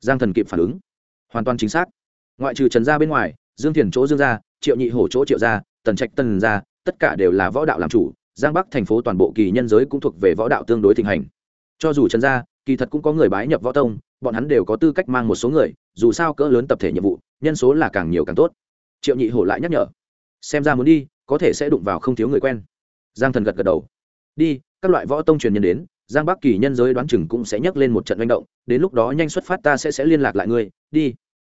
giang thần kịp phản ứng. Hoàn toàn chính xác. Ngoại trừ trần gia bên ngoài, dương thiền chỗ dương gia, triệu nhị hổ chỗ triệu gia, tần trạch Tần gia, tất cả đều là võ đạo làm chủ, giang bắc thành phố toàn bộ kỳ nhân giới cũng thuộc về võ đạo tương đối thịnh hành. Cho dù trần gia, kỳ thật cũng có người bái nhập võ tông, bọn hắn đều có tư cách mang một số người, dù sao cỡ lớn tập thể nhiệm vụ, nhân số là càng nhiều càng tốt. Triệu nhị hổ lại nhắc nhở. Xem ra muốn đi, có thể sẽ đụng vào không thiếu người quen. Giang thần gật gật đầu. Đi, các loại võ tông truyền nhân đến giang bắc kỳ nhân giới đoán chừng cũng sẽ nhấc lên một trận manh động, đến lúc đó nhanh xuất phát ta sẽ sẽ liên lạc lại ngươi, đi.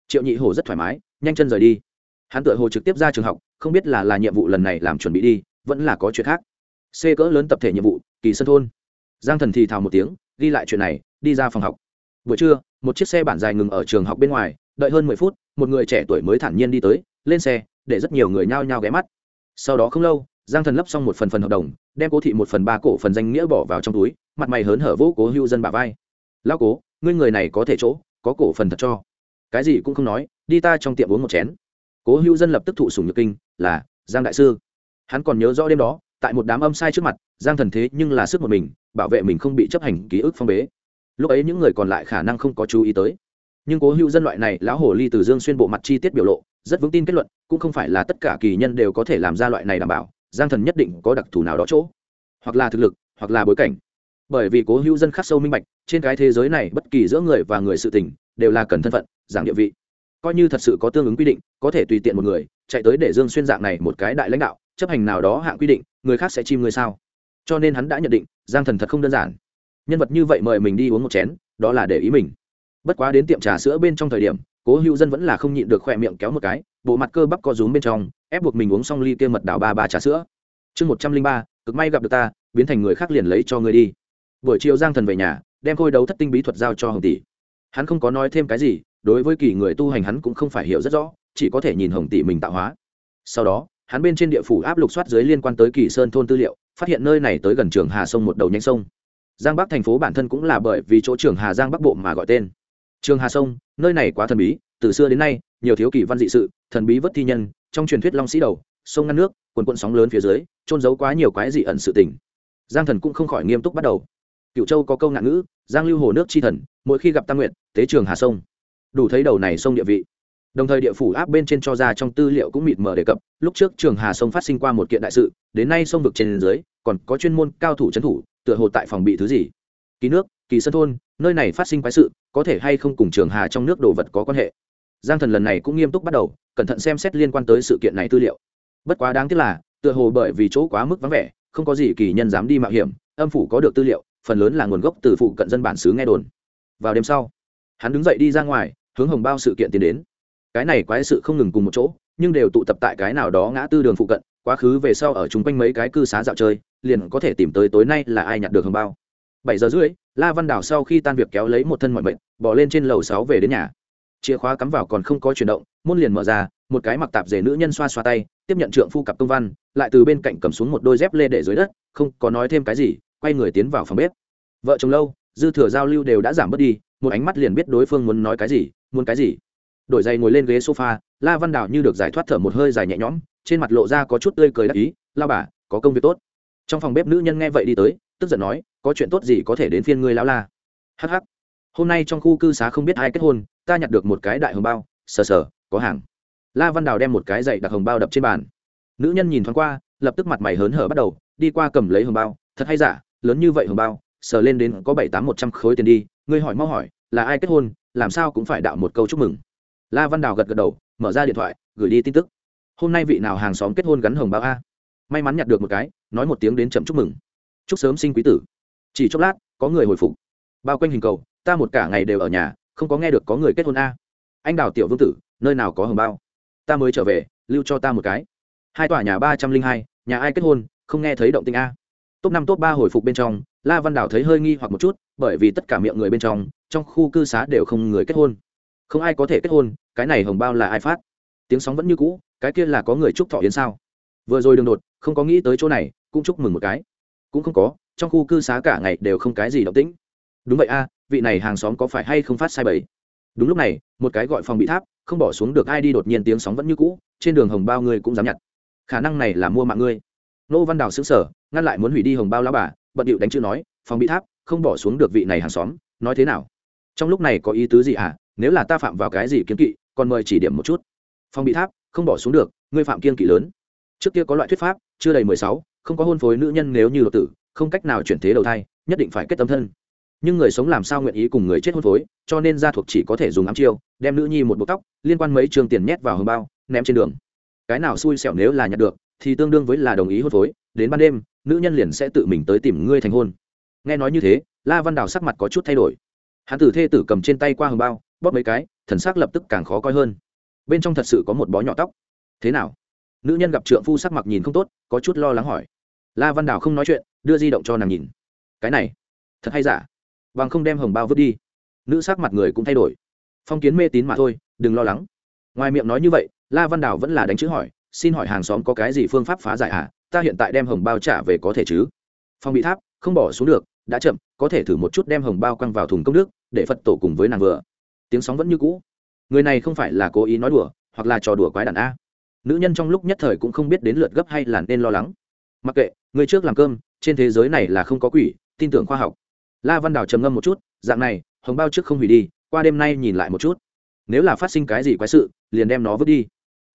Triệu nhị hổ rất thoải mái, nhanh chân rời đi. Hắn tự hồ trực tiếp ra trường học, không biết là là nhiệm vụ lần này làm chuẩn bị đi, vẫn là có chuyện khác. C cỡ lớn tập thể nhiệm vụ, kỳ sân thôn. Giang thần thì thào một tiếng, ghi lại chuyện này, đi ra phòng học. Buổi trưa, một chiếc xe bản dài ngừng ở trường học bên ngoài, đợi hơn mười phút, một người trẻ tuổi mới thản nhiên đi tới, lên xe, để rất nhiều người nhao nhao ghé mắt. Sau đó không lâu giang thần lấp xong một phần phần hợp đồng, đem cố thị một phần ba cổ phần danh nghĩa bỏ vào trong túi, mặt mày hớn hở vỗ cố hưu dân bà vai. Lao cố, ngươi người này có thể chỗ, có cổ phần thật cho. Cái gì cũng không nói, đi ta trong tiệm uống một chén. Cố hưu dân lập tức thụ sùng nhược kinh, là, giang đại sư. Hắn còn nhớ rõ đêm đó, tại một đám âm sai trước mặt, giang thần thế nhưng là sức một mình, bảo vệ mình không bị chấp hành ký ức phong bế. Lúc ấy những người còn lại khả năng không có chú ý tới. Nhưng cố hữu dân loại này, lão hồ ly từ dương xuyên bộ mặt chi tiết biểu lộ, rất vững tin kết luận, cũng không phải là tất cả kỳ nhân đều có thể làm ra loại này đảm bảo giang thần nhất định có đặc thù nào đó chỗ, hoặc là thực lực, hoặc là bối cảnh. Bởi vì cố hữu dân khắc sâu minh bạch, trên cái thế giới này bất kỳ giữa người và người sự tình, đều là cần thân phận, giảng địa vị. Coi như thật sự có tương ứng quy định, có thể tùy tiện một người, chạy tới để dương xuyên dạng này một cái đại lãnh đạo, chấp hành nào đó hạng quy định, người khác sẽ chim người sao? Cho nên hắn đã nhận định, giang thần thật không đơn giản. Nhân vật như vậy mời mình đi uống một chén, đó là để ý mình. Bất quá đến tiệm trà sữa bên trong thời điểm, cố hữu dân vẫn là không nhịn được khoe miệng kéo một cái bộ mặt cơ bắp co rúm bên trong, ép buộc mình uống xong ly kia mật đảo ba ba trà sữa. Chương một trăm linh ba, cực may gặp được ta, biến thành người khác liền lấy cho ngươi đi. Buổi chiều giang thần về nhà, đem khôi đấu thất tinh bí thuật giao cho hồng tỷ. Hắn không có nói thêm cái gì, đối với kỳ người tu hành hắn cũng không phải hiểu rất rõ, chỉ có thể nhìn hồng tỷ mình tạo hóa. Sau đó, hắn bên trên địa phủ áp lục soát dưới liên quan tới kỳ sơn thôn tư liệu, phát hiện nơi này tới gần trường hà sông một đầu nhanh sông. Giang bắc thành phố bản thân cũng là bởi vì chỗ trường hà giang bắc bộ mà gọi tên. Trường hà sông, nơi này quá thần bí từ xưa đến nay, nhiều thiếu kỳ văn dị sự, thần bí vất thi nhân, trong truyền thuyết long sĩ đầu, sông ngăn nước, quần quận sóng lớn phía dưới trôn giấu quá nhiều quái dị ẩn sự tình. Giang thần cũng không khỏi nghiêm túc bắt đầu. Cựu châu có câu ngạn ngữ, giang lưu hồ nước chi thần, mỗi khi gặp tam nguyện tế trường hà sông. Đủ thấy đầu này sông địa vị. Đồng thời địa phủ áp bên trên cho ra trong tư liệu cũng mịt mờ đề cập, lúc trước trường hà sông phát sinh qua một kiện đại sự, đến nay sông vực trên dưới, còn có chuyên môn cao thủ trấn thủ, tựa hồ tại phòng bị thứ gì. Ký nước, kỳ sơn thôn, nơi này phát sinh quái sự, có thể hay không cùng trường hà trong nước đồ vật có quan hệ? Giang thần lần này cũng nghiêm túc bắt đầu, cẩn thận xem xét liên quan tới sự kiện này tư liệu. Bất quá đáng tiếc là, tựa hồ bởi vì chỗ quá mức vắng vẻ, không có gì kỳ nhân dám đi mạo hiểm, âm phủ có được tư liệu, phần lớn là nguồn gốc từ phụ cận dân bản xứ nghe đồn. Vào đêm sau, hắn đứng dậy đi ra ngoài, hướng hồng bao sự kiện tiến đến. Cái này quái sự không ngừng cùng một chỗ, nhưng đều tụ tập tại cái nào đó ngã tư đường phụ cận, quá khứ về sau ở chung quanh mấy cái cư xá dạo chơi, liền có thể tìm tới tối nay là ai nhặt được hồng bao. Bảy giờ rưỡi, la văn đảo sau khi tan việc kéo lấy một thân mọi mệnh bỏ lên trên lầu sáu về đến nhà chìa khóa cắm vào còn không có chuyển động, môn liền mở ra, một cái mặc tạp dề nữ nhân xoa xoa tay, tiếp nhận trượng phu cặp công văn, lại từ bên cạnh cầm xuống một đôi dép lê để dưới đất, không có nói thêm cái gì, quay người tiến vào phòng bếp. Vợ chồng lâu, dư thừa giao lưu đều đã giảm bớt đi, một ánh mắt liền biết đối phương muốn nói cái gì, muốn cái gì. Đổi giày ngồi lên ghế sofa, la văn đào như được giải thoát thở một hơi dài nhẹ nhõm, trên mặt lộ ra có chút tươi cười đắc ý lao bà, có công việc tốt. Trong phòng bếp nữ nhân nghe vậy đi tới, tức giận nói, có chuyện tốt gì có thể đến phiên ngươi lão la? Hh hôm nay trong khu cư xá không biết ai kết hôn ta nhặt được một cái đại hồng bao, sờ sờ, có hàng. La văn đào đem một cái dạy đặc hồng bao đập trên bàn. Nữ nhân nhìn thoáng qua, lập tức mặt mày hớn hở bắt đầu, đi qua cầm lấy hồng bao, thật hay giả, lớn như vậy hồng bao, sờ lên đến có bảy tám một trăm khối tiền đi, ngươi hỏi mau hỏi, là ai kết hôn, làm sao cũng phải đạo một câu chúc mừng. La văn đào gật gật đầu, mở ra điện thoại, gửi đi tin tức. Hôm nay vị nào hàng xóm kết hôn gắn hồng bao a? May mắn nhặt được một cái, nói một tiếng đến chậm chúc mừng. Chúc sớm sinh quý tử. Chỉ chốc lát, có người hồi phục. Bao quanh hình cầu, ta một cả ngày đều ở nhà không có nghe được có người kết hôn a. Anh đào tiểu vương tử, nơi nào có hồng bao? Ta mới trở về, lưu cho ta một cái. Hai tòa nhà ba trăm linh hai, nhà ai kết hôn, không nghe thấy động tình a. Top năm, top ba hồi phục bên trong, la văn đào thấy hơi nghi hoặc một chút, bởi vì tất cả miệng người bên trong trong khu cư xá đều không người kết hôn. Không ai có thể kết hôn, cái này hồng bao là ai phát? Tiếng sóng vẫn như cũ, cái kia là có người chúc thọ yến sao? Vừa rồi đường đột, không có nghĩ tới chỗ này, cũng chúc mừng một cái. Cũng không có, trong khu cư xá cả ngày đều không cái gì động tĩnh đúng vậy a, vị này hàng xóm có phải hay không phát sai bẫy đúng lúc này, một cái gọi phòng bị tháp, không bỏ xuống được ai đi đột nhiên tiếng sóng vẫn như cũ, trên đường hồng bao ngươi cũng dám nhặt. Khả năng này là mua mạng ngươi. Nô văn đào xứng sở ngăn lại muốn hủy đi hồng bao lao bà, bận điệu đánh chữ nói, phòng bị tháp, không bỏ xuống được vị này hàng xóm, nói thế nào? Trong lúc này có ý tứ gì à? Nếu là ta phạm vào cái gì kiến kỵ, còn mời chỉ điểm một chút. Phòng bị tháp, không bỏ xuống được, ngươi phạm kiên kỵ lớn. Trước kia có loại thuyết pháp, chưa đầy mười sáu, không có hôn phối nữ nhân nếu như đột tử, không cách nào chuyển thế đầu thai, nhất định phải kết tâm thân nhưng người sống làm sao nguyện ý cùng người chết hôn phối, cho nên gia thuộc chỉ có thể dùng ám chiêu, đem nữ nhi một bộ tóc, liên quan mấy trường tiền nhét vào hầm bao, ném trên đường. Cái nào xui xẻo nếu là nhặt được, thì tương đương với là đồng ý hôn phối, đến ban đêm, nữ nhân liền sẽ tự mình tới tìm ngươi thành hôn. Nghe nói như thế, la văn đào sắc mặt có chút thay đổi. Hắn tử thê tử cầm trên tay qua hầm bao, bóp mấy cái, thần sắc lập tức càng khó coi hơn. Bên trong thật sự có một bó nhỏ tóc. Thế nào? Nữ nhân gặp trượng phu sắc mặt nhìn không tốt, có chút lo lắng hỏi. La văn đào không nói chuyện, đưa di động cho nàng nhìn. Cái này, thật hay giả? Bằng không đem hồng bao vứt đi. Nữ sắc mặt người cũng thay đổi. Phong kiến mê tín mà thôi, đừng lo lắng. Ngoài miệng nói như vậy, la văn đào vẫn là đánh chữ hỏi, xin hỏi hàng xóm có cái gì phương pháp phá giải à ta hiện tại đem hồng bao trả về có thể chứ? Phong bị tháp, không bỏ xuống được, đã chậm, có thể thử một chút đem hồng bao quăng vào thùng công đức, để phật tổ cùng với nàng vừa. Tiếng sóng vẫn như cũ. Người này không phải là cố ý nói đùa, hoặc là trò đùa quái đàn a. Nữ nhân trong lúc nhất thời cũng không biết đến lượt gấp hay là nên lo lắng. Mặc kệ, người trước làm cơm, trên thế giới này là không có quỷ, tin tưởng khoa học la văn đào trầm ngâm một chút, dạng này, hồng bao trước không hủy đi, qua đêm nay nhìn lại một chút. Nếu là phát sinh cái gì quái sự, liền đem nó vứt đi.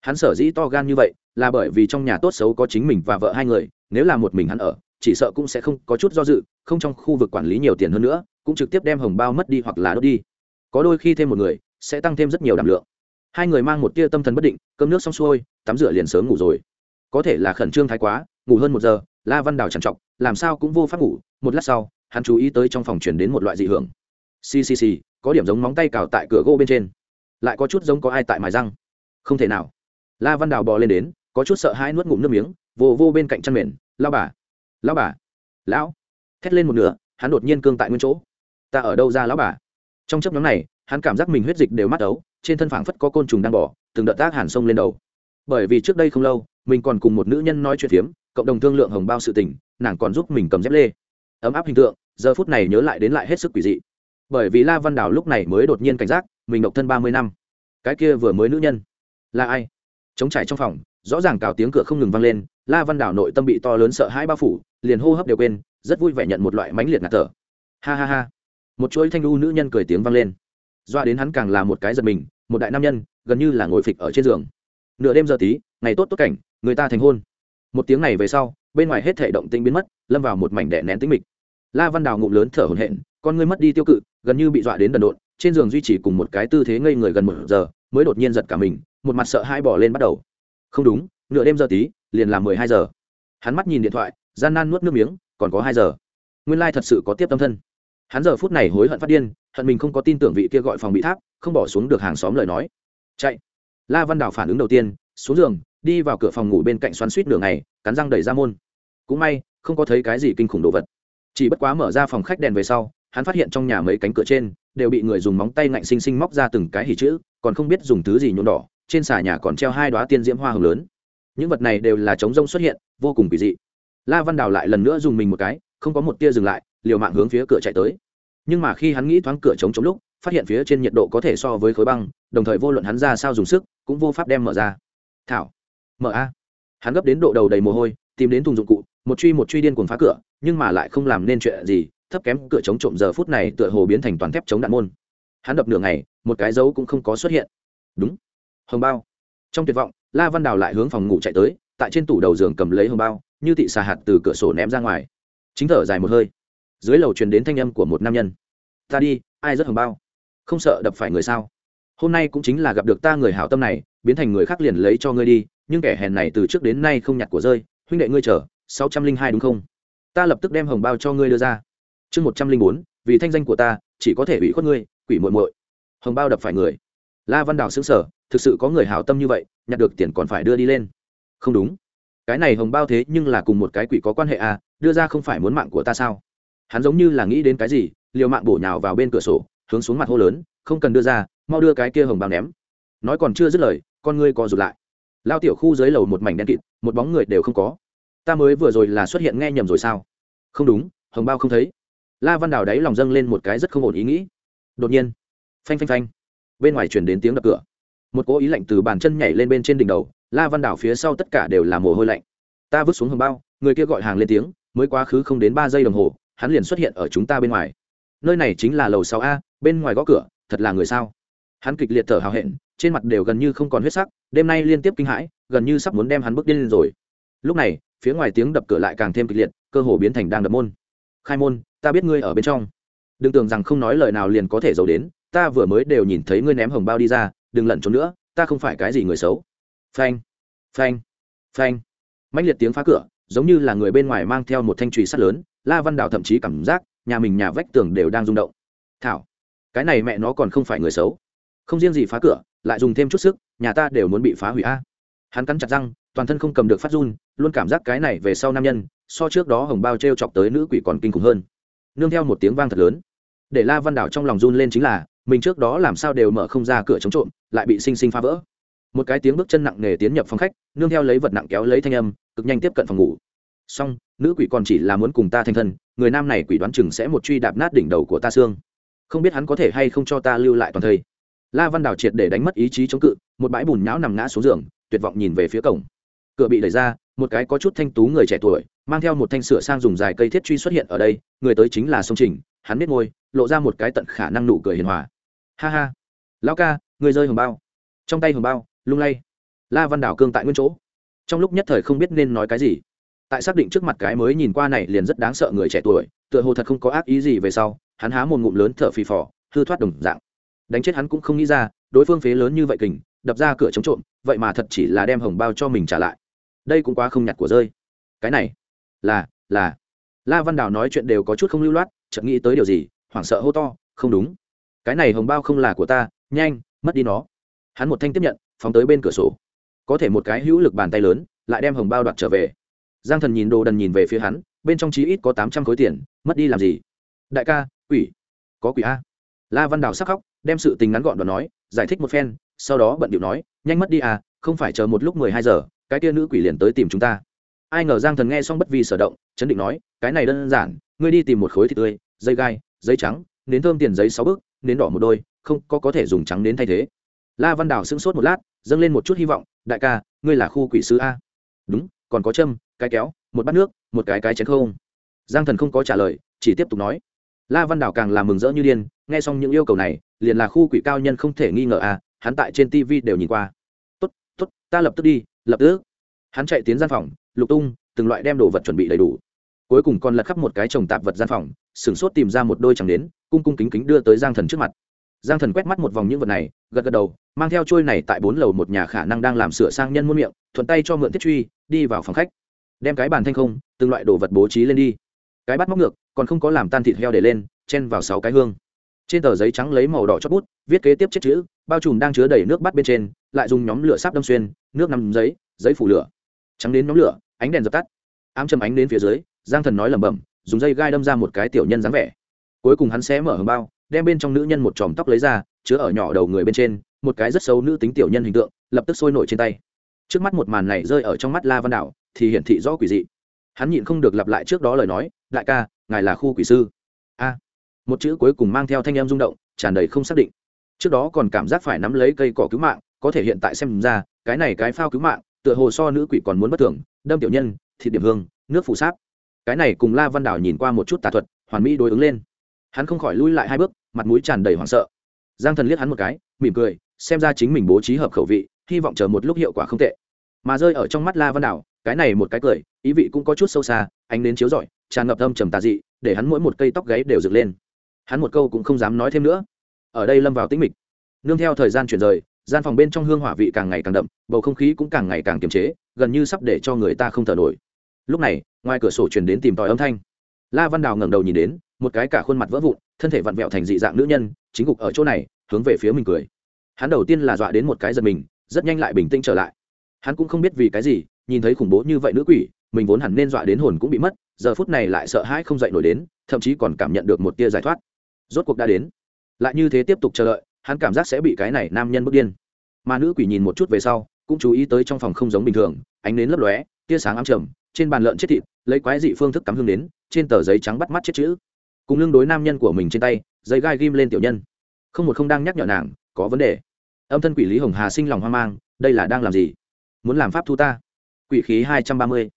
Hắn sở dĩ to gan như vậy, là bởi vì trong nhà tốt xấu có chính mình và vợ hai người, nếu là một mình hắn ở, chỉ sợ cũng sẽ không có chút do dự, không trong khu vực quản lý nhiều tiền hơn nữa, cũng trực tiếp đem hồng bao mất đi hoặc là đốt đi. Có đôi khi thêm một người, sẽ tăng thêm rất nhiều đảm lượng. Hai người mang một tia tâm thần bất định, cơm nước xong xuôi, tắm rửa liền sớm ngủ rồi. Có thể là khẩn trương thái quá, ngủ hơn một giờ, la văn đào trằn trọc, làm sao cũng vô pháp ngủ, một lát sau hắn chú ý tới trong phòng chuyển đến một loại dị hưởng. Ccc có điểm giống móng tay cào tại cửa gỗ bên trên. Lại có chút giống có ai tại mài răng. Không thể nào. La văn đào bò lên đến, có chút sợ hãi nuốt ngụm nước miếng, vô vô bên cạnh chăn mền lao bà lao bà, lão. Thét lên một nửa, hắn đột nhiên cương tại nguyên chỗ. Ta ở đâu ra, lão bà? Trong chấp nhóm này, hắn cảm giác mình huyết dịch đều mắt ấu, trên thân phảng phất có côn trùng đang bỏ từng đợt tác hàn sông lên đầu. Bởi vì trước đây không lâu, mình còn cùng một nữ nhân nói chuyện phiếm, cộng đồng thương lượng hồng bao sự tình, nàng còn giúp mình cầm dép lê ấm áp hình tượng, giờ phút này nhớ lại đến lại hết sức quỷ dị. Bởi vì la văn đào lúc này mới đột nhiên cảnh giác, mình độc thân ba mươi năm. Cái kia vừa mới nữ nhân, là ai? Chống trải trong phòng, rõ ràng cào tiếng cửa không ngừng vang lên, la văn đào nội tâm bị to lớn sợ hãi bao phủ, liền hô hấp đều quên, rất vui vẻ nhận một loại mãnh liệt ngạt thở. Ha ha ha. Một chuỗi thanh lưu nữ nhân cười tiếng vang lên. Doa đến hắn càng là một cái giật mình, một đại nam nhân, gần như là ngồi phịch ở trên giường. Nửa đêm giờ tí, ngày tốt tốt cảnh, người ta thành hôn một tiếng này về sau, bên ngoài hết thể động tĩnh biến mất, lâm vào một mảnh đẻ nén tĩnh mịch. La văn đào ngụm lớn thở hổn hển, con ngươi mất đi tiêu cự, gần như bị dọa đến đần độn, trên giường duy trì cùng một cái tư thế ngây người gần một giờ, mới đột nhiên giật cả mình, một mặt sợ hai bỏ lên bắt đầu. Không đúng, nửa đêm giờ tí, liền là mười hai giờ. Hắn mắt nhìn điện thoại, gian nan nuốt nước miếng, còn có hai giờ. Nguyên lai thật sự có tiếp tâm thân. Hắn giờ phút này hối hận phát điên, hận mình không có tin tưởng vị kia gọi phòng bị tháp, không bỏ xuống được hàng xóm lời nói. Chạy. La văn đào phản ứng đầu tiên, xuống giường đi vào cửa phòng ngủ bên cạnh xoắn suýt đường này cắn răng đẩy ra môn. Cũng may, không có thấy cái gì kinh khủng đồ vật. Chỉ bất quá mở ra phòng khách đèn về sau, hắn phát hiện trong nhà mấy cánh cửa trên đều bị người dùng móng tay ngạnh xinh xinh móc ra từng cái hỉ chữ, còn không biết dùng thứ gì nhuộm đỏ, trên xà nhà còn treo hai đoá tiên diễm hoa hồng lớn. Những vật này đều là chống rông xuất hiện, vô cùng kỳ dị. La văn đào lại lần nữa dùng mình một cái, không có một tia dừng lại, liều mạng hướng phía cửa chạy tới. Nhưng mà khi hắn nghĩ thoáng cửa chống chống lúc, phát hiện phía trên nhiệt độ có thể so với khối băng, đồng thời vô luận hắn ra sao dùng sức, cũng vô pháp đem mở ra. Thảo mở a. Hắn gấp đến độ đầu đầy mồ hôi, tìm đến thùng dụng cụ, một truy một truy điên cuồng phá cửa, nhưng mà lại không làm nên chuyện gì, thấp kém cửa chống trộm giờ phút này tựa hồ biến thành toàn thép chống đạn môn. Hắn đập nửa ngày, một cái dấu cũng không có xuất hiện. Đúng. Hồng bao. Trong tuyệt vọng, la văn đào lại hướng phòng ngủ chạy tới, tại trên tủ đầu giường cầm lấy hồng bao, như tị xà hạt từ cửa sổ ném ra ngoài. Chính thở dài một hơi. Dưới lầu truyền đến thanh âm của một nam nhân. Ta đi, ai rất hồng bao? Không sợ đập phải người sao? Hôm nay cũng chính là gặp được ta người hảo tâm này, biến thành người khác liền lấy cho ngươi đi nhưng kẻ hèn này từ trước đến nay không nhặt của rơi, huynh đệ ngươi chở sáu trăm linh hai đúng không? Ta lập tức đem hồng bao cho ngươi đưa ra. Chương một trăm linh bốn, vì thanh danh của ta, chỉ có thể ủy khuất ngươi, quỷ muội muội. Hồng bao đập phải người. La văn đào xứng sở thực sự có người hảo tâm như vậy, nhặt được tiền còn phải đưa đi lên. Không đúng. Cái này hồng bao thế nhưng là cùng một cái quỷ có quan hệ à đưa ra không phải muốn mạng của ta sao? Hắn giống như là nghĩ đến cái gì, liều mạng bổ nhào vào bên cửa sổ, hướng xuống mặt hô lớn, không cần đưa ra, mau đưa cái kia hồng bao ném. Nói còn chưa dứt lời, con ngươi co rụt lại lao tiểu khu dưới lầu một mảnh đen kịt, một bóng người đều không có. Ta mới vừa rồi là xuất hiện nghe nhầm rồi sao? Không đúng, hồng bao không thấy. La văn đào đáy lòng dâng lên một cái rất không ổn ý nghĩ. Đột nhiên, phanh phanh phanh, bên ngoài chuyển đến tiếng đập cửa. Một cỗ ý lạnh từ bàn chân nhảy lên bên trên đỉnh đầu, la văn đào phía sau tất cả đều là mồ hôi lạnh. Ta vứt xuống hồng bao, người kia gọi hàng lên tiếng, mới quá khứ không đến ba giây đồng hồ, hắn liền xuất hiện ở chúng ta bên ngoài. Nơi này chính là lầu sáu a, bên ngoài gõ cửa, thật là người sao? Hắn kịch liệt thở hào hẹn trên mặt đều gần như không còn huyết sắc, đêm nay liên tiếp kinh hãi, gần như sắp muốn đem hắn bước điên lên rồi. Lúc này, phía ngoài tiếng đập cửa lại càng thêm kịch liệt, cơ hồ biến thành đang đập môn. Khai môn, ta biết ngươi ở bên trong. Đừng tưởng rằng không nói lời nào liền có thể giấu đến, ta vừa mới đều nhìn thấy ngươi ném hồng bao đi ra, đừng lẩn trốn nữa, ta không phải cái gì người xấu. Phanh phanh phanh. Mạnh liệt tiếng phá cửa, giống như là người bên ngoài mang theo một thanh trùy sắt lớn, la văn đào thậm chí cảm giác nhà mình nhà vách tường đều đang rung động. Thảo, cái này mẹ nó còn không phải người xấu không riêng gì phá cửa, lại dùng thêm chút sức, nhà ta đều muốn bị phá hủy a. Hắn cắn chặt răng, toàn thân không cầm được phát run, luôn cảm giác cái này về sau nam nhân, so trước đó hồng bao t r e o chọc tới nữ quỷ còn kinh khủng hơn. Nương theo một tiếng vang thật lớn. Để la văn đảo trong lòng run lên chính là, mình trước đó làm sao đều mở không ra cửa chống trộm, lại bị sinh sinh phá vỡ. Một cái tiếng bước chân nặng nề tiến nhập phòng khách, nương theo lấy vật nặng kéo lấy thanh âm, cực nhanh tiếp cận phòng ngủ. Song nữ quỷ còn chỉ là muốn cùng ta thành thân, người nam này quỷ đoán chừng sẽ một truy đạp nát đỉnh đầu của ta xương. Không biết hắn có thể hay không cho ta lưu lại toàn thây la văn đào triệt để đánh mất ý chí chống cự, một bãi bùn nhão nằm ngã xuống giường, tuyệt vọng nhìn về phía cổng. Cửa bị đẩy ra, một cái có chút thanh tú người trẻ tuổi, mang theo một thanh sửa sang dùng dài cây thiết truy xuất hiện ở đây, người tới chính là sông trình, hắn biết ngôi lộ ra một cái tận khả năng nụ cười hiền hòa. Ha ha. Lão ca, người rơi hồng bao. Trong tay hồng bao, lung lay. La văn đảo cương tại nguyên chỗ. Trong lúc nhất thời không biết nên nói cái gì. Tại xác định trước mặt cái mới nhìn qua này liền rất đáng sợ người trẻ tuổi, tựa hồ thật không có ác ý gì về sau, hắn há một ngụm lớn thở phì phò, hư thoát đồng dạng đánh chết hắn cũng không nghĩ ra, đối phương phế lớn như vậy kình, đập ra cửa chống trộm, vậy mà thật chỉ là đem hồng bao cho mình trả lại. Đây cũng quá không nhặt của rơi. Cái này, là là. La văn đào nói chuyện đều có chút không lưu loát, chợt nghĩ tới điều gì, hoảng sợ hô to, không đúng. Cái này hồng bao không là của ta, nhanh, mất đi nó. Hắn một thanh tiếp nhận, phóng tới bên cửa sổ. Có thể một cái hữu lực bàn tay lớn, lại đem hồng bao đoạt trở về. Giang thần nhìn đồ đần nhìn về phía hắn, bên trong chí ít có tám trăm khối tiền, mất đi làm gì? Đại ca, quỷ. Có quỷ a. La văn đào sắc khóc đem sự tình ngắn gọn đoạn nói, giải thích một phen, sau đó bận điệu nói, nhanh mất đi à không phải chờ một lúc mười hai giờ, cái kia nữ quỷ liền tới tìm chúng ta. Ai ngờ giang thần nghe xong bất vì sở động, chấn định nói, cái này đơn giản, ngươi đi tìm một khối thịt tươi, dây gai, giấy trắng, nến thơm tiền giấy sáu bước, nến đỏ một đôi, không có có thể dùng trắng đến thay thế. La văn đào sững sốt một lát, dâng lên một chút hy vọng, đại ca, ngươi là khu quỷ sứ a? Đúng, còn có châm, cái kéo, một bát nước, một cái cái chén không. Giang thần không có trả lời, chỉ tiếp tục nói la văn đào càng làm mừng rỡ như điên, nghe xong những yêu cầu này, liền là khu quỷ cao nhân không thể nghi ngờ à hắn tại trên tv đều nhìn qua. Tốt tốt, ta lập tức đi, lập tức. Hắn chạy tiến gian phòng, lục tung, từng loại đem đồ vật chuẩn bị đầy đủ. Cuối cùng còn lật khắp một cái chồng tạp vật gian phòng, sửng sốt tìm ra một đôi chẳng đến cung cung kính kính đưa tới giang thần trước mặt. Giang thần quét mắt một vòng những vật này, gật gật đầu, mang theo trôi này tại bốn lầu một nhà khả năng đang làm sửa sang nhân muôn miệng, thuận tay cho mượn thiết truy, đi vào phòng khách. Đem cái bàn thanh không, từng loại đồ vật bố trí lên đi. Cái bắt móc ngược còn không có làm tan thịt heo để lên, chen vào sáu cái hương. Trên tờ giấy trắng lấy màu đỏ chót bút, viết kế tiếp chết chữ, bao trùm đang chứa đầy nước bắt bên trên, lại dùng nhóm lửa sáp đâm xuyên, nước nằm giấy giấy phủ lửa. Trắng đến nhóm lửa, ánh đèn dập tắt. Ám châm ánh đến phía dưới, giang thần nói lẩm bẩm, dùng dây gai đâm ra một cái tiểu nhân dáng vẻ. Cuối cùng hắn sẽ mở hầm bao, đem bên trong nữ nhân một chòm tóc lấy ra, chứa ở nhỏ đầu người bên trên, một cái rất xấu nữ tính tiểu nhân hình tượng, lập tức sôi nổi trên tay. Trước mắt một màn này rơi ở trong mắt la văn đảo, thì hiển thị rõ quỷ dị. Hắn nhịn không được lặp lại trước đó lời nói, đại ca ngài là khu quỷ sư. A. Một chữ cuối cùng mang theo thanh em rung động, tràn đầy không xác định. Trước đó còn cảm giác phải nắm lấy cây cỏ cứu mạng, có thể hiện tại xem ra, cái này cái phao cứu mạng, tựa hồ so nữ quỷ còn muốn bất thường, đâm tiểu nhân, thịt điểm hương, nước phủ sáp. Cái này cùng la văn đảo nhìn qua một chút tà thuật, hoàn mỹ đối ứng lên. Hắn không khỏi lui lại hai bước, mặt mũi tràn đầy hoảng sợ. Giang thần liếc hắn một cái, mỉm cười, xem ra chính mình bố trí hợp khẩu vị, hy vọng chờ một lúc hiệu quả không tệ. Mà rơi ở trong mắt la văn đảo, cái này một cái cười, ý vị cũng có chút sâu xa, ánh đến chiếu rọi tràn ngập âm trầm tà dị, để hắn mỗi một cây tóc gáy đều dựng lên. Hắn một câu cũng không dám nói thêm nữa. Ở đây lâm vào tĩnh mịch. Nương theo thời gian chuyển rời, gian phòng bên trong hương hỏa vị càng ngày càng đậm, bầu không khí cũng càng ngày càng kiềm chế, gần như sắp để cho người ta không thở nổi. Lúc này, ngoài cửa sổ chuyển đến tìm tòi âm thanh. La văn đào ngẩng đầu nhìn đến, một cái cả khuôn mặt vỡ vụn, thân thể vặn vẹo thành dị dạng nữ nhân, chính cục ở chỗ này, hướng về phía mình cười. Hắn đầu tiên là dọa đến một cái giật mình, rất nhanh lại bình tĩnh trở lại. Hắn cũng không biết vì cái gì, nhìn thấy khủng bố như vậy nữ quỷ, mình vốn hẳn nên dọa đến hồn cũng bị mất giờ phút này lại sợ hãi không dậy nổi đến, thậm chí còn cảm nhận được một tia giải thoát. Rốt cuộc đã đến. Lại như thế tiếp tục chờ đợi, hắn cảm giác sẽ bị cái này nam nhân bước điên. Mà nữ quỷ nhìn một chút về sau, cũng chú ý tới trong phòng không giống bình thường, ánh nến lấp lóe, tia sáng ám trầm, trên bàn lợn chết thịt, lấy quái dị phương thức cắm hương đến, trên tờ giấy trắng bắt mắt chết chữ. Cùng lưng đối nam nhân của mình trên tay, giấy gai ghim lên tiểu nhân. Không một không đang nhắc nhở nàng, có vấn đề. Âm thân quỷ lý hồng hà sinh lòng hoang mang, đây là đang làm gì? Muốn làm pháp thu ta. Quỷ khí hai trăm ba mươi.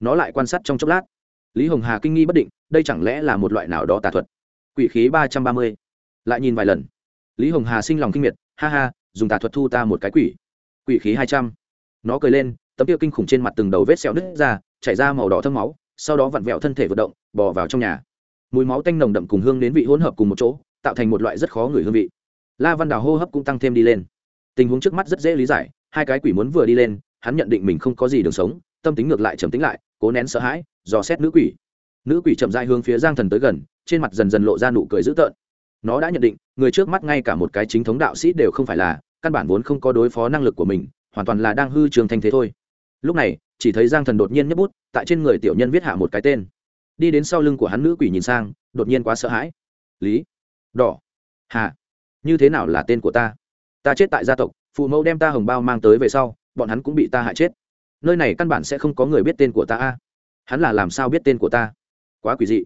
Nó lại quan sát trong chốc lát lý hồng hà kinh nghi bất định, đây chẳng lẽ là một loại nào đó tà thuật? Quỷ khí ba trăm ba mươi. Lại nhìn vài lần. Lý hồng hà sinh lòng kinh miệt, ha ha, dùng tà thuật thu ta một cái quỷ. Quỷ khí hai trăm. Nó cười lên, tấm tiêu kinh khủng trên mặt từng đầu vết xẹo nứt ra, chảy ra màu đỏ thâm máu, sau đó vặn vẹo thân thể vận động, bò vào trong nhà. Mùi máu tanh nồng đậm cùng hương đến vị hỗn hợp cùng một chỗ, tạo thành một loại rất khó ngửi hương vị. La văn đào hô hấp cũng tăng thêm đi lên. Tình huống trước mắt rất dễ lý giải, hai cái quỷ muốn vừa đi lên, hắn nhận định mình không có gì đường sống, tâm tính ngược lại trầm tính lại, cố nén sợ hãi dò xét nữ quỷ. Nữ quỷ chậm dai hướng phía giang thần tới gần, trên mặt dần dần lộ ra nụ cười dữ tợn. Nó đã nhận định, người trước mắt ngay cả một cái chính thống đạo sĩ đều không phải là, căn bản vốn không có đối phó năng lực của mình, hoàn toàn là đang hư trường thanh thế thôi. Lúc này, chỉ thấy giang thần đột nhiên nhấp bút, tại trên người tiểu nhân viết hạ một cái tên. Đi đến sau lưng của hắn nữ quỷ nhìn sang, đột nhiên quá sợ hãi. Lý. Đỏ. Hà. Như thế nào là tên của ta? Ta chết tại gia tộc, phụ mẫu đem ta hồng bao mang tới về sau, bọn hắn cũng bị ta hại chết. Nơi này căn bản sẽ không có người biết tên của ta a hắn là làm sao biết tên của ta? Quá quỷ dị.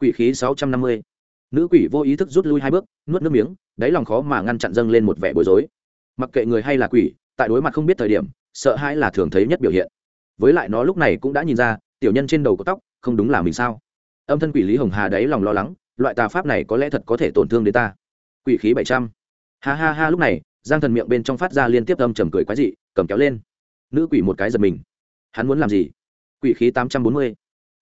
Quỷ khí sáu trăm năm mươi. Nữ quỷ vô ý thức rút lui hai bước, nuốt nước miếng, đáy lòng khó mà ngăn chặn dâng lên một vẻ bối rối. Mặc kệ người hay là quỷ, tại đối mặt không biết thời điểm, sợ hãi là thường thấy nhất biểu hiện. Với lại nó lúc này cũng đã nhìn ra, tiểu nhân trên đầu có tóc, không đúng là mình sao? Âm thân quỷ lý hồng hà đáy lòng lo lắng, loại tà pháp này có lẽ thật có thể tổn thương đến ta. Quỷ khí bảy trăm. Ha ha ha, lúc này, giang thần miệng bên trong phát ra liên tiếp âm trầm cười quái dị, cầm kéo lên. Nữ quỷ một cái giật mình. Hắn muốn làm gì? Quỷ khí tám trăm bốn mươi.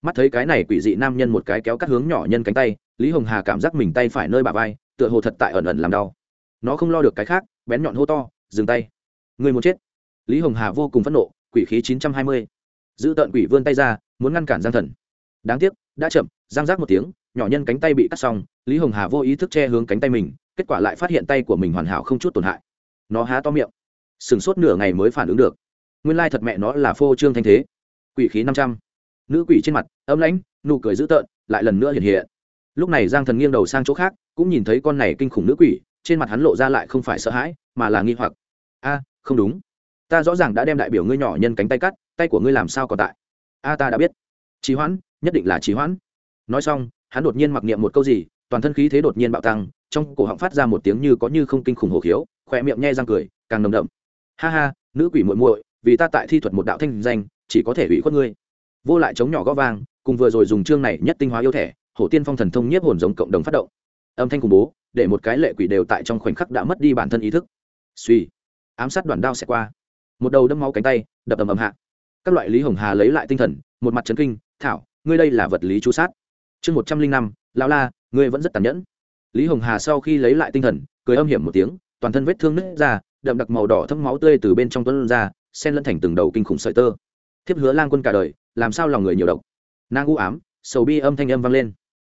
Mắt thấy cái này quỷ dị nam nhân một cái kéo cắt hướng nhỏ nhân cánh tay, lý hồng hà cảm giác mình tay phải nơi bà vai, tựa hồ thật tại ẩn ẩn làm đau. Nó không lo được cái khác, bén nhọn hô to, dừng tay. Người muốn chết. Lý hồng hà vô cùng phẫn nộ, quỷ khí chín trăm hai mươi. Giữ tợn quỷ vươn tay ra, muốn ngăn cản giang thần. Đáng tiếc, đã chậm, giang giác một tiếng, nhỏ nhân cánh tay bị cắt xong, lý hồng hà vô ý thức che hướng cánh tay mình, kết quả lại phát hiện tay của mình hoàn hảo không chút tổn hại. Nó há to miệng. Sửng sốt nửa ngày mới phản ứng được. Nguyên lai thật mẹ nó là phô trương thanh thế quỷ khí năm trăm. Nữ quỷ trên mặt, ấm lãnh, nụ cười dữ tợn, lại lần nữa hiện hiện. Lúc này giang thần nghiêng đầu sang chỗ khác, cũng nhìn thấy con này kinh khủng nữ quỷ, trên mặt hắn lộ ra lại không phải sợ hãi, mà là nghi hoặc. A, không đúng. Ta rõ ràng đã đem đại biểu ngươi nhỏ nhân cánh tay cắt, tay của ngươi làm sao còn tại? A, ta đã biết. Trí hoãn, nhất định là trí hoãn. Nói xong, hắn đột nhiên mặc niệm một câu gì, toàn thân khí thế đột nhiên bạo tăng, trong cổ họng phát ra một tiếng như có như không kinh khủng hổ khiếu, khỏe miệng nhe răng cười, càng nồng đậm. Ha ha, nữ quỷ muội muội, vì ta tại thi thuật một đạo thanh danh chỉ có thể hủy khuất ngươi. Vô lại chống nhỏ gó vang, cùng vừa rồi dùng chương này nhất tinh hóa yêu thẻ, hổ tiên phong thần thông nhiếp hồn giống cộng đồng phát động. Âm thanh khủng bố, để một cái lệ quỷ đều tại trong khoảnh khắc đã mất đi bản thân ý thức. Suy, ám sát đoàn đao sẽ qua. Một đầu đâm máu cánh tay, đập ầm ầm hạ. Các loại lý hồng hà lấy lại tinh thần, một mặt trấn kinh, thảo, ngươi đây là vật lý chú sát. Chương một trăm linh năm lao la, ngươi vẫn rất tàn nhẫn. Lý hồng hà sau khi lấy lại tinh thần, cười âm hiểm một tiếng, toàn thân vết thương nứt ra, đậm đặc màu đỏ thấm máu tươi từ bên trong tuấn ra sen lẫn thành từng đầu kinh khủng sợi tơ thiếp hứa lang quân cả đời, làm sao lòng người nhiều độc? Nàng u ám, sầu bi âm thanh âm vang lên.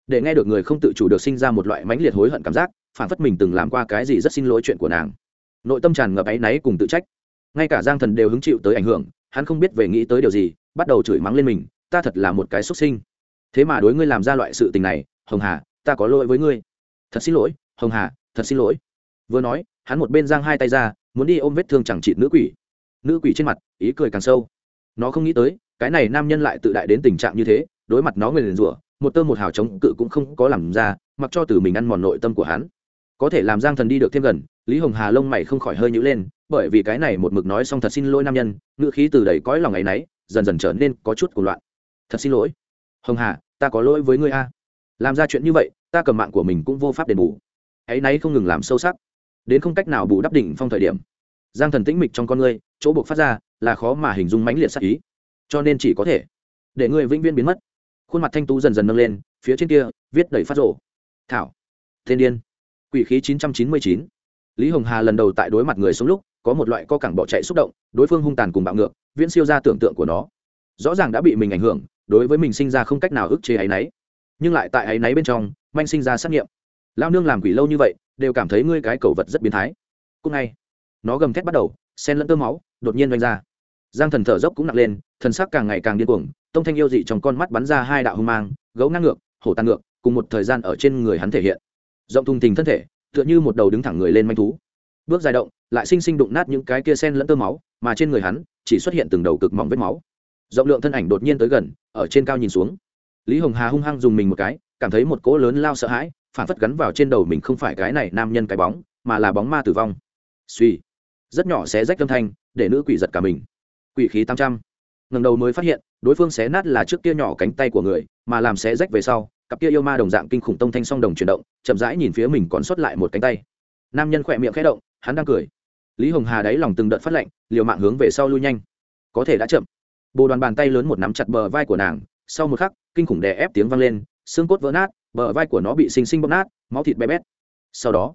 Để nghe được người không tự chủ được sinh ra một loại mãnh liệt hối hận cảm giác, phản phất mình từng làm qua cái gì rất xin lỗi chuyện của nàng. Nội tâm tràn ngập áy náy cùng tự trách. Ngay cả giang thần đều hứng chịu tới ảnh hưởng, hắn không biết về nghĩ tới điều gì, bắt đầu chửi mắng lên mình, ta thật là một cái xuất sinh. Thế mà đối ngươi làm ra loại sự tình này, hồng hà, ta có lỗi với ngươi. Thật xin lỗi, hồng hà, thật xin lỗi. Vừa nói, hắn một bên giang hai tay ra, muốn đi ôm vết thương chẳng chịt nữ quỷ. Nữ quỷ trên mặt, ý cười càng sâu nó không nghĩ tới, cái này nam nhân lại tự đại đến tình trạng như thế, đối mặt nó người liền rủa, một tơ một hào chống cự cũng không có làm ra, mặc cho từ mình ăn mòn nội tâm của hắn. Có thể làm giang thần đi được thêm gần, lý hồng hà lông mày không khỏi hơi nhữ lên, bởi vì cái này một mực nói xong thật xin lỗi nam nhân, ngữ khí từ đầy cõi lòng ấ y n ấ y dần dần trở nên có chút cuộc loạn. Thật xin lỗi. Hồng hà, ta có lỗi với ngươi a. Làm ra chuyện như vậy, ta cầm mạng của mình cũng vô pháp đền bù. Ấ y n ấ y không ngừng làm sâu sắc. Đến không cách nào bù đắp đỉnh phong thời điểm, giang thần tĩnh mịch trong con ngươi, chỗ buộc phát ra là khó mà hình dung mãnh liệt sắc ý. Cho nên chỉ có thể để ngươi vĩnh viễn biến mất. Khuôn mặt thanh tú dần dần nâng lên, phía trên kia viết đầy phát rộ thảo thiên điên. Quỷ khí chín trăm chín mươi chín. Lý hồng hà lần đầu tại đối mặt người xuống lúc, có một loại co cẳng bỏ chạy xúc động, đối phương hung tàn cùng bạo ngược, viễn siêu ra tưởng tượng của nó. Rõ ràng đã bị mình ảnh hưởng, đối với mình sinh ra không cách nào ức chế áy náy. Nhưng lại tại áy náy bên trong, manh sinh ra xác nghiệm. Lao nương làm quỷ lâu như vậy, đều cảm thấy ngươi cái cầu vật rất biến thái. Cúc ngay, nó gầm thét bắt đầu sen lẫn tơ máu đột nhiên doanh ra. Giang thần thở dốc cũng nặng lên, thần sắc càng ngày càng điên cuồng, tông thanh yêu dị trong con mắt bắn ra hai đạo hung mang, gấu ngang ngược, hổ tàn ngược, cùng một thời gian ở trên người hắn thể hiện. Rộng thùng tình thân thể, tựa như một đầu đứng thẳng người lên manh thú. Bước dài động, lại sinh sinh đụng nát những cái kia sen lẫn tơ máu, mà trên người hắn, chỉ xuất hiện từng đầu cực mỏng vết máu. Rộng lượng thân ảnh đột nhiên tới gần, ở trên cao nhìn xuống. Lý hồng hà hung hăng dùng mình một cái, cảm thấy một cỗ lớn lao sợ hãi, phản phất gắn vào trên đầu mình không phải cái này nam nhân cái bóng, mà là bóng ma tử vong. Suy rất nhỏ xé rách âm thanh để nữ quỷ giật cả mình. Quỷ khí tám trăm. Ngần đầu mới phát hiện, đối phương xé nát là trước kia nhỏ cánh tay của người, mà làm xé rách về sau, cặp kia yêu ma đồng dạng kinh khủng tông thanh song đồng chuyển động, chậm rãi nhìn phía mình còn sót lại một cánh tay. Nam nhân khỏe miệng khẽ động, hắn đang cười. Lý hồng hà đáy lòng từng đợt phát lạnh liều mạng hướng về sau lui nhanh. Có thể đã chậm. Bồ đoàn bàn tay lớn một nắm chặt bờ vai của nàng, sau một khắc, kinh khủng đè ép tiếng vang lên, xương cốt vỡ nát, bờ vai của nó bị xinh xinh bóp nát, máu thịt bé bét. Sau đó,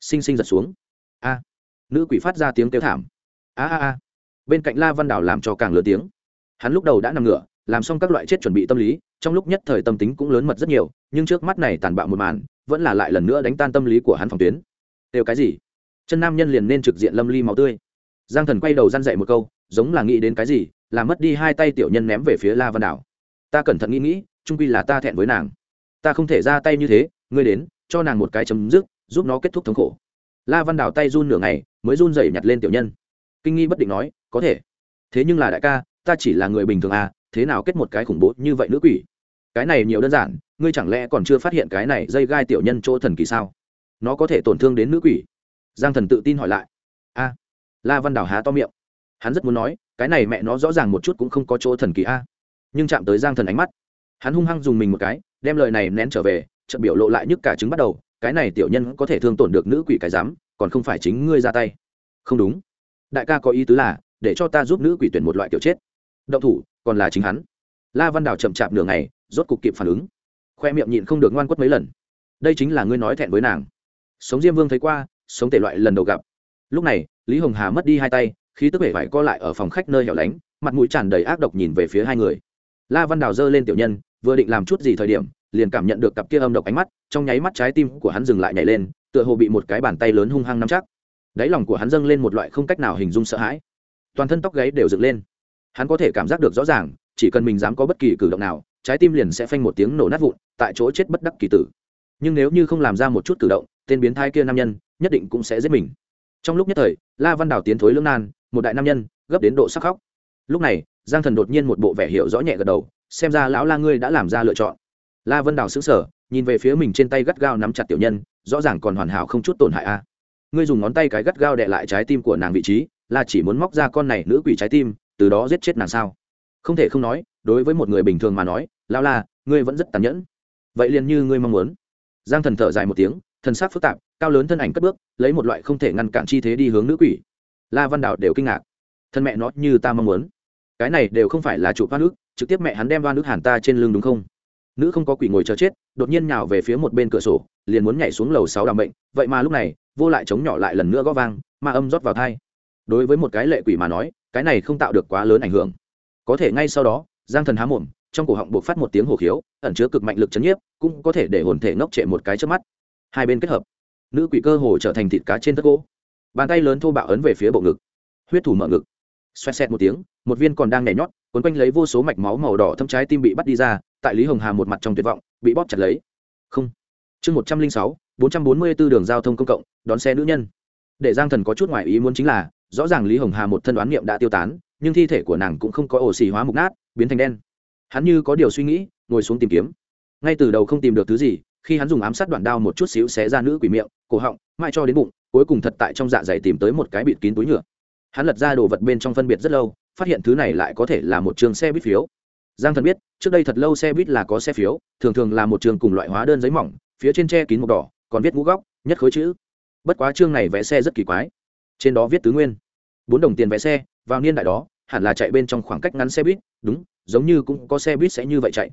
xinh xinh giật xuống. A, nữ quỷ phát ra tiếng kêu thảm a a a. Bên cạnh la văn đảo làm cho càng lớn tiếng. Hắn lúc đầu đã nằm ngửa, làm xong các loại chết chuẩn bị tâm lý, trong lúc nhất thời tâm tính cũng lớn mật rất nhiều, nhưng trước mắt này tàn bạo một màn, vẫn là lại lần nữa đánh tan tâm lý của hắn phòng tuyến. Đều cái gì? Chân nam nhân liền nên trực diện lâm ly máu tươi. Giang thần quay đầu răn dậy một câu, giống là nghĩ đến cái gì, là mất đi hai tay tiểu nhân ném về phía la văn đảo. Ta cẩn thận nghĩ nghĩ trung quy là ta thẹn với nàng. Ta không thể ra tay như thế, ngươi đến, cho nàng một cái chấm dứt, giúp nó kết thúc thống khổ. La văn đảo tay run nửa ngày, mới run dậy nhặt lên tiểu nhân kinh nghi bất định nói, có thể. Thế nhưng là đại ca, ta chỉ là người bình thường à thế nào kết một cái khủng bố như vậy nữ quỷ? Cái này nhiều đơn giản, ngươi chẳng lẽ còn chưa phát hiện cái này dây gai tiểu nhân chỗ thần kỳ sao? Nó có thể tổn thương đến nữ quỷ. Giang thần tự tin hỏi lại. A. La văn đào há to miệng. Hắn rất muốn nói, cái này mẹ nó rõ ràng một chút cũng không có chỗ thần kỳ a. Nhưng chạm tới giang thần ánh mắt, hắn hung hăng dùng mình một cái, đem lời này nén trở về, chợt biểu lộ lại nhức cả trứng bắt đầu, cái này tiểu nhân có thể thương tổn được nữ quỷ cái dám, còn không phải chính ngươi ra tay. Không đúng đại ca có ý tứ là, để cho ta giúp nữ quỷ tuyển một loại kiểu chết. Động thủ, còn là chính hắn. La văn đào chậm chạp nửa ngày, rốt cục kịp phản ứng. Khoe miệng nhịn không được ngoan quất mấy lần. Đây chính là ngươi nói thẹn với nàng. Sống diêm vương thấy qua, sống tể loại lần đầu gặp. Lúc này, lý hồng hà mất đi hai tay, khí tức vẻ vải co lại ở phòng khách nơi hẻo lánh, mặt mũi tràn đầy ác độc nhìn về phía hai người. La văn đào giơ lên tiểu nhân, vừa định làm chút gì thời điểm, liền cảm nhận được cặp kia âm độc ánh mắt, trong nháy mắt trái tim của hắn dừng lại nhảy lên, tựa hồ bị một cái bàn tay lớn hung hăng nắm chắc đáy lòng của hắn dâng lên một loại không cách nào hình dung sợ hãi. Toàn thân tóc gáy đều dựng lên. Hắn có thể cảm giác được rõ ràng, chỉ cần mình dám có bất kỳ cử động nào, trái tim liền sẽ phanh một tiếng nổ nát vụn, tại chỗ chết bất đắc kỳ tử. Nhưng nếu như không làm ra một chút cử động, tên biến thai kia nam nhân nhất định cũng sẽ giết mình. Trong lúc nhất thời, la văn đào tiến thối lưỡng nan, một đại nam nhân, gấp đến độ sắc khóc. Lúc này, giang thần đột nhiên một bộ vẻ hiệu rõ nhẹ gật đầu, xem ra lão la ngươi đã làm ra lựa chọn. La vân đào xứng sở nhìn về phía mình trên tay gắt gao nắm chặt tiểu nhân, rõ ràng còn hoàn hảo không chút tổn hại a ngươi dùng ngón tay cái gắt gao đệ lại trái tim của nàng vị trí, là chỉ muốn móc ra con này nữ quỷ trái tim, từ đó giết chết nàng sao? Không thể không nói, đối với một người bình thường mà nói lao la, ngươi vẫn rất tàn nhẫn. Vậy liền như ngươi mong muốn. Giang thần thở dài một tiếng, thần sắc phức tạp, cao lớn thân ảnh cất bước, lấy một loại không thể ngăn cản chi thế đi hướng nữ quỷ. La văn đào đều kinh ngạc. Thân mẹ nó như ta mong muốn. Cái này đều không phải là chủ hoa nước trực tiếp mẹ hắn đem hoa nước hàn ta trên lưng đúng không? Nữ không có quỷ ngồi chờ chết, đột nhiên nhào về phía một bên cửa sổ, liền muốn nhảy xuống lầu sáu đàm bệnh vậy mà lúc này, vô lại chống nhỏ lại lần nữa gó vang mà âm rót vào thai. Đối với một cái lệ quỷ mà nói, cái này không tạo được quá lớn ảnh hưởng. Có thể ngay sau đó, giang thần há mồm, trong cổ họng buộc phát một tiếng hổ khiếu, ẩn chứa cực mạnh lực chấn nhiếp, cũng có thể để hồn thể ngốc trệ một cái trước mắt. Hai bên kết hợp, nữ quỷ cơ hồ trở thành thịt cá trên tất gỗ. Bàn tay lớn thô bạo ấn về phía bộ ngực, huyết thủ mở ngực. Xoẹt xẹt một tiếng, một viên còn đang nhảy nhót quấn quanh lấy vô số mạch máu màu đỏ thâm trái tim bị bắt đi ra tại lý hồng hà một mặt trong tuyệt vọng, bị bóp chặt lấy. Không. Chương một trăm linh sáu, bốn trăm bốn mươi b ố đường giao thông công cộng, đón xe nữ nhân. Để giang thần có chút ngoại ý muốn chính là, rõ ràng lý hồng hà một thân đoán niệm đã tiêu tán, nhưng thi thể của nàng cũng không có ổ xì hóa mục nát, biến thành đen. Hắn như có điều suy nghĩ, ngồi xuống tìm kiếm. Ngay từ đầu không tìm được thứ gì, khi hắn dùng ám sát đoạn đao một chút xíu xé ra nữ quỷ miệng, cổ họng mai cho đến bụng, cuối cùng thật tại trong dạ dày tìm tới một cái bịt kín túi nhựa. Hắn lật ra đồ vật bên trong phân biệt rất lâu, phát hiện thứ này lại có thể là một trường xe buýt phiếu giang thần biết, trước đây thật lâu xe buýt là có xe phiếu, thường thường là một trường cùng loại hóa đơn giấy mỏng, phía trên tre kín màu đỏ, còn viết ngũ góc, nhất khối chữ. Bất quá chương này vẽ xe rất kỳ quái. Trên đó viết tứ nguyên. Bốn đồng tiền vẽ xe, vào niên đại đó, hẳn là chạy bên trong khoảng cách ngắn xe buýt, đúng, giống như cũng có xe buýt sẽ như vậy chạy.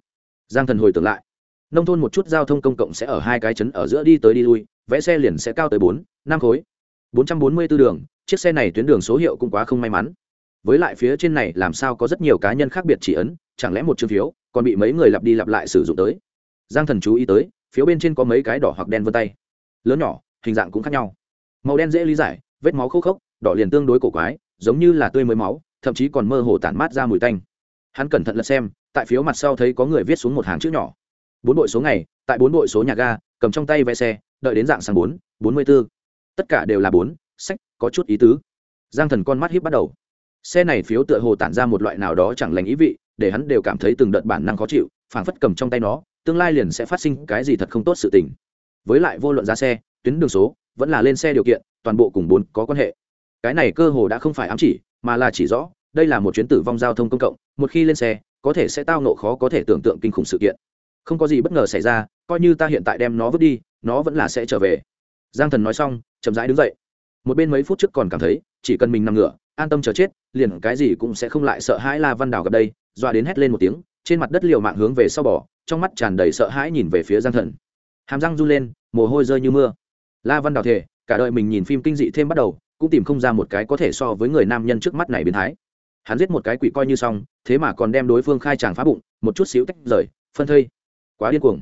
Giang thần hồi tưởng lại, nông thôn một chút giao thông công cộng sẽ ở hai cái chấn ở giữa đi tới đi lui, vẽ xe liền sẽ cao tới bốn, năm khối. Bốn trăm bốn mươi b ố đường, chiếc xe này tuyến đường số hiệu cũng quá không may mắn với lại phía trên này làm sao có rất nhiều cá nhân khác biệt chỉ ấn, chẳng lẽ một chương phiếu còn bị mấy người lặp đi lặp lại sử dụng tới? Giang thần chú ý tới, phiếu bên trên có mấy cái đỏ hoặc đen vân tay. Lớn nhỏ, hình dạng cũng khác nhau. Màu đen dễ lý giải, vết máu khô khốc, đỏ liền tương đối cổ quái, giống như là tươi mới máu, thậm chí còn mơ hồ tản mát ra mùi tanh. Hắn cẩn thận lật xem, tại phiếu mặt sau thấy có người viết xuống một hàng chữ nhỏ. Bốn đội số ngày, tại bốn đội số nhà ga, cầm trong tay vé xe, đợi đến dạng sáng bốn bốn mươi b ố tất cả đều là bốn, sách, có chút ý tứ. Giang thần con mắt hiếp bắt đầu xe này phiếu tựa hồ tản ra một loại nào đó chẳng lành ý vị, để hắn đều cảm thấy từng đợt bản năng khó chịu, phảng phất cầm trong tay nó, tương lai liền sẽ phát sinh cái gì thật không tốt sự tình. Với lại vô luận giá xe, tuyến đường số, vẫn là lên xe điều kiện, toàn bộ cùng bốn có quan hệ. Cái này cơ hồ đã không phải ám chỉ, mà là chỉ rõ, đây là một chuyến tử vong giao thông công cộng, một khi lên xe, có thể sẽ tao nộ khó có thể tưởng tượng kinh khủng sự kiện. Không có gì bất ngờ xảy ra, coi như ta hiện tại đem nó vứt đi, nó vẫn là sẽ trở về. Giang thần nói xong, chậm rãi đứng dậy một bên mấy phút trước còn cảm thấy, chỉ cần mình nằm ngửa, an tâm chờ chết, liền cái gì cũng sẽ không lại sợ hãi la văn đào gặp đây, dọa đến hét lên một tiếng, trên mặt đất liều mạng hướng về sau bỏ trong mắt tràn đầy sợ hãi nhìn về phía giang thần. Hàm răng run lên, mồ hôi rơi như mưa. La văn đào thể cả đời mình nhìn phim kinh dị thêm bắt đầu, cũng tìm không ra một cái có thể so với người nam nhân trước mắt này biến thái. Hắn giết một cái quỷ coi như xong, thế mà còn đem đối phương khai tràng phá bụng, một chút xíu tách rời, phân thây. Quá điên cuồng.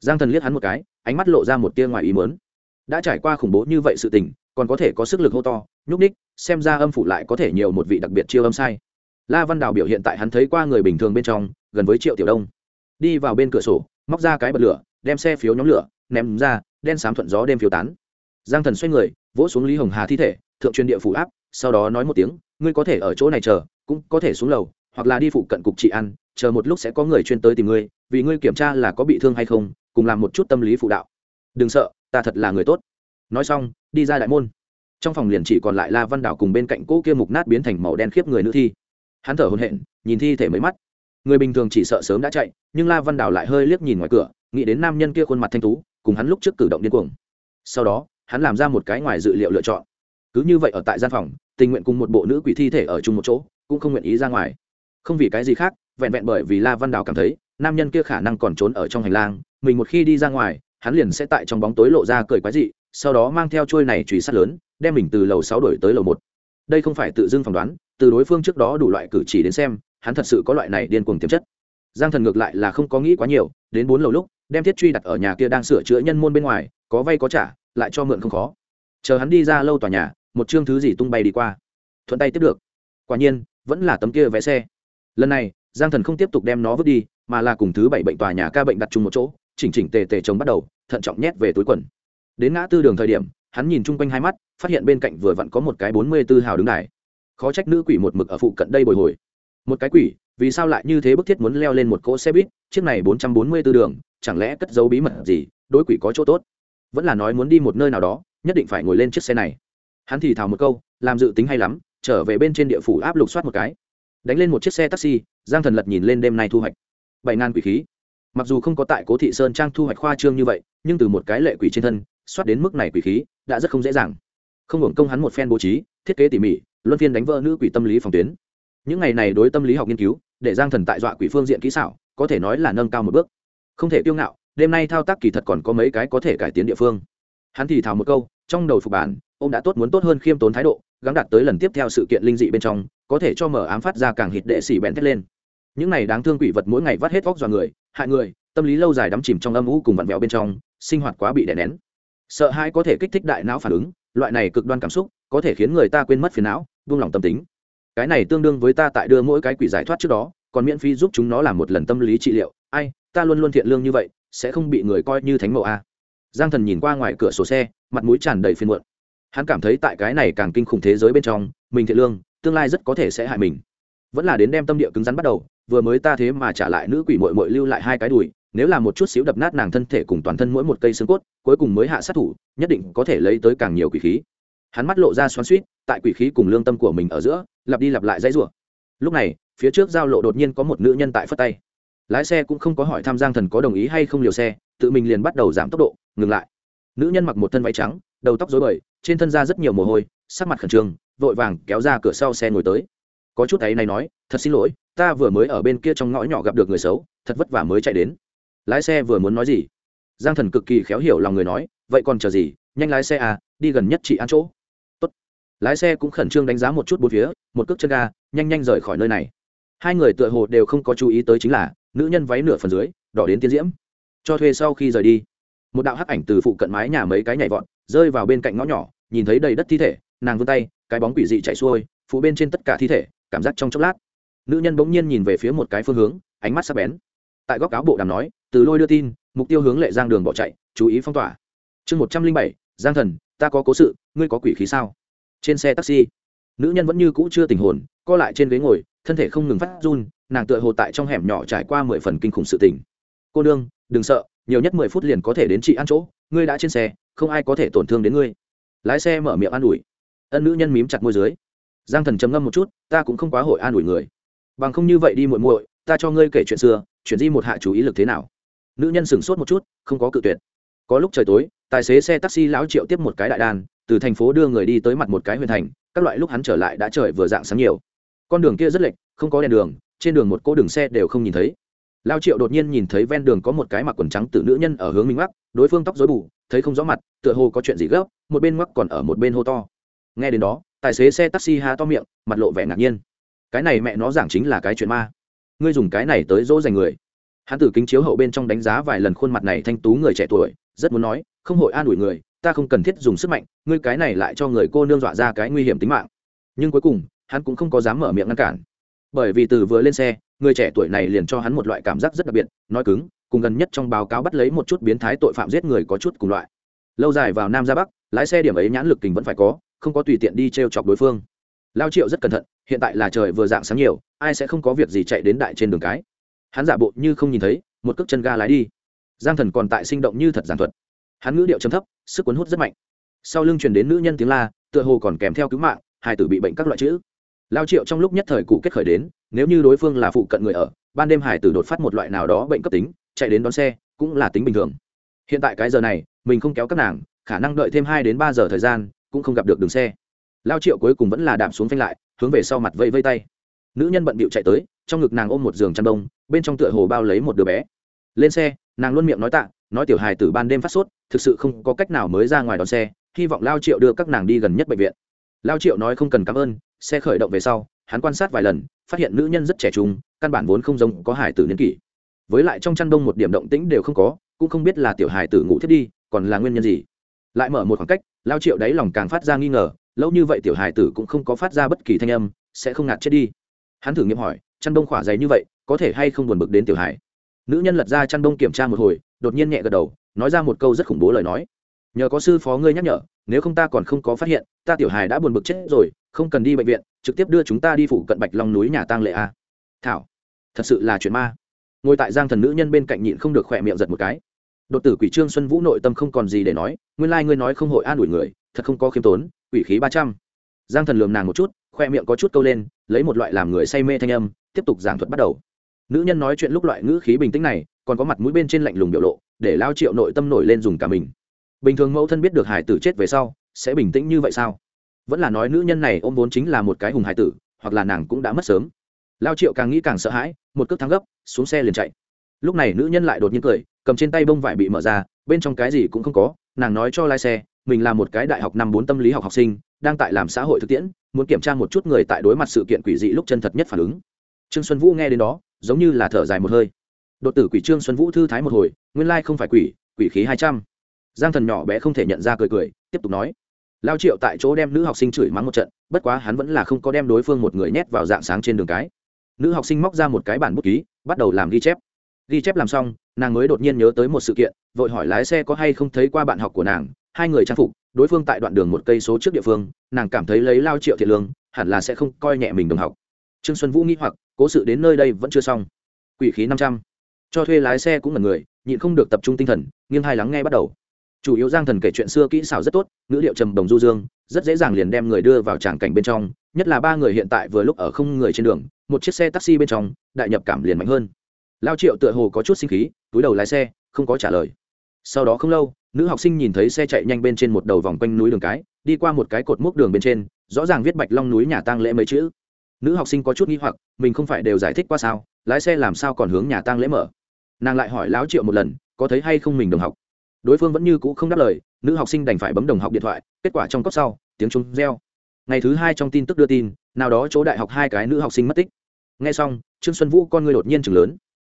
Giang thần liếc hắn một cái, ánh mắt lộ ra một tia ngoài ý mớn đã trải qua khủng bố như vậy sự tình, còn có thể có sức lực hô to, nhúc ních xem ra âm phủ lại có thể nhiều một vị đặc biệt chiêu âm sai. La văn đào biểu hiện tại hắn thấy qua người bình thường bên trong, gần với triệu tiểu đông. Đi vào bên cửa sổ, móc ra cái bật lửa, đem xe phiếu nhóm lửa, ném ra, đen sám thuận gió đem phiếu tán. Giang thần xoay người, vỗ xuống lý hồng hà thi thể, thượng truyền địa phủ áp, sau đó nói một tiếng, ngươi có thể ở chỗ này chờ, cũng có thể xuống lầu, hoặc là đi phụ cận cục trị ăn chờ một lúc sẽ có người chuyên tới tìm ngươi, vì ngươi kiểm tra là có bị thương hay không, cùng làm một chút tâm lý phụ đạo. Đừng sợ ta thật là người tốt. Nói xong, đi ra đại môn. Trong phòng liền chỉ còn lại la văn đảo cùng bên cạnh cỗ kia mục nát biến thành màu đen khiếp người nữ thi. Hắn thở hồn hện nhìn thi thể mấy mắt. Người bình thường chỉ sợ sớm đã chạy, nhưng la văn đảo lại hơi liếc nhìn ngoài cửa, nghĩ đến nam nhân kia khuôn mặt thanh tú, cùng hắn lúc trước cử động điên cuồng. Sau đó, hắn làm ra một cái ngoài dự liệu lựa chọn. Cứ như vậy ở tại gian phòng, tình nguyện cùng một bộ nữ quỷ thi thể ở chung một chỗ, cũng không nguyện ý ra ngoài. Không vì cái gì khác, vẹn vẹn bởi vì la văn đào cảm thấy, nam nhân kia khả năng còn trốn ở trong hành lang, mình một khi đi ra ngoài hắn liền sẽ tại trong bóng tối lộ ra cười quái dị, sau đó mang theo trôi này truy sát lớn, đem mình từ lầu sáu đổi tới lầu một. Đây không phải tự dưng phỏng đoán, từ đối phương trước đó đủ loại cử chỉ đến xem, hắn thật sự có loại này điên cuồng tiềm chất. Giang thần ngược lại là không có nghĩ quá nhiều, đến bốn lầu lúc, đem thiết truy đặt ở nhà kia đang sửa chữa nhân môn bên ngoài, có vay có trả, lại cho mượn không khó. Chờ hắn đi ra lâu tòa nhà, một chương thứ gì tung bay đi qua. Thuận tay tiếp được. Quả nhiên, vẫn là tấm kia vé xe. Lần này, giang thần không tiếp tục đem nó vứt đi, mà là cùng thứ bảy bệnh tòa nhà ca bệnh đặt chung một chỗ chỉnh chỉnh tề tề chống bắt đầu, thận trọng nhét về túi quần. Đến ngã tư đường thời điểm, hắn nhìn chung quanh hai mắt, phát hiện bên cạnh vừa vặn có một cái bốn mươi tư hào đứng đài. Khó trách nữ quỷ một mực ở phụ cận đây bồi hồi. Một cái quỷ, vì sao lại như thế bức thiết muốn leo lên một cỗ xe buýt, chiếc này bốn trăm bốn mươi tư đường, chẳng lẽ cất dấu bí mật gì, đối quỷ có chỗ tốt? Vẫn là nói muốn đi một nơi nào đó, nhất định phải ngồi lên chiếc xe này. Hắn thì thào một câu, làm dự tính hay lắm, trở về bên trên địa phủ áp lục soát một cái. Đánh lên một chiếc xe taxi, giang thần lật nhìn lên đêm nay thu hoạch. Bảy ngàn quỷ khí mặc dù không có tại cố thị sơn trang thu hoạch khoa trương như vậy, nhưng từ một cái lệ quỷ trên thân xoát đến mức này quỷ khí, đã rất không dễ dàng. Không hưởng công hắn một phen bố trí, thiết kế tỉ mỉ, luân phiên đánh vỡ nữ quỷ tâm lý phòng tuyến. Những ngày này đối tâm lý học nghiên cứu, để giang thần tại dọa quỷ phương diện kỹ xảo, có thể nói là nâng cao một bước. Không thể kiêu ngạo, đêm nay thao tác kỳ thật còn có mấy cái có thể cải tiến địa phương. Hắn thì thào một câu, trong đầu phục bản, ông đã tốt muốn tốt hơn khiêm tốn thái độ gắn đặt tới lần tiếp theo sự kiện linh dị bên trong, có thể cho mở ám phát ra càng hít đệ xỉ bèn thét lên những này đáng thương quỷ vật mỗi ngày vắt hết vóc dọa người, hại người, tâm lý lâu dài đắm chìm trong âm u cùng vặn vẹo bên trong, sinh hoạt quá bị đè nén. Sợ hãi có thể kích thích đại não phản ứng, loại này cực đoan cảm xúc, có thể khiến người ta quên mất phiền não, buông lỏng tâm tính. Cái này tương đương với ta tại đưa mỗi cái quỷ giải thoát trước đó, còn miễn phí giúp chúng nó làm một lần tâm lý trị liệu. Ai, ta luôn luôn thiện lương như vậy, sẽ không bị người coi như thánh mẫu a. Giang thần nhìn qua ngoài cửa sổ xe, mặt mũi tràn đầy phiền muộn. Hắn cảm thấy tại cái này càng kinh khủng thế giới bên trong, mình thiện lương, tương lai rất có thể sẽ hại mình. Vẫn là đến đem tâm địa cứng rắn bắt đầu vừa mới ta thế mà trả lại nữ quỷ mội mội lưu lại hai cái đùi, nếu là một chút xíu đập nát nàng thân thể cùng toàn thân mỗi một cây xương cốt, cuối cùng mới hạ sát thủ, nhất định có thể lấy tới càng nhiều quỷ khí. Hắn mắt lộ ra xoắn suýt tại quỷ khí cùng lương tâm của mình ở giữa, lặp đi lặp lại dãy rủa. Lúc này, phía trước giao lộ đột nhiên có một nữ nhân tại phất tay. Lái xe cũng không có hỏi tham giang thần có đồng ý hay không liều xe, tự mình liền bắt đầu giảm tốc độ, ngừng lại. Nữ nhân mặc một thân váy trắng, đầu tóc dối bời, trên thân da rất nhiều mồ hôi, sắc mặt khẩn trương, vội vàng kéo ra cửa sau xe ngồi tới. Có chút ấy này nói, thật xin lỗi ta vừa mới ở bên kia trong ngõ nhỏ gặp được người xấu, thật vất vả mới chạy đến. Lái xe vừa muốn nói gì? Giang thần cực kỳ khéo hiểu lòng người nói, vậy còn chờ gì? Nhanh lái xe à đi gần nhất chị ăn chỗ. Tốt. lái xe cũng khẩn trương đánh giá một chút bốn phía, một cước chân ga, nhanh nhanh rời khỏi nơi này. Hai người tựa hồ đều không có chú ý tới chính là, nữ nhân váy nửa phần dưới, đỏ đến tiến diễm. Cho thuê sau khi rời đi, một đạo hắc ảnh từ phụ cận mái nhà mấy cái nhảy vọt, rơi vào bên cạnh ngõ nhỏ, nhìn thấy đầy đất thi thể, nàng vươn tay, cái bóng quỷ dị chạy xuôi, phụ bên trên tất cả thi thể, cảm giác trong chốc lát nữ nhân bỗng nhiên nhìn về phía một cái phương hướng, ánh mắt sắc bén. Tại góc áo bộ đàm nói, từ lôi đưa tin, mục tiêu hướng lệ giang đường bỏ chạy, chú ý phong tỏa. Chương một trăm linh bảy, giang thần, ta có cố sự, ngươi có quỷ khí sao? Trên xe taxi, nữ nhân vẫn như cũ chưa tình hồn, co lại trên ghế ngồi, thân thể không ngừng phát run, nàng tựa hồ tại trong hẻm nhỏ trải qua mười phần kinh khủng sự tình. Cô đương đừng sợ, nhiều nhất mười phút liền có thể đến chị ăn chỗ, ngươi đã trên xe, không ai có thể tổn thương đến ngươi. Lái xe mở miệng an ủi. Ân nữ nhân mím chặt môi dưới. Giang thần trầm ngâm một chút, ta cũng không quá hội an ủi người bằng không như vậy đi muội muội, ta cho ngươi kể chuyện xưa chuyện di một hạ chú ý lực thế nào? Nữ nhân sửng sốt một chút, không có cự tuyệt. Có lúc trời tối, tài xế xe taxi lão triệu tiếp một cái đại đàn, từ thành phố đưa người đi tới mặt một cái huyền thành, các loại lúc hắn trở lại đã trời vừa dạng sáng nhiều. Con đường kia rất lệch, không có đèn đường, trên đường một cô đường xe đều không nhìn thấy. Lao triệu đột nhiên nhìn thấy ven đường có một cái mặc quần trắng từ nữ nhân ở hướng minh mắc đối phương tóc dối bù, thấy không rõ mặt, tựa hồ có chuyện gì gấp, một bên mắc còn ở một bên hô to. Nghe đến đó, tài xế xe taxi há to miệng, mặt lộ vẻ ngạc nhiên cái này mẹ nó giảng chính là cái chuyện ma. Ngươi dùng cái này tới dỗ dành người. Hắn từ kính chiếu hậu bên trong đánh giá vài lần khuôn mặt này thanh tú người trẻ tuổi, rất muốn nói, không hội an ủi người, ta không cần thiết dùng sức mạnh, ngươi cái này lại cho người cô nương dọa ra cái nguy hiểm tính mạng. Nhưng cuối cùng, hắn cũng không có dám mở miệng ngăn cản. Bởi vì từ vừa lên xe, người trẻ tuổi này liền cho hắn một loại cảm giác rất đặc biệt, nói cứng, cùng gần nhất trong báo cáo bắt lấy một chút biến thái tội phạm giết người có chút cùng loại. Lâu dài vào nam ra bắc, lái xe điểm ấy nhãn lực kình vẫn phải có, không có tùy tiện đi t r e o chọc đối phương. Lao triệu rất cẩn thận hiện tại là trời vừa dạng sáng nhiều, ai sẽ không có việc gì chạy đến đại trên đường cái. Hắn giả bộ như không nhìn thấy, một cước chân ga lái đi. Giang thần còn tại sinh động như thật giản thuật. Hắn ngữ điệu chấm thấp, sức cuốn hút rất mạnh. Sau lưng truyền đến nữ nhân tiếng la, tựa hồ còn kèm theo cứu mạng, hai tử bị bệnh các loại chữ. Lao triệu trong lúc nhất thời cụ kết khởi đến, nếu như đối phương là phụ cận người ở, ban đêm hải tử đột phát một loại nào đó bệnh cấp tính, chạy đến đón xe, cũng là tính bình thường. Hiện tại cái giờ này, mình không kéo các nàng, khả năng đợi thêm hai đến ba giờ thời gian, cũng không gặp được đường xe. Lao triệu cuối cùng vẫn là đạp xuống phanh lại hướng về sau mặt vây vây tay. Nữ nhân bận bịu chạy tới, trong ngực nàng ôm một giường chăn đông bên trong tựa hồ bao lấy một đứa bé. Lên xe, nàng luôn miệng nói tạ, nói tiểu hài từ ban đêm phát sốt, thực sự không có cách nào mới ra ngoài đón xe, hy vọng lao triệu đưa các nàng đi gần nhất bệnh viện. Lao triệu nói không cần cảm ơn, xe khởi động về sau, hắn quan sát vài lần, phát hiện nữ nhân rất trẻ trung, căn bản vốn không giống có hải tử niên kỷ. Với lại trong chăn đông một điểm động tĩnh đều không có, cũng không biết là tiểu hải tử ngủ thiết đi, còn là nguyên nhân gì. Lại mở một khoảng cách, lao triệu đáy lòng càng phát ra nghi ngờ lâu như vậy tiểu hải tử cũng không có phát ra bất kỳ thanh âm, sẽ không ngạt chết đi. Hắn thử nghiệm hỏi, chăn đông khỏa dày như vậy, có thể hay không buồn bực đến tiểu hải nữ nhân lật ra chăn đông kiểm tra một hồi, đột nhiên nhẹ gật đầu, nói ra một câu rất khủng bố lời nói. Nhờ có sư phó ngươi nhắc nhở, nếu không ta còn không có phát hiện, ta tiểu hài đã buồn bực chết rồi, không cần đi bệnh viện, trực tiếp đưa chúng ta đi phủ cận bạch long núi nhà tang lệ a. Thảo, thật sự là chuyện ma. Ngồi tại giang thần nữ nhân bên cạnh nhịn không được khỏe miệng giật một cái. Đột tử quỷ trương xuân vũ nội tâm không còn gì để nói, nguyên lai、like、ngươi nói không hội an ủi người thật không có khiêm tốn, quỷ khí ba trăm. Giang thần lườm nàng một chút, khoe miệng có chút câu lên, lấy một loại làm người say mê thanh âm, tiếp tục giảng thuật bắt đầu. Nữ nhân nói chuyện lúc loại ngữ khí bình tĩnh này, còn có mặt mũi bên trên lạnh lùng biểu lộ, để lao triệu nội tâm nổi lên dùng cả mình. Bình thường mẫu thân biết được hải tử chết về sau, sẽ bình tĩnh như vậy sao? Vẫn là nói nữ nhân này ôm vốn chính là một cái hùng hải tử, hoặc là nàng cũng đã mất sớm. Lao triệu càng nghĩ càng sợ hãi, một cước thắng gấp, xuống xe liền chạy. Lúc này nữ nhân lại đột nhiên cười, cầm trên tay bông vải bị mở ra, bên trong cái gì cũng không có, nàng nói cho lái xe mình là một cái đại học năm bốn tâm lý học học sinh, đang tại làm xã hội thực tiễn, muốn kiểm tra một chút người tại đối mặt sự kiện quỷ dị lúc chân thật nhất phản ứng. Trương xuân vũ nghe đến đó, giống như là thở dài một hơi. Đột tử quỷ trương xuân vũ thư thái một hồi, nguyên lai không phải quỷ quỷ khí hai trăm. Giang thần nhỏ bé không thể nhận ra cười cười, tiếp tục nói. Lao triệu tại chỗ đem nữ học sinh chửi mắng một trận, bất quá hắn vẫn là không có đem đối phương một người nhét vào dạng sáng trên đường cái. Nữ học sinh móc ra một cái bản bút ký, bắt đầu làm ghi chép. Ghi chép làm xong, nàng mới đột nhiên nhớ tới một sự kiện, vội hỏi lái xe có hay không thấy qua bạn học của nàng hai người trang phục, đối phương tại đoạn đường một cây số trước địa phương, nàng cảm thấy lấy lao triệu thiệt lương, hẳn là sẽ không coi nhẹ mình đồng học. Trương xuân vũ nghĩ hoặc, cố sự đến nơi đây vẫn chưa xong. Quỷ khí năm trăm. Cho thuê lái xe cũng là người, nhịn không được tập trung tinh thần, nghiêng hai lắng nghe bắt đầu. Chủ yếu giang thần kể chuyện xưa kỹ xảo rất tốt, ngữ liệu trầm đồng du dương, rất dễ dàng liền đem người đưa vào tràng cảnh bên trong, nhất là ba người hiện tại vừa lúc ở không người trên đường, một chiếc xe taxi bên trong, đại nhập cảm liền mạnh hơn. Lao triệu tựa hồ có chút sinh khí, túi đầu lái xe, không có trả lời. Sau đó không lâu nữ học sinh nhìn thấy xe chạy nhanh bên trên một đầu vòng quanh núi đường cái, đi qua một cái cột mốc đường bên trên, rõ ràng viết bạch long núi nhà tang lễ mấy chữ. Nữ học sinh có chút nghi hoặc, mình không phải đều giải thích qua sao, lái xe làm sao còn hướng nhà tang lễ mở? Nàng lại hỏi lão triệu một lần, có thấy hay không mình đồng học? Đối phương vẫn như cũ không đáp lời, nữ học sinh đành phải bấm đồng học điện thoại, kết quả trong cốc sau, tiếng trung reo. Ngày thứ hai trong tin tức đưa tin, nào đó chỗ đại học hai cái nữ học sinh mất tích. Nghe xong, trương xuân vũ con người đột nhiên chừng lớn.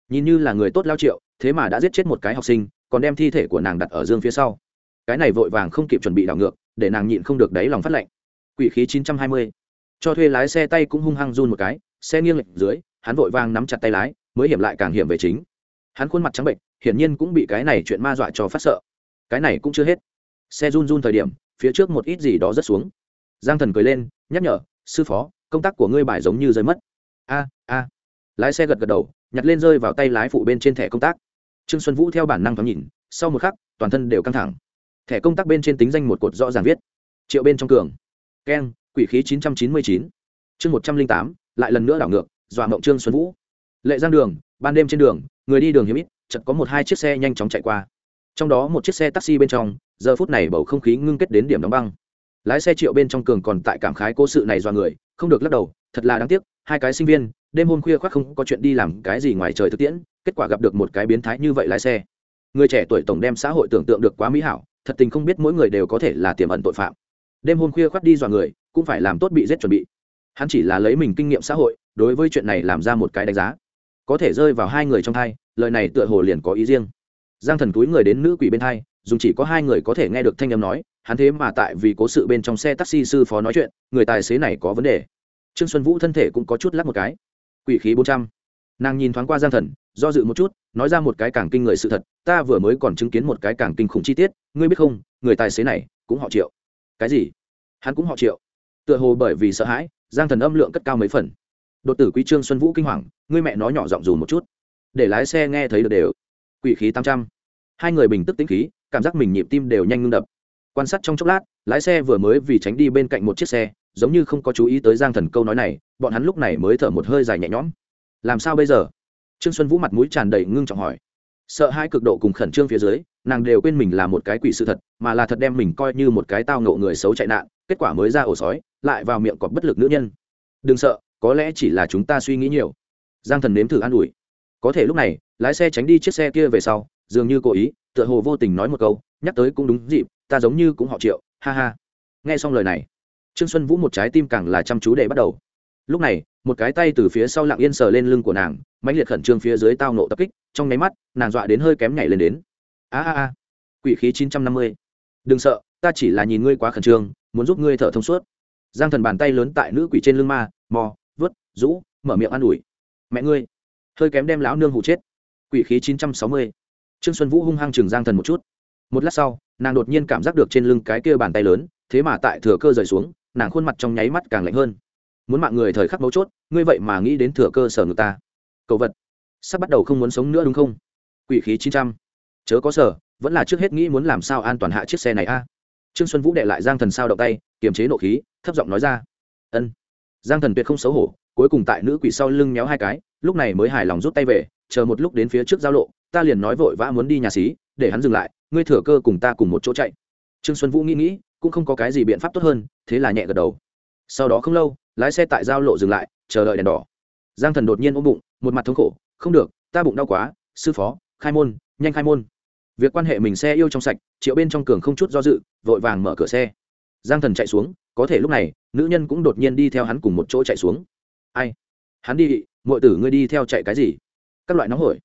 Nhìn như là người tốt lao triệu, thế mà đã giết chết một cái học sinh còn đem thi thể của nàng đặt ở dương phía sau. Cái này vội vàng không kịp chuẩn bị đảo ngược, để nàng nhịn không được đáy lòng phát lệnh. Quỷ khí chín trăm hai mươi. Cho thuê lái xe tay cũng hung hăng run một cái, xe nghiêng lệch dưới, hắn vội vàng nắm chặt tay lái, mới hiểm lại càng hiểm về chính. Hắn khuôn mặt trắng bệnh, hiển nhiên cũng bị cái này chuyện ma dọa cho phát sợ. Cái này cũng chưa hết. Xe run run thời điểm, phía trước một ít gì đó rất xuống. Giang thần cười lên, nhắc nhở, sư phó, công tác của ngươi bài giống như rơi mất. A a. Lái xe gật gật đầu, nhặt lên rơi vào tay lái phụ bên trên thẻ công tác trương xuân vũ theo bản năng thoáng nhìn, sau một khắc, toàn thân đều căng thẳng. Thẻ công tác bên trên tính danh một cột rõ ràng viết, triệu bên trong cường. Keng, quỷ khí chín trăm chín mươi chín. Chương một trăm linh tám, lại lần nữa đảo ngược, dọa mộng trương xuân vũ. Lệ giang đường, ban đêm trên đường, người đi đường hiếm ít, chợt có một hai chiếc xe nhanh chóng chạy qua. Trong đó một chiếc xe taxi bên trong, giờ phút này bầu không khí ngưng kết đến điểm đóng băng. Lái xe triệu bên trong cường còn tại cảm khái cố sự này do người, không được lắc đầu, thật là đáng tiếc, hai cái sinh viên, đêm hôm khuya khoác không có chuyện đi làm cái gì ngoài trời thực tiễn kết quả gặp được một cái biến thái như vậy lái xe. Người trẻ tuổi tổng đem xã hội tưởng tượng được quá mỹ hảo, thật tình không biết mỗi người đều có thể là tiềm ẩn tội phạm. Đêm hôm khuya khoác đi dọa người, cũng phải làm tốt bị giết chuẩn bị. Hắn chỉ là lấy mình kinh nghiệm xã hội, đối với chuyện này làm ra một cái đánh giá. Có thể rơi vào hai người trong thai, lời này tựa hồ liền có ý riêng. Giang thần túi người đến nữ quỷ bên thai dùng chỉ có hai người có thể nghe được thanh âm nói, hắn thế mà tại vì cố sự bên trong xe taxi sư phó nói chuyện, người tài xế này có vấn đề. Trương xuân vũ thân thể cũng có chút lắc một cái. Quỷ khí bốn trăm nàng nhìn thoáng qua giang thần, do dự một chút, nói ra một cái càng kinh người sự thật, ta vừa mới còn chứng kiến một cái càng kinh khủng chi tiết, ngươi biết không, người tài xế này cũng họ triệu. Cái gì? Hắn cũng họ triệu. Tựa hồ bởi vì sợ hãi, giang thần âm lượng cất cao mấy phần. Đột tử quý trương xuân vũ kinh hoàng, ngươi mẹ nói nhỏ giọng dù một chút. Để lái xe nghe thấy được đều. Quỷ khí tám trăm. Hai người bình tức tĩnh khí, cảm giác mình nhịp tim đều nhanh ngưng đập. Quan sát trong chốc lát, lái xe vừa mới vì tránh đi bên cạnh một chiếc xe, giống như không có chú ý tới giang thần câu nói này, bọn hắn lúc này mới thở một hơi dài nhẹ nhõm làm sao bây giờ? Trương xuân vũ mặt mũi tràn đầy ngưng trọng hỏi. Sợ hai cực độ cùng khẩn trương phía dưới, nàng đều quên mình là một cái quỷ sự thật, mà là thật đem mình coi như một cái tao ngộ người xấu chạy nạn, kết quả mới ra ổ sói, lại vào miệng cọp bất lực nữ nhân. Đừng sợ, có lẽ chỉ là chúng ta suy nghĩ nhiều. Giang thần nếm thử an ủi. Có thể lúc này, lái xe tránh đi chiếc xe kia về sau, dường như cố ý, tựa hồ vô tình nói một câu, nhắc tới cũng đúng dịp, ta giống như cũng họ triệu, ha ha. Nghe xong lời này, trương xuân vũ một trái tim càng là chăm chú để bắt đầu lúc này, một cái tay từ phía sau lặng yên sờ lên lưng của nàng, mãnh liệt khẩn trương phía dưới tao nộ tập kích, trong nháy mắt, nàng dọa đến hơi kém nhảy lên đến. A a a, quỷ khí chín trăm năm mươi. Đừng sợ, ta chỉ là nhìn ngươi quá khẩn trương, muốn giúp ngươi thở thông suốt. Giang thần bàn tay lớn tại nữ quỷ trên lưng ma, mò vớt rũ, mở miệng an ủi. Mẹ ngươi, hơi kém đem lão nương hụ chết. Quỷ khí chín trăm sáu mươi. Trương xuân vũ hung hăng chừng giang thần một chút. Một lát sau, nàng đột nhiên cảm giác được trên lưng cái kia bàn tay lớn, thế mà tại thừa cơ rời xuống, nàng khuôn mặt trong nháy mắt càng lạnh hơn muốn mạng người thời khắc mấu chốt, ngươi vậy mà nghĩ đến thừa cơ sở ngược ta. Cầu vật. Sắp bắt đầu không muốn sống nữa đúng không? Quỷ khí chín trăm. Chớ có sở, vẫn là trước hết nghĩ muốn làm sao an toàn hạ chiếc xe này a. Trương xuân vũ đệ lại giang thần sao động tay, kiềm chế nộ khí, thấp giọng nói ra. Ân. Giang thần tuyệt không xấu hổ, cuối cùng tại nữ quỷ sau lưng méo hai cái, lúc này mới hài lòng rút tay về, chờ một lúc đến phía trước giao lộ, ta liền nói vội vã muốn đi nhà xí, để hắn dừng lại, ngươi thừa cơ cùng ta cùng một chỗ chạy. Trương xuân vũ nghĩ nghĩ, cũng không có cái gì biện pháp tốt hơn, thế là nhẹ gật đầu. Sau đó không lâu lái xe tại giao lộ dừng lại, chờ đợi đèn đỏ. Giang thần đột nhiên ôm bụng, một mặt thống khổ, không được, ta bụng đau quá, sư phó, khai môn, nhanh khai môn. Việc quan hệ mình xe yêu trong sạch, triệu bên trong cường không chút do dự, vội vàng mở cửa xe. Giang thần chạy xuống, có thể lúc này, nữ nhân cũng đột nhiên đi theo hắn cùng một chỗ chạy xuống. Ai? Hắn đi mọi tử ngươi đi theo chạy cái gì? Các loại nóng hổi.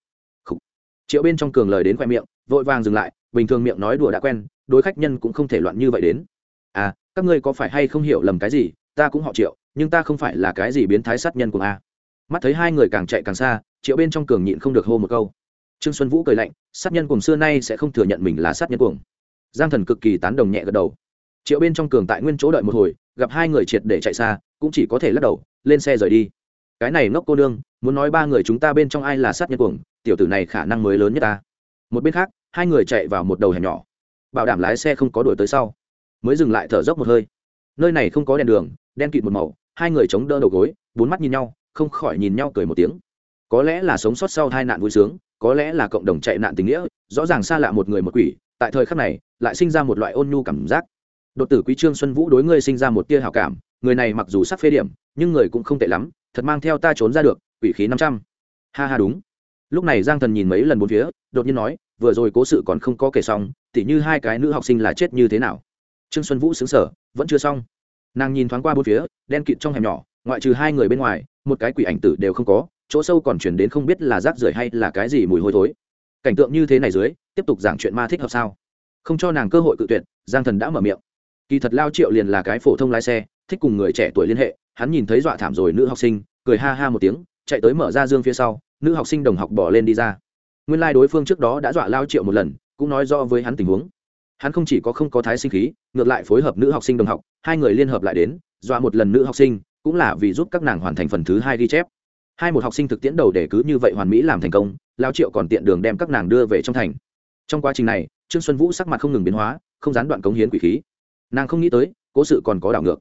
Khủ. triệu bên trong cường lời đến khoe miệng, vội vàng dừng lại, bình thường miệng nói đùa đã quen, đối khách nhân cũng không thể loạn như vậy đến. À các ngươi có phải hay không hiểu lầm cái gì? Ta cũng họ triệu, nhưng ta không phải là cái gì biến thái sát nhân của a. Mắt thấy hai người càng chạy càng xa, triệu bên trong cường nhịn không được hô một câu. Trương xuân vũ cười lạnh, sát nhân cùng xưa nay sẽ không thừa nhận mình là sát nhân cuồng. Giang thần cực kỳ tán đồng nhẹ gật đầu. Triệu bên trong cường tại nguyên chỗ đợi một hồi, gặp hai người triệt để chạy xa, cũng chỉ có thể lắc đầu, lên xe rời đi. Cái này ngốc cô nương, muốn nói ba người chúng ta bên trong ai là sát nhân cuồng, tiểu tử này khả năng mới lớn nhất ta. Một bên khác, hai người chạy vào một đầu hẻm nhỏ. Bảo đảm lái xe không có đuổi tới sau. Mới dừng lại thở dốc một hơi nơi này không có đèn đường, đen kịt một màu, hai người chống đỡ đầu gối, bốn mắt nhìn nhau, không khỏi nhìn nhau cười một tiếng. Có lẽ là sống sót sau hai nạn vui sướng, có lẽ là cộng đồng chạy nạn tình nghĩa, rõ ràng xa lạ một người một quỷ, tại thời khắc này, lại sinh ra một loại ôn nhu cảm giác. Đột tử quý trương xuân vũ đối ngươi sinh ra một tia hảo cảm, người này mặc dù sắc phê điểm, nhưng người cũng không tệ lắm, thật mang theo ta trốn ra được, quỷ khí năm trăm. Ha ha đúng. Lúc này giang thần nhìn mấy lần bốn phía, đột nhiên nói, vừa rồi cố sự còn không có kể xong, tỉ như hai cái nữ học sinh là chết như thế nào? Trương xuân vũ xứng sở vẫn chưa xong. Nàng nhìn thoáng qua bốn phía, đen kịt trong hẻm nhỏ, ngoại trừ hai người bên ngoài, một cái quỷ ảnh tử đều không có, chỗ sâu còn chuyển đến không biết là rác rưởi hay là cái gì mùi hôi thối. Cảnh tượng như thế này dưới, tiếp tục giảng chuyện ma thích hợp sao? Không cho nàng cơ hội cự tuyệt, giang thần đã mở miệng. Kỳ thật lao triệu liền là cái phổ thông lái xe, thích cùng người trẻ tuổi liên hệ, hắn nhìn thấy dọa thảm rồi nữ học sinh, cười ha ha một tiếng, chạy tới mở ra dương phía sau, nữ học sinh đồng học bỏ lên đi ra. Nguyên lai、like、đối phương trước đó đã dọa lao triệu một lần, cũng nói rõ với hắn tình huống hắn không chỉ có không có thái sinh khí, ngược lại phối hợp nữ học sinh đồng học, hai người liên hợp lại đến, dọa một lần nữ học sinh, cũng là vì giúp các nàng hoàn thành phần thứ hai ghi chép. Hai một học sinh thực tiễn đầu để cứ như vậy hoàn mỹ làm thành công, lao triệu còn tiện đường đem các nàng đưa về trong thành. Trong quá trình này, trương xuân vũ sắc mặt không ngừng biến hóa, không gián đoạn cống hiến quỷ khí. Nàng không nghĩ tới, cố sự còn có đảo ngược.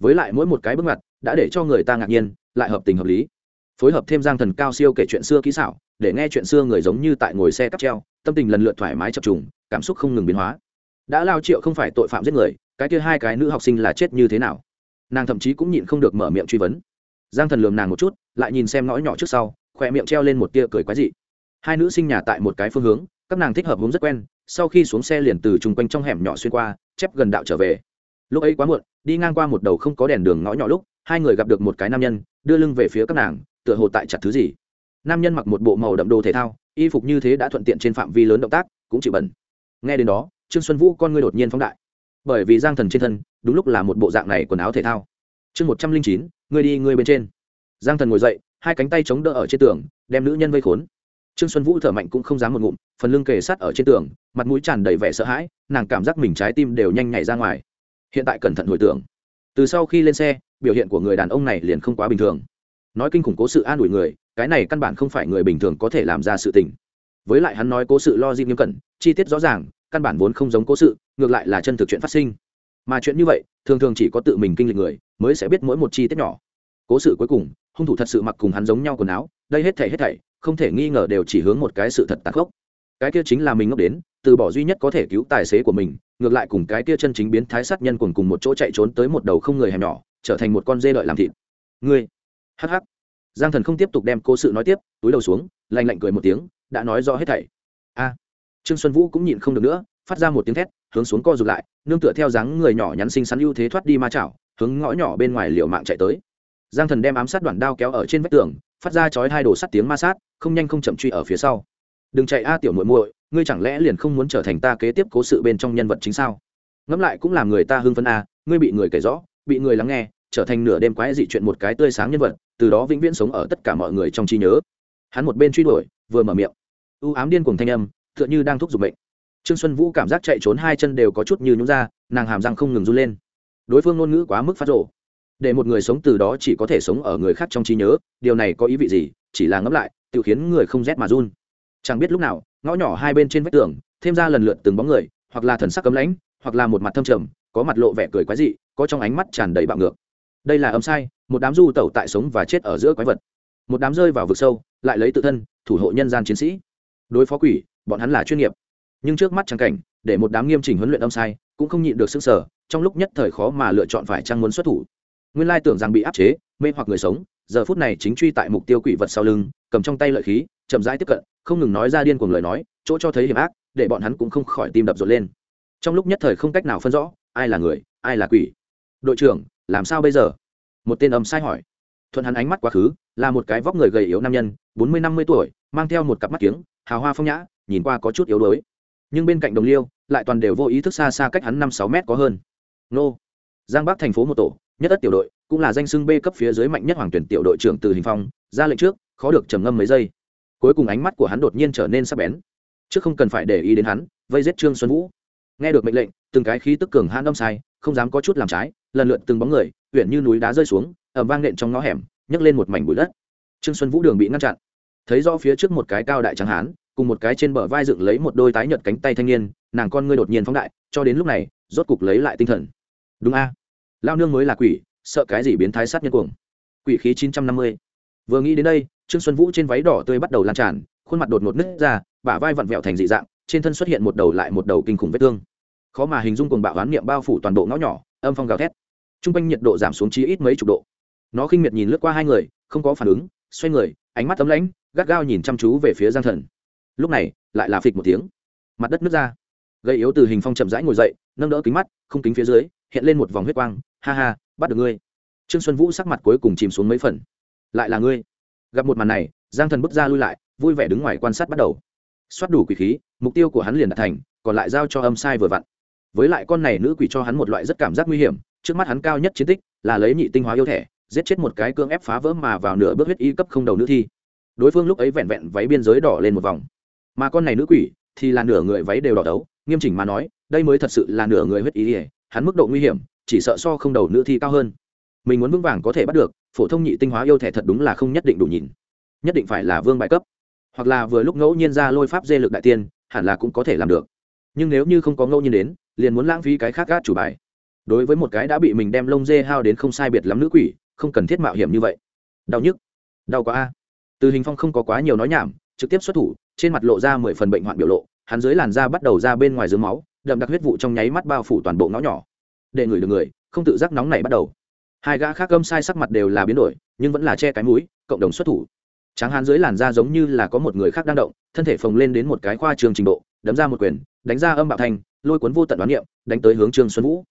Với lại mỗi một cái bước ngoặt, đã để cho người ta ngạc nhiên, lại hợp tình hợp lý. Phối hợp thêm giang thần cao siêu kể chuyện xưa kỹ xảo, để nghe chuyện xưa người giống như tại ngồi xe cắp treo, tâm tình lần lượt thoải mái chập trùng, cảm xúc không ngừng biến hóa đã lao triệu không phải tội phạm giết người, cái kia hai cái nữ học sinh là chết như thế nào? Nàng thậm chí cũng nhịn không được mở miệng truy vấn. Giang thần lườm nàng một chút, lại nhìn xem ngõ nhỏ trước sau, khỏe miệng treo lên một tia cười quái dị. Hai nữ sinh nhà tại một cái phương hướng, các nàng thích hợp vốn rất quen, sau khi xuống xe liền từ chung quanh trong hẻm nhỏ xuyên qua, chép gần đạo trở về. Lúc ấy quá muộn, đi ngang qua một đầu không có đèn đường ngõ nhỏ lúc, hai người gặp được một cái nam nhân, đưa lưng về phía các nàng, tựa hồ tại chặt thứ gì. Nam nhân mặc một bộ màu đậm đồ thể thao, y phục như thế đã thuận tiện trên phạm vi lớn động tác, cũng chịu bẩn. Nghe đến đó trương xuân vũ con ngươi đột nhiên phóng đại. Bởi vì giang thần trên thân, đúng lúc là một bộ dạng này quần áo thể thao. Chương một trăm linh chín, ngươi đi, ngươi bên trên. Giang thần ngồi dậy, hai cánh tay chống đỡ ở trên tường, đem nữ nhân vây khốn. Trương xuân vũ thở mạnh cũng không dám một ngụm, phần lưng kề sát ở trên tường, mặt mũi tràn đầy vẻ sợ hãi, nàng cảm giác mình trái tim đều nhanh nhảy ra ngoài. Hiện tại cẩn thận hồi tưởng. Từ sau khi lên xe, biểu hiện của người đàn ông này liền không quá bình thường. Nói kinh khủng cố sự an ủi người, cái này căn bản không phải người bình thường có thể làm ra sự tình. Với lại hắn nói cố sự lo dịp nghiêm cẩn, chi tiết rõ ràng căn bản vốn không giống cố sự, ngược lại là chân thực chuyện phát sinh. Mà chuyện như vậy, thường thường chỉ có tự mình kinh lịch người mới sẽ biết mỗi một chi tiết nhỏ. Cố sự cuối cùng, hung thủ thật sự mặc cùng hắn giống nhau quần áo, đây hết thảy hết thảy, không thể nghi ngờ đều chỉ hướng một cái sự thật tàn khốc. Cái kia chính là mình ngốc đến, từ bỏ duy nhất có thể cứu tài xế của mình, ngược lại cùng cái kia chân chính biến thái sát nhân cùng cùng một chỗ chạy trốn tới một đầu không người hẻm nhỏ, trở thành một con dê đợi làm thịt. Ngươi, hắc hắc. Giang thần không tiếp tục đem cố sự nói tiếp, túi đầu xuống, lạnh lạnh cười một tiếng, đã nói rõ hết thảy. A trương xuân vũ cũng nhịn không được nữa, phát ra một tiếng thét, hướng xuống co rụt lại, nương tựa theo dáng người nhỏ nhắn xinh xắn ưu thế thoát đi ma chảo, hướng ngõ nhỏ bên ngoài liều mạng chạy tới. Giang thần đem ám sát đoạn đao kéo ở trên vách tường, phát ra chói hai đồ sắt tiếng ma sát, không nhanh không chậm truy ở phía sau. Đừng chạy a, tiểu muội muội, ngươi chẳng lẽ liền không muốn trở thành ta kế tiếp cố sự bên trong nhân vật chính sao? Ngẫm lại cũng làm người ta hưng phấn a, ngươi bị người kể rõ, bị người lắng nghe, trở thành nửa đêm quái dị chuyện một cái tươi sáng nhân vật, từ đó vĩnh viễn sống ở tất cả mọi người trong trí nhớ. Hắn một bên truy đuổi, vừa mở miệng. U ám điên cuồng thanh âm tựa như đang thúc giục bệnh trương xuân vũ cảm giác chạy trốn hai chân đều có chút như nhúng ra, nàng hàm răng không ngừng run lên. Đối phương ngôn ngữ quá mức phát rộ để một người sống từ đó chỉ có thể sống ở người khác trong trí nhớ, điều này có ý vị gì? Chỉ là ngẫm lại tự khiến người không rét mà run. Chẳng biết lúc nào, ngõ nhỏ hai bên trên vách tường, thêm ra lần lượt từng bóng người, hoặc là thần sắc cấm lãnh, hoặc là một mặt thâm trầm, có mặt lộ vẻ cười quái dị, có trong ánh mắt tràn đầy bạo ngược. Đây là âm sai, một đám du tẩu tại sống và chết ở giữa quái vật. Một đám rơi vào vực sâu, lại lấy tự thân, thủ hộ nhân gian chiến sĩ. Đối phó quỷ bọn hắn là chuyên nghiệp. Nhưng trước mắt trang cảnh, để một đám nghiêm chỉnh huấn luyện âm sai, cũng không nhịn được sức sở trong lúc nhất thời khó mà lựa chọn phải trang muốn xuất thủ. Nguyên lai tưởng rằng bị áp chế, mê hoặc người sống, giờ phút này chính truy tại mục tiêu quỷ vật sau lưng, cầm trong tay lợi khí, chậm rãi tiếp cận, không ngừng nói ra điên cuồng lời nói, chỗ cho thấy hiểm ác, để bọn hắn cũng không khỏi tim đập rộn lên. Trong lúc nhất thời không cách nào phân rõ, ai là người, ai là quỷ. Đội trưởng, làm sao bây giờ? Một tên âm sai hỏi. Thuận hắn ánh mắt quá khứ, là một cái vóc người gầy yếu nam nhân, bốn mươi năm mươi tuổi, mang theo một cặp mắt kiếng, hào hoa phong nhã nhìn qua có chút yếu đuối. Nhưng bên cạnh đồng liêu, lại toàn đều vô ý thức xa xa cách hắn năm sáu mét có hơn. Nô. Giang bắc thành phố một tổ, nhất ất tiểu đội, cũng là danh xưng b cấp phía dưới mạnh nhất hoàng tuyển tiểu đội trưởng từ hình phong, ra lệnh trước, khó được trầm ngâm mấy giây. Cuối cùng ánh mắt của hắn đột nhiên trở nên sắc bén. Trước không cần phải để ý đến hắn, vây giết trương xuân vũ. Nghe được mệnh lệnh, từng cái khí tức cường hãn đâm sai, không dám có chút làm trái, lần lượt từng bóng người, huyện như núi đá rơi xuống ẩm vang nện trong ngõ hẻm, nhấc lên một mảnh bụi đất. Trương xuân vũ đường bị ngăn chặn. Thấy rõ phía trước một cái cao đại trắng hán cùng một cái trên bờ vai dựng lấy một đôi tái nhợt cánh tay thanh niên, nàng con ngươi đột nhiên phóng đại, cho đến lúc này, rốt cục lấy lại tinh thần. Đúng a. Lao nương mới là quỷ, sợ cái gì biến thái sát nhân cuồng. Quỷ khí chín trăm năm mươi. Vừa nghĩ đến đây, trương xuân vũ trên váy đỏ tươi bắt đầu lan tràn, khuôn mặt đột ngột nứt ra, bả vai vặn vẹo thành dị dạng, trên thân xuất hiện một đầu lại một đầu kinh khủng vết thương. Khó mà hình dung cùng bạo oán niệm bao phủ toàn bộ ngõ nhỏ, âm phong gào thét. T r u n g quanh nhiệt độ giảm xuống chí ít mấy chục độ. Nó khinh miệt nhìn lướt qua hai người, không có phản ứng, xoay người, ánh mắt tấm lãnh, gắt gao nhìn chăm chú về phía giang thần lúc này, lại là phịch một tiếng. Mặt đất nứt ra. Gây yếu từ hình phong chậm rãi ngồi dậy, nâng đỡ kính mắt không kính phía dưới, hiện lên một vòng huyết quang. Ha ha, bắt được ngươi. Trương xuân vũ sắc mặt cuối cùng chìm xuống mấy phần. Lại là ngươi. Gặp một màn này, giang thần bước ra lui lại, vui vẻ đứng ngoài quan sát bắt đầu. Xoát đủ quỷ khí, mục tiêu của hắn liền đạt thành, còn lại giao cho âm sai vừa vặn. Với lại con này nữ quỷ cho hắn một loại rất cảm giác nguy hiểm, trước mắt hắn cao nhất chiến tích là lấy nhị tinh hóa yêu thẻ giết chết một cái cương ép phá vỡ mà vào nửa bước huyết y cấp không đầu nữ thi. Đối phương lúc ấy vẹn vẹn váy biên giới đỏ lên một vòng mà con này nữ quỷ thì là nửa người váy đều đỏ đấu nghiêm chỉnh mà nói, đây mới thật sự là nửa người huyết ý ỉa hắn mức độ nguy hiểm, chỉ sợ so không đầu nữ thi cao hơn. Mình muốn vững vàng có thể bắt được, phổ thông nhị tinh hóa yêu thẻ thật đúng là không nhất định đủ nhìn. Nhất định phải là vương bại cấp. Hoặc là vừa lúc ngẫu nhiên ra lôi pháp dê lực đại tiên, hẳn là cũng có thể làm được. Nhưng nếu như không có ngẫu nhiên đến, liền muốn lãng phí cái khác gác chủ bài. Đối với một cái đã bị mình đem lông dê hao đến không sai biệt lắm nữ quỷ, không cần thiết mạo hiểm như vậy. Đau nhức. Đau quá a. Từ hình phong không có quá nhiều nói nhảm, trực tiếp xuất thủ trên mặt lộ ra mười phần bệnh hoạn biểu lộ, hắn dưới làn da bắt đầu ra bên ngoài dưới máu, đậm đặc huyết vụ trong nháy mắt bao phủ toàn bộ ngõ nhỏ. Để người được người, không tự giác nóng này bắt đầu. Hai gã khác gâm sai sắc mặt đều là biến đổi, nhưng vẫn là che cái mũi, cộng đồng xuất thủ. Tráng hán dưới làn da giống như là có một người khác đang động, thân thể phồng lên đến một cái khoa trường trình độ, đấm ra một quyền, đánh ra âm bạo thanh, lôi cuốn vô tận đoán niệm, đánh tới hướng trương xuân vũ.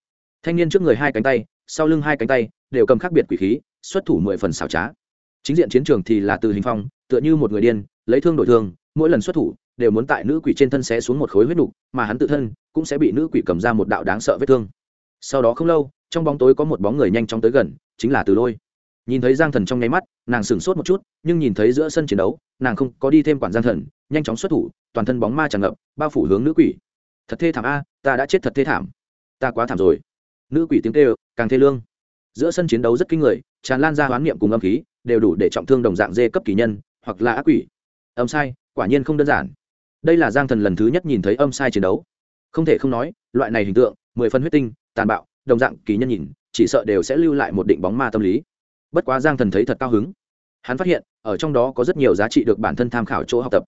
Thanh niên trước người hai cánh tay, sau lưng hai cánh tay, đều cầm khác biệt quỷ khí, xuất thủ mười phần xảo trá. Chính diện chiến trường thì là từ hình phong, tựa như một người điên, lấy thương đổi thương mỗi lần xuất thủ đều muốn tại nữ quỷ trên thân xé xuống một khối huyết đục mà hắn tự thân cũng sẽ bị nữ quỷ cầm ra một đạo đáng sợ vết thương. Sau đó không lâu, trong bóng tối có một bóng người nhanh chóng tới gần, chính là từ lôi. Nhìn thấy giang thần trong nháy mắt, nàng sửng sốt một chút, nhưng nhìn thấy giữa sân chiến đấu, nàng không có đi thêm quản giang thần, nhanh chóng xuất thủ, toàn thân bóng ma tràn ngập, bao phủ hướng nữ quỷ. Thật thê thảm a, ta đã chết thật thê thảm. Ta quá thảm rồi. Nữ quỷ tiếng kêu, càng thê lương. Giữa sân chiến đấu rất kinh người, tràn lan ra hoán niệm cùng âm khí, đều đủ để trọng thương đồng dạng dê cấp kỳ nhân, hoặc là ác quỷ. Âm sai quả nhiên không đơn giản. Đây là giang thần lần thứ nhất nhìn thấy âm sai chiến đấu. Không thể không nói, loại này hình tượng, mười phân huyết tinh, tàn bạo, đồng dạng, kỳ nhân nhìn, chỉ sợ đều sẽ lưu lại một định bóng ma tâm lý. Bất quá giang thần thấy thật cao hứng. Hắn phát hiện, ở trong đó có rất nhiều giá trị được bản thân tham khảo chỗ học tập.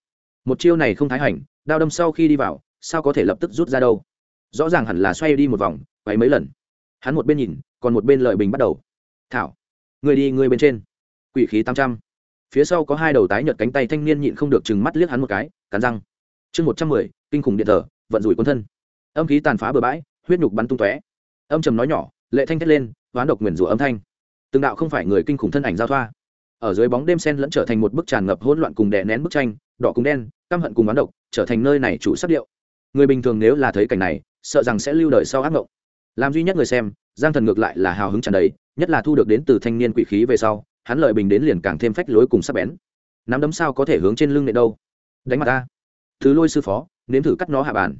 Một chiêu này không thái hành, đao đâm sau khi đi vào, sao có thể lập tức rút ra đâu? Rõ ràng hẳn là xoay đi một vòng quay mấy lần. Hắn một bên nhìn, còn một bên lợi bình bắt đầu. Thảo người đi người bên trên. Quỷ khí tám trăm phía sau có hai đầu tái nhợt cánh tay thanh niên nhịn không được chừng mắt liếc hắn một cái, cắn răng. Chương một trăm mười, kinh khủng điện thờ, vận rủi quân thân. Âm khí tàn phá bừa bãi, huyết nhục bắn tung tóe. Âm trầm nói nhỏ, lệ thanh thét lên, hoán độc nguyền rủa âm thanh. Từng đạo không phải người kinh khủng thân ảnh giao thoa. Ở dưới bóng đêm sen lẫn trở thành một bức tràn ngập hỗn loạn cùng đè nén bức tranh, đỏ cùng đen, căm hận cùng oán độc, trở thành nơi này chủ sắc điệu. Người bình thường nếu là thấy cảnh này, sợ rằng sẽ lưu đời sau ác mộng. Làm duy nhất người xem, giang thần ngược lại là hào hứng tràn đầy, nhất là thu được đến từ thanh niên quỷ khí về sau hắn lợi bình đến liền càng thêm phách lối cùng sắc bén. Nắm đấm sao có thể hướng trên lưng nệ đâu? Đánh mặt ta. Thứ lôi sư phó, nếm thử cắt nó hạ bàn.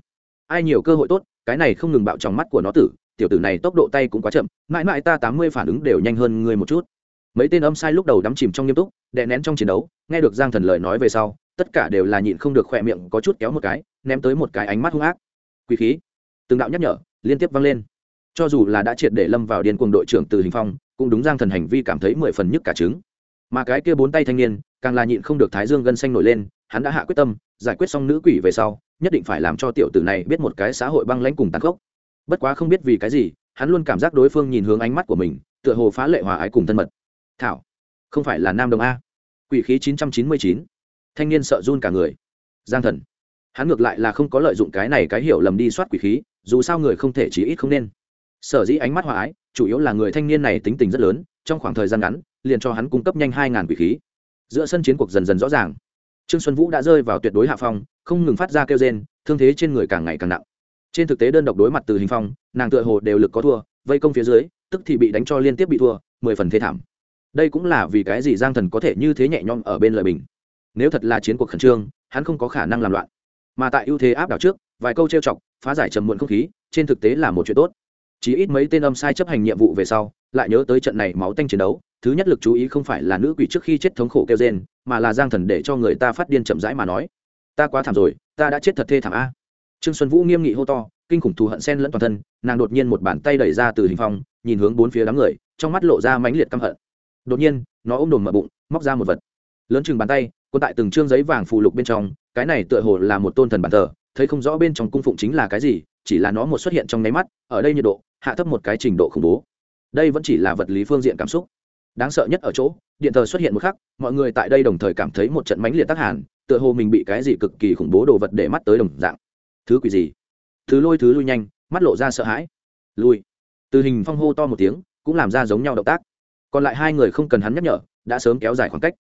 Ai nhiều cơ hội tốt, cái này không ngừng bạo trong mắt của nó tử, tiểu tử này tốc độ tay cũng quá chậm, mãi mãi ta tám mươi phản ứng đều nhanh hơn ngươi một chút. Mấy tên âm sai lúc đầu đắm chìm trong nghiêm túc, đè nén trong chiến đấu, nghe được giang thần lời nói về sau, tất cả đều là nhịn không được khỏe miệng có chút kéo một cái, ném tới một cái ánh mắt hung ác. Quý khí. Từng đạo nhắc nhở liên tiếp vang lên. Cho dù là đã triệt để lâm vào điên cuồng đội trưởng từ hình phong cũng đúng giang thần hành vi cảm thấy mười phần nhức cả trứng. Mà cái kia bốn tay thanh niên, càng là nhịn không được thái dương gân xanh nổi lên, hắn đã hạ quyết tâm, giải quyết xong nữ quỷ về sau, nhất định phải làm cho tiểu tử này biết một cái xã hội băng lãnh cùng tàn khốc. Bất quá không biết vì cái gì, hắn luôn cảm giác đối phương nhìn hướng ánh mắt của mình, tựa hồ phá lệ hòa ái cùng thân mật. Thảo, không phải là nam đồng a. Quỷ khí chín trăm chín mươi chín. Thanh niên sợ run cả người. Giang thần, hắn ngược lại là không có lợi dụng cái này cái hiểu lầm đi soát quỷ khí, dù sao người không thể chỉ ít không nên. Sở dĩ ánh mắt hòa ái chủ yếu là người thanh niên này tính tình rất lớn, trong khoảng thời gian ngắn, liền cho hắn cung cấp nhanh hai ngàn quỷ khí. Giữa sân chiến cuộc dần dần rõ ràng. Trương xuân vũ đã rơi vào tuyệt đối hạ phong, không ngừng phát ra kêu rên, thương thế trên người càng ngày càng nặng. Trên thực tế đơn độc đối mặt từ hình phong, nàng tựa hồ đều lực có thua, vây công phía dưới, tức thì bị đánh cho liên tiếp bị thua, mười phần thế thảm. Đây cũng là vì cái gì giang thần có thể như thế nhẹ nhõm ở bên lời bình. Nếu thật là chiến cuộc khẩn trương, hắn không có khả năng làm loạn. Mà tại ưu thế áp đảo trước, vài câu trêu chọc, phá giải trầm muộn không khí, trên thực tế là một chuyện tốt chỉ ít mấy tên âm sai chấp hành nhiệm vụ về sau, lại nhớ tới trận này máu tanh chiến đấu, thứ nhất lực chú ý không phải là nữ quỷ trước khi chết thống khổ kêu rên, mà là giang thần để cho người ta phát điên chậm rãi mà nói. Ta quá thảm rồi, ta đã chết thật thê thảm a. Trương xuân vũ nghiêm nghị hô to, kinh khủng thù hận sen lẫn toàn thân, nàng đột nhiên một bàn tay đẩy ra từ hình phong nhìn hướng bốn phía đám người, trong mắt lộ ra mãnh liệt căm hận. Đột nhiên, nó ôm đồn mở bụng, móc ra một vật. Lớn chừng bàn tay quân tại từng trương giấy vàng phù lục bên trong, cái này tựa hồ là một tôn thần bản thờ, thấy không rõ bên trong cung phụng chính là cái gì chỉ là nó một xuất hiện trong nháy mắt, ở đây nhiệt độ, hạ thấp một cái trình độ khủng bố. Đây vẫn chỉ là vật lý phương diện cảm xúc. Đáng sợ nhất ở chỗ, điện thờ xuất hiện một khắc, mọi người tại đây đồng thời cảm thấy một trận mãnh liệt tác hàn, tựa hồ mình bị cái gì cực kỳ khủng bố đồ vật để mắt tới đồng dạng. Thứ quỷ gì? Thứ lôi thứ lui nhanh, mắt lộ ra sợ hãi. Lui. Từ hình phong hô to một tiếng, cũng làm ra giống nhau động tác. Còn lại hai người không cần hắn nhắc nhở, đã sớm kéo dài khoảng cách.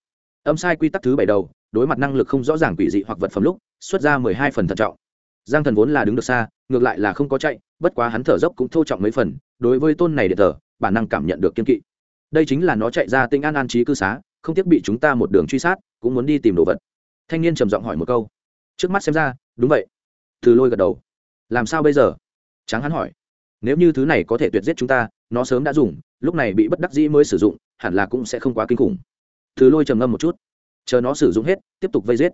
Âm sai quy tắc thứ bảy đầu, đối mặt năng lực không rõ ràng quỷ dị hoặc vật phẩm lúc, xuất ra mười hai phần thận trọng giang thần vốn là đứng được xa, ngược lại là không có chạy, bất quá hắn thở dốc cũng thô trọng mấy phần, đối với tôn này điện thờ bản năng cảm nhận được kiên kỵ. Đây chính là nó chạy ra tinh an an trí cư xá, không tiếc bị chúng ta một đường truy sát, cũng muốn đi tìm đồ vật. Thanh niên trầm giọng hỏi một câu. Trước mắt xem ra, đúng vậy. Từ lôi gật đầu. Làm sao bây giờ? Tráng hắn hỏi. Nếu như thứ này có thể tuyệt giết chúng ta, nó sớm đã dùng, lúc này bị bất đắc dĩ mới sử dụng, hẳn là cũng sẽ không quá kinh khủng. Thứ lôi trầm ngâm một chút. Chờ nó sử dụng hết, tiếp tục vây giết.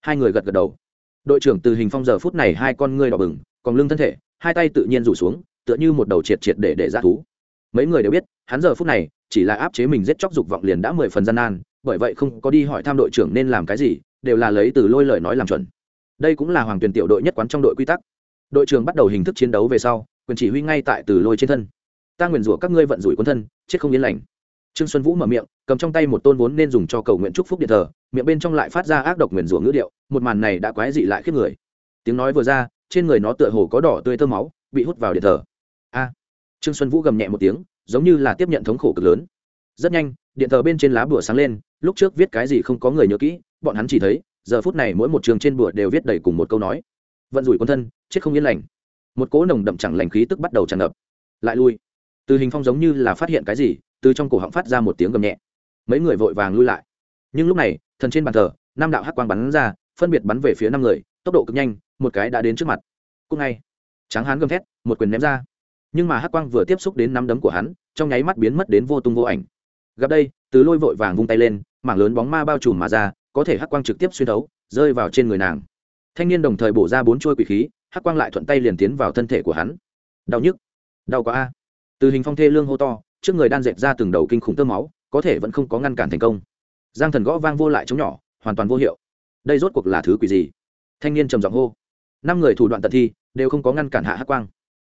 Hai người gật gật đầu đội trưởng từ hình phong giờ phút này hai con ngươi đỏ bừng, còn lưng thân thể, hai tay tự nhiên rủ xuống, tựa như một đầu triệt triệt để để ra thú. Mấy người đều biết, hắn giờ phút này chỉ là áp chế mình giết chóc dục vọng liền đã mười phần gian nan, bởi vậy không có đi hỏi tham đội trưởng nên làm cái gì, đều là lấy từ lôi lời nói làm chuẩn. Đây cũng là hoàng tuyển tiểu đội nhất quán trong đội quy tắc. Đội trưởng bắt đầu hình thức chiến đấu về sau, quyền chỉ huy ngay tại từ lôi trên thân. Ta nguyền rủa các ngươi vận rủi quân thân, chết không yên lành. Trương xuân vũ mở miệng cầm trong tay một tôn vốn nên dùng cho cầu nguyện chúc phúc điện thờ, miệng bên trong lại phát ra ác độc nguyền rủa ngữ điệu, một màn này đã quái dị lại khiếp người. Tiếng nói vừa ra, trên người nó tựa hồ có đỏ tươi thơm máu, bị hút vào điện thờ. A! Trương xuân vũ gầm nhẹ một tiếng, giống như là tiếp nhận thống khổ cực lớn. Rất nhanh, điện thờ bên trên lá bùa sáng lên, lúc trước viết cái gì không có người nhớ kỹ, bọn hắn chỉ thấy, giờ phút này mỗi một trường trên bùa đều viết đầy cùng một câu nói. Vận rủi quân thân, chết không yên lành. Một cỗ nồng đậm chẳng lành khí tức bắt đầu tràn ngập. Lại lui. Từ hình phong giống như là phát hiện cái gì, từ trong cổ họng phát ra một tiếng gầm nhẹ mấy người vội vàng lui lại. Nhưng lúc này, thần trên bàn thờ, năm đạo hắc quang bắn ra, phân biệt bắn về phía năm người, tốc độ cực nhanh, một cái đã đến trước mặt. Cúc ngay. Tráng hán gầm thét, một quyền ném ra. Nhưng mà hắc quang vừa tiếp xúc đến năm đấm của hắn, trong nháy mắt biến mất đến vô tung vô ảnh. Gặp đây, từ lôi vội vàng vung tay lên, mảng lớn bóng ma bao trùm mà ra, có thể hắc quang trực tiếp xuyên thấu, rơi vào trên người nàng. Thanh niên đồng thời bổ ra bốn chuôi quỷ khí, hắc quang lại thuận tay liền tiến vào thân thể của hắn. Đau nhức. Đau quá a. Từ hình phong thê lương hô to, trước người đan dẹp ra từng đầu kinh khủng tơ máu có thể vẫn không có ngăn cản thành công. Giang thần gõ vang vô lại chống nhỏ, hoàn toàn vô hiệu. Đây rốt cuộc là thứ quỷ gì? Thanh niên trầm giọng hô. Năm người thủ đoạn tận thi, đều không có ngăn cản hạ hắc quang.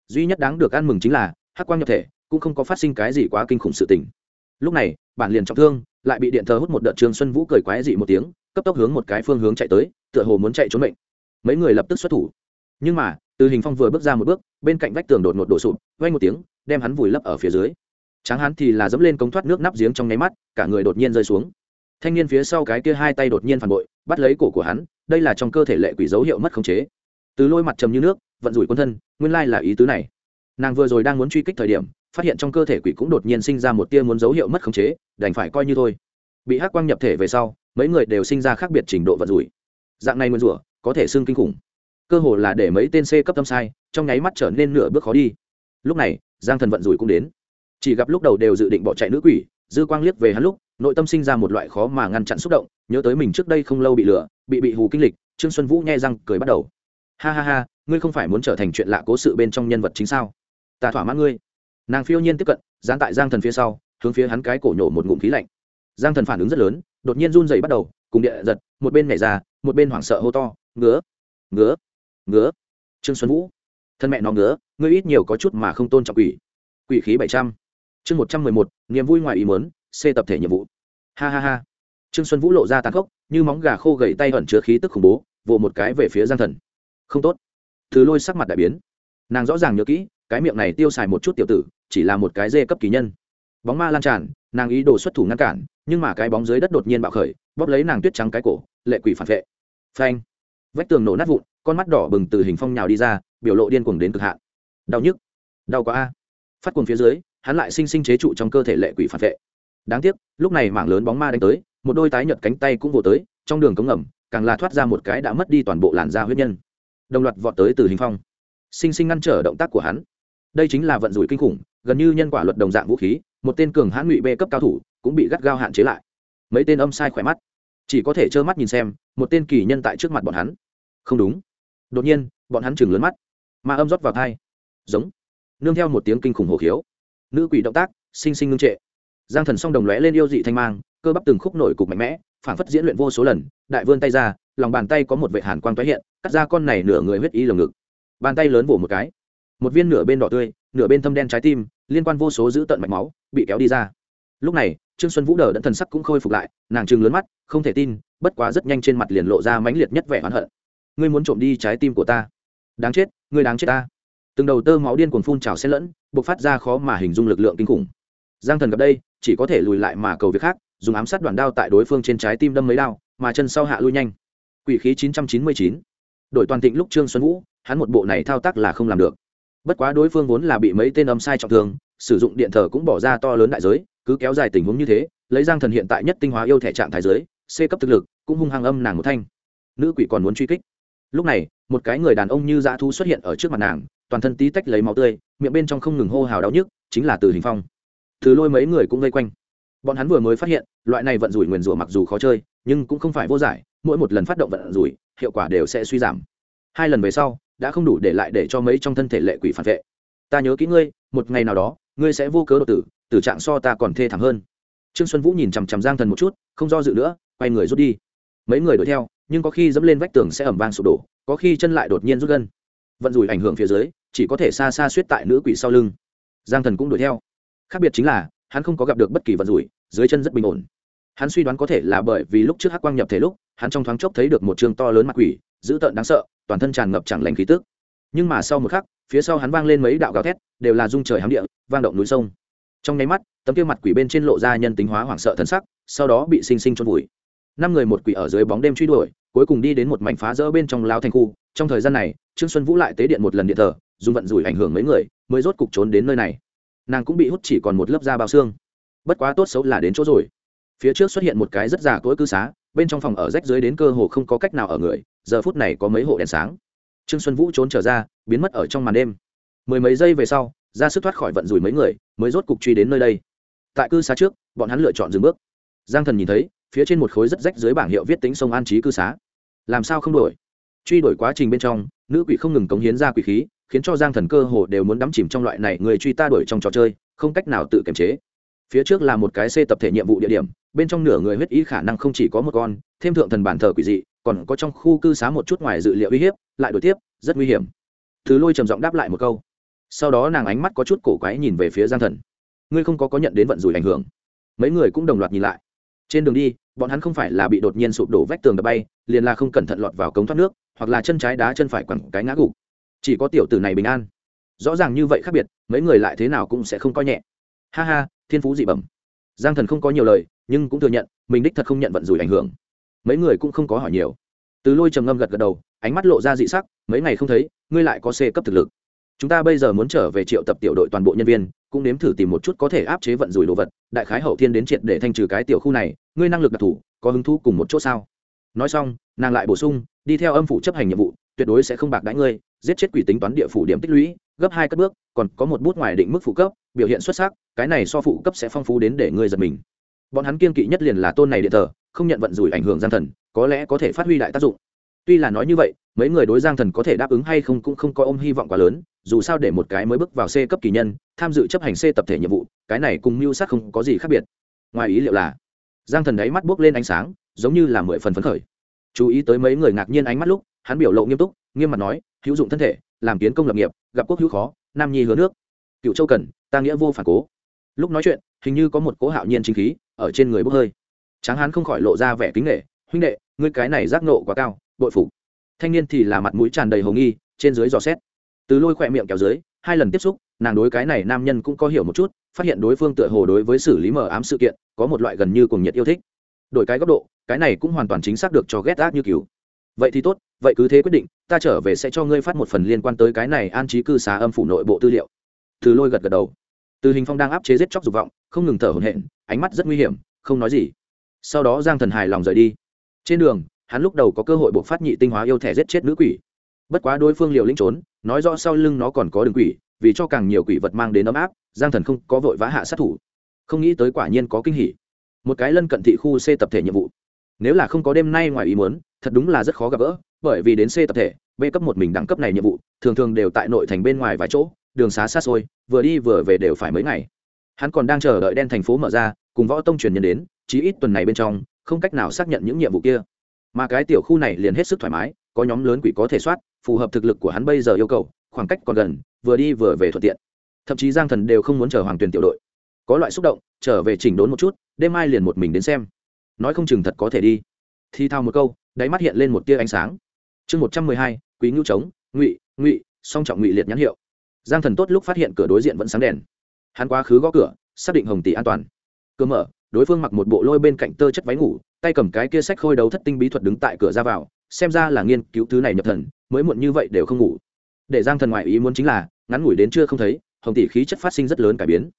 Duy nhất đáng được ăn mừng chính là, hắc quang nhập thể, cũng không có phát sinh cái gì quá kinh khủng sự tình. Lúc này, bản liền trọng thương, lại bị điện thờ hút một đợt trường xuân vũ cười quái dị một tiếng, cấp tốc hướng một cái phương hướng chạy tới, tựa hồ muốn chạy trốn mệnh. Mấy người lập tức xuất thủ. Nhưng mà, từ hình phong vừa bước ra một bước, bên cạnh vách tường đột ngột đổ sụp vay một tiếng, đem hắn vùi lấp ở phía dưới tráng hán thì là dẫm lên cống thoát nước nắp giếng trong nháy mắt, cả người đột nhiên rơi xuống. Thanh niên phía sau cái kia hai tay đột nhiên phản bội, bắt lấy cổ của hắn, đây là trong cơ thể lệ quỷ dấu hiệu mất khống chế. Từ lôi mặt trầm như nước, vận rủi quân thân, nguyên lai là ý tứ này. Nàng vừa rồi đang muốn truy kích thời điểm, phát hiện trong cơ thể quỷ cũng đột nhiên sinh ra một tia muốn dấu hiệu mất khống chế, đành phải coi như thôi. Bị hắc quang nhập thể về sau, mấy người đều sinh ra khác biệt trình độ vận rủi. Dạng này nguyên rủa, có thể xưng kinh khủng. Cơ hồ là để mấy tên c cấp tâm sai, trong nháy mắt trở nên nửa bước khó đi. Lúc này, giang thần vận rủi cũng đến chỉ gặp lúc đầu đều dự định bỏ chạy nữ quỷ, dư quang liếc về hắn lúc, nội tâm sinh ra một loại khó mà ngăn chặn xúc động, nhớ tới mình trước đây không lâu bị lừa, bị bị hù kinh lịch, trương xuân vũ nghe răng cười bắt đầu. Ha ha ha, ngươi không phải muốn trở thành chuyện lạ cố sự bên trong nhân vật chính sao? Ta thỏa mãn ngươi. Nàng phiêu nhiên tiếp cận dán tại giang thần phía sau, hướng phía hắn cái cổ nhổ một ngụm khí lạnh. Giang thần phản ứng rất lớn, đột nhiên run dày bắt đầu, cùng địa giật, một bên nhảy ra, một bên hoảng sợ hô to, ngứa ngứa ngứa. Trương xuân vũ, thân mẹ nó ngứa, ngươi ít nhiều có chút mà không tôn trọng quỷ. Quỷ khí bảy trăm chương một trăm mười một, niềm vui ngoài ý mớn c tập thể nhiệm vụ. Ha ha ha. Trương xuân vũ lộ ra tàn khốc, như móng gà khô gậy tay ẩn chứa khí tức khủng bố, vồ một cái về phía giang thần. Không tốt. Thứ lôi sắc mặt đại biến. Nàng rõ ràng nhớ kỹ, cái miệng này tiêu xài một chút tiểu tử, chỉ là một cái dê cấp kỳ nhân. Bóng ma lan tràn, nàng ý đồ xuất thủ ngăn cản, nhưng mà cái bóng dưới đất đột nhiên bạo khởi, bóp lấy nàng tuyết trắng cái cổ, lệ quỷ phản vệ. Phanh. Vách tường nổ nát vụn, con mắt đỏ bừng từ hình phong nhào đi ra, biểu lộ điên cuồng đến cực hạn. Đau nhức. Đau quá a. Phát cuồng phía dưới hắn lại sinh sinh chế trụ trong cơ thể lệ quỷ phản vệ. Đáng tiếc, lúc này mảng lớn bóng ma đánh tới, một đôi tái nhợt cánh tay cũng vồ tới, trong đường cống ngầm, càng là thoát ra một cái đã mất đi toàn bộ làn da huyết nhân. Đồng loạt vọt tới từ hình phong. Sinh sinh ngăn trở động tác của hắn. Đây chính là vận rủi kinh khủng, gần như nhân quả luật đồng dạng vũ khí, một tên cường hãn ngụy bê cấp cao thủ cũng bị gắt gao hạn chế lại. Mấy tên âm sai khỏe mắt. Chỉ có thể trơ mắt nhìn xem, một tên kỳ nhân tại trước mặt bọn hắn. Không đúng. Đột nhiên, bọn hắn chừng lớn mắt. Mà âm rót vào thai. Giống. Nương theo một tiếng kinh khủng hồ khiếu nữ quỷ động tác, sinh sinh ngưng trệ. Giang thần song đồng lóe lên yêu dị thanh mang, cơ bắp từng khúc nổi cục mạnh mẽ phản phất diễn luyện vô số lần, đại vươn tay ra, lòng bàn tay có một vệ hàn quang tái hiện, cắt ra con này nửa người huyết y lồng ngực. Bàn tay lớn vỗ một cái. Một viên nửa bên đỏ tươi, nửa bên thâm đen trái tim, liên quan vô số giữ tận mạch máu, bị kéo đi ra. Lúc này, trương xuân vũ đờ đẫn thần sắc cũng khôi phục lại, nàng trừng lớn mắt, không thể tin, bất quá rất nhanh trên mặt liền lộ ra mãnh liệt nhất vẻ oán hận. Ngươi muốn trộm đi trái tim của ta. Đáng chết, ngươi đáng chết ta từng đầu tơ máu điên cuồng phun trào xen lẫn, bộc phát ra khó mà hình dung lực lượng kinh khủng. Giang thần gặp đây, chỉ có thể lùi lại mà cầu việc khác, dùng ám sát đoạn đao tại đối phương trên trái tim đâm mấy đao, mà chân sau hạ lui nhanh. Quỷ khí chín trăm chín mươi chín. Đội toàn thịnh lúc trương xuân vũ, hắn một bộ này thao tác là không làm được. Bất quá đối phương vốn là bị mấy tên âm sai trọng thương, sử dụng điện thờ cũng bỏ ra to lớn đại giới, cứ kéo dài tình huống như thế, lấy giang thần hiện tại nhất tinh hóa yêu thể trạng thái giới, c cấp thực lực, cũng hung hăng âm nàng một thanh. Nữ quỷ còn muốn truy kích lúc này, một cái người đàn ông như dã thu xuất hiện ở trước mặt nàng, toàn thân tí tách lấy máu tươi, miệng bên trong không ngừng hô hào đau nhức, chính là từ hình phong. Thứ lôi mấy người cũng vây quanh. Bọn hắn vừa mới phát hiện, loại này vận rủi nguyền rủa mặc dù khó chơi, nhưng cũng không phải vô giải, mỗi một lần phát động vận rủi, hiệu quả đều sẽ suy giảm. Hai lần về sau, đã không đủ để lại để cho mấy trong thân thể lệ quỷ phản vệ. Ta nhớ kỹ ngươi, một ngày nào đó, ngươi sẽ vô cớ đột tử tử trạng so ta còn thê thảm hơn. Trương xuân vũ nhìn chằm chằm giang thần một chút, không do dự nữa, quay người rút đi. Mấy người đuổi theo nhưng có khi dẫm lên vách tường sẽ ẩm vang sụp đổ, có khi chân lại đột nhiên rút gân. Vận rủi ảnh hưởng phía dưới, chỉ có thể xa xa suýt tại nữ quỷ sau lưng. Giang thần cũng đuổi theo. Khác biệt chính là, hắn không có gặp được bất kỳ vận rủi, dưới chân rất bình ổn. Hắn suy đoán có thể là bởi vì lúc trước hắc quang nhập thể lúc, hắn trong thoáng chốc thấy được một trường to lớn mặt quỷ, dữ tợn đáng sợ, toàn thân tràn ngập chẳng lành khí tức. Nhưng mà sau một khắc, phía sau hắn vang lên mấy đạo gào thét, đều là dung trời hám địa, vang động núi sông. Trong nháy mắt, tấm kia mặt quỷ bên trên lộ ra nhân tính hóa hoảng sợ thân sắc, sau đó bị sinh sinh trôn vùi. Năm người một quỷ ở dưới bóng đêm truy đuổi cuối cùng đi đến một mảnh phá rỡ bên trong lao thành khu. Trong thời gian này, trương xuân vũ lại tế điện một lần điện thờ, dùng vận rủi ảnh hưởng mấy người, mới rốt cục trốn đến nơi này. Nàng cũng bị hút chỉ còn một lớp da bao xương. Bất quá tốt xấu là đến chỗ rồi. Phía trước xuất hiện một cái rất già cỗi cư xá, bên trong phòng ở rách dưới đến cơ hồ không có cách nào ở người, giờ phút này có mấy hộ đèn sáng. Trương xuân vũ trốn trở ra, biến mất ở trong màn đêm. Mười mấy giây về sau, ra sức thoát khỏi vận rủi mấy người, mới rốt cục truy đến nơi đây. Tại cư xá trước, bọn hắn lựa chọn dừng bước. Giang thần nhìn thấy phía trên một khối rất rách dưới bảng hiệu viết tính sông an trí cư xá. Làm sao không đổi? Truy đổi quá trình bên trong, nữ quỷ không ngừng cống hiến ra quỷ khí, khiến cho giang thần cơ hồ đều muốn đắm chìm trong loại này người truy ta đuổi trong trò chơi, không cách nào tự kiềm chế. Phía trước là một cái c tập thể nhiệm vụ địa điểm, bên trong nửa người huyết ý khả năng không chỉ có một con, thêm thượng thần bản thờ quỷ dị, còn có trong khu cư xá một chút ngoài dự liệu uy hiếp, lại đổi tiếp, rất nguy hiểm. Thứ lôi trầm giọng đáp lại một câu. Sau đó nàng ánh mắt có chút cổ quái nhìn về phía giang thần. Ngươi không có có nhận đến vận rủi ảnh hưởng. Mấy người cũng đồng loạt nhìn lại trên đường đi, bọn hắn không phải là bị đột nhiên sụp đổ vách tường đập bay, liền là không cẩn thận lọt vào cống thoát nước, hoặc là chân trái đá chân phải quẳng cái ngã gục. Chỉ có tiểu tử này bình an. Rõ ràng như vậy khác biệt, mấy người lại thế nào cũng sẽ không coi nhẹ. Ha ha, thiên phú dị bẩm. Giang thần không có nhiều lời, nhưng cũng thừa nhận, mình đích thật không nhận vận rủi ảnh hưởng. Mấy người cũng không có hỏi nhiều. Từ lôi trầm ngâm gật gật đầu, ánh mắt lộ ra dị sắc, mấy ngày không thấy, ngươi lại có c cấp thực lực chúng ta bây giờ muốn trở về triệu tập tiểu đội toàn bộ nhân viên, cũng nếm thử tìm một chút có thể áp chế vận rủi đồ vật, đại khái hậu thiên đến triệt để thanh trừ cái tiểu khu này, ngươi năng lực đặc thù, có hứng thú cùng một chỗ sao? Nói xong, nàng lại bổ sung, đi theo âm phủ chấp hành nhiệm vụ, tuyệt đối sẽ không bạc đãi ngươi, giết chết quỷ tính toán địa phủ điểm tích lũy, gấp hai cất bước, còn có một bút ngoài định mức phụ cấp, biểu hiện xuất sắc, cái này so phụ cấp sẽ phong phú đến để ngươi giật mình. Bọn hắn kiên kỵ nhất liền là tôn này điện thờ, không nhận vận rủi ảnh hưởng gian thần, có lẽ có thể phát huy đại tác dụng tuy là nói như vậy, mấy người đối giang thần có thể đáp ứng hay không cũng không có ôm hy vọng quá lớn, dù sao để một cái mới bước vào c cấp kỳ nhân, tham dự chấp hành c tập thể nhiệm vụ, cái này cùng mưu sát không có gì khác biệt. Ngoài ý liệu là, giang thần đáy mắt buốc lên ánh sáng, giống như là mười phần phấn khởi. Chú ý tới mấy người ngạc nhiên ánh mắt lúc, hắn biểu lộ nghiêm túc, nghiêm mặt nói, hữu dụng thân thể, làm kiến công lập nghiệp, gặp quốc hữu khó, nam nhi hứa nước. Cựu châu cần, ta nghĩa vô phản cố. Lúc nói chuyện, hình như có một cố hạo nhiên chính khí ở trên người bốc hơi. Tráng hán không khỏi lộ ra vẻ kính nghệ huynh đệ, ngươi cái này giác nộ quá cao bội phục. Thanh niên thì là mặt mũi tràn đầy hồ nghi, trên dưới dò xét. Từ lôi khỏe miệng kéo dưới, hai lần tiếp xúc, nàng đối cái này nam nhân cũng có hiểu một chút, phát hiện đối phương tựa hồ đối với xử lý mờ ám sự kiện, có một loại gần như cùng nhiệt yêu thích. Đổi cái góc độ, cái này cũng hoàn toàn chính xác được cho ghét ác như cứu vậy thì tốt, vậy cứ thế quyết định, ta trở về sẽ cho ngươi phát một phần liên quan tới cái này an trí cư xá âm phủ nội bộ tư liệu. Từ lôi gật gật đầu. Từ hình phong đang áp chế giết chóc dục vọng, không ngừng thở hổn hển, ánh mắt rất nguy hiểm, không nói gì. Sau đó giang thần hài lòng rời đi. Trên đường hắn lúc đầu có cơ hội buộc phát nhị tinh hóa yêu thẻ giết chết nữ quỷ. Bất quá đối phương liều lĩnh trốn, nói rõ sau lưng nó còn có đường quỷ, vì cho càng nhiều quỷ vật mang đến ấm áp, giang thần không có vội vã hạ sát thủ. Không nghĩ tới quả nhiên có kinh hỉ. Một cái lân cận thị khu c tập thể nhiệm vụ. Nếu là không có đêm nay ngoài ý muốn, thật đúng là rất khó gặp gỡ, bởi vì đến c tập thể, b cấp một mình đẳng cấp này nhiệm vụ, thường thường đều tại nội thành bên ngoài vài chỗ, đường xá xa xôi, vừa đi vừa về đều phải mấy ngày. Hắn còn đang chờ đợi đen thành phố mở ra, cùng võ tông truyền nhân đến, chí ít tuần này bên trong, không cách nào xác nhận những nhiệm vụ kia mà cái tiểu khu này liền hết sức thoải mái, có nhóm lớn quỷ có thể soát, phù hợp thực lực của hắn bây giờ yêu cầu, khoảng cách còn gần, vừa đi vừa về thuận tiện. Thậm chí giang thần đều không muốn chờ hoàng tuyền tiểu đội. Có loại xúc động, trở về chỉnh đốn một chút, đêm mai liền một mình đến xem. Nói không chừng thật có thể đi. Thi thao một câu, đáy mắt hiện lên một tia ánh sáng. Chương một trăm mười hai, quý ngưu trống, ngụy ngụy, song trọng ngụy liệt nhãn hiệu. Giang thần tốt lúc phát hiện cửa đối diện vẫn sáng đèn. Hắn quá khứ gõ cửa, xác định hồng tỷ an toàn. Cửa mở đối phương mặc một bộ lôi bên cạnh tơ chất váy ngủ, tay cầm cái kia sách khôi đấu thất tinh bí thuật đứng tại cửa ra vào, xem ra là nghiên cứu thứ này nhập thần, mới muộn như vậy đều không ngủ. Để giang thần ngoại ý muốn chính là, ngắn ngủi đến chưa không thấy, hồng tỷ khí chất phát sinh rất lớn cải biến.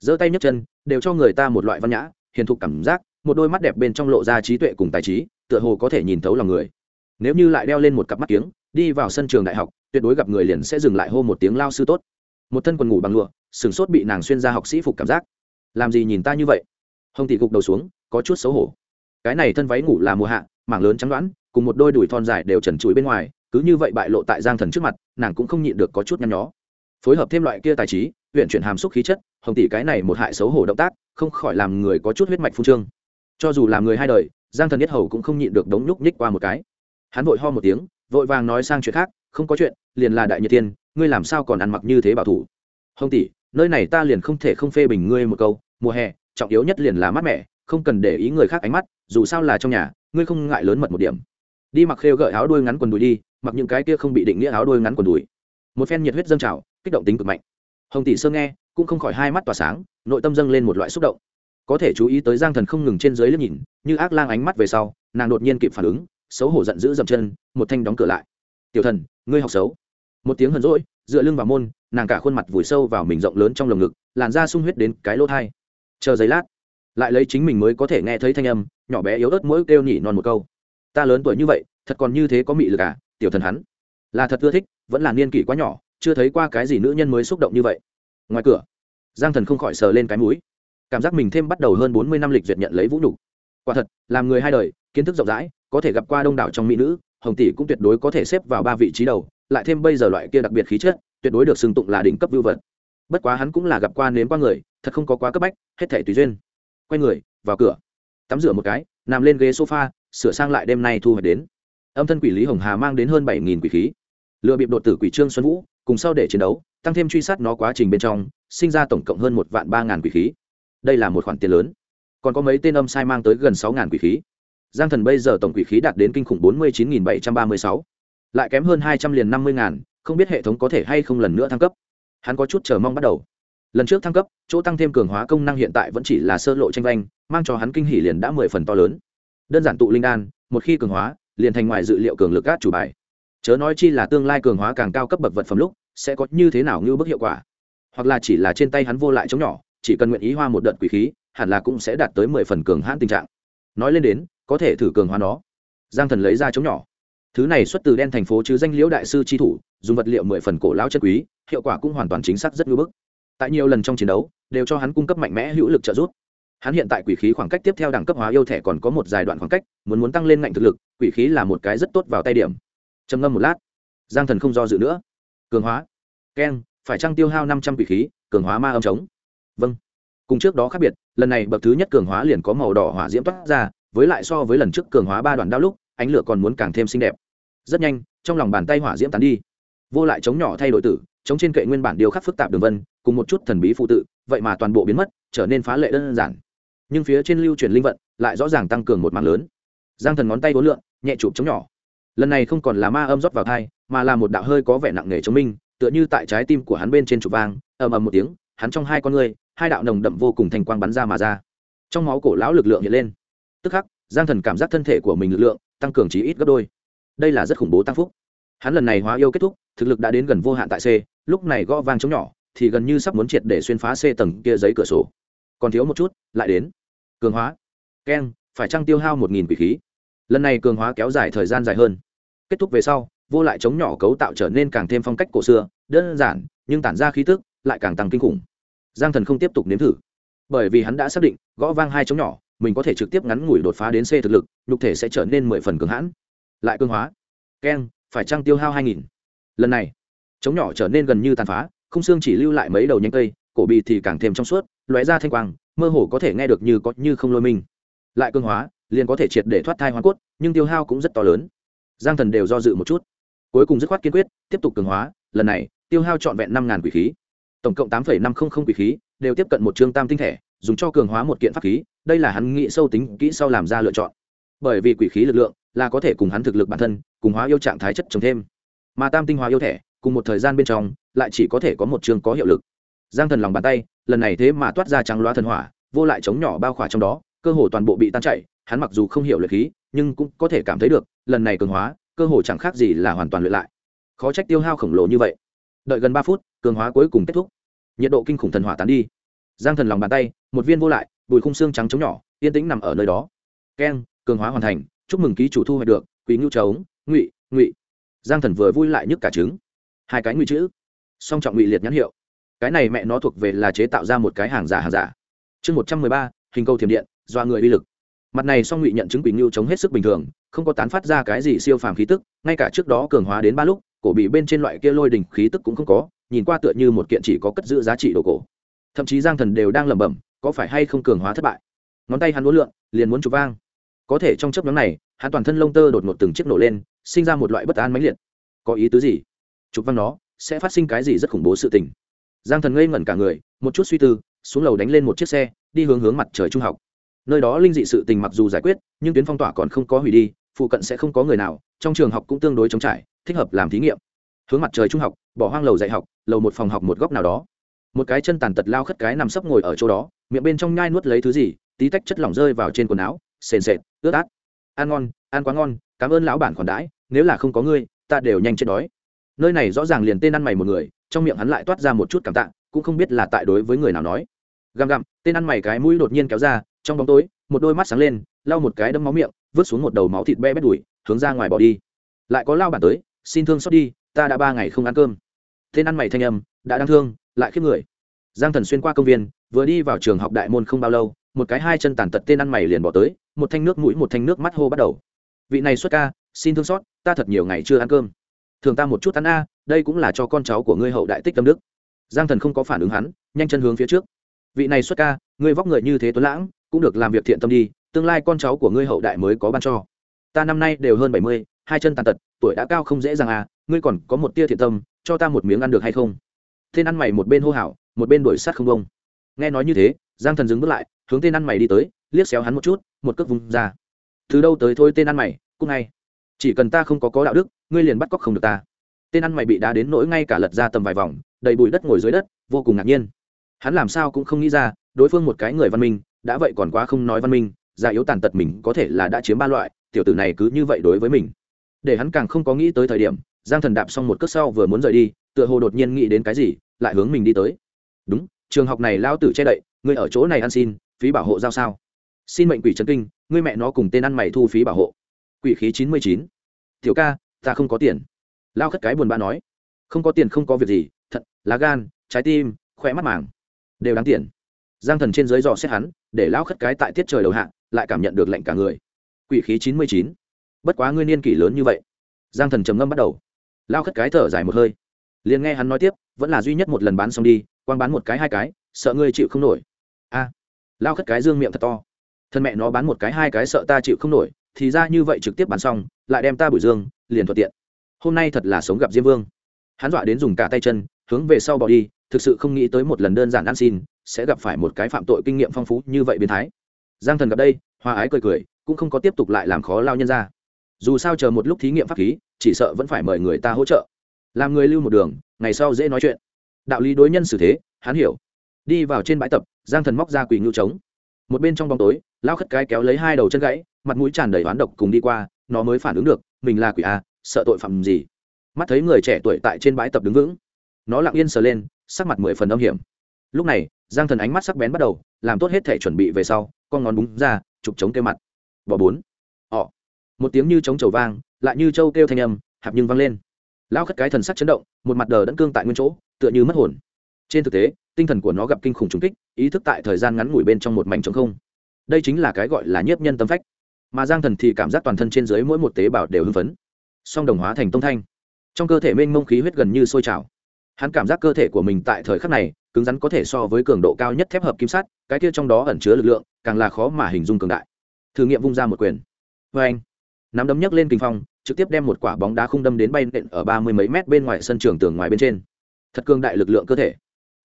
Giơ tay nhấc chân, đều cho người ta một loại văn nhã, hiền thục cảm giác, một đôi mắt đẹp bên trong lộ ra trí tuệ cùng tài trí, tựa hồ có thể nhìn thấu lòng người. Nếu như lại đeo lên một cặp mắt kiếng, đi vào sân trường đại học, tuyệt đối gặp người liền sẽ dừng lại hô một tiếng lao sư tốt. Một thân quần ngủ bằng lụa, sừng sốt bị nàng xuyên ra học sĩ phục cảm giác. Làm gì nhìn ta như vậy? Hồng tỷ gục đầu xuống, có chút xấu hổ. Cái này thân váy ngủ là mùa hạ, mảng lớn trắng đoán, cùng một đôi đùi thon dài đều trần trụi bên ngoài, cứ như vậy bại lộ tại giang thần trước mặt, nàng cũng không nhịn được có chút nhăn nhó. Phối hợp thêm loại kia tài trí, huyện chuyển hàm xúc khí chất, hồng tỷ cái này một hại xấu hổ động tác, không khỏi làm người có chút huyết mạch phu trương. Cho dù làm người hai đời, giang thần nhất hầu cũng không nhịn được đống nhúc nhích qua một cái. Hắn vội ho một tiếng, vội vàng nói sang chuyện khác, không có chuyện, liền là đại nhật tiên ngươi làm sao còn ăn mặc như thế bảo thủ? Hồng tỷ, nơi này ta liền không thể không phê bình ngươi một câu, mùa hè trọng yếu nhất liền là mát mẻ, không cần để ý người khác ánh mắt, dù sao là trong nhà, ngươi không ngại lớn mật một điểm. Đi mặc khêu gợi áo đuôi ngắn quần đùi đi, mặc những cái kia không bị định nghĩa áo đuôi ngắn quần đùi. Một phen nhiệt huyết dâng trào, kích động tính cực mạnh. Hồng tỷ sơ nghe, cũng không khỏi hai mắt tỏa sáng, nội tâm dâng lên một loại xúc động. Có thể chú ý tới giang thần không ngừng trên dưới liếc nhìn, như ác lang ánh mắt về sau, nàng đột nhiên kịp phản ứng, xấu hổ giận dữ dậm chân, một thanh đóng cửa lại. Tiểu thần, ngươi học xấu. Một tiếng hờn rỗi dựa lưng vào môn, nàng cả khuôn mặt vùi sâu vào mình rộng lớn trong lồng ngực, làn da sung huyết đến cái lỗ thai chờ giấy lát, lại lấy chính mình mới có thể nghe thấy thanh âm, nhỏ bé yếu ớt mỗi kêu nhỉ non một câu. Ta lớn tuổi như vậy, thật còn như thế có mị lực à? Tiểu thần hắn, là thật ưa thích, vẫn là niên kỷ quá nhỏ, chưa thấy qua cái gì nữ nhân mới xúc động như vậy. Ngoài cửa, giang thần không khỏi sờ lên cái mũi. Cảm giác mình thêm bắt đầu hơn bốn mươi năm lịch duyệt nhận lấy vũ nhục. Quả thật, làm người hai đời, kiến thức rộng rãi, có thể gặp qua đông đảo trong mỹ nữ, hồng tỷ cũng tuyệt đối có thể xếp vào ba vị trí đầu, lại thêm bây giờ loại kia đặc biệt khí chất, tuyệt đối được xưng tụng là đỉnh cấp vưu vật bất quá hắn cũng là gặp qua nếm qua người, thật không có quá cấp bách, hết thể tùy duyên. Quay người, vào cửa. Tắm rửa một cái, nằm lên ghế sofa, sửa sang lại đêm nay thu hoạch đến. Âm thân quỷ lý hồng hà mang đến hơn bảy nghìn quỷ khí. Lựa bịp đột tử quỷ trương xuân vũ, cùng sau để chiến đấu, tăng thêm truy sát nó quá trình bên trong, sinh ra tổng cộng hơn một vạn ba ngàn quỷ khí. Đây là một khoản tiền lớn. Còn có mấy tên âm sai mang tới gần sáu ngàn quỷ khí. Giang thần bây giờ tổng quỷ khí đạt đến kinh khủng bốn mươi chín nghìn bảy trăm ba mươi sáu. Lại kém hơn hai trăm liền năm mươi ngàn, không biết hệ thống có thể hay không lần nữa thăng cấp hắn có chút chờ mong bắt đầu. Lần trước thăng cấp, chỗ tăng thêm cường hóa công năng hiện tại vẫn chỉ là sơ lộ tranh vanh, mang cho hắn kinh hỉ liền đã mười phần to lớn. Đơn giản tụ linh đan, một khi cường hóa, liền thành ngoài dự liệu cường lực gác chủ bài. Chớ nói chi là tương lai cường hóa càng cao cấp bậc vật phẩm lúc, sẽ có như thế nào như bức hiệu quả. Hoặc là chỉ là trên tay hắn vô lại chống nhỏ, chỉ cần nguyện ý hoa một đợt quỷ khí, hẳn là cũng sẽ đạt tới mười phần cường hãn tình trạng. Nói lên đến, có thể thử cường hóa nó. Giang thần lấy ra chống nhỏ thứ này xuất từ đen thành phố chứ danh liễu đại sư tri thủ, dùng vật liệu mười phần cổ lão chất quý, hiệu quả cũng hoàn toàn chính xác rất ngưỡng bức. Tại nhiều lần trong chiến đấu, đều cho hắn cung cấp mạnh mẽ hữu lực trợ giúp. Hắn hiện tại quỷ khí khoảng cách tiếp theo đẳng cấp hóa yêu thẻ còn có một dài đoạn khoảng cách, muốn muốn tăng lên ngạnh thực lực, quỷ khí là một cái rất tốt vào tay điểm. Trầm ngâm một lát, giang thần không do dự nữa. Cường hóa. Keng phải trăng tiêu hao năm trăm quỷ khí, cường hóa ma âm chống. Vâng. Cùng trước đó khác biệt, lần này bậc thứ nhất cường hóa liền có màu đỏ hỏa diễm toát ra, với lại so với lần trước cường hóa ba đoạn đao lúc ánh lửa còn muốn càng thêm xinh đẹp. Rất nhanh trong lòng bàn tay hỏa diễm tán đi. Vô lại chống nhỏ thay đổi tử chống trên kệ nguyên bản điều khắc phức tạp đường vân cùng một chút thần bí phụ tự vậy mà toàn bộ biến mất trở nên phá lệ đơn giản. Nhưng phía trên lưu truyền linh vận lại rõ ràng tăng cường một mạng lớn. Giang thần ngón tay vốn lượn nhẹ chụp chống nhỏ. Lần này không còn là ma âm rót vào thai mà là một đạo hơi có vẻ nặng nề chống minh tựa như tại trái tim của hắn bên trên chụp vang ầm ầm một tiếng hắn trong hai con người, hai đạo nồng đậm vô cùng thành quang bắn ra mà ra. Trong máu cổ lão lực lượng hiện lên. Tức khắc giang thần cảm giác thân thể của mình lực lượng tăng cường chí ít gấp đôi. Đây là rất khủng bố tăng phúc. Hắn lần này hóa yêu kết thúc, thực lực đã đến gần vô hạn tại c, lúc này gõ vang chống nhỏ, thì gần như sắp muốn triệt để xuyên phá c tầng kia giấy cửa sổ. Còn thiếu một chút, lại đến. Cường hóa. Keng, phải trăng tiêu hao một nghìn quỷ khí. Lần này cường hóa kéo dài thời gian dài hơn. Kết thúc về sau, vô lại chống nhỏ cấu tạo trở nên càng thêm phong cách cổ xưa, đơn giản, nhưng tản ra khí tức, lại càng tăng kinh khủng. Giang thần không tiếp tục nếm thử. Bởi vì hắn đã xác định, gõ vang hai chống nhỏ mình có thể trực tiếp ngắn ngủi đột phá đến c thực lực, nhục thể sẽ trở nên mười phần cường hãn. Lại cương hóa. Keng, phải trăng tiêu hao hai nghìn. Lần này chống nhỏ trở nên gần như tàn phá, không xương chỉ lưu lại mấy đầu nhánh cây, cổ bị thì càng thêm trong suốt, lóe ra thanh quang, mơ hồ có thể nghe được như có như không lôi mình. Lại cương hóa, liền có thể triệt để thoát thai hoa cốt, nhưng tiêu hao cũng rất to lớn. Giang thần đều do dự một chút. Cuối cùng dứt khoát kiên quyết, tiếp tục cường hóa, lần này, tiêu hao trọn vẹn năm ngàn quỷ khí. Tổng cộng tám năm trăm linh quỷ khí, đều tiếp cận một chương tam tinh thể, dùng cho cường hóa một kiện pháp khí đây là hắn nghĩ sâu tính kỹ sau làm ra lựa chọn. Bởi vì quỷ khí lực lượng là có thể cùng hắn thực lực bản thân, cùng hóa yêu trạng thái chất trồng thêm. Mà tam tinh hóa yêu thẻ, cùng một thời gian bên trong, lại chỉ có thể có một chương có hiệu lực. Giang thần lòng bàn tay, lần này thế mà toát ra trắng loa thần hỏa, vô lại chống nhỏ bao khỏa trong đó, cơ hồ toàn bộ bị tan chảy. hắn mặc dù không hiểu luyện khí, nhưng cũng có thể cảm thấy được, lần này cường hóa, cơ hồ chẳng khác gì là hoàn toàn luyện lại. Khó trách tiêu hao khổng lồ như vậy. Đợi gần ba phút, cường hóa cuối cùng kết thúc. Nhiệt độ kinh khủng thần hỏa tán đi. Giang thần lòng bàn tay, một viên vô lại bùi khung xương trắng trống nhỏ, yên tĩnh nằm ở nơi đó. Keng cường hóa hoàn thành, chúc mừng ký chủ thu hoạch được, quý ngưu trống ngụy ngụy. Giang thần vừa vui lại nhức cả trứng. Hai cái ngụy chữ. Song trọng ngụy liệt nhãn hiệu. Cái này mẹ nó thuộc về là chế tạo ra một cái hàng giả hàng giả. Chương một trăm mười ba, hình câu thiểm điện do người uy lực. Mặt này song ngụy nhận chứng quý ngưu chống hết sức bình thường, không có tán phát ra cái gì siêu phàm khí tức, ngay cả trước đó cường hóa đến ba lúc, cổ bị bên trên loại kia lôi đình khí tức cũng không có, nhìn qua tựa như một kiện chỉ có cất giữ giá trị đồ cổ. Thậm chí giang thần đều đang lẩm bẩm có phải hay không cường hóa thất bại? Ngón tay hắn uốn lượn, liền muốn chụp vang. Có thể trong chấp nhóm này, hắn toàn thân lông tơ đột ngột từng chiếc nổ lên, sinh ra một loại bất an mãnh liệt. Có ý tứ gì? Chụp văng nó, sẽ phát sinh cái gì rất khủng bố sự tình? Giang thần ngây ngẩn cả người, một chút suy tư, xuống lầu đánh lên một chiếc xe, đi hướng hướng mặt trời trung học. Nơi đó linh dị sự tình mặc dù giải quyết, nhưng tuyến phong tỏa còn không có hủy đi, phụ cận sẽ không có người nào, trong trường học cũng tương đối chống trải, thích hợp làm thí nghiệm. Hướng mặt trời trung học, bỏ hoang lầu dạy học, lầu một phòng học một góc nào đó một cái chân tàn tật lao khất cái nằm sấp ngồi ở chỗ đó, miệng bên trong nhai nuốt lấy thứ gì, tí tách chất lỏng rơi vào trên quần áo, sền sệt, ướt át. Ăn ngon, ăn quá ngon, cảm ơn lão bản khoản đãi, nếu là không có ngươi, ta đều nhanh chết đói. Nơi này rõ ràng liền tên ăn mày một người, trong miệng hắn lại toát ra một chút cảm tạ, cũng không biết là tại đối với người nào nói. Găm gặm, tên ăn mày cái mũi đột nhiên kéo ra, trong bóng tối, một đôi mắt sáng lên, lau một cái đâm máu miệng, vứt xuống một đầu máu thịt be bét đùi, hướng ra ngoài bỏ đi. Lại có lao bản tới, xin thương xót đi, ta đã ba ngày không ăn cơm. Tên ăn mày thanh âm, đã đáng thương lại khiếp người. Giang thần xuyên qua công viên, vừa đi vào trường học đại môn không bao lâu, một cái hai chân tàn tật tên ăn mày liền bỏ tới, một thanh nước mũi, một thanh nước mắt hô bắt đầu. Vị này xuất ca, xin thương xót, ta thật nhiều ngày chưa ăn cơm. Thường ta một chút ăn a, đây cũng là cho con cháu của ngươi hậu đại tích tâm đức. Giang thần không có phản ứng hắn, nhanh chân hướng phía trước. Vị này xuất ca, ngươi vóc người như thế tuấn lãng, cũng được làm việc thiện tâm đi, tương lai con cháu của ngươi hậu đại mới có ban cho. Ta năm nay đều hơn bảy mươi, hai chân tàn tật, tuổi đã cao không dễ dàng à ngươi còn có một tia thiện tâm, cho ta một miếng ăn được hay không? Tên ăn mày một bên hô hào, một bên đuổi sát không bông nghe nói như thế, giang thần dừng bước lại, hướng tên ăn mày đi tới, liếc xéo hắn một chút, một cước vùng ra. Từ đâu tới thôi tên ăn mày cúc ngay. Chỉ cần ta không có có đạo đức, ngươi liền bắt cóc không được ta. Tên ăn mày bị đá đến nỗi ngay cả lật ra tầm vài vòng, đầy bụi đất ngồi dưới đất, vô cùng ngạc nhiên. Hắn làm sao cũng không nghĩ ra, đối phương một cái người văn minh, đã vậy còn quá không nói văn minh, già yếu tàn tật mình có thể là đã chiếm ba loại, tiểu tử này cứ như vậy đối với mình. Để hắn càng không có nghĩ tới thời điểm, giang thần đạp xong một cước sau vừa muốn rời đi tựa hồ đột nhiên nghĩ đến cái gì, lại hướng mình đi tới. Đúng, trường học này lao tử che đậy, ngươi ở chỗ này ăn xin, phí bảo hộ giao sao? Xin mệnh quỷ trấn kinh, ngươi mẹ nó cùng tên ăn mày thu phí bảo hộ. Quỷ khí chín mươi chín. Tiểu ca, ta không có tiền. Lao khất cái buồn bã nói. Không có tiền không có việc gì, thật, lá gan, trái tim, khỏe mắt màng. Đều đáng tiền. Giang thần trên dưới dò xét hắn, để lao khất cái tại tiết trời đầu hạ, lại cảm nhận được lệnh cả người. Quỷ khí chín mươi chín. Bất quá ngươi niên kỷ lớn như vậy. Giang thần trầm ngâm bắt đầu. Lao khất cái thở dài một hơi liền nghe hắn nói tiếp, vẫn là duy nhất một lần bán xong đi, quang bán một cái hai cái, sợ ngươi chịu không nổi. A, lao khất cái dương miệng thật to. Thân mẹ nó bán một cái hai cái sợ ta chịu không nổi, thì ra như vậy trực tiếp bán xong, lại đem ta bùi dương, liền thuận tiện. Hôm nay thật là sống gặp diêm vương. Hắn dọa đến dùng cả tay chân, hướng về sau bỏ đi, thực sự không nghĩ tới một lần đơn giản ăn xin, sẽ gặp phải một cái phạm tội kinh nghiệm phong phú như vậy biến thái. Giang thần gặp đây hoa ái cười cười, cũng không có tiếp tục lại làm khó lao nhân ra. Dù sao chờ một lúc thí nghiệm pháp khí, chỉ sợ vẫn phải mời người ta hỗ trợ làm người lưu một đường, ngày sau dễ nói chuyện. Đạo lý đối nhân xử thế, hắn hiểu. Đi vào trên bãi tập, giang thần móc ra quỳ ngưu trống. Một bên trong bóng tối, lao khất cái kéo lấy hai đầu chân gãy, mặt mũi tràn đầy oán độc cùng đi qua, nó mới phản ứng được, mình là quỷ a sợ tội phạm gì? Mắt thấy người trẻ tuổi tại trên bãi tập đứng vững, nó lặng yên sờ lên, sắc mặt mười phần âm hiểm. Lúc này, giang thần ánh mắt sắc bén bắt đầu, làm tốt hết thể chuẩn bị về sau, con ngón búng ra, chụp chống kêu mặt. Bỏ bốn. Ọ một tiếng như chống trầu vang, lại như châu kêu thanh âm, hạp nhưng vang lên lao khất cái thần sắc chấn động, một mặt đờ đẫn cương tại nguyên chỗ, tựa như mất hồn. Trên thực tế, tinh thần của nó gặp kinh khủng trùng kích, ý thức tại thời gian ngắn ngủi bên trong một mảnh trống không. Đây chính là cái gọi là nhiếp nhân tâm phách. Mà giang thần thì cảm giác toàn thân trên dưới mỗi một tế bào đều hưng phấn. Song đồng hóa thành tông thanh. Trong cơ thể mênh mông khí huyết gần như sôi trào. Hắn cảm giác cơ thể của mình tại thời khắc này, cứng rắn có thể so với cường độ cao nhất thép hợp kim sắt, cái kia trong đó ẩn chứa lực lượng, càng là khó mà hình dung cường đại. Thử nghiệm vung ra một quyền. Vê anh nắm đấm nhấc lên kinh phong trực tiếp đem một quả bóng đá khung đâm đến bay nện ở ba mươi mấy mét bên ngoài sân trường tường ngoài bên trên. Thật cường đại lực lượng cơ thể.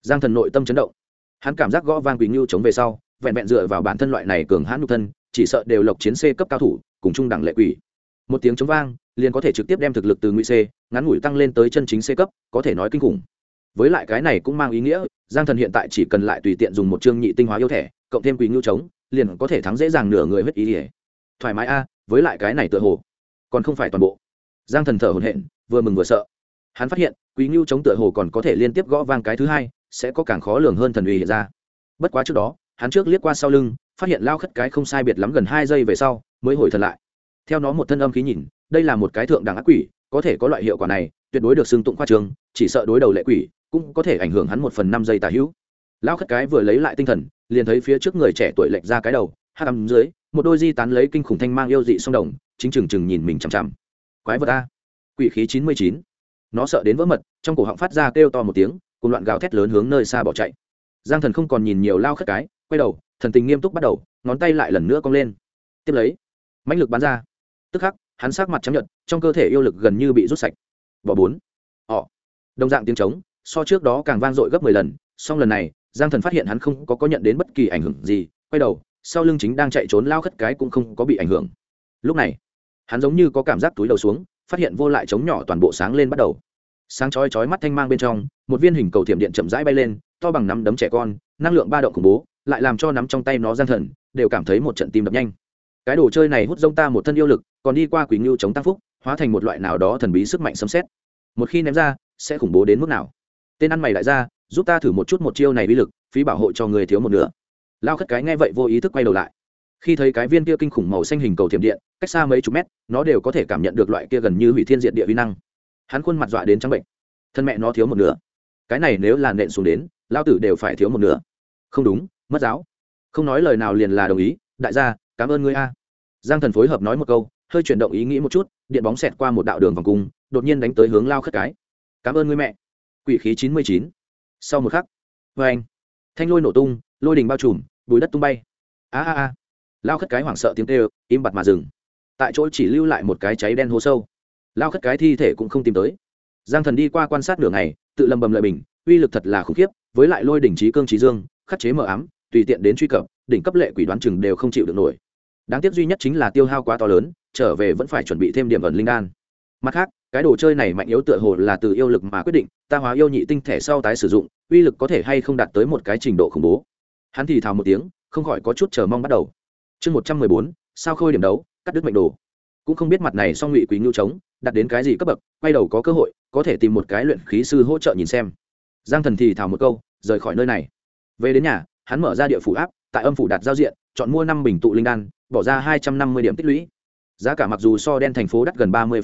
Giang thần nội tâm chấn động. Hắn cảm giác gõ vang quỳnh ngưu chống về sau, vẹn vẹn dựa vào bản thân loại này cường hãn nhục thân, chỉ sợ đều lộc chiến c cấp cao thủ, cùng trung đẳng lệ quỷ. Một tiếng chống vang, liền có thể trực tiếp đem thực lực từ ngụy c, ngắn ngủi tăng lên tới chân chính c cấp, có thể nói kinh khủng. Với lại cái này cũng mang ý nghĩa, giang thần hiện tại chỉ cần lại tùy tiện dùng một chương nhị tinh hóa yêu thẻ cộng thêm quỳnh ngưu chống, liền có thể thắng dễ dàng nửa người huyết ý ỉa thoải mái a, với lại cái này tựa hồ còn không phải toàn bộ. Giang thần thở hồn hện vừa mừng vừa sợ. Hắn phát hiện, quý ngưu chống tựa hồ còn có thể liên tiếp gõ vang cái thứ hai, sẽ có càng khó lường hơn thần uy hiện ra. Bất quá trước đó, hắn trước liếc qua sau lưng, phát hiện lao khất cái không sai biệt lắm gần hai giây về sau, mới hồi thần lại. Theo nó một thân âm khí nhìn, đây là một cái thượng đẳng ác quỷ, có thể có loại hiệu quả này, tuyệt đối được xưng tụng khoa trường, chỉ sợ đối đầu lệ quỷ, cũng có thể ảnh hưởng hắn một phần năm giây tà hữu. Lao khất cái vừa lấy lại tinh thần, liền thấy phía trước người trẻ tuổi lệch ra cái đầu hát ầm dưới một đôi di tán lấy kinh khủng thanh mang yêu dị song đồng, chính trừng trừng nhìn mình chằm chằm. Quái vật a. Quỷ khí chín mươi chín. Nó sợ đến vỡ mật, trong cổ họng phát ra kêu to một tiếng, cùng loạn gào thét lớn hướng nơi xa bỏ chạy. Giang thần không còn nhìn nhiều lao khất cái, quay đầu, thần tình nghiêm túc bắt đầu, ngón tay lại lần nữa cong lên. Tiếp lấy, mãnh lực bắn ra. Tức khắc, hắn sát mặt trắng nhận trong cơ thể yêu lực gần như bị rút sạch. Bỏ bốn. Họ. Đồng dạng tiếng trống, so trước đó càng vang dội gấp mười lần, song lần này, giang thần phát hiện hắn không có có nhận đến bất kỳ ảnh hưởng gì, quay đầu sau lưng chính đang chạy trốn lao khất cái cũng không có bị ảnh hưởng. Lúc này, hắn giống như có cảm giác túi đầu xuống, phát hiện vô lại chống nhỏ toàn bộ sáng lên bắt đầu. Sáng chói chói mắt thanh mang bên trong, một viên hình cầu thiểm điện chậm rãi bay lên, to bằng nắm đấm trẻ con, năng lượng ba động khủng bố, lại làm cho nắm trong tay nó gian thần, đều cảm thấy một trận tim đập nhanh. Cái đồ chơi này hút dông ta một thân yêu lực, còn đi qua quỷ ngưu chống tăng phúc, hóa thành một loại nào đó thần bí sức mạnh sấm xét. Một khi ném ra, sẽ khủng bố đến mức nào? Tên ăn mày lại ra, giúp ta thử một chút một chiêu này bí lực, phí bảo hộ cho người thiếu một nửa lao khất cái nghe vậy vô ý thức quay đầu lại. Khi thấy cái viên kia kinh khủng màu xanh hình cầu thiểm điện, cách xa mấy chục mét, nó đều có thể cảm nhận được loại kia gần như hủy thiên diện địa vi năng. Hắn khuôn mặt dọa đến trắng bệnh. Thân mẹ nó thiếu một nửa. Cái này nếu là nện xuống đến, lao tử đều phải thiếu một nửa. Không đúng, mất giáo. Không nói lời nào liền là đồng ý. Đại gia, cảm ơn ngươi a. Giang thần phối hợp nói một câu, hơi chuyển động ý nghĩ một chút, điện bóng xẹt qua một đạo đường vòng cung, đột nhiên đánh tới hướng lao khất cái. Cảm ơn ngươi mẹ. Quỷ khí chín mươi chín. Sau một khắc vê anh thanh lôi nổ tung, lôi đình bao trùm bùi đất tung bay. A a a. Lao khất cái hoảng sợ tiếng kêu, im bặt mà dừng. Tại chỗ chỉ lưu lại một cái cháy đen hố sâu. Lao khất cái thi thể cũng không tìm tới. Giang thần đi qua quan sát nửa ngày, tự lầm bầm lợi bình, uy lực thật là khủng khiếp, với lại lôi đỉnh trí cương trí dương, khắc chế mờ ám, tùy tiện đến truy cập, đỉnh cấp lệ quỷ đoán chừng đều không chịu được nổi. Đáng tiếc duy nhất chính là tiêu hao quá to lớn, trở về vẫn phải chuẩn bị thêm điểm ẩn linh đan. Mặt khác, cái đồ chơi này mạnh yếu tựa hồ là từ yêu lực mà quyết định, ta hóa yêu nhị tinh thể sau tái sử dụng, uy lực có thể hay không đạt tới một cái trình độ khủng bố hắn thì thào một tiếng, không khỏi có chút chờ mong bắt đầu. Chương một trăm mười bốn, sao khôi điểm đấu, cắt đứt mệnh đồ. Cũng không biết mặt này song ngụy quý ngưu trống, đặt đến cái gì cấp bậc, quay đầu có cơ hội, có thể tìm một cái luyện khí sư hỗ trợ nhìn xem. Giang thần thì thào một câu, rời khỏi nơi này. Về đến nhà, hắn mở ra địa phủ áp, tại âm phủ đặt giao diện, chọn mua năm bình tụ linh đan, bỏ ra hai trăm năm mươi điểm tích lũy. Giá cả mặc dù so đen thành phố đắt gần ba mươi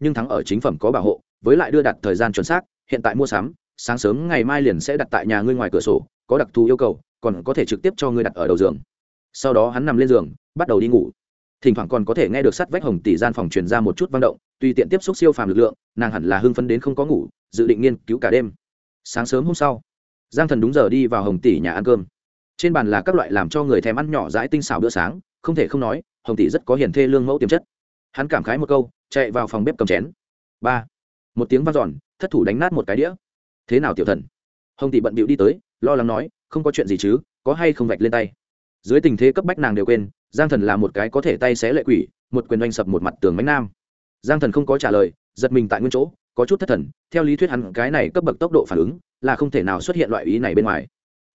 nhưng thắng ở chính phẩm có bảo hộ, với lại đưa đặt thời gian chuẩn xác, hiện tại mua sắm, sáng sớm ngày mai liền sẽ đặt tại nhà ngươi ngoài cửa sổ, có đặc thù yêu cầu còn có thể trực tiếp cho ngươi đặt ở đầu giường. Sau đó hắn nằm lên giường, bắt đầu đi ngủ. Thỉnh thoảng còn có thể nghe được sắt vách hồng tỷ gian phòng truyền ra một chút vang động, tùy tiện tiếp xúc siêu phàm lực lượng, nàng hẳn là hưng phấn đến không có ngủ, dự định nghiên cứu cả đêm. Sáng sớm hôm sau, giang thần đúng giờ đi vào hồng tỷ nhà ăn cơm. Trên bàn là các loại làm cho người thèm ăn nhỏ dãi tinh xảo bữa sáng, không thể không nói, hồng tỷ rất có hiền thê lương mẫu tiềm chất. Hắn cảm khái một câu, chạy vào phòng bếp cầm chén. Ba, một tiếng vang dọn, thất thủ đánh nát một cái đĩa. Thế nào tiểu thần? Hồng tỷ bận bịu đi tới, lo lắng nói không có chuyện gì chứ, có hay không vạch lên tay. Dưới tình thế cấp bách nàng đều quên, giang thần là một cái có thể tay xé lệ quỷ, một quyền oanh sập một mặt tường bánh nam. Giang thần không có trả lời, giật mình tại nguyên chỗ, có chút thất thần, theo lý thuyết hắn cái này cấp bậc tốc độ phản ứng, là không thể nào xuất hiện loại ý này bên ngoài.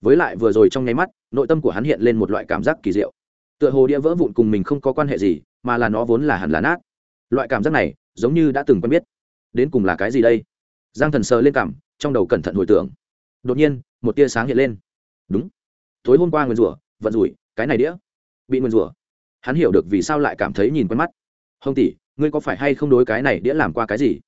Với lại vừa rồi trong nháy mắt, nội tâm của hắn hiện lên một loại cảm giác kỳ diệu. Tựa hồ đĩa vỡ vụn cùng mình không có quan hệ gì, mà là nó vốn là hẳn là nát. Loại cảm giác này, giống như đã từng quen biết. Đến cùng là cái gì đây? Giang thần sờ lên cảm, trong đầu cẩn thận hồi tưởng. Đột nhiên, một tia sáng hiện lên đúng. Tối hôm qua nguyên rủa, vận rủi, cái này đĩa. Bị nguyên rủa. Hắn hiểu được vì sao lại cảm thấy nhìn quen mắt. Hồng tỷ, ngươi có phải hay không đối cái này đĩa làm qua cái gì?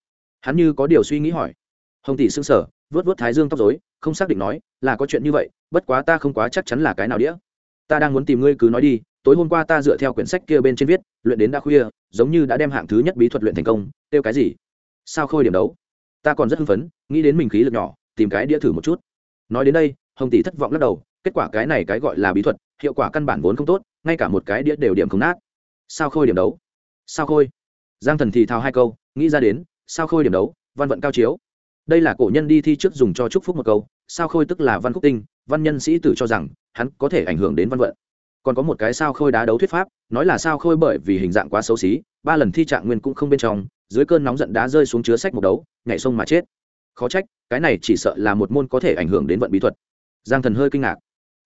Hắn như có điều suy nghĩ hỏi. Hồng tỷ sững sờ vớt vớt thái dương tóc dối không xác định nói, là có chuyện như vậy, bất quá ta không quá chắc chắn là cái nào đĩa. Ta đang muốn tìm ngươi cứ nói đi, tối hôm qua ta dựa theo quyển sách kia bên trên viết, luyện đến đã khuya, giống như đã đem hạng thứ nhất bí thuật luyện thành công tiêu cái gì? Sao khôi điểm đấu? Ta còn rất hưng phấn, nghĩ đến mình khí lực nhỏ, tìm cái đĩa thử một chút. Nói đến đây hồng tỷ thất vọng lắc đầu, kết quả cái này cái gọi là bí thuật, hiệu quả căn bản vốn không tốt, ngay cả một cái đĩa đều điểm không nát. Sao khôi điểm đấu? Sao khôi? Giang thần thì thao hai câu, nghĩ ra đến, sao khôi điểm đấu, văn vận cao chiếu. Đây là cổ nhân đi thi trước dùng cho chúc phúc một câu, sao khôi tức là văn khúc tinh, văn nhân sĩ tử cho rằng, hắn có thể ảnh hưởng đến văn vận. Còn có một cái sao khôi đá đấu thuyết pháp, nói là sao khôi bởi vì hình dạng quá xấu xí, ba lần thi trạng nguyên cũng không bên trong, dưới cơn nóng giận đá rơi xuống chứa sách một đấu, nhảy sông mà chết. Khó trách, cái này chỉ sợ là một môn có thể ảnh hưởng đến vận bí thuật giang thần hơi kinh ngạc.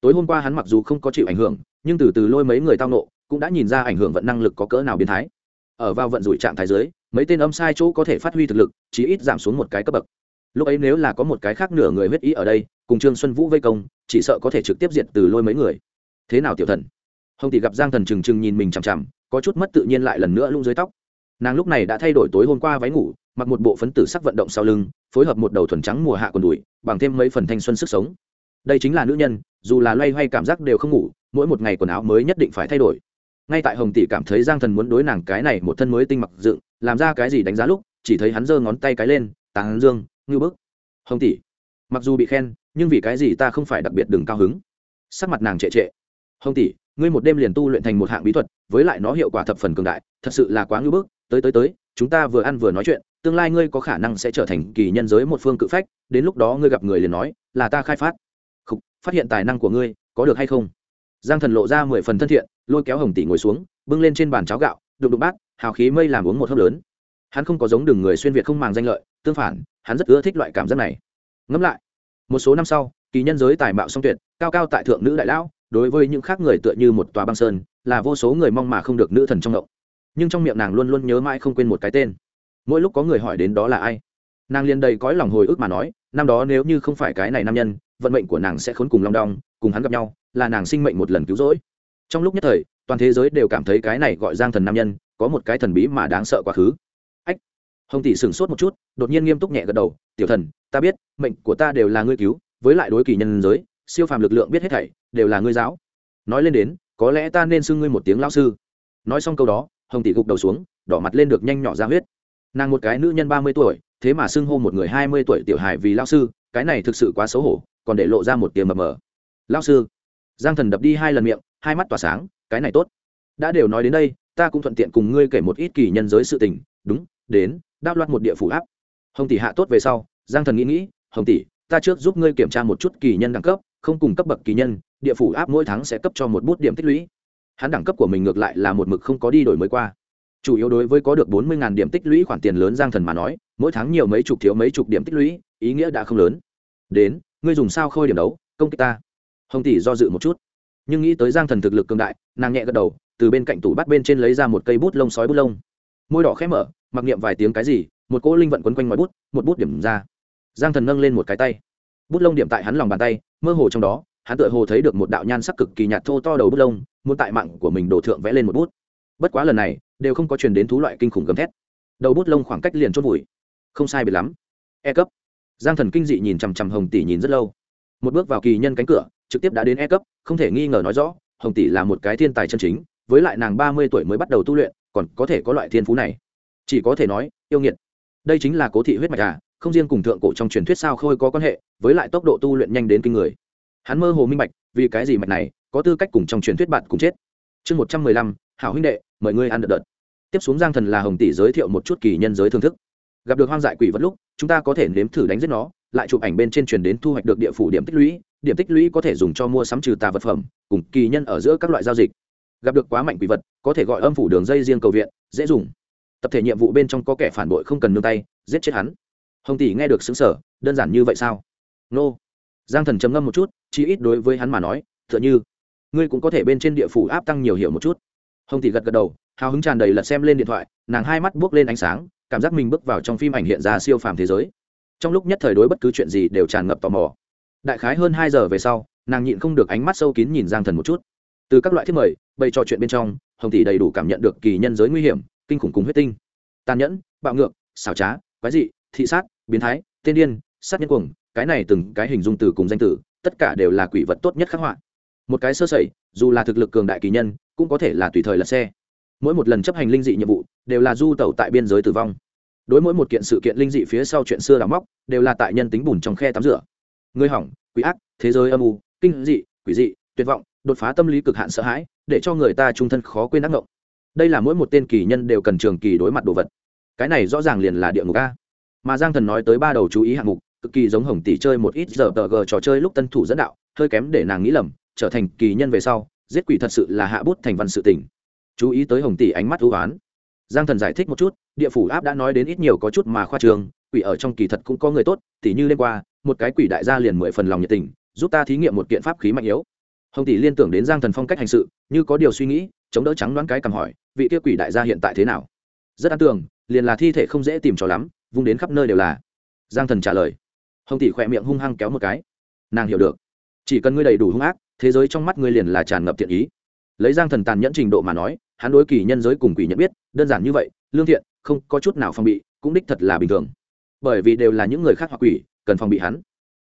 Tối hôm qua hắn mặc dù không có chịu ảnh hưởng, nhưng từ từ lôi mấy người tao nộ, cũng đã nhìn ra ảnh hưởng vận năng lực có cỡ nào biến thái. Ở vào vận rủi trạng thái dưới, mấy tên âm sai chỗ có thể phát huy thực lực, chí ít giảm xuống một cái cấp bậc. Lúc ấy nếu là có một cái khác nửa người huyết ý ở đây, cùng trương xuân vũ vây công, chỉ sợ có thể trực tiếp diệt từ lôi mấy người. Thế nào tiểu thần? Hồng tỷ gặp giang thần trừng trừng nhìn mình chằm chằm, có chút mất tự nhiên lại lần nữa lung dưới tóc. Nàng lúc này đã thay đổi tối hôm qua váy ngủ, mặc một bộ phấn tử sắc vận động sau lưng, phối hợp một đầu thuần trắng mùa hạ quần đùi, bằng thêm mấy phần thanh xuân sức sống đây chính là nữ nhân, dù là loay hoay cảm giác đều không ngủ, mỗi một ngày quần áo mới nhất định phải thay đổi. Ngay tại hồng tỷ cảm thấy giang thần muốn đối nàng cái này một thân mới tinh mặc dựng, làm ra cái gì đánh giá lúc, chỉ thấy hắn giơ ngón tay cái lên tàng dương ngư bức. Hồng tỷ, mặc dù bị khen, nhưng vì cái gì ta không phải đặc biệt đừng cao hứng? Sắc mặt nàng trệ trệ. Hồng tỷ, ngươi một đêm liền tu luyện thành một hạng bí thuật, với lại nó hiệu quả thập phần cường đại, thật sự là quá ngưỡng bức. Tới tới tới, chúng ta vừa ăn vừa nói chuyện, tương lai ngươi có khả năng sẽ trở thành kỳ nhân giới một phương cự phách, đến lúc đó ngươi gặp người liền nói, là ta khai phát. Khục, phát hiện tài năng của ngươi có được hay không? Giang thần lộ ra mười phần thân thiện lôi kéo hồng tỷ ngồi xuống bưng lên trên bàn cháo gạo đụng đụng bát hào khí mây làm uống một hớp lớn. Hắn không có giống đường người xuyên việt không màng danh lợi tương phản hắn rất ưa thích loại cảm giác này. Ngẫm lại một số năm sau kỳ nhân giới tài mạo song tuyệt cao cao tại thượng nữ đại lão đối với những khác người tựa như một tòa băng sơn là vô số người mong mà không được nữ thần trong động nhưng trong miệng nàng luôn luôn nhớ mãi không quên một cái tên. Mỗi lúc có người hỏi đến đó là ai? Nàng liền đầy cõi lòng hồi ức mà nói năm đó nếu như không phải cái này nam nhân vận mệnh của nàng sẽ khốn cùng long đong, cùng hắn gặp nhau, là nàng sinh mệnh một lần cứu rỗi. Trong lúc nhất thời, toàn thế giới đều cảm thấy cái này gọi giang thần nam nhân, có một cái thần bí mà đáng sợ quá khứ. Ách! Hồng tỷ sửng sốt một chút, đột nhiên nghiêm túc nhẹ gật đầu, tiểu thần, ta biết, mệnh của ta đều là ngươi cứu, với lại đối kỳ nhân giới, siêu phàm lực lượng biết hết thảy, đều là ngươi giáo. Nói lên đến, có lẽ ta nên xưng ngươi một tiếng lão sư. Nói xong câu đó, hồng tỷ gục đầu xuống, đỏ mặt lên được nhanh nhỏ ra huyết. Nàng một cái nữ nhân ba mươi tuổi, thế mà xưng hô một người hai mươi tuổi tiểu hài vì lao sư, cái này thực sự quá xấu hổ còn để lộ ra một tiềm mờ mờ. Lao sư, giang thần đập đi hai lần miệng, hai mắt tỏa sáng, cái này tốt. Đã đều nói đến đây, ta cũng thuận tiện cùng ngươi kể một ít kỳ nhân giới sự tình. Đúng, đến, đáp loạt một địa phủ áp. Hồng tỷ hạ tốt về sau, giang thần nghĩ nghĩ, hồng tỷ, ta trước giúp ngươi kiểm tra một chút kỳ nhân đẳng cấp, không cùng cấp bậc kỳ nhân, địa phủ áp mỗi tháng sẽ cấp cho một bút điểm tích lũy. Hắn đẳng cấp của mình ngược lại là một mực không có đi đổi mới qua. Chủ yếu đối với có được bốn mươi điểm tích lũy khoản tiền lớn giang thần mà nói, mỗi tháng nhiều mấy chục thiếu mấy chục điểm tích lũy, ý nghĩa đã không lớn. Đến ngươi dùng sao khôi điểm đấu, công kích ta. Hồng tỷ do dự một chút, nhưng nghĩ tới giang thần thực lực cường đại, nàng nhẹ gật đầu, từ bên cạnh tủ bắt bên trên lấy ra một cây bút lông sói bút lông. Môi đỏ khẽ mở, mặc niệm vài tiếng cái gì, một cỗ linh vận quấn quanh ngoài bút, một bút điểm ra. Giang thần nâng lên một cái tay. Bút lông điểm tại hắn lòng bàn tay, mơ hồ trong đó, hắn tựa hồ thấy được một đạo nhan sắc cực kỳ nhạt thô to đầu bút lông, muốn tại mạng của mình đổ thượng vẽ lên một bút. Bất quá lần này, đều không có truyền đến thú loại kinh khủng gầm thét. Đầu bút lông khoảng cách liền chốt vùi. Không sai biệt lắm. E cấp giang thần kinh dị nhìn chằm chằm hồng tỷ nhìn rất lâu. Một bước vào kỳ nhân cánh cửa, trực tiếp đã đến e cấp, không thể nghi ngờ nói rõ, hồng tỷ là một cái thiên tài chân chính, với lại nàng ba mươi tuổi mới bắt đầu tu luyện, còn có thể có loại thiên phú này. Chỉ có thể nói, yêu nghiệt. Đây chính là cố thị huyết mạch à không riêng cùng thượng cổ trong truyền thuyết sao khôi có quan hệ, với lại tốc độ tu luyện nhanh đến kinh người. Hắn mơ hồ minh bạch, vì cái gì mạch này có tư cách cùng trong truyền thuyết bạn cùng chết. Chương một trăm mười lăm, hảo huynh đệ, mời ngươi ăn đợt đợt. Tiếp xuống giang thần là hồng tỷ giới thiệu một chút kỳ nhân giới thưởng thức gặp được hoang dại quỷ vật lúc, chúng ta có thể nếm thử đánh giết nó, lại chụp ảnh bên trên truyền đến thu hoạch được địa phủ điểm tích lũy, điểm tích lũy có thể dùng cho mua sắm trừ tà vật phẩm, cùng kỳ nhân ở giữa các loại giao dịch. Gặp được quá mạnh quỷ vật, có thể gọi âm phủ đường dây riêng cầu viện, dễ dùng. Tập thể nhiệm vụ bên trong có kẻ phản bội không cần nương tay, giết chết hắn. Hồng tỷ nghe được xứng sở đơn giản như vậy sao? Nô. Giang thần trầm ngâm một chút chi ít đối với hắn mà nói t h ư ợ n h ư ngươi cũng có thể bên trên địa phủ áp tăng nhiều hiểu một chút. Hồng tỷ gật gật đầu, hào hứng tràn đầy lật xem lên điện thoại, nàng hai mắt buốc lên ánh sáng cảm giác mình bước vào trong phim ảnh hiện ra siêu phàm thế giới. Trong lúc nhất thời đối bất cứ chuyện gì đều tràn ngập tò mò. Đại khái hơn hai giờ về sau, nàng nhịn không được ánh mắt sâu kín nhìn giang thần một chút. Từ các loại thiết mời, bày trò chuyện bên trong, hồng tỷ đầy đủ cảm nhận được kỳ nhân giới nguy hiểm, kinh khủng cùng huyết tinh. Tàn nhẫn, bạo ngược, xảo trá, quái dị, thị sát, biến thái, tiên điên, sát nhân cuồng, cái này từng cái hình dung từ cùng danh tử, tất cả đều là quỷ vật tốt nhất khắc họa. Một cái sơ sẩy, dù là thực lực cường đại kỳ nhân, cũng có thể là tùy thời lật xe mỗi một lần chấp hành linh dị nhiệm vụ đều là du tẩu tại biên giới tử vong. Đối mỗi một kiện sự kiện linh dị phía sau chuyện xưa đào móc đều là tại nhân tính bùn trong khe tắm rửa. Người hỏng, quỷ ác, thế giới âm u, kinh dị, quỷ dị, tuyệt vọng, đột phá tâm lý cực hạn sợ hãi, để cho người ta trung thân khó quên ác ngộng. Đây là mỗi một tên kỳ nhân đều cần trường kỳ đối mặt đồ vật. Cái này rõ ràng liền là địa ngục a. Mà giang thần nói tới ba đầu chú ý hạng mục, cực kỳ giống hồng tỷ chơi một ít giờ tờ gờ trò chơi lúc tân thủ dẫn đạo, hơi kém để nàng nghĩ lầm, trở thành kỳ nhân về sau, giết quỷ thật sự là hạ bút thành văn sự tình chú ý tới hồng tỷ ánh mắt ưu oán giang thần giải thích một chút, địa phủ áp đã nói đến ít nhiều có chút mà khoa trường, quỷ ở trong kỳ thật cũng có người tốt, tỉ như đêm qua, một cái quỷ đại gia liền mười phần lòng nhiệt tình, giúp ta thí nghiệm một kiện pháp khí mạnh yếu. Hồng tỷ liên tưởng đến giang thần phong cách hành sự, như có điều suy nghĩ, chống đỡ trắng đoán cái cầm hỏi, vị kia quỷ đại gia hiện tại thế nào? Rất an tưởng, liền là thi thể không dễ tìm cho lắm, vung đến khắp nơi đều là. Giang thần trả lời. Hồng tỷ khỏe miệng hung hăng kéo một cái. Nàng hiểu được. Chỉ cần ngươi đầy đủ hung ác, thế giới trong mắt ngươi liền là tràn ngập thiện ý lấy giang thần tàn nhẫn trình độ mà nói, hắn đối kỳ nhân giới cùng quỷ nhận biết, đơn giản như vậy, lương thiện, không có chút nào phòng bị, cũng đích thật là bình thường. Bởi vì đều là những người khác hoặc quỷ, cần phòng bị hắn.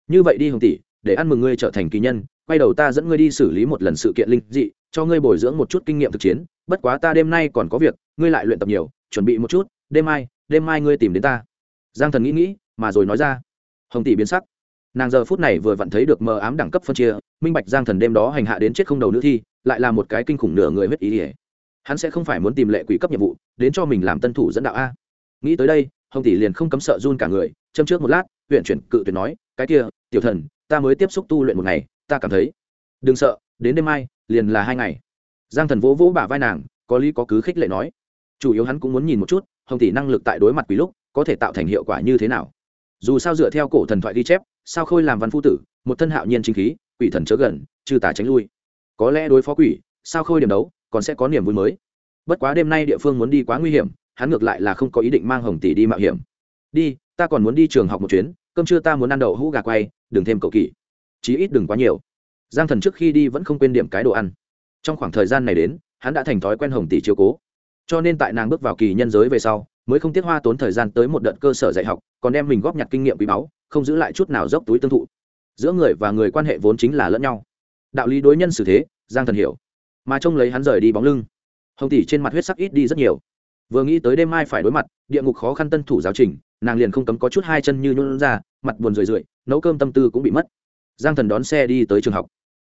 Như vậy đi hồng tỷ, để ăn mừng ngươi trở thành kỳ nhân, quay đầu ta dẫn ngươi đi xử lý một lần sự kiện linh dị, cho ngươi bồi dưỡng một chút kinh nghiệm thực chiến, bất quá ta đêm nay còn có việc, ngươi lại luyện tập nhiều, chuẩn bị một chút, đêm mai đêm mai ngươi tìm đến ta. Giang thần nghĩ nghĩ, mà rồi nói ra. Hồng tỷ biến sắc. Nàng giờ phút này vừa vặn thấy được mờ ám đẳng cấp phân chia, minh bạch giang thần đêm đó hành hạ đến chết không đầu nữ thi lại là một cái kinh khủng nửa người huyết ý ỉa. Hắn sẽ không phải muốn tìm lệ quỷ cấp nhiệm vụ, đến cho mình làm tân thủ dẫn đạo a. Nghĩ tới đây, hồng tỷ liền không cấm sợ run cả người, châm trước một lát, huyện chuyển cự tuyệt nói, cái kia, tiểu thần, ta mới tiếp xúc tu luyện một ngày, ta cảm thấy, đừng sợ, đến đêm mai, liền là hai ngày. Giang thần vỗ vỗ bả vai nàng, có lý có cứ khích lệ nói. Chủ yếu hắn cũng muốn nhìn một chút, hồng tỷ năng lực tại đối mặt quỷ lúc, có thể tạo thành hiệu quả như thế nào. Dù sao dựa theo cổ thần thoại ghi chép, sao khôi làm văn phu tử, một thân hạo nhiên chính khí, quỷ thần chớ gần chư tà tránh lui có lẽ đối phó quỷ, sao khôi điểm đấu, còn sẽ có niềm vui mới. Bất quá đêm nay địa phương muốn đi quá nguy hiểm, hắn ngược lại là không có ý định mang hồng tỷ đi mạo hiểm. Đi, ta còn muốn đi trường học một chuyến, cơm trưa ta muốn ăn đậu hũ gà quay, đừng thêm cậu kỳ. Chí ít đừng quá nhiều. Giang thần trước khi đi vẫn không quên điểm cái đồ ăn. Trong khoảng thời gian này đến, hắn đã thành thói quen hồng tỷ chiều cố. Cho nên tại nàng bước vào kỳ nhân giới về sau, mới không tiết hoa tốn thời gian tới một đợt cơ sở dạy học, còn đem mình góp nhặt kinh nghiệm quý báu, không giữ lại chút nào dốc túi tương thụ. Giữa người và người quan hệ vốn chính là lẫn nhau đạo lý đối nhân xử thế, giang thần hiểu. Mà trông lấy hắn rời đi bóng lưng, hồng tỷ trên mặt huyết sắc ít đi rất nhiều. Vừa nghĩ tới đêm mai phải đối mặt, địa ngục khó khăn tân thủ giáo trình, nàng liền không cấm có chút hai chân như nhuận ra, mặt buồn rười rượi, nấu cơm tâm tư cũng bị mất. Giang thần đón xe đi tới trường học.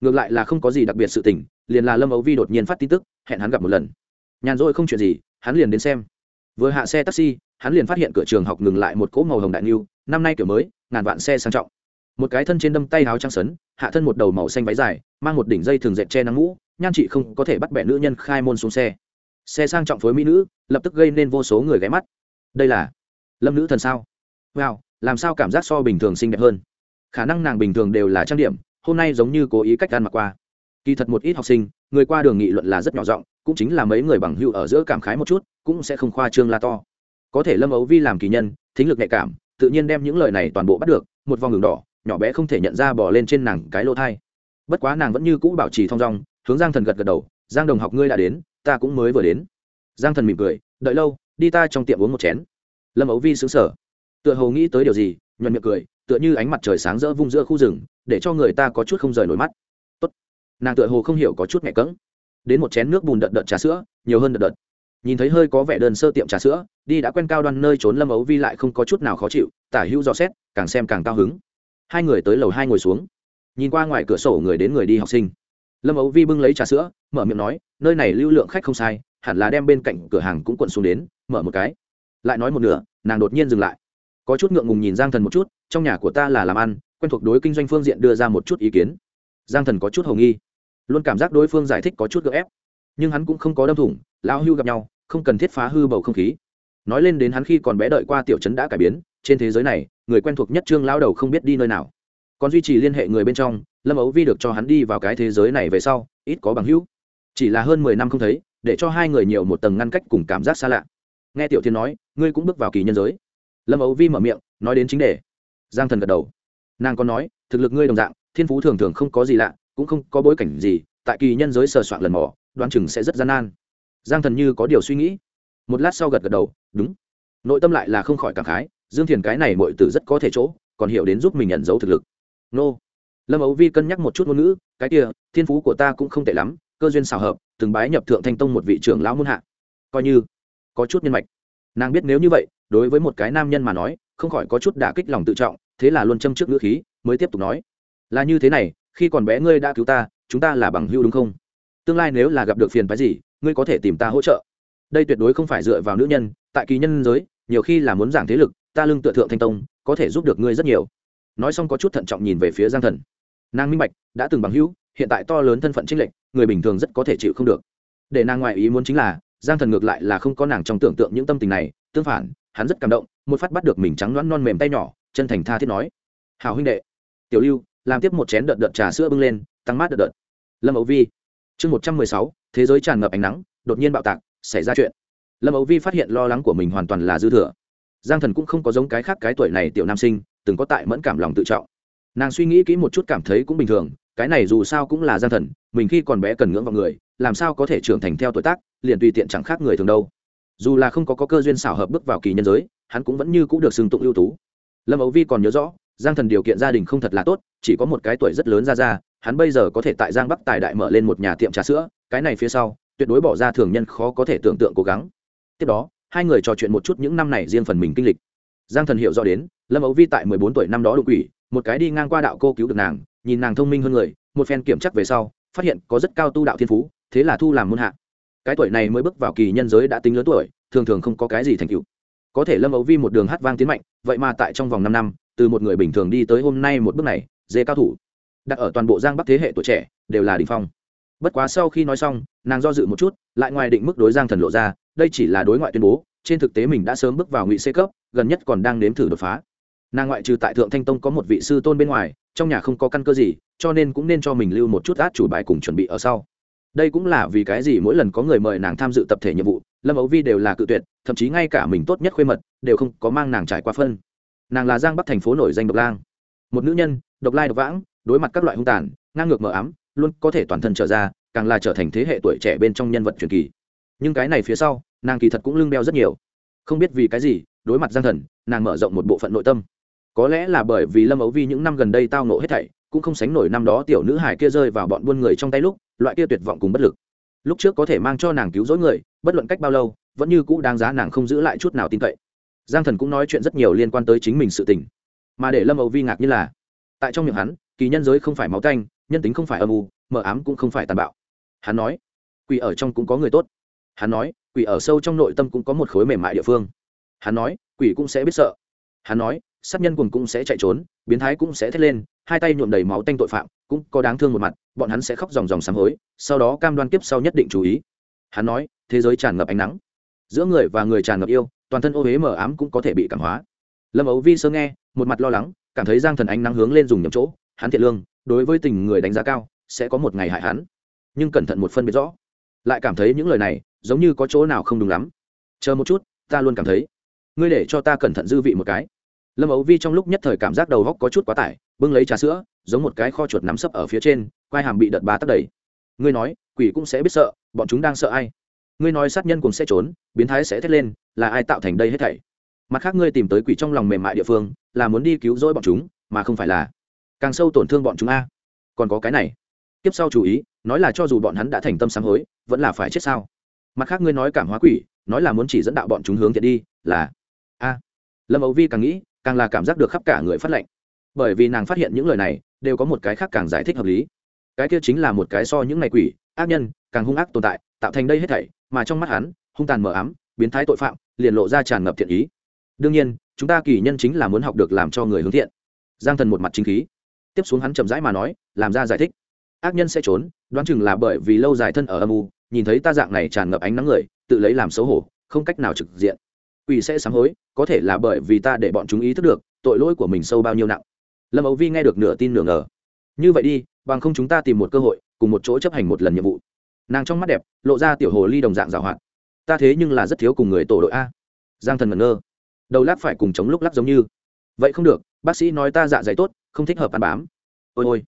Ngược lại là không có gì đặc biệt sự tình, liền là lâm ấu vi đột nhiên phát tin tức, hẹn hắn gặp một lần. Nhàn rỗi không chuyện gì, hắn liền đến xem. Vừa hạ xe taxi, hắn liền phát hiện cửa trường học ngừng lại một cỗ màu hồng đại niu, năm nay kiểu mới, ngàn vạn xe sang trọng một cái thân trên đâm tay áo trắng sấn, hạ thân một đầu màu xanh váy dài, mang một đỉnh dây thường dệt che nắng mũ, nhan chị không có thể bắt bẻ nữ nhân khai môn xuống xe. Xe sang trọng phối mỹ nữ, lập tức gây nên vô số người ghé mắt. Đây là lâm nữ thần sao? Wow, làm sao cảm giác so bình thường xinh đẹp hơn? Khả năng nàng bình thường đều là trang điểm, hôm nay giống như cố ý cách ăn mặc qua. Kỳ thật một ít học sinh, người qua đường nghị luận là rất nhỏ giọng, cũng chính là mấy người bằng hữu ở giữa cảm khái một chút, cũng sẽ không khoa trương la to. Có thể lâm ấu vi làm kỳ nhân, thính lực nhạy cảm, tự nhiên đem những lời này toàn bộ bắt được, một vòng đường đỏ nhỏ bé không thể nhận ra bỏ lên trên nàng cái lỗ thai. Bất quá nàng vẫn như cũ bảo trì thong dong, hướng giang thần gật gật đầu, giang đồng học ngươi đã đến, ta cũng mới vừa đến. Giang thần mỉm cười, đợi lâu, đi ta trong tiệm uống một chén. Lâm ấu vi xứng sở tựa hồ nghĩ tới điều gì, nhuận miệng cười, tựa như ánh mặt trời sáng rỡ vung giữa khu rừng, để cho người ta có chút không rời nổi mắt. Tốt. nàng tựa hồ không hiểu có chút nhẹ cỡng đến một chén nước bùn đợt đợt trà sữa, nhiều hơn đợt đợt. Nhìn thấy hơi có vẻ đơn sơ tiệm trà sữa, đi đã quen cao đoan nơi trốn lâm ấu vi lại không có chút nào khó chịu, tả hữu dò xét, càng xem càng cao hứng hai người tới lầu hai ngồi xuống. Nhìn qua ngoài cửa sổ người đến người đi học sinh. Lâm ấu vi bưng lấy trà sữa, mở miệng nói, nơi này lưu lượng khách không sai, hẳn là đem bên cạnh cửa hàng cũng quận xuống đến, mở một cái. Lại nói một nửa, nàng đột nhiên dừng lại. Có chút ngượng ngùng nhìn giang thần một chút, trong nhà của ta là làm ăn, quen thuộc đối kinh doanh phương diện đưa ra một chút ý kiến. Giang thần có chút hầu nghi, luôn cảm giác đối phương giải thích có chút gợ ép. Nhưng hắn cũng không có đâm thủng, lão hưu gặp nhau, không cần thiết phá hư bầu không khí. Nói lên đến hắn khi còn bé đợi qua tiểu trấn đã cải biến, trên thế giới này người quen thuộc nhất trương lao đầu không biết đi nơi nào. Còn duy trì liên hệ người bên trong, lâm ấu vi được cho hắn đi vào cái thế giới này về sau, ít có bằng hữu. Chỉ là hơn mười năm không thấy, để cho hai người nhiều một tầng ngăn cách cùng cảm giác xa lạ. Nghe tiểu thiên nói, ngươi cũng bước vào kỳ nhân giới. Lâm ấu vi mở miệng, nói đến chính đề. Giang thần gật đầu. Nàng còn nói, thực lực ngươi đồng dạng, thiên phú thường thường không có gì lạ, cũng không có bối cảnh gì, tại kỳ nhân giới sờ soạn lần mò, đoán chừng sẽ rất gian nan. Giang thần như có điều suy nghĩ. Một lát sau gật gật đầu, đúng. Nội tâm lại là không khỏi cảm khái dương thiền cái này mọi từ rất có thể chỗ, còn hiểu đến giúp mình nhận dấu thực lực. Nô. Lâm ấu vi cân nhắc một chút ngôn ngữ, cái kia, thiên phú của ta cũng không tệ lắm, cơ duyên xào hợp, từng bái nhập thượng thanh tông một vị trưởng lão muôn hạ. Coi như, có chút nhân mạch. Nàng biết nếu như vậy, đối với một cái nam nhân mà nói, không khỏi có chút đả kích lòng tự trọng, thế là luôn châm trước ngữ khí, mới tiếp tục nói. Là như thế này, khi còn bé ngươi đã cứu ta, chúng ta là bằng hữu đúng không? Tương lai nếu là gặp được phiền phái gì, ngươi có thể tìm ta hỗ trợ. Đây tuyệt đối không phải dựa vào nữ nhân, tại kỳ nhân giới, nhiều khi là muốn giảng thế lực ta lưng tựa thượng thanh tông, có thể giúp được ngươi rất nhiều. Nói xong có chút thận trọng nhìn về phía giang thần. Nàng minh bạch, đã từng bằng hữu, hiện tại to lớn thân phận trinh lệnh người bình thường rất có thể chịu không được. Để nàng ngoại ý muốn chính là, giang thần ngược lại là không có nàng trong tưởng tượng những tâm tình này, tương phản, hắn rất cảm động, một phát bắt được mình trắng loãng non mềm tay nhỏ, chân thành tha thiết nói. Hào huynh đệ, tiểu lưu, làm tiếp một chén đợt đợt trà sữa bưng lên, tăng mát đợt đợt. Lâm ấu vi. Chương một trăm mười sáu, thế giới tràn ngập ánh nắng, đột nhiên bạo tạc, xảy ra chuyện. Lâm ấu vi phát hiện lo lắng của mình hoàn toàn là dư thừa giang thần cũng không có giống cái khác cái tuổi này tiểu nam sinh từng có tại mẫn cảm lòng tự trọng. Nàng suy nghĩ kỹ một chút cảm thấy cũng bình thường cái này dù sao cũng là giang thần mình khi còn bé cần ngưỡng vào người làm sao có thể trưởng thành theo tuổi tác liền tùy tiện chẳng khác người thường đâu. Dù là không có, có cơ duyên xảo hợp bước vào kỳ nhân giới hắn cũng vẫn như cũng được xưng tụng ưu tú. Lâm ấu vi còn nhớ rõ giang thần điều kiện gia đình không thật là tốt chỉ có một cái tuổi rất lớn ra ra hắn bây giờ có thể tại giang bắc tài đại mở lên một nhà tiệm trà sữa cái này phía sau tuyệt đối bỏ ra thường nhân khó có thể tưởng tượng cố gắng. Tiếp đó hai người trò chuyện một chút những năm này riêng phần mình kinh lịch. Giang thần hiểu rõ đến, lâm ấu vi tại mười bốn tuổi năm đó đột quỷ, một cái đi ngang qua đạo cô cứu được nàng, nhìn nàng thông minh hơn người, một phen kiểm chắc về sau, phát hiện có rất cao tu đạo thiên phú, thế là thu làm môn hạ. Cái tuổi này mới bước vào kỳ nhân giới đã tính lớn tuổi, thường thường không có cái gì thành tựu. Có thể lâm ấu vi một đường hát vang tiến mạnh, vậy mà tại trong vòng năm năm, từ một người bình thường đi tới hôm nay một bước này, dê cao thủ. Đặt ở toàn bộ giang bắc thế hệ tuổi trẻ, đều là đình phong bất quá sau khi nói xong, nàng do dự một chút, lại ngoài định mức đối giang thần lộ ra, đây chỉ là đối ngoại tuyên bố, trên thực tế mình đã sớm bước vào ngụy c cấp, gần nhất còn đang nếm thử đột phá. Nàng ngoại trừ tại thượng thanh tông có một vị sư tôn bên ngoài, trong nhà không có căn cơ gì, cho nên cũng nên cho mình lưu một chút át chủ bài cùng chuẩn bị ở sau. Đây cũng là vì cái gì mỗi lần có người mời nàng tham dự tập thể nhiệm vụ, lâm ấu vi đều là cự tuyệt, thậm chí ngay cả mình tốt nhất khuê mật, đều không có mang nàng trải qua phân. Nàng là giang bắc thành phố nổi danh độc lang. Một nữ nhân, độc lai độc vãng, đối mặt các loại hung tàn, ngang ngược mờ ám luôn có thể toàn thân trở ra, càng là trở thành thế hệ tuổi trẻ bên trong nhân vật truyền kỳ. Nhưng cái này phía sau, nàng kỳ thật cũng lưng đeo rất nhiều. Không biết vì cái gì, đối mặt giang thần, nàng mở rộng một bộ phận nội tâm. Có lẽ là bởi vì lâm ấu vi những năm gần đây tao nộ hết thảy, cũng không sánh nổi năm đó tiểu nữ hải kia rơi vào bọn buôn người trong tay lúc, loại kia tuyệt vọng cùng bất lực. Lúc trước có thể mang cho nàng cứu rỗi người, bất luận cách bao lâu, vẫn như cũ đáng giá nàng không giữ lại chút nào tin cậy. Giang thần cũng nói chuyện rất nhiều liên quan tới chính mình sự tình. Mà để lâm ấu vi ngạc như là, tại trong miệng hắn, kỳ nhân giới không phải máu canh nhân tính không phải âm u, mờ ám cũng không phải tàn bạo. Hắn nói, quỷ ở trong cũng có người tốt. Hắn nói, quỷ ở sâu trong nội tâm cũng có một khối mềm mại địa phương. Hắn nói, quỷ cũng sẽ biết sợ. Hắn nói, sát nhân cùng cũng sẽ chạy trốn, biến thái cũng sẽ thét lên, hai tay nhuộm đầy máu tanh tội phạm, cũng có đáng thương một mặt, bọn hắn sẽ khóc dòng dòng sám hối, sau đó cam đoan kiếp sau nhất định chú ý. Hắn nói, thế giới tràn ngập ánh nắng. Giữa người và người tràn ngập yêu, toàn thân ô huế mờ ám cũng có thể bị cảm hóa. Lâm ấu vi sơ nghe, một mặt lo lắng, cảm thấy giang thần ánh nắng hướng lên dùng nhầm chỗ hắn thiện lương, đối với tình người đánh giá cao, sẽ có một ngày hại hắn. Nhưng cẩn thận một phân biệt rõ. Lại cảm thấy những lời này, giống như có chỗ nào không đúng lắm. Chờ một chút, ta luôn cảm thấy. Ngươi để cho ta cẩn thận dư vị một cái. Lâm ấu vi trong lúc nhất thời cảm giác đầu góc có chút quá tải, bưng lấy trà sữa, giống một cái kho chuột nắm sấp ở phía trên, quai hàm bị đợt ba tắt đầy ngươi nói, quỷ cũng sẽ biết sợ, bọn chúng đang sợ ai? Ngươi nói sát nhân cũng sẽ trốn, biến thái sẽ thét lên, là ai tạo thành đây hết thảy? Mặt khác, ngươi tìm tới quỷ trong lòng mềm mại địa phương, là muốn đi cứu rỗi bọn chúng, mà không phải là càng sâu tổn thương bọn chúng a. Còn có cái này. Tiếp sau chú ý, nói là cho dù bọn hắn đã thành tâm sám hối, vẫn là phải chết sao? Mặt khác ngươi nói cảm hóa quỷ, nói là muốn chỉ dẫn đạo bọn chúng hướng thiện đi, là, a. Lâm ấu vi càng nghĩ, càng là cảm giác được khắp cả người phát lệnh bởi vì nàng phát hiện những lời này, đều có một cái khác càng giải thích hợp lý. Cái kia chính là một cái so những ngày quỷ, ác nhân, càng hung ác tồn tại, tạo thành đây hết thảy, mà trong mắt hắn, hung tàn mờ ám, biến thái tội phạm, liền lộ ra tràn ngập thiện ý. Đương nhiên, chúng ta kỳ nhân chính là muốn học được làm cho người hướng thiện. Giang thần một mặt chính khí tiếp xuống hắn chậm rãi mà nói, làm ra giải thích. Ác nhân sẽ trốn, đoán chừng là bởi vì lâu dài thân ở âm u, nhìn thấy ta dạng này tràn ngập ánh nắng người, tự lấy làm xấu hổ, không cách nào trực diện. Quỷ sẽ sám hối, có thể là bởi vì ta để bọn chúng ý thức được, tội lỗi của mình sâu bao nhiêu nặng. Lâm ấu vi nghe được nửa tin nửa ngờ. Như vậy đi, bằng không chúng ta tìm một cơ hội, cùng một chỗ chấp hành một lần nhiệm vụ. Nàng trong mắt đẹp, lộ ra tiểu hồ ly đồng dạng g hoạt. Ta thế nhưng là rất thiếu cùng người tổ đội a. Giang thần ngẩn ngơ. Đầu lát phải cùng chống lúc lắc giống như vậy không được, bác sĩ nói ta dạ dày tốt, không thích hợp ăn bám. Ôi ôi.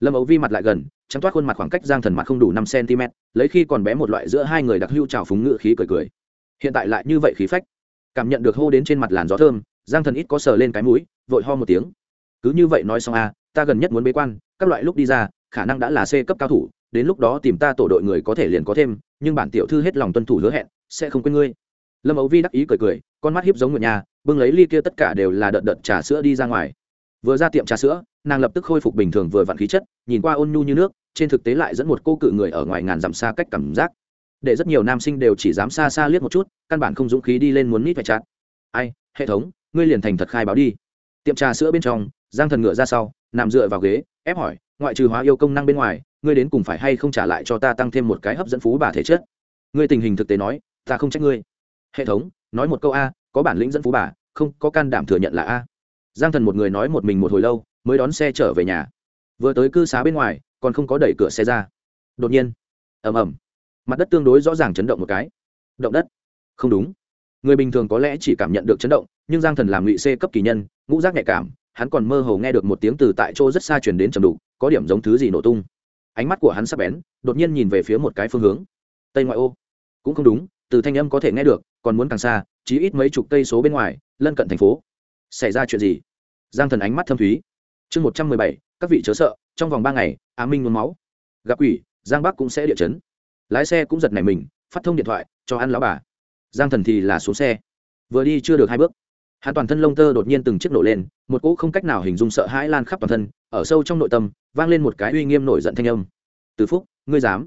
Lâm ấu vi mặt lại gần, trắng toát khuôn mặt khoảng cách giang thần mặt không đủ năm cm lấy khi còn bé một loại giữa hai người đặc hưu trào phúng ngự khí cười cười. Hiện tại lại như vậy khí phách. Cảm nhận được hô đến trên mặt làn gió thơm, giang thần ít có sờ lên cái mũi, vội ho một tiếng. Cứ như vậy nói xong a ta gần nhất muốn bế quan, các loại lúc đi ra, khả năng đã là c cấp cao thủ, đến lúc đó tìm ta tổ đội người có thể liền có thêm, nhưng bản tiểu thư hết lòng tuân thủ hứa hẹn, sẽ không quên ngươi lâm ấu vi đắc ý cười cười, con mắt hiếp giống người nhà bưng lấy ly kia tất cả đều là đợt đợt trà sữa đi ra ngoài. Vừa ra tiệm trà sữa, nàng lập tức khôi phục bình thường vừa vặn khí chất, nhìn qua ôn nhu như nước, trên thực tế lại dẫn một cô cự người ở ngoài ngàn dặm xa cách cảm giác. Để rất nhiều nam sinh đều chỉ dám xa xa liếc một chút, căn bản không dũng khí đi lên muốn nít phải chặt ai, hệ thống, ngươi liền thành thật khai báo đi. Tiệm trà sữa bên trong, giang thần ngựa ra sau, nằm dựa vào ghế, ép hỏi, ngoại trừ hóa yêu công năng bên ngoài, ngươi đến cùng phải hay không trả lại cho ta tăng thêm một cái hấp dẫn phú bà thể chất? Ngươi tình hình thực tế nói, ta không trách ngươi hệ thống, nói một câu a, có bản lĩnh dẫn phú bà, không có can đảm thừa nhận là a. Giang thần một người nói một mình một hồi lâu, mới đón xe trở về nhà. Vừa tới cư xá bên ngoài, còn không có đẩy cửa xe ra. Đột nhiên, ầm ầm, mặt đất tương đối rõ ràng chấn động một cái. Động đất? Không đúng. Người bình thường có lẽ chỉ cảm nhận được chấn động, nhưng giang thần làm ngụy c cấp kỳ nhân, ngũ giác nhạy cảm, hắn còn mơ hồ nghe được một tiếng từ tại chỗ rất xa chuyển đến trầm đục, có điểm giống thứ gì nổ tung. Ánh mắt của hắn sắp bén, đột nhiên nhìn về phía một cái phương hướng. Tây ngoại ô. Cũng không đúng, từ thanh âm có thể nghe được còn muốn càng xa, chí ít mấy chục cây số bên ngoài, lân cận thành phố. Xảy ra chuyện gì? Giang thần ánh mắt thâm thúy. Chương một trăm mười bảy, các vị chớ sợ, trong vòng ba ngày á minh muốn máu. Gặp quỷ, giang bắc cũng sẽ địa chấn. Lái xe cũng giật nảy mình, phát thông điện thoại, cho ăn lão bà. Giang thần thì là xuống xe. Vừa đi chưa được hai bước. Hắn toàn thân lông tơ đột nhiên từng chiếc nổ lên, một cỗ không cách nào hình dung sợ hãi lan khắp toàn thân, ở sâu trong nội tâm, vang lên một cái uy nghiêm nổi giận thanh âm. Từ phúc, ngươi dám?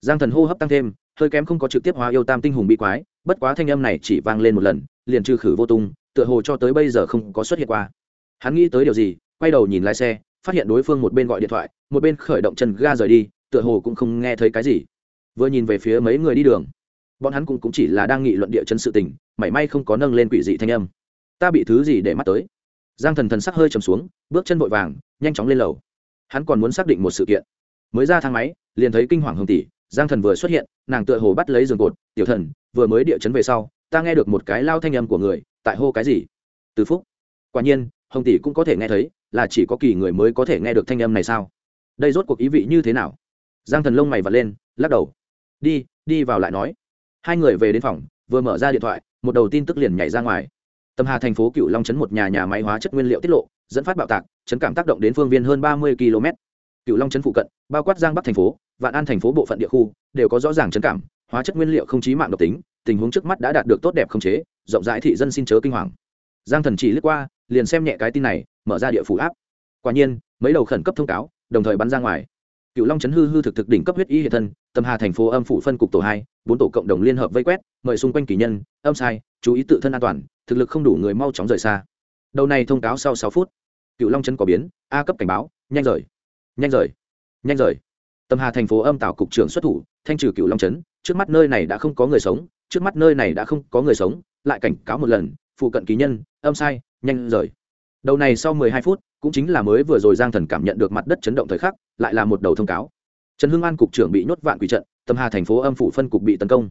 Giang thần hô hấp tăng thêm hơi kém không có trực tiếp hóa yêu tam tinh hùng bị quái bất quá thanh âm này chỉ vang lên một lần liền trừ khử vô tung tựa hồ cho tới bây giờ không có xuất hiện qua. Hắn nghĩ tới điều gì quay đầu nhìn lái xe phát hiện đối phương một bên gọi điện thoại một bên khởi động chân ga rời đi tựa hồ cũng không nghe thấy cái gì. Vừa nhìn về phía mấy người đi đường bọn hắn cũng, cũng chỉ là đang nghị luận địa chân sự tình mảy may không có nâng lên quỷ dị thanh âm. Ta bị thứ gì để mắt tới? Giang thần thần sắc hơi trầm xuống bước chân vội vàng nhanh chóng lên lầu. Hắn còn muốn xác định một sự kiện. Mới ra thang máy liền thấy kinh hoàng hồng tỷ giang thần vừa xuất hiện, nàng tựa hồ bắt lấy giường cột, tiểu thần, vừa mới địa chấn về sau, ta nghe được một cái lao thanh âm của người, tại hô cái gì? Từ phúc. Quả nhiên, hồng tỷ cũng có thể nghe thấy, là chỉ có kỳ người mới có thể nghe được thanh âm này sao? Đây rốt cuộc ý vị như thế nào? Giang thần lông mày vật lên, lắc đầu. Đi đi vào lại nói. Hai người về đến phòng, vừa mở ra điện thoại, một đầu tin tức liền nhảy ra ngoài. Tâm hà thành phố cựu long chấn một nhà nhà máy hóa chất nguyên liệu tiết lộ, dẫn phát bạo tạc, chấn cảm tác động đến phương viên hơn ba mươi km cựu long Trấn phụ cận, bao quát giang bắc thành phố, vạn an thành phố bộ phận địa khu, đều có rõ ràng chấn cảm, hóa chất nguyên liệu không chí mạng độc tính, tình huống trước mắt đã đạt được tốt đẹp không chế, rộng rãi thị dân xin chớ kinh hoàng. Giang thần chỉ lướt qua, liền xem nhẹ cái tin này, mở ra địa phủ áp quả nhiên, mấy đầu khẩn cấp thông cáo, đồng thời bắn ra ngoài. Cựu long chấn hư hư thực thực đỉnh cấp huyết y hiện thân, tâm hà thành phố âm phủ phân cục tổ hai, bốn tổ cộng đồng liên hợp vây quét, mời xung quanh kỳ nhân, âm sai, chú ý tự thân an toàn, thực lực không đủ người mau chóng rời xa. Đầu này thông cáo sau sáu phút cựu long chấn có biến, a cấp cảnh báo, nhanh rời nhanh rời. Nhanh rời. Tầm hà thành phố âm tạo cục trưởng xuất thủ, thanh trừ cựu long chấn trước mắt nơi này đã không có người sống, trước mắt nơi này đã không có người sống, lại cảnh cáo một lần, phụ cận ký nhân, âm sai, nhanh rời. Đầu này sau mười hai phút, cũng chính là mới vừa rồi giang thần cảm nhận được mặt đất chấn động thời khắc, lại là một đầu thông cáo. Trần hưng an cục trưởng bị nhốt vạn quỷ trận tầm hà thành phố âm phủ phân cục bị tấn công.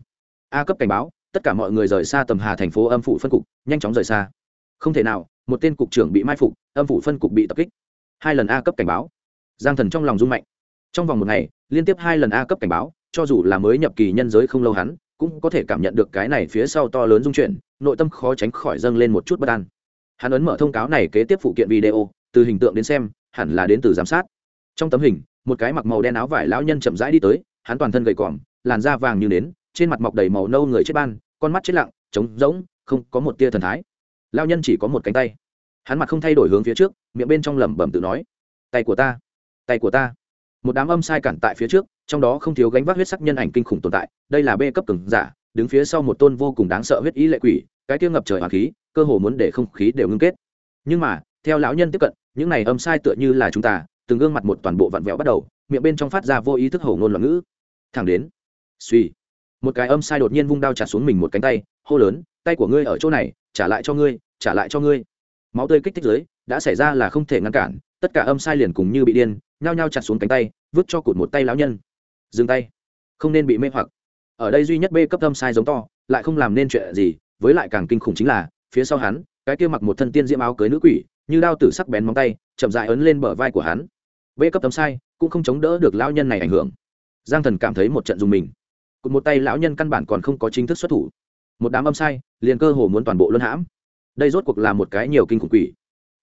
A cấp cảnh báo, tất cả mọi người rời xa tầm hà thành phố âm phủ phân cục, nhanh chóng rời xa. Không thể nào, một tên cục trưởng bị mai phục, âm phủ phân cục bị tập kích. Hai lần a cấp cảnh báo giang thần trong lòng rung mạnh. Trong vòng một ngày, liên tiếp hai lần a cấp cảnh báo, cho dù là mới nhập kỳ nhân giới không lâu hắn, cũng có thể cảm nhận được cái này phía sau to lớn dung chuyển, nội tâm khó tránh khỏi dâng lên một chút bất an. Hắn ấn mở thông cáo này kế tiếp phụ kiện video, từ hình tượng đến xem, hẳn là đến từ giám sát. Trong tấm hình, một cái mặc màu đen áo vải lão nhân chậm rãi đi tới, hắn toàn thân gầy còm, làn da vàng như nến, trên mặt mọc đầy màu nâu người chết ban, con mắt chết lặng, trống rỗng, không có một tia thần thái. Lao nhân chỉ có một cánh tay. Hắn mặt không thay đổi hướng phía trước, miệng bên trong lẩm bẩm tự nói, tay của ta tay của ta. Một đám âm sai cản tại phía trước, trong đó không thiếu gánh vác huyết sắc nhân ảnh kinh khủng tồn tại, đây là bê cấp cường giả, đứng phía sau một tôn vô cùng đáng sợ huyết ý lệ quỷ, cái tiêu ngập trời hoàng khí, cơ hồ muốn để không khí đều ngưng kết. Nhưng mà, theo lão nhân tiếp cận, những này âm sai tựa như là chúng ta, từng gương mặt một toàn bộ vặn vẹo bắt đầu, miệng bên trong phát ra vô ý thức hổ ngôn loạn ngữ. Thẳng đến, suy, một cái âm sai đột nhiên vung đao trả xuống mình một cánh tay, hô lớn, tay của ngươi ở chỗ này, trả lại cho ngươi, trả lại cho ngươi. Máu tươi kích thích dưới, đã xảy ra là không thể ngăn cản, tất cả âm sai liền cùng như bị điên nhao nhao chặt xuống cánh tay, vứt cho cụt một tay lão nhân. Dừng tay. Không nên bị mê hoặc. Ở đây duy nhất b cấp âm sai giống to, lại không làm nên chuyện gì, với lại càng kinh khủng chính là, phía sau hắn, cái kia mặc một thân tiên diễm áo cưới nữ quỷ, như đao tử sắc bén móng tay, chậm dại ấn lên bờ vai của hắn. B cấp tấm sai, cũng không chống đỡ được lão nhân này ảnh hưởng. Giang thần cảm thấy một trận dùng mình. Cụt một tay lão nhân căn bản còn không có chính thức xuất thủ. Một đám âm sai, liền cơ hồ muốn toàn bộ luân hãm. Đây rốt cuộc là một cái nhiều kinh khủng quỷ.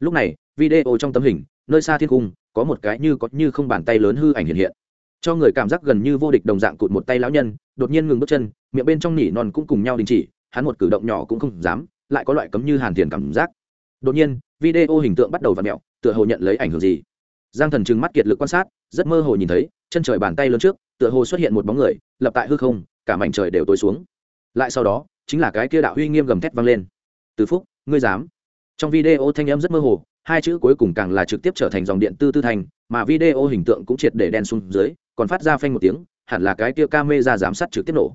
Lúc này, video trong tấm hình nơi xa thiên cung, có một cái như có như không bàn tay lớn hư ảnh hiện hiện. Cho người cảm giác gần như vô địch đồng dạng cụt một tay lão nhân, đột nhiên ngừng bước chân, miệng bên trong nỉ non cũng cùng nhau đình chỉ, hắn một cử động nhỏ cũng không dám, lại có loại cấm như hàn tiền cảm giác. Đột nhiên, video hình tượng bắt đầu v ặ mẹo, tựa hồ nhận lấy ảnh hưởng gì. Giang thần trừng mắt kiệt lực quan sát, rất mơ hồ nhìn thấy, chân trời bàn tay lớn trước, tựa hồ xuất hiện một bóng người, lập tại hư không, cả mảnh trời đều tối xuống. Lại sau đó, chính là cái kia đạo uy nghiêm gầm thét vang lên. Từ phúc, ngươi dám? Trong video thanh âm rất mơ hồ hai chữ cuối cùng càng là trực tiếp trở thành dòng điện tư tư thành, mà video hình tượng cũng triệt để đen xuống dưới, còn phát ra phanh một tiếng, hẳn là cái kia ca mê ra giám sát trực tiếp nổ.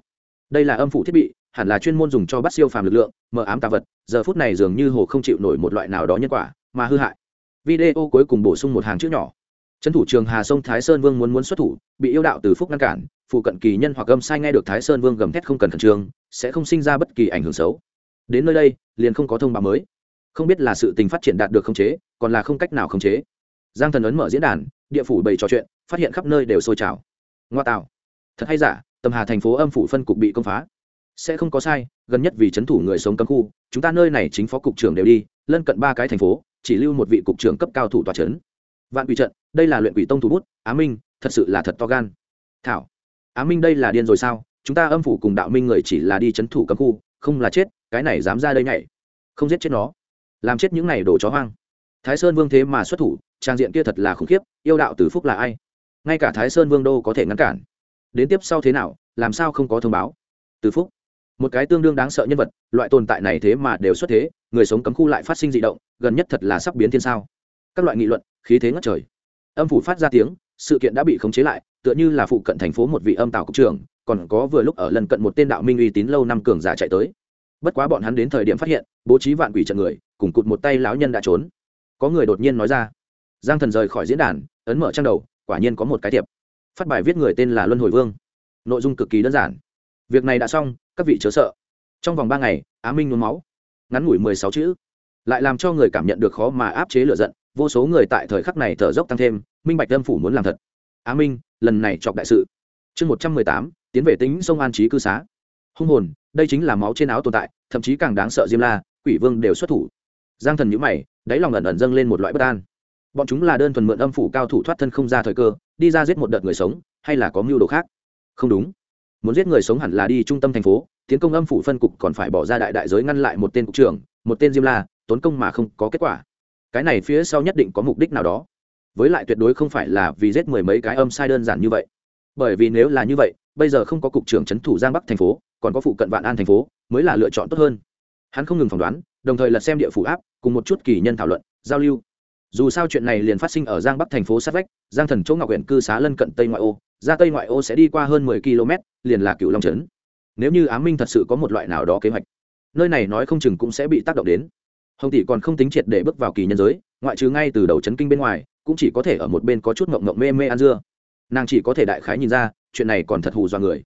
Đây là âm phụ thiết bị, hẳn là chuyên môn dùng cho bắt siêu phàm lực lượng, mờ ám tà vật, giờ phút này dường như hồ không chịu nổi một loại nào đó nhân quả, mà hư hại. Video cuối cùng bổ sung một hàng chữ nhỏ. Trấn thủ trường hà sông thái sơn vương muốn muốn xuất thủ, bị yêu đạo từ phúc ngăn cản, phụ cận kỳ nhân hoặc âm sai nghe được thái sơn vương gầm thét không cần khẩn trương, sẽ không sinh ra bất kỳ ảnh hưởng xấu. Đến nơi đây, liền không có thông báo mới không biết là sự tình phát triển đạt được khống chế, còn là không cách nào khống chế. Giang thần ấn mở diễn đàn, địa phủ bày trò chuyện, phát hiện khắp nơi đều sôi trào. Ngoa tạo. Thật hay giả, tầm hà thành phố âm phủ phân cục bị công phá. Sẽ không có sai, gần nhất vì c h ấ n thủ người sống cấm khu, chúng ta nơi này chính phó cục trưởng đều đi, lân cận ba cái thành phố, chỉ lưu một vị cục trưởng cấp cao thủ tòa c h ấ n vạn quỷ trận, đây là luyện quỷ tông thủ bút, á minh, thật sự là thật to gan. Thảo, á minh đây là điên rồi sao? Chúng ta âm phủ cùng đạo minh người chỉ là đi c h ấ n thủ cấm khu, không là chết, cái này dám ra đây nhảy. Không giết chết nó làm chết những này đồ chó hoang. Thái sơn vương thế mà xuất thủ, trang diện kia thật là khủng khiếp, yêu đạo từ phúc là ai? Ngay cả thái sơn vương đô có thể ngăn cản. Đến tiếp sau thế nào, làm sao không có thông báo? Từ phúc, một cái tương đương đáng sợ nhân vật, loại tồn tại này thế mà đều xuất thế, người sống cấm khu lại phát sinh d ị động, gần nhất thật là sắp biến thiên sao. Các loại nghị luận, khí thế ngất trời. Âm phủ phát ra tiếng, sự kiện đã bị khống chế lại, tựa như là phụ cận thành phố một vị âm tạo cục trưởng, còn có vừa lúc ở lần cận một tên đạo minh uy tín lâu năm cường giả chạy tới bất quá bọn hắn đến thời điểm phát hiện, bố trí vạn quỷ trận người, cùng cụt một tay lão nhân đã trốn. Có người đột nhiên nói ra. Giang thần rời khỏi diễn đàn, ấn mở trang đầu, quả nhiên có một cái thiệp phát bài viết người tên là luân hồi vương. Nội dung cực kỳ đơn giản. Việc này đã xong, các vị chớ sợ. Trong vòng ba ngày, á minh nôn máu. Ngắn ngủi mười sáu chữ. Lại làm cho người cảm nhận được khó mà áp chế lựa giận, vô số người tại thời khắc này thở dốc tăng thêm, minh bạch tâm phủ muốn làm thật. Á minh, lần này chọc đại sự. Chương một trăm mười tám, tiến về tính sông an trí cư xá. Hung hồn, đây chính là máu trên áo tồn tại thậm chí càng đáng sợ diêm la, quỷ vương đều xuất thủ. Giang thần nhữ mày, đáy lòng ẩn ẩn dâng lên một loại bất an. Bọn chúng là đơn thuần mượn âm phủ cao thủ thoát thân không ra thời cơ, đi ra giết một đợt người sống, hay là có mưu đồ khác? Không đúng. Muốn giết người sống hẳn là đi trung tâm thành phố, tiến công âm phủ phân cục còn phải bỏ ra đại đại giới ngăn lại một tên cục trưởng, một tên diêm la, tốn công mà không có kết quả. Cái này phía sau nhất định có mục đích nào đó. Với lại tuyệt đối không phải là vì giết mười mấy cái âm sai đơn giản như vậy. Bởi vì nếu là như vậy, bây giờ không có cục trưởng trấn thủ giang bắc thành phố, còn có phụ cận vạn an thành phố mới là lựa chọn tốt hơn. Hắn không ngừng phỏng đoán, đồng thời lật xem địa phủ áp, cùng một chút kỳ nhân thảo luận, giao lưu. Dù sao chuyện này liền phát sinh ở giang bắc thành phố sát vách, giang thần chỗ ngọc huyện cư xá lân cận tây ngoại ô, ra tây ngoại ô sẽ đi qua hơn mười km, liền là cựu long trấn. Nếu như á minh thật sự có một loại nào đó kế hoạch, nơi này nói không chừng cũng sẽ bị tác động đến. Hồng tỷ còn không tính triệt để bước vào kỳ nhân giới, ngoại trừ ngay từ đầu trấn kinh bên ngoài, cũng chỉ có thể ở một bên có chút ngộng ngộng mê mê ăn dưa. Nàng chỉ có thể đại khái nhìn ra, chuyện này còn thật hù do người.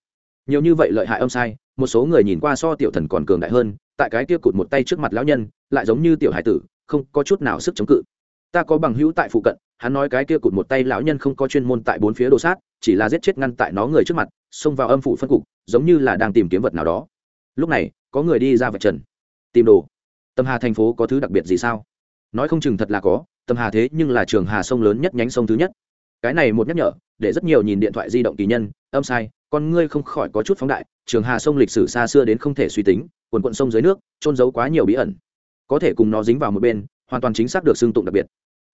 Nhiều như vậy lợi hại âm sai một số người nhìn qua so tiểu thần còn cường đại hơn, tại cái kia cụt một tay trước mặt lão nhân, lại giống như tiểu hải tử, không có chút nào sức chống cự. Ta có bằng hữu tại phụ cận, hắn nói cái kia cụt một tay lão nhân không có chuyên môn tại bốn phía đồ sát, chỉ là giết chết ngăn tại nó người trước mặt, xông vào âm phủ phân cục, giống như là đang tìm kiếm vật nào đó. Lúc này, có người đi ra vật trần. Tìm đồ. Tâm hà thành phố có thứ đặc biệt gì sao? Nói không chừng thật là có, tâm hà thế nhưng là trường hà sông lớn nhất nhánh sông thứ nhất. Cái này một nhắc nhở, để rất nhiều nhìn điện thoại di động kỳ nhân, âm sai con ngươi không khỏi có chút phóng đại, trường hà sông lịch sử xa xưa đến không thể suy tính, quần quận sông dưới nước trôn giấu quá nhiều bí ẩn. Có thể cùng nó dính vào một bên, hoàn toàn chính xác được xưng tụng đặc biệt.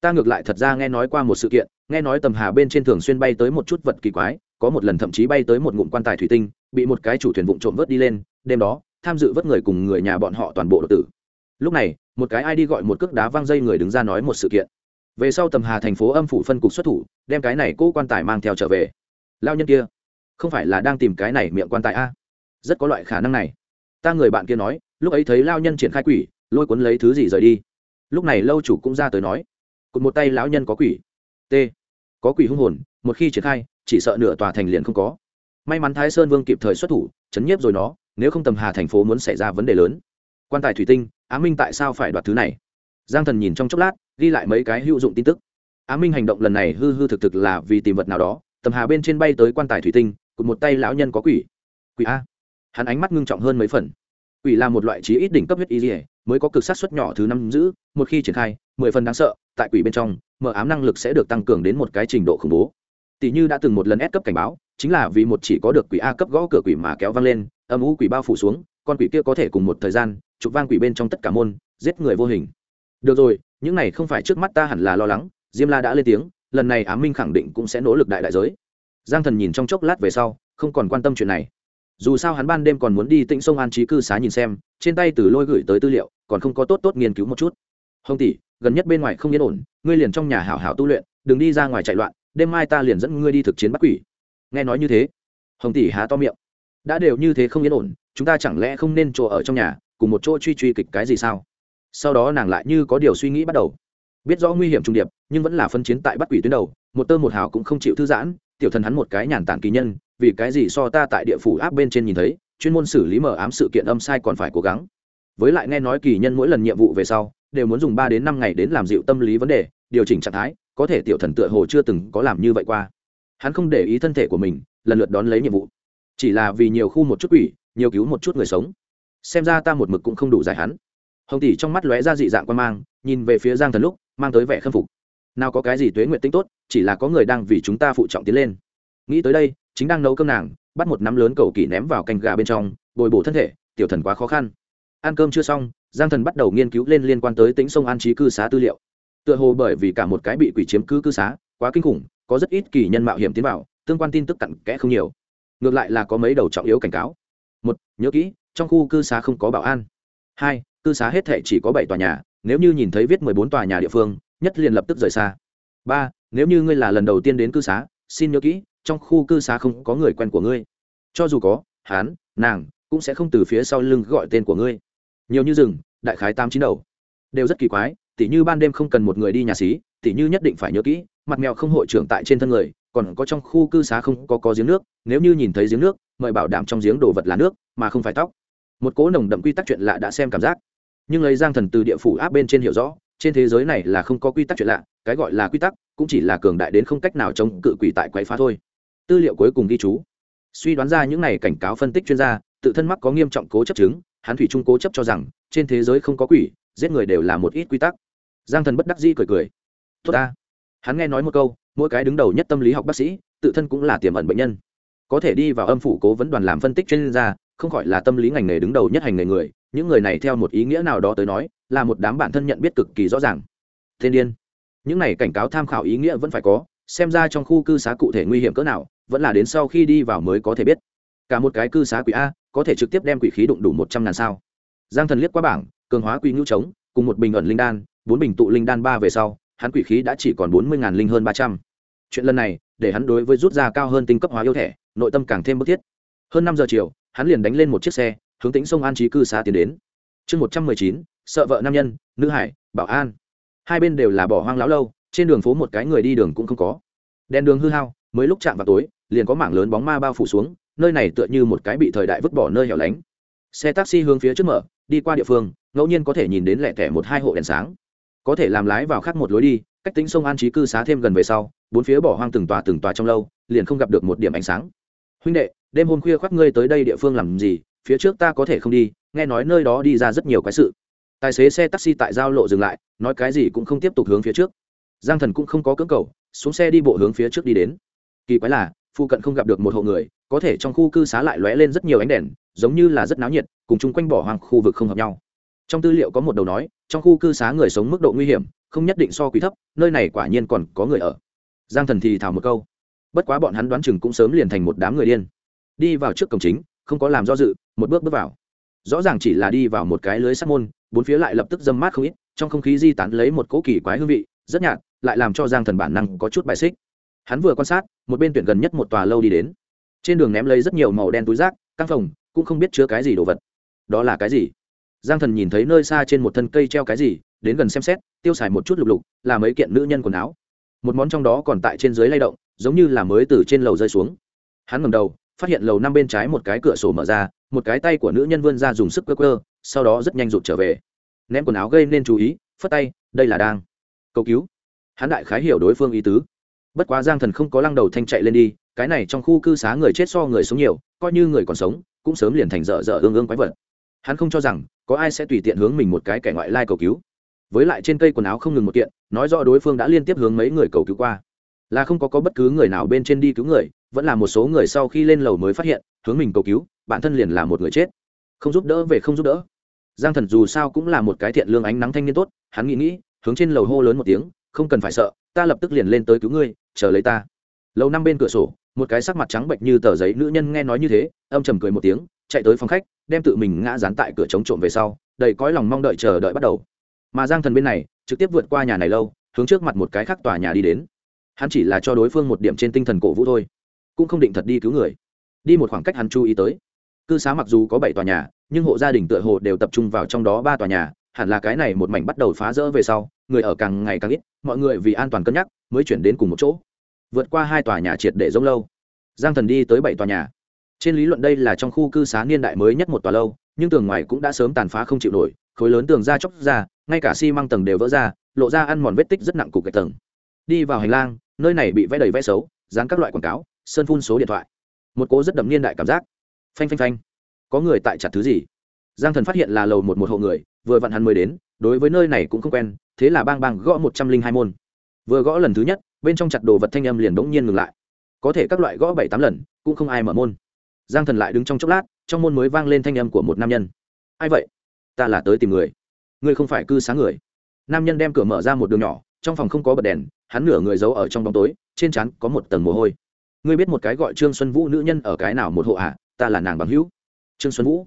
Ta ngược lại thật ra nghe nói qua một sự kiện, nghe nói tầm hà bên trên thường xuyên bay tới một chút vật kỳ quái, có một lần thậm chí bay tới một ngụm quan tài thủy tinh, bị một cái chủ thuyền vụn trộm vớt đi lên, đêm đó, tham dự vớt người cùng người nhà bọn họ toàn bộ đột tử. Lúc này, một cái ai đi gọi một cước đá văng dây người đứng ra nói một sự kiện. Về sau tầm hà thành phố âm phủ phân cục xuất thủ, đem cái này cố quan tài mang theo trở về. Lao nhân kia không phải là đang tìm cái này miệng quan tài a? Rất có loại khả năng này. Ta người bạn kia nói, lúc ấy thấy lao nhân triển khai quỷ, lôi cuốn lấy thứ gì rời đi. Lúc này lâu chủ cũng ra tới nói, cụt một tay lão nhân có quỷ. T. Có quỷ hung hồn, một khi triển khai, chỉ sợ nửa tòa thành liền không có. May mắn thái sơn vương kịp thời xuất thủ, chấn nhiếp rồi nó, nếu không tầm hà thành phố muốn xảy ra vấn đề lớn. Quan tài thủy tinh, á minh tại sao phải đoạt thứ này? Giang thần nhìn trong chốc lát, ghi lại mấy cái hữu dụng tin tức. Á minh hành động lần này hư hư thực thực là vì tìm vật nào đó, tầm hà bên trên bay tới quan tài thủy tinh cụt một tay lão nhân có quỷ. Quỷ a. Hắn ánh mắt ngưng trọng hơn mấy phần. Quỷ là một loại trí ít đỉnh cấp huyết y dỉa mới có cực sát xuất nhỏ thứ năm giữ, một khi triển khai, mười phần đáng sợ, tại quỷ bên trong mở ám năng lực sẽ được tăng cường đến một cái trình độ khủng bố. Tỷ như đã từng một lần ép cấp cảnh báo, chính là vì một chỉ có được quỷ a cấp gõ cửa quỷ mà kéo văng lên, âm u quỷ bao phủ xuống, con quỷ kia có thể cùng một thời gian, chụp vang quỷ bên trong tất cả môn, giết người vô hình. Được rồi, những này không phải trước mắt ta hẳn là lo lắng, diêm la đã lên tiếng, lần này á minh khẳng định cũng sẽ nỗ lực đại đại giới giang thần nhìn trong chốc lát về sau, không còn quan tâm chuyện này. Dù sao hắn ban đêm còn muốn đi tĩnh sông an trí cư xá nhìn xem, trên tay từ lôi gửi tới tư liệu, còn không có tốt tốt nghiên cứu một chút. Hồng tỷ, gần nhất bên ngoài không yên ổn, ngươi liền trong nhà hảo hảo tu luyện, đừng đi ra ngoài chạy loạn, đêm mai ta liền dẫn ngươi đi thực chiến bắt quỷ. Nghe nói như thế, hồng tỷ há to miệng. Đã đều như thế không yên ổn, chúng ta chẳng lẽ không nên chỗ ở trong nhà, cùng một chỗ truy truy kịch cái gì sao? Sau đó nàng lại như có điều suy nghĩ bắt đầu. Biết rõ nguy hiểm trung điệp, nhưng vẫn là phân chiến tại bắt quỷ tuyến đầu, một tơ một hào cũng không chịu thư giãn tiểu thần hắn một cái nhàn tản kỳ nhân, vì cái gì so ta tại địa phủ áp bên trên nhìn thấy, chuyên môn xử lý mở ám sự kiện âm sai còn phải cố gắng. Với lại nghe nói kỳ nhân mỗi lần nhiệm vụ về sau, đều muốn dùng ba đến năm ngày đến làm dịu tâm lý vấn đề, điều chỉnh trạng thái, có thể tiểu thần tựa hồ chưa từng có làm như vậy qua. Hắn không để ý thân thể của mình, lần lượt đón lấy nhiệm vụ. Chỉ là vì nhiều khu một chút quỷ, nhiều cứu một chút người sống. Xem ra ta một mực cũng không đủ giải hắn. Hồng tỷ trong mắt lóe ra dị dạng quan mang, nhìn về phía giang thần lúc, mang tới vẻ khâm phục. Nào có cái gì tuế nguyện tinh tốt chỉ là có người đang vì chúng ta phụ trọng tiến lên. Nghĩ tới đây, chính đang nấu cơm nàng, bắt một nắm lớn cầu kỳ ném vào canh gà bên trong, bồi bổ thân thể, tiểu thần quá khó khăn. Ăn cơm chưa xong, giang thần bắt đầu nghiên cứu lên liên quan tới tính sông an trí cư xá tư liệu. Tựa hồ bởi vì cả một cái bị quỷ chiếm cư cư xá, quá kinh khủng, có rất ít kỳ nhân mạo hiểm tiến vào, tương quan tin tức cặn kẽ không nhiều. Ngược lại là có mấy đầu trọng yếu cảnh cáo. Một, nhớ kỹ, trong khu cư xá không có bảo an. Hai, cư xá hết thệ chỉ có bảy tòa nhà, nếu như nhìn thấy viết mười bốn tòa nhà địa phương, nhất liền lập tức rời xa. Ba nếu như ngươi là lần đầu tiên đến cư xá, xin nhớ kỹ, trong khu cư xá không có người quen của ngươi. Cho dù có hán nàng cũng sẽ không từ phía sau lưng gọi tên của ngươi. Nhiều như rừng, đại khái tám chín đầu. Đều rất kỳ quái, tỉ như ban đêm không cần một người đi nhà xí, tỉ như nhất định phải nhớ kỹ, mặt mèo không hội trưởng tại trên thân người, còn có trong khu cư xá không có có giếng nước, nếu như nhìn thấy giếng nước, mời bảo đảm trong giếng đồ vật là nước, mà không phải tóc. Một cố nồng đậm quy tắc chuyện lạ đã xem cảm giác. Nhưng lấy giang thần từ địa phủ áp bên trên hiểu rõ trên thế giới này là không có quy tắc chuyện lạ, cái gọi là quy tắc cũng chỉ là cường đại đến không cách nào chống cự quỷ tại quấy phá thôi. Tư liệu cuối cùng ghi chú. Suy đoán ra những này cảnh cáo phân tích chuyên gia, tự thân mắc có nghiêm trọng cố chấp chứng hắn thủy trung cố chấp cho rằng, trên thế giới không có quỷ, giết người đều là một ít quy tắc. Giang thần bất đắc dĩ cười cười. Tốt ta. Hắn nghe nói một câu, mỗi cái đứng đầu nhất tâm lý học bác sĩ, tự thân cũng là tiềm ẩn bệnh nhân. Có thể đi vào âm phủ cố vấn đoàn làm phân tích chuyên gia, không khỏi là tâm lý ngành nghề đứng đầu nhất hành nghề người những người này theo một ý nghĩa nào đó tới nói, là một đám bản thân nhận biết cực kỳ rõ ràng. Thiên điên, những này cảnh cáo tham khảo ý nghĩa vẫn phải có, xem ra trong khu cư xá cụ thể nguy hiểm cỡ nào, vẫn là đến sau khi đi vào mới có thể biết. Cả một cái cư xá quỷ a, có thể trực tiếp đem quỷ khí đụng đủ một trăm ngàn sao. Giang thần liếc qua bảng, cường hóa quỷ ngữ trống, cùng một bình ẩn linh đan, bốn bình tụ linh đan ba về sau, hắn quỷ khí đã chỉ còn bốn mươi ngàn linh hơn ba trăm. Chuyện lần này, để hắn đối với rút ra cao hơn tinh cấp hóa yêu thẻ, nội tâm càng thêm bức thiết. Hơn năm giờ chiều, hắn liền đánh lên một chiếc xe hướng tính sông an trí cư xá tiến đến. Chương một trăm mười chín, sợ vợ nam nhân, nữ hải, bảo an. Hai bên đều là bỏ hoang lão lâu, trên đường phố một cái người đi đường cũng không có. Đèn đường hư hao, mới lúc chạm vào tối, liền có mảng lớn bóng ma bao phủ xuống, nơi này tựa như một cái bị thời đại vứt bỏ nơi hẻo lánh. Xe taxi hướng phía trước mở, đi qua địa phương, ngẫu nhiên có thể nhìn đến lẻ tẻ một hai hộ đèn sáng. Có thể làm lái vào khác một lối đi, cách tính sông an trí cư xá thêm gần về sau, bốn phía bỏ hoang từng tòa từng tòa trong lâu, liền không gặp được một điểm ánh sáng. Huynh đệ, đêm hôm khuya khoác ngươi tới đây địa phương làm gì? Phía trước ta có thể không đi, nghe nói nơi đó đi ra rất nhiều cái sự. Tài xế xe taxi tại giao lộ dừng lại, nói cái gì cũng không tiếp tục hướng phía trước. Giang thần cũng không có cưỡng cầu, xuống xe đi bộ hướng phía trước đi đến. Kỳ quái là phụ cận không gặp được một hộ người, có thể trong khu cư xá lại lóe lên rất nhiều ánh đèn, giống như là rất náo nhiệt, cùng chung quanh bỏ hoang khu vực không hợp nhau. Trong tư liệu có một đầu nói, trong khu cư xá người sống mức độ nguy hiểm, không nhất định so quý thấp, nơi này quả nhiên còn có người ở. Giang thần thì thảo một câu. Bất quá bọn hắn đoán chừng cũng sớm liền thành một đám người điên. Đi vào trước cổng chính không có làm do dự, một bước bước vào. Rõ ràng chỉ là đi vào một cái lưới sắt môn, bốn phía lại lập tức dâm mát không ít, trong không khí di tán lấy một cỗ kỳ quái hương vị, rất nhạt, lại làm cho giang thần bản năng có chút bài xích. Hắn vừa quan sát, một bên tuyển gần nhất một tòa lâu đi đến. Trên đường ném lấy rất nhiều màu đen túi rác, căng phòng cũng không biết chứa cái gì đồ vật. Đó là cái gì? Giang thần nhìn thấy nơi xa trên một thân cây treo cái gì, đến gần xem xét, tiêu xài một chút lục lục, là mấy kiện nữ nhân quần áo. Một món trong đó còn tại trên dưới lay động, giống như là mới từ trên lầu rơi xuống. Hắn ngầm đầu phát hiện lầu năm bên trái một cái cửa sổ mở ra, một cái tay của nữ nhân vươn ra dùng sức cơ cơ sau đó rất nhanh rụt trở về. Ném quần áo gây nên chú ý, phất tay, đây là đang. Cầu cứu. Hắn đại khái hiểu đối phương ý tứ. Bất quá giang thần không có lăng đầu thanh chạy lên đi, cái này trong khu cư xá người chết so người sống nhiều, coi như người còn sống, cũng sớm liền thành dở dở ương ương quái vật. Hắn không cho rằng, có ai sẽ tùy tiện hướng mình một cái kẻ ngoại lai cầu cứu. Với lại trên cây quần áo không ngừng một kiện, nói rõ đối phương đã liên tiếp hướng mấy người cầu cứu qua. Là không có có bất cứ người nào bên trên đi cứu người vẫn là một số người sau khi lên lầu mới phát hiện, hướng mình cầu cứu, bản thân liền là một người chết. Không giúp đỡ về không giúp đỡ. Giang thần dù sao cũng là một cái thiện lương ánh nắng thanh niên tốt, hắn nghĩ nghĩ, hướng trên lầu hô lớn một tiếng, không cần phải sợ, ta lập tức liền lên tới cứu ngươi, chờ lấy ta. Lầu năm bên cửa sổ, một cái sắc mặt trắng bệnh như tờ giấy nữ nhân nghe nói như thế, âm trầm cười một tiếng, chạy tới phòng khách, đem tự mình ngã dán tại cửa chống trộm về sau, đầy cõi lòng mong đợi chờ đợi bắt đầu. Mà giang thần bên này, trực tiếp vượt qua nhà này lâu, hướng trước mặt một cái khác tòa nhà đi đến. Hắn chỉ là cho đối phương một điểm trên tinh thần cổ vũ thôi cũng không định thật đi cứu người. Đi một khoảng cách hắn chú ý tới. Cư xá mặc dù có bảy tòa nhà, nhưng hộ gia đình tựa hồ đều tập trung vào trong đó ba tòa nhà, hẳn là cái này một mảnh bắt đầu phá rỡ về sau, người ở càng ngày càng ít, mọi người vì an toàn cân nhắc mới chuyển đến cùng một chỗ. Vượt qua hai tòa nhà triệt để giống lâu. Giang thần đi tới bảy tòa nhà. Trên lý luận đây là trong khu cư xá niên đại mới nhất một tòa lâu, nhưng tường ngoài cũng đã sớm tàn phá không chịu nổi, khối lớn tường ra chóc ra, ngay cả xi măng tầng đều vỡ ra, lộ ra ăn mòn vết tích rất nặng cục gạch tầng. Đi vào hành lang, nơi này bị vẽ đầy vẽ xấu, dán các loại quảng cáo sơn phun số điện thoại. Một cố rất đậm niên đại cảm giác. Phanh phanh phanh. Có người tại chặt thứ gì? Giang thần phát hiện là lầu một một hộ người, vừa vặn hắn mới đến, đối với nơi này cũng không quen, thế là bang bang gõ một trăm linh hai môn. Vừa gõ lần thứ nhất, bên trong chặt đồ vật thanh âm liền bỗng nhiên ngừng lại. Có thể các loại gõ bảy tám lần, cũng không ai mở môn. Giang thần lại đứng trong chốc lát, trong môn mới vang lên thanh âm của một nam nhân. Ai vậy? Ta là tới tìm người. Ngươi không phải cư sáng người. Nam nhân đem cửa mở ra một đường nhỏ, trong phòng không có bật đèn, hắn nửa người giấu ở trong bóng tối, trên trán có một tầng mồ hôi ngươi biết một cái gọi trương xuân vũ nữ nhân ở cái nào một hộ hạ ta là nàng bằng hữu. Trương xuân vũ.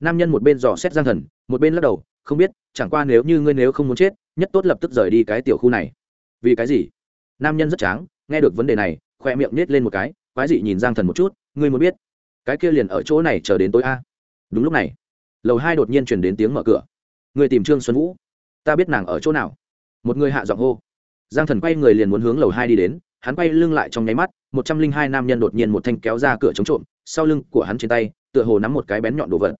Nam nhân một bên dò xét giang thần, một bên lắc đầu, không biết, chẳng qua nếu như ngươi nếu không muốn chết, nhất tốt lập tức rời đi cái tiểu khu này. Vì cái gì? Nam nhân rất tráng, nghe được vấn đề này, khoe miệng nết lên một cái, quái dị nhìn giang thần một chút, ngươi muốn biết. Cái kia liền ở chỗ này chờ đến tối a. Đúng lúc này, lầu hai đột nhiên chuyển đến tiếng mở cửa. Người tìm trương xuân vũ. Ta biết nàng ở chỗ nào. Một người hạ giọng hô. Giang thần quay người liền muốn hướng lầu hai đi đến hắn quay lưng lại trong nháy mắt, một trăm linh hai nam nhân đột nhiên một thanh kéo ra cửa chống trộm, sau lưng của hắn trên tay, tựa hồ nắm một cái bén nhọn đồ vật.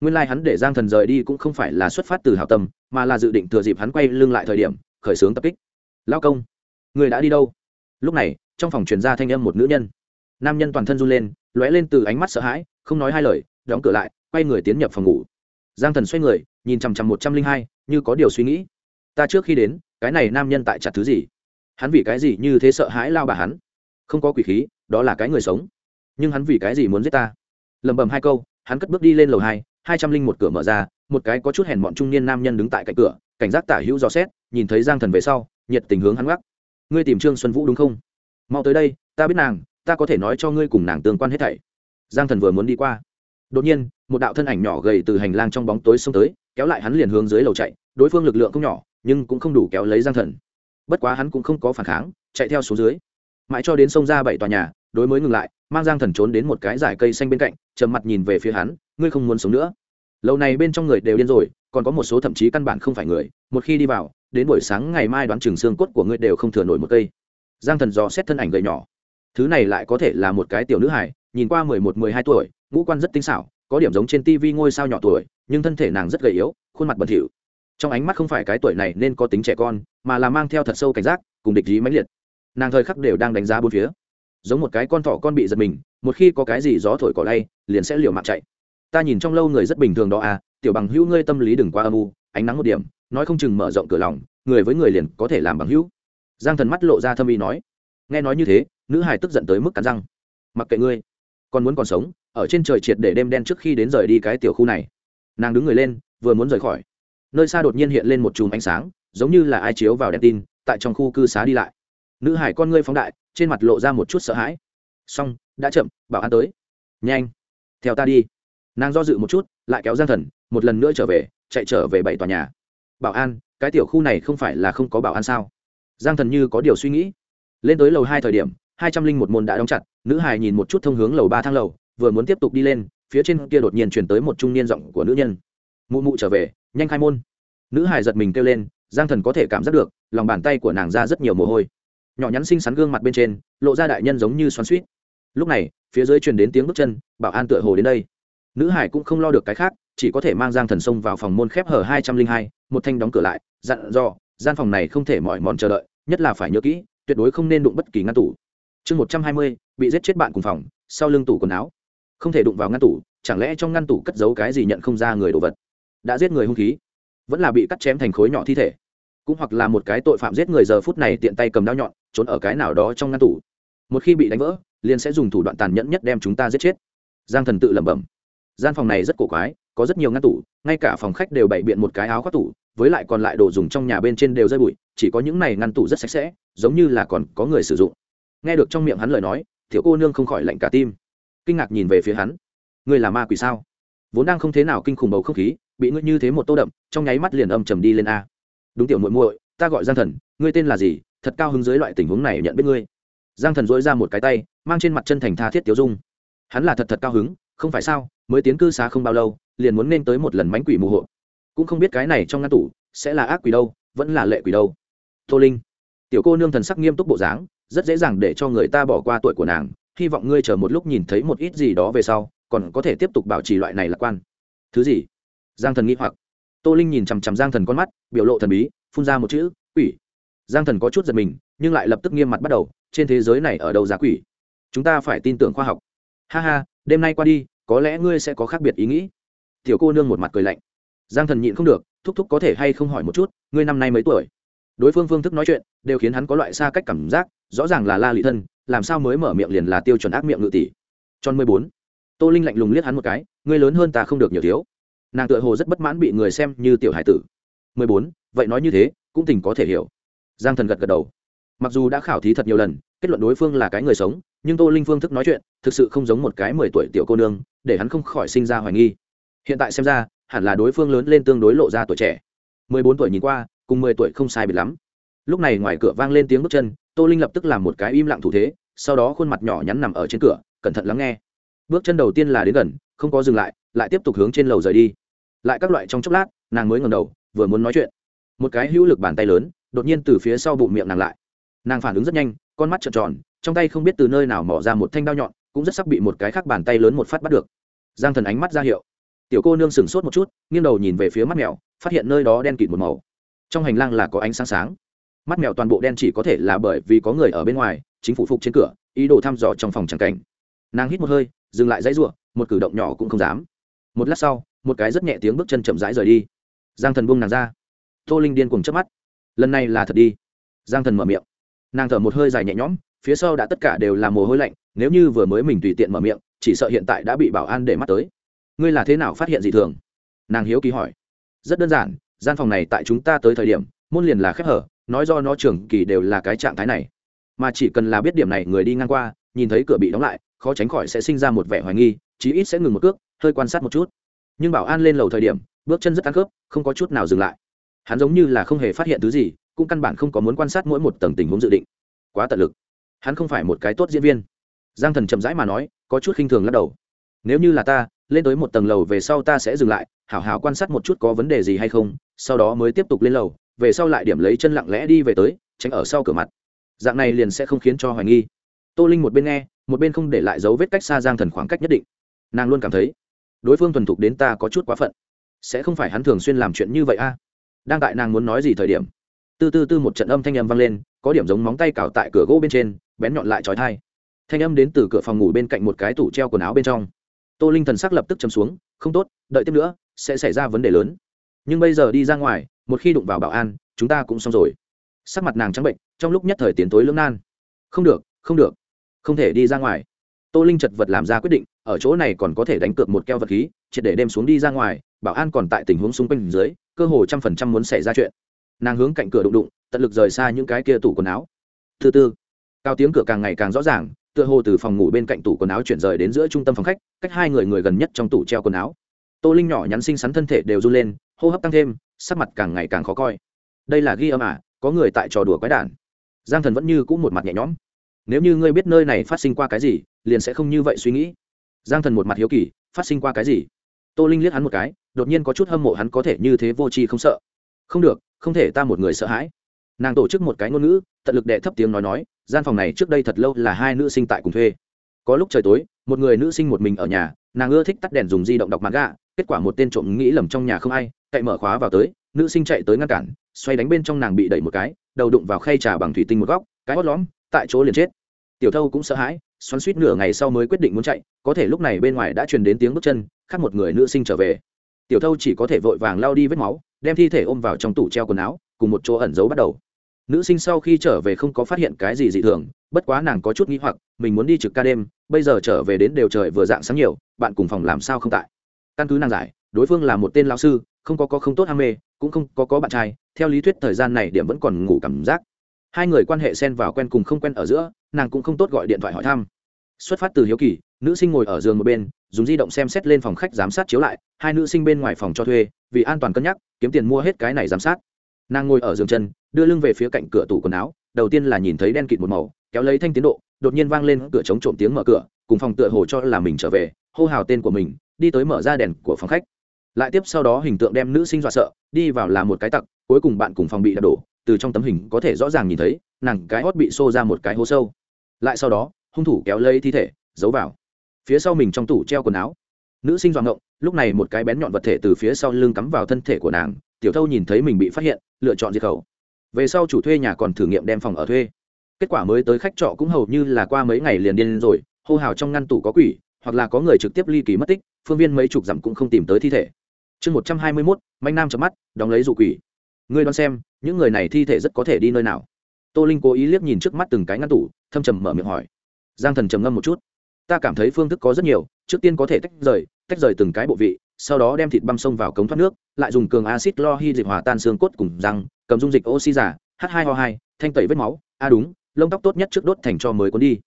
Nguyên lai、like、hắn để giang thần rời đi cũng không phải là xuất phát từ hào tâm, mà là dự định thừa dịp hắn quay lưng lại thời điểm, khởi xướng tập kích. Lao công, người đã đi đâu? Lúc này, trong phòng truyền ra thanh âm một nữ nhân. Nam nhân toàn thân run lên, lóe lên từ ánh mắt sợ hãi, không nói hai lời, đóng cửa lại, quay người tiến nhập phòng ngủ. Giang thần xoay người, nhìn chằm chằm một trăm linh hai, như có điều suy nghĩ. Ta trước khi đến, cái này nam nhân tại chặt thứ gì? Hắn vì cái gì như thế sợ hãi lao bà hắn? Không có quỷ khí, đó là cái người sống. Nhưng hắn vì cái gì muốn giết ta? Lẩm bẩm hai câu, hắn cất bước đi lên lầu hai hai trăm linh một cửa mở ra, một cái có chút hèn bọn trung niên nam nhân đứng tại cạnh cửa, cảnh giác tả hữu dò xét, nhìn thấy giang thần về sau, nhiệt tình hướng hắn gác. Ngươi tìm trương xuân vũ đúng không? Mau tới đây, ta biết nàng, ta có thể nói cho ngươi cùng nàng tương quan hết thảy. Giang thần vừa muốn đi qua. Đột nhiên, một đạo thân ảnh nhỏ gầy từ hành lang trong bóng tối xông tới, kéo lại hắn liền hướng dưới lầu chạy, đối phương lực lượng không nhỏ, nhưng cũng không đủ kéo lấy giang thần bất quá hắn cũng không có phản kháng, chạy theo xuống dưới. Mãi cho đến sông ra bảy tòa nhà, đối mới ngừng lại, mang giang thần trốn đến một cái dải cây xanh bên cạnh, trầm mặt nhìn về phía hắn, ngươi không muốn sống nữa. Lâu này bên trong người đều điên rồi, còn có một số thậm chí căn bản không phải người, một khi đi vào, đến buổi sáng ngày mai đoán chừng xương cốt của ngươi đều không thừa nổi một cây. Giang thần dò xét thân ảnh gầy nhỏ. Thứ này lại có thể là một cái tiểu nữ hải nhìn qua mười một, mười hai tuổi, ngũ quan rất tinh xảo, có điểm giống trên tivi ngôi sao nhỏ tuổi, nhưng thân thể nàng rất gầy yếu, khuôn mặt bẩn thỉu. Trong ánh mắt không phải cái tuổi này nên có tính trẻ con mà là mang theo thật sâu cảnh giác, cùng địch ý mãnh liệt. Nàng thời khắc đều đang đánh giá bốn phía. Giống một cái con thỏ con bị giật mình, một khi có cái gì gió thổi cỏ lay, liền sẽ liều mạng chạy. Ta nhìn trong lâu người rất bình thường đó à tiểu bằng hữu ngươi tâm lý đừng qua âm u, ánh nắng một điểm, nói không chừng mở rộng cửa lòng, người với người liền có thể làm bằng hữu. Giang thần mắt lộ ra thâm ý nói. Nghe nói như thế, nữ hài tức giận tới mức cắn răng. Mặc kệ ngươi còn muốn còn sống, ở trên trời triệt để đêm đen trước khi đến rời đi cái tiểu khu này. Nàng đứng người lên, vừa muốn rời khỏi, nơi xa đột nhiên hiện lên một chùm ánh sáng giống như là ai chiếu vào đèn tin, tại trong khu cư xá đi lại. Nữ hải con ngươi phóng đại, trên mặt lộ ra một chút sợ hãi. Xong, đã chậm, bảo an tới. Nhanh, theo ta đi. Nàng do dự một chút, lại kéo giang thần, một lần nữa trở về, chạy trở về bảy tòa nhà. Bảo an, cái tiểu khu này không phải là không có bảo an sao? Giang thần như có điều suy nghĩ. Lên tới lầu hai thời điểm, hai trăm linh một môn đã đóng chặt, nữ hài nhìn một chút thông hướng lầu ba thang lầu, vừa muốn tiếp tục đi lên, phía trên kia đột nhiên chuyển tới một trung niên giọng của nữ nhân. Mụ mụ trở về, nhanh khai môn. Nữ hài giật mình kêu lên giang thần có thể cảm giác được, lòng bàn tay của nàng ra rất nhiều mồ hôi. Nhỏ nhắn xinh xắn gương mặt bên trên, lộ ra đại nhân giống như xoắn suýt lúc này, phía dưới truyền đến tiếng bước chân, bảo an tựa hồ đến đây. Nữ hải cũng không lo được cái khác, chỉ có thể mang giang thần sông vào phòng môn khép hở hai trăm linh hai, một thanh đóng cửa lại, dặn dò, gian phòng này không thể mỏi mòn chờ đợi, nhất là phải nhớ kỹ, tuyệt đối không nên đụng bất kỳ ngăn tủ. Chương một trăm hai mươi, bị giết chết bạn cùng phòng, sau lưng tủ quần áo. Không thể đụng vào ngăn tủ, chẳng lẽ trong ngăn tủ cất giấu cái gì nhận không ra người đồ vật? Đã giết người hung khí vẫn là bị cắt chém thành khối nhỏ thi thể. Cũng hoặc là một cái tội phạm giết người giờ phút này tiện tay cầm đao nhọn, trốn ở cái nào đó trong ngăn tủ. Một khi bị đánh vỡ, liền sẽ dùng thủ đoạn tàn nhẫn nhất đem chúng ta giết chết. Giang thần tự lẩm bẩm. Gian phòng này rất cổ quái, có rất nhiều ngăn tủ, ngay cả phòng khách đều bày biện một cái áo khoác tủ, với lại còn lại đồ dùng trong nhà bên trên đều rơi bụi, chỉ có những này ngăn tủ rất sạch sẽ, giống như là còn có người sử dụng. Nghe được trong miệng hắn lời nói thiểu cô nương không khỏi lạnh cả tim. Kinh ngạc nhìn về phía hắn. Ngươi là ma quỷ sao? Vốn đang không thế nào kinh khủng bầu không khí bị ngươi như thế một tô đậm, trong nháy mắt liền âm trầm đi lên a. Đúng tiểu muội muội, ta gọi giang thần, ngươi tên là gì? Thật cao hứng dưới loại tình huống này nhận biết ngươi. Giang thần dỗi ra một cái tay, mang trên mặt chân thành tha thiết tiểu dung. Hắn là thật thật cao hứng, không phải sao, mới tiến cư xá không bao lâu, liền muốn nên tới một lần mánh quỷ mù hộ. Cũng không biết cái này trong ngăn tủ, sẽ là ác quỷ đâu, vẫn là lệ quỷ đâu. Tô linh, tiểu cô nương thần sắc nghiêm túc bộ dáng, rất dễ dàng để cho người ta bỏ qua tuổi của nàng, hy vọng ngươi chờ một lúc nhìn thấy một ít gì đó về sau, còn có thể tiếp tục bảo trì loại này lạc quan. Thứ gì? Giang thần nghĩ hoặc. Tô linh nhìn chằm chằm giang thần con mắt, biểu lộ thần bí, phun ra một chữ, quỷ. Giang thần có chút giật mình, nhưng lại lập tức nghiêm mặt bắt đầu, trên thế giới này ở đâu giá quỷ? Chúng ta phải tin tưởng khoa học. Ha ha, đêm nay qua đi, có lẽ ngươi sẽ có khác biệt ý nghĩ. Tiểu cô nương một mặt cười lạnh. Giang thần nhịn không được, thúc thúc có thể hay không hỏi một chút, ngươi năm nay mấy tuổi? Đối phương phương thức nói chuyện, đều khiến hắn có loại xa cách cảm giác, rõ ràng là la lị thân, làm sao mới mở miệng liền là tiêu chuẩn ác miệng ngự tỷ. Tròn mười bốn, tô linh lạnh lùng liếc hắn một cái, ngươi lớn hơn ta không được nhiều thiếu nàng tựa hồ rất bất mãn bị người xem như tiểu hải tử. Mười bốn, vậy nói như thế, cũng tình có thể hiểu. Giang thần gật gật đầu. Mặc dù đã khảo thí thật nhiều lần, kết luận đối phương là cái người sống, nhưng tô linh phương thức nói chuyện, thực sự không giống một cái mười tuổi tiểu cô nương, để hắn không khỏi sinh ra hoài nghi. Hiện tại xem ra, hẳn là đối phương lớn lên tương đối lộ ra tuổi trẻ. Mười bốn tuổi nhìn qua, cùng mười tuổi không sai biệt lắm. Lúc này ngoài cửa vang lên tiếng bước chân, tô linh lập tức làm một cái im lặng thủ thế, sau đó khuôn mặt nhỏ nhắn nằm ở trên cửa, cẩn thận lắng nghe. Bước chân đầu tiên là đến gần không có dừng lại lại tiếp tục hướng trên lầu rời đi. Lại các loại trong chốc lát, nàng mới ngầm đầu, vừa muốn nói chuyện. Một cái hữu lực bàn tay lớn, đột nhiên từ phía sau bụng miệng nàng lại. Nàng phản ứng rất nhanh, con mắt trợn tròn, trong tay không biết từ nơi nào mỏ ra một thanh đao nhọn, cũng rất sắc bị một cái khác bàn tay lớn một phát bắt được. Giang thần ánh mắt ra hiệu. Tiểu cô nương sửng sốt một chút, nghiêng đầu nhìn về phía mắt mèo, phát hiện nơi đó đen kịt một màu. Trong hành lang là có ánh sáng sáng. Mắt mèo toàn bộ đen chỉ có thể là bởi vì có người ở bên ngoài, chính phủ phục trên cửa, ý đồ thăm dò trong phòng tràng cảnh nàng hít một hơi, dừng lại dãy r u ộ một cử động nhỏ cũng không dám. Một lát sau, một cái rất nhẹ tiếng bước chân chậm rãi rời đi. Giang thần buông nàng ra. Tô linh điên cùng chớp mắt. Lần này là thật đi. Giang thần mở miệng. Nàng thở một hơi dài nhẹ nhõm, phía sau đã tất cả đều là mồ hôi lạnh, nếu như vừa mới mình tùy tiện mở miệng, chỉ sợ hiện tại đã bị bảo an để mắt tới. Ngươi là thế nào phát hiện gì thường? Nàng hiếu kỳ hỏi. Rất đơn giản, gian phòng này tại chúng ta tới thời điểm, môn liền là khép hở, nói do nó trưởng kỳ đều là cái trạng thái này. Mà chỉ cần là biết điểm này người đi ngang qua, nhìn thấy cửa bị đóng lại khó tránh khỏi sẽ sinh ra một vẻ hoài nghi, chí ít sẽ ngừng một cước, hơi quan sát một chút. Nhưng bảo an lên lầu thời điểm, bước chân rất ăn khớp, không có chút nào dừng lại. Hắn giống như là không hề phát hiện thứ gì, cũng căn bản không có muốn quan sát mỗi một tầng tình huống dự định. Quá tận lực. Hắn không phải một cái tốt diễn viên. Giang thần chậm rãi mà nói, có chút khinh thường lắc đầu. Nếu như là ta, lên tới một tầng lầu về sau ta sẽ dừng lại, hảo hảo quan sát một chút có vấn đề gì hay không, sau đó mới tiếp tục lên lầu, về sau lại điểm lấy chân lặng lẽ đi về tới, tránh ở sau cửa mặt. Dạng này liền sẽ không khiến cho hoài nghi. Tô linh một bên nghe một bên không để lại dấu vết cách xa giang thần khoảng cách nhất định. Nàng luôn cảm thấy, đối phương thuần thục đến ta có chút quá phận. Sẽ không phải hắn thường xuyên làm chuyện như vậy a? À? Đang tại nàng muốn nói gì thời điểm, tư tư tư một trận âm thanh âm vang lên, có điểm giống móng tay cào tại cửa gỗ bên trên, bén nhọn lại trói thai. Thanh âm đến từ cửa phòng ngủ bên cạnh một cái tủ treo quần áo bên trong. Tô linh thần sắc lập tức chấm xuống, không tốt, đợi tiếp nữa, sẽ xảy ra vấn đề lớn. Nhưng bây giờ đi ra ngoài, một khi đụng vào bảo an, chúng ta cũng xong rồi. Sắc mặt nàng trắng bệnh, trong lúc nhất thời tiến tối lưỡng nan. Không được không được không thể đi ra ngoài. Tô linh chật vật làm ra quyết định, ở chỗ này còn có thể đánh cược một keo vật khí, triệt để đem xuống đi ra ngoài, bảo an còn tại tình huống xung quanh dưới, cơ hồ trăm phần trăm muốn xảy ra chuyện. Nàng hướng cạnh cửa đụng đụng, tận lực rời xa những cái kia tủ quần áo. Thứ tư, cao tiếng cửa càng ngày càng rõ ràng, tựa hồ từ phòng ngủ bên cạnh tủ quần áo chuyển rời đến giữa trung tâm phòng khách, cách hai người người gần nhất trong tủ treo quần áo. Tô linh nhỏ nhắn xinh xắn thân thể đều run lên, hô hấp tăng thêm, sắc mặt càng ngày càng khó coi. Đây là ghi âm à có người tại trò đùa quái đản. Giang thần vẫn như cũng một mặt nhẹ nhõm nếu như ngươi biết nơi này phát sinh qua cái gì, liền sẽ không như vậy suy nghĩ. Giang thần một mặt hiếu kỳ, phát sinh qua cái gì? Tô linh liếc hắn một cái, đột nhiên có chút hâm mộ hắn có thể như thế vô tri không sợ. Không được, không thể, ta một người sợ hãi. Nàng tổ chức một cái ngôn ngữ, tận lực đệ thấp tiếng nói nói, gian phòng này trước đây thật lâu là hai nữ sinh tại cùng thuê. Có lúc trời tối, một người nữ sinh một mình ở nhà, nàng ưa thích tắt đèn dùng di động đọc mặt gà kết quả một tên trộm nghĩ lầm trong nhà không ai, cậy mở khóa vào tới, nữ sinh chạy tới ngăn cản, xoay đánh bên trong nàng bị đẩy một cái, đầu đụng vào khay trà bằng thủy tinh một góc, cái hót lõm tại chỗ liền chết. Tiểu thâu cũng sợ hãi, xoắn suýt nửa ngày sau mới quyết định muốn chạy, có thể lúc này bên ngoài đã truyền đến tiếng bước chân, khác một người nữ sinh trở về. Tiểu thâu chỉ có thể vội vàng lao đi vết máu, đem thi thể ôm vào trong tủ treo quần áo, cùng một chỗ ẩn giấu bắt đầu. Nữ sinh sau khi trở về không có phát hiện cái gì dị thường, bất quá nàng có chút nghĩ hoặc, mình muốn đi trực ca đêm, bây giờ trở về đến đều trời vừa dạng sáng nhiều, bạn cùng phòng làm sao không tại? Căn cứ nàng giải, đối phương là một tên lao sư, không có có không tốt ham mê, cũng không có có bạn trai, theo lý thuyết thời gian này điểm vẫn còn ngủ cảm giác hai người quan hệ xen vào quen cùng không quen ở giữa, nàng cũng không tốt gọi điện thoại hỏi thăm. Xuất phát từ hiếu kỳ, nữ sinh ngồi ở giường một bên, dùng di động xem xét lên phòng khách giám sát chiếu lại, hai nữ sinh bên ngoài phòng cho thuê, vì an toàn cân nhắc, kiếm tiền mua hết cái này giám sát. Nàng ngồi ở giường chân, đưa lưng về phía cạnh cửa tủ quần áo, đầu tiên là nhìn thấy đen kịt một màu, kéo lấy thanh tiến độ, đột nhiên vang lên cửa chống trộm tiếng mở cửa, cùng phòng tựa hồ cho là mình trở về, hô hào tên của mình, đi tới mở ra đèn của phòng khách. Lại tiếp sau đó hình tượng đem nữ sinh dọa sợ, đi vào là một cái tặc, cuối cùng bạn cùng phòng bị đập đổ từ trong tấm hình có thể rõ ràng nhìn thấy, nàng cái hót bị xô ra một cái hố sâu. Lại sau đó, hung thủ kéo lấy thi thể, giấu vào. Phía sau mình trong tủ treo quần áo. Nữ sinh doạng ngộng, lúc này một cái bén nhọn vật thể từ phía sau lưng cắm vào thân thể của nàng, tiểu thâu nhìn thấy mình bị phát hiện, lựa chọn diệt khẩu. Về sau chủ thuê nhà còn thử nghiệm đem phòng ở thuê. Kết quả mới tới khách trọ cũng hầu như là qua mấy ngày liền điên rồi, hô hào trong ngăn tủ có quỷ, hoặc là có người trực tiếp ly kỳ mất tích, phương viên mấy chục dặm cũng không tìm tới thi thể. Chương một trăm hai mươi mốt, manh nam chấm mắt, đóng lấy dụ quỷ ngươi đoán xem, những người này thi thể rất có thể đi nơi nào? Tô linh cố ý liếc nhìn trước mắt từng cái ngăn tủ, thâm trầm mở miệng hỏi. Giang thần trầm ngâm một chút. Ta cảm thấy phương thức có rất nhiều, trước tiên có thể tách rời tách rời từng cái bộ vị, sau đó đem thịt băm sông vào cống thoát nước, lại dùng cường acid lo hy dịch hòa tan xương cốt cùng răng, cầm dung dịch oxy giả, h 2 o 2 thanh tẩy vết máu. A à đúng, lông tóc tốt nhất trước đốt thành cho mới cuốn đi.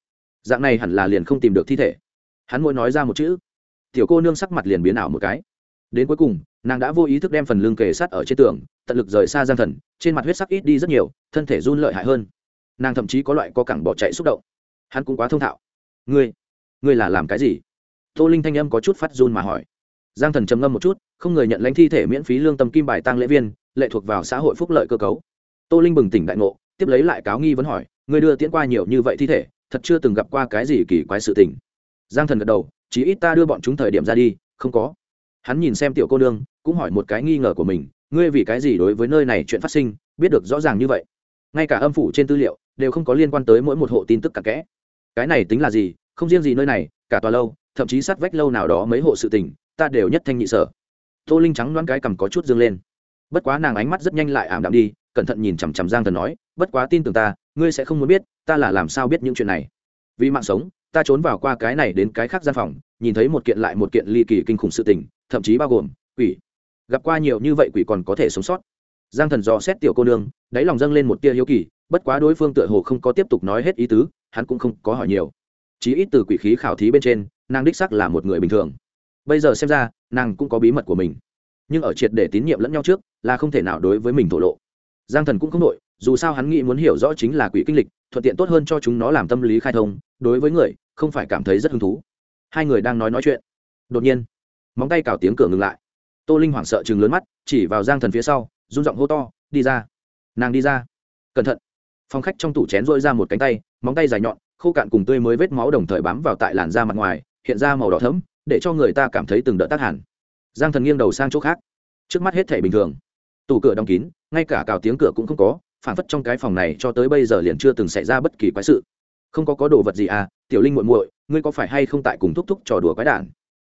Dạng này hẳn là liền không tìm được thi thể. Hắn mỗi nói ra một chữ. Tiểu cô nương sắc mặt liền biến ảo một cái đến cuối cùng, nàng đã vô ý thức đem phần lưng kề sát ở trên tường, tận lực rời xa giang thần, trên mặt huyết sắc ít đi rất nhiều, thân thể run lợi hại hơn. Nàng thậm chí có loại co cẳng bỏ chạy xúc động. Hắn cũng quá thông thạo. Ngươi ngươi là làm cái gì? Tô linh thanh âm có chút phát run mà hỏi. Giang thần trầm ngâm một chút, không người nhận lãnh thi thể miễn phí lương tâm kim bài tăng lễ viên, lệ thuộc vào xã hội phúc lợi cơ cấu. Tô linh bừng tỉnh đại ngộ, tiếp lấy lại cáo nghi vấn hỏi, ngươi đưa tiễn qua nhiều như vậy thi thể, thật chưa từng gặp qua cái gì kỳ quái sự tình? Giang thần gật đầu chỉ ít ta đưa bọn chúng thời điểm ra đi, không có hắn nhìn xem tiểu cô nương, cũng hỏi một cái nghi ngờ của mình, ngươi vì cái gì đối với nơi này chuyện phát sinh, biết được rõ ràng như vậy? Ngay cả âm phủ trên tư liệu đều không có liên quan tới mỗi một hộ tin tức cặn kẽ. Cái này tính là gì? Không riêng gì nơi này, cả tòa lâu, thậm chí sát vách lâu nào đó mấy hộ sự tình, ta đều nhất thanh nhị sở. Tô linh trắng đoán cái cầm có chút dương lên. Bất quá nàng ánh mắt rất nhanh lại ảm đạm đi, cẩn thận nhìn chằm chằm giang thần nói, bất quá tin tưởng ta, ngươi sẽ không muốn biết, ta là làm sao biết những chuyện này? Vì mạng sống, ta trốn vào qua cái này đến cái khác gian phòng nhìn thấy một kiện lại một kiện ly kỳ kinh khủng sự tình, thậm chí bao gồm quỷ. Gặp qua nhiều như vậy quỷ còn có thể sống sót. Giang thần dò xét tiểu cô nương, đáy lòng dâng lên một tia hiếu kỳ, bất quá đối phương tựa hồ không có tiếp tục nói hết ý tứ, hắn cũng không có hỏi nhiều. Chí ít từ quỷ khí khảo thí bên trên, nàng đích sắc là một người bình thường. Bây giờ xem ra, nàng cũng có bí mật của mình. Nhưng ở triệt để tín nhiệm lẫn nhau trước, là không thể nào đối với mình thổ lộ. Giang thần cũng không nội dù sao hắn nghĩ muốn hiểu rõ chính là quỷ kinh lịch, thuận tiện tốt hơn cho chúng nó làm tâm lý khai thông, đối với người, không phải cảm thấy rất hứng thú hai người đang nói nói chuyện. Đột nhiên, móng tay cào tiếng cửa ngừng lại. Tô linh hoảng sợ chừng lớn mắt, chỉ vào giang thần phía sau rung giọng hô to, đi ra. Nàng đi ra. Cẩn thận. Phòng khách trong tủ chén rỗi ra một cánh tay, móng tay dài nhọn, khô cạn cùng tươi mới vết máu đồng thời bám vào tại làn da mặt ngoài, hiện ra màu đỏ thấm để cho người ta cảm thấy từng đợt tác hẳn. Giang thần nghiêng đầu sang chỗ khác. Trước mắt hết thể bình thường. Tủ cửa đóng kín, ngay cả cào tiếng cửa cũng không có, phản phất trong cái phòng này cho tới bây giờ liền chưa từng xảy ra bất kỳ quái sự. Không có có đồ vật gì à tiểu linh muội muội ngươi có phải hay không tại cùng thúc thúc trò đùa quái đản?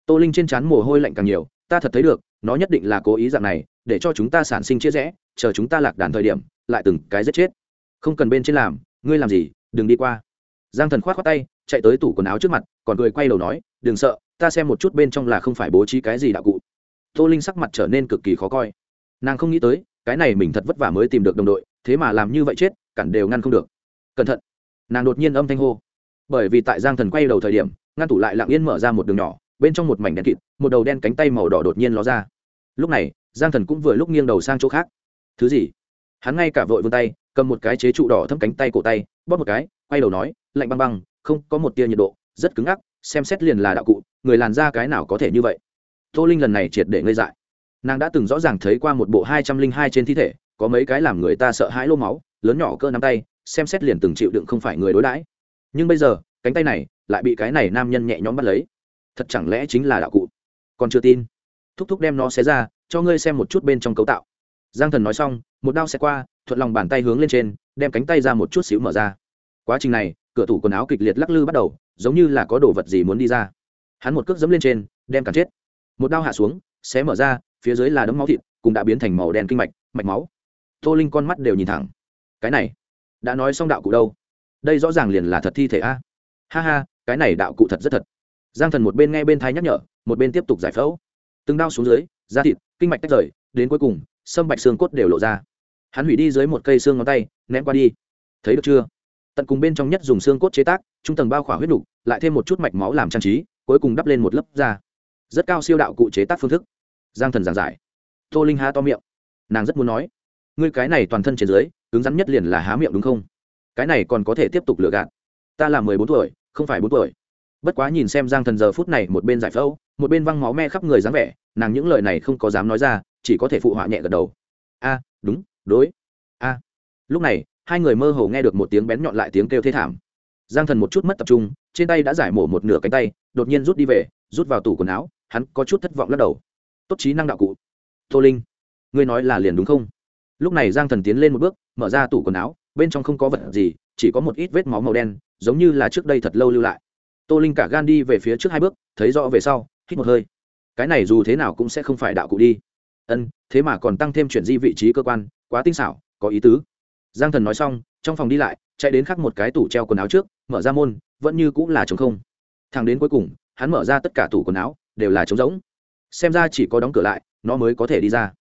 Tô linh trên trán mồ hôi lạnh càng nhiều, ta thật thấy được, nó nhất định là cố ý dạng này, để cho chúng ta sản sinh chia rẽ, chờ chúng ta lạc đàn thời điểm, lại từng cái giết chết. Không cần bên trên làm, ngươi làm gì, đừng đi qua. Giang thần k h o á t khoác tay, chạy tới tủ quần áo trước mặt, còn cười quay đầu nói, đừng sợ, ta xem một chút bên trong là không phải bố trí cái gì đạo cụ. Tô linh sắc mặt trở nên cực kỳ khó coi. Nàng không nghĩ tới, cái này mình thật vất vả mới tìm được đồng đội, thế mà làm như vậy chết, cản đều ngăn không được. Cẩn thận. Nàng đột nhiên âm thanh hô bởi vì tại giang thần quay đầu thời điểm, ngăn tủ lại lặng yên mở ra một đường nhỏ, bên trong một mảnh đen kịt, một đầu đen cánh tay màu đỏ đột nhiên ló ra. Lúc này, giang thần cũng vừa lúc nghiêng đầu sang chỗ khác. Thứ gì? Hắn ngay cả vội vươn tay, cầm một cái chế trụ đỏ thâm cánh tay cổ tay, bóp một cái, quay đầu nói, lạnh băng băng, không có một tia nhiệt độ, rất cứng ngắc, xem xét liền là đạo cụ, người làn ra cái nào có thể như vậy? Tô linh lần này triệt để ngây dại. Nàng đã từng rõ ràng thấy qua một bộ hai trăm linh hai trên thi thể, có mấy cái làm người ta sợ hãi lô máu, lớn nhỏ cơ nắm tay, xem xét liền từng chịu đựng không phải người đối đãi nhưng bây giờ, cánh tay này lại bị cái này nam nhân nhẹ nhõm bắt lấy. Thật chẳng lẽ chính là đạo cụ? Còn chưa tin. Thúc thúc đem nó xé ra, cho ngươi xem một chút bên trong cấu tạo. Giang thần nói xong, một đao xé qua, thuận lòng bàn tay hướng lên trên, đem cánh tay ra một chút xíu mở ra. Quá trình này, cửa tủ quần áo kịch liệt lắc lư bắt đầu, giống như là có đồ vật gì muốn đi ra. Hắn một cước dẫm lên trên, đem cản chết. Một đao hạ xuống, xé mở ra, phía dưới là đấm máu thịt cũng đã biến thành màu đen kinh mạch mạch máu. Tô linh con mắt đều nhìn thẳng. Cái này, đã nói xong đạo cụ đâu? Đây rõ ràng liền là thật thi thể a. Ha ha, cái này đạo cụ thật rất thật. Giang thần một bên nghe bên thái nhắc nhở, một bên tiếp tục giải phẫu. Từng đao xuống dưới, da thịt, kinh mạch tách rời, đến cuối cùng, sâm bạch xương cốt đều lộ ra. Hắn hủy đi dưới một cây xương ngón tay, ném qua đi. Thấy được chưa? Tận cùng bên trong nhất dùng xương cốt chế tác, trung tầng bao khỏa huyết đục lại thêm một chút mạch máu làm trang trí, cuối cùng đắp lên một lớp da. Rất cao siêu đạo cụ chế tác phương thức. Giang thần giảng giải. Tô linh há to miệng. Nàng rất muốn nói, ngươi cái này toàn thân trên dưới, cứng rắn nhất liền là há miệng đúng không? Cái này còn có thể tiếp tục lừa gạt. Ta là mười bốn tuổi, không phải bốn tuổi. Bất quá nhìn xem giang thần giờ phút này một bên giải phẫu, một bên văng máu me khắp người dáng vẻ, nàng những lời này không có dám nói ra, chỉ có thể phụ họa nhẹ gật đầu. A, đúng, đối. A. Lúc này, hai người mơ hồ nghe được một tiếng bén nhọn lại tiếng kêu thế thảm. Giang thần một chút mất tập trung, trên tay đã giải mổ một nửa cánh tay, đột nhiên rút đi về, rút vào tủ quần áo, hắn có chút thất vọng lắc đầu. Tốt trí năng đạo cụ. Tô linh, ngươi nói là liền đúng không? Lúc này giang thần tiến lên một bước, mở ra tủ quần áo bên trong không có vật gì, chỉ có một ít vết máu màu đen, giống như là trước đây thật lâu lưu lại. Tô linh cả gan đi về phía trước hai bước, thấy rõ về sau, hít một hơi. Cái này dù thế nào cũng sẽ không phải đạo cụ đi. Ân, thế mà còn tăng thêm chuyển di vị trí cơ quan, quá tinh xảo, có ý tứ. Giang thần nói xong, trong phòng đi lại, chạy đến khắc một cái tủ treo quần áo trước, mở ra môn, vẫn như cũng là trống không. Thằng đến cuối cùng, hắn mở ra tất cả tủ quần áo, đều là trống rỗng. Xem ra chỉ có đóng cửa lại, nó mới có thể đi ra.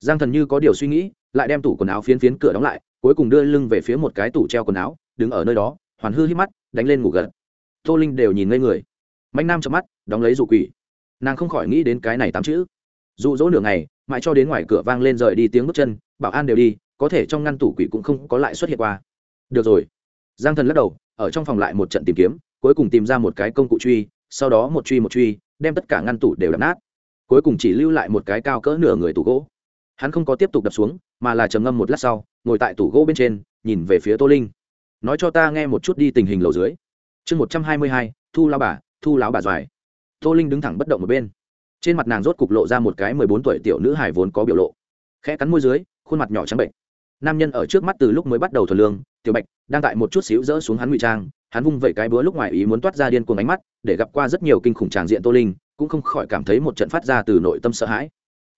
Giang thần như có điều suy nghĩ, lại đem tủ quần áo phiến phiến cửa đóng lại cuối cùng đưa lưng về phía một cái tủ treo quần áo, đứng ở nơi đó, hoàn hư hít mắt, đánh lên ngủ gật. Tô linh đều nhìn ngây người. Mạnh nam chợp mắt, đóng lấy dụ quỷ. Nàng không khỏi nghĩ đến cái này tám chữ. Dụ dỗ nửa ngày, mãi cho đến ngoài cửa vang lên rời đi tiếng bước chân, bảo an đều đi, có thể trong ngăn tủ quỷ cũng không có lại xuất hiện qua. Được rồi. Giang thần lắc đầu, ở trong phòng lại một trận tìm kiếm, cuối cùng tìm ra một cái công cụ truy, sau đó một truy một truy, đem tất cả ngăn tủ đều đập nát. Cuối cùng chỉ lưu lại một cái cao cỡ nửa người tủ gỗ. Hắn không có tiếp tục đập xuống mà là trầm ngâm một lát sau, ngồi tại tủ gỗ bên trên, nhìn về phía tô linh. Nói cho ta nghe một chút đi tình hình lầu dưới. Chương một trăm hai mươi hai, thu lao bà, thu láo bà doài. Tô linh đứng thẳng bất động một bên. Trên mặt nàng rốt cục lộ ra một cái mười bốn tuổi tiểu nữ hải vốn có biểu lộ. Khẽ cắn môi dưới, khuôn mặt nhỏ trắng bệnh nam nhân ở trước mắt từ lúc mới bắt đầu thuần lương, tiểu bạch, đang tại một chút xíu rỡ xuống hắn ngụy trang, hắn vung vẩy cái búa lúc ngoài ý muốn toát ra điên cuồng ánh mắt, để gặp qua rất nhiều kinh khủng tràng diện tô linh, cũng không khỏi cảm thấy một trận phát ra từ nội tâm sợ hãi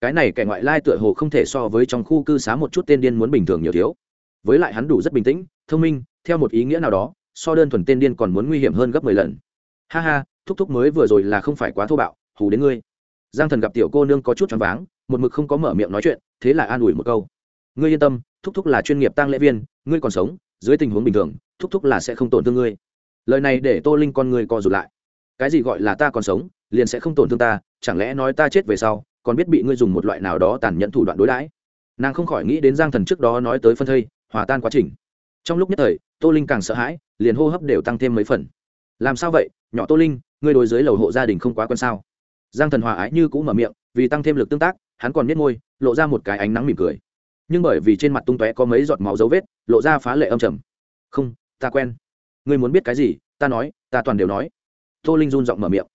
cái này kẻ ngoại lai tựa hồ không thể so với trong khu cư xá một chút tên điên muốn bình thường nhiều thiếu. Với lại hắn đủ rất bình tĩnh, thông minh, theo một ý nghĩa nào đó, so đơn thuần tên điên còn muốn nguy hiểm hơn gấp mười lần. Ha ha, thúc thúc mới vừa rồi là không phải quá thô bạo, hù đến ngươi. Giang thần gặp tiểu cô nương có chút choáng váng, một mực không có mở miệng nói chuyện, thế là an ủi một câu. Ngươi yên tâm, thúc thúc là chuyên nghiệp tăng lễ viên, ngươi còn sống, dưới tình huống bình thường, thúc thúc là sẽ không tổn thương ngươi. Lời này để tô linh con ngươi co rụt lại. Cái gì gọi là ta còn sống, liền sẽ không tổn thương ta, chẳng lẽ nói ta chết về sau còn biết bị ngươi dùng một loại nào đó tàn nhẫn thủ đoạn đối đãi. Nàng không khỏi nghĩ đến giang thần trước đó nói tới phân thây, hòa tan quá trình. Trong lúc nhất thời, tô linh càng sợ hãi, liền hô hấp đều tăng thêm mấy phần. Làm sao vậy, nhỏ tô linh, ngươi đối dưới lầu hộ gia đình không quá quen sao? Giang thần hòa ái như cũng mở miệng, vì tăng thêm lực tương tác, hắn còn biết môi, lộ ra một cái ánh nắng mỉm cười. Nhưng bởi vì trên mặt tung tóe có mấy giọt máu dấu vết, lộ ra phá lệ âm trầm. Không, ta quen. Ngươi muốn biết cái gì, ta nói, ta toàn đều nói. Tô linh run giọng mở miệng.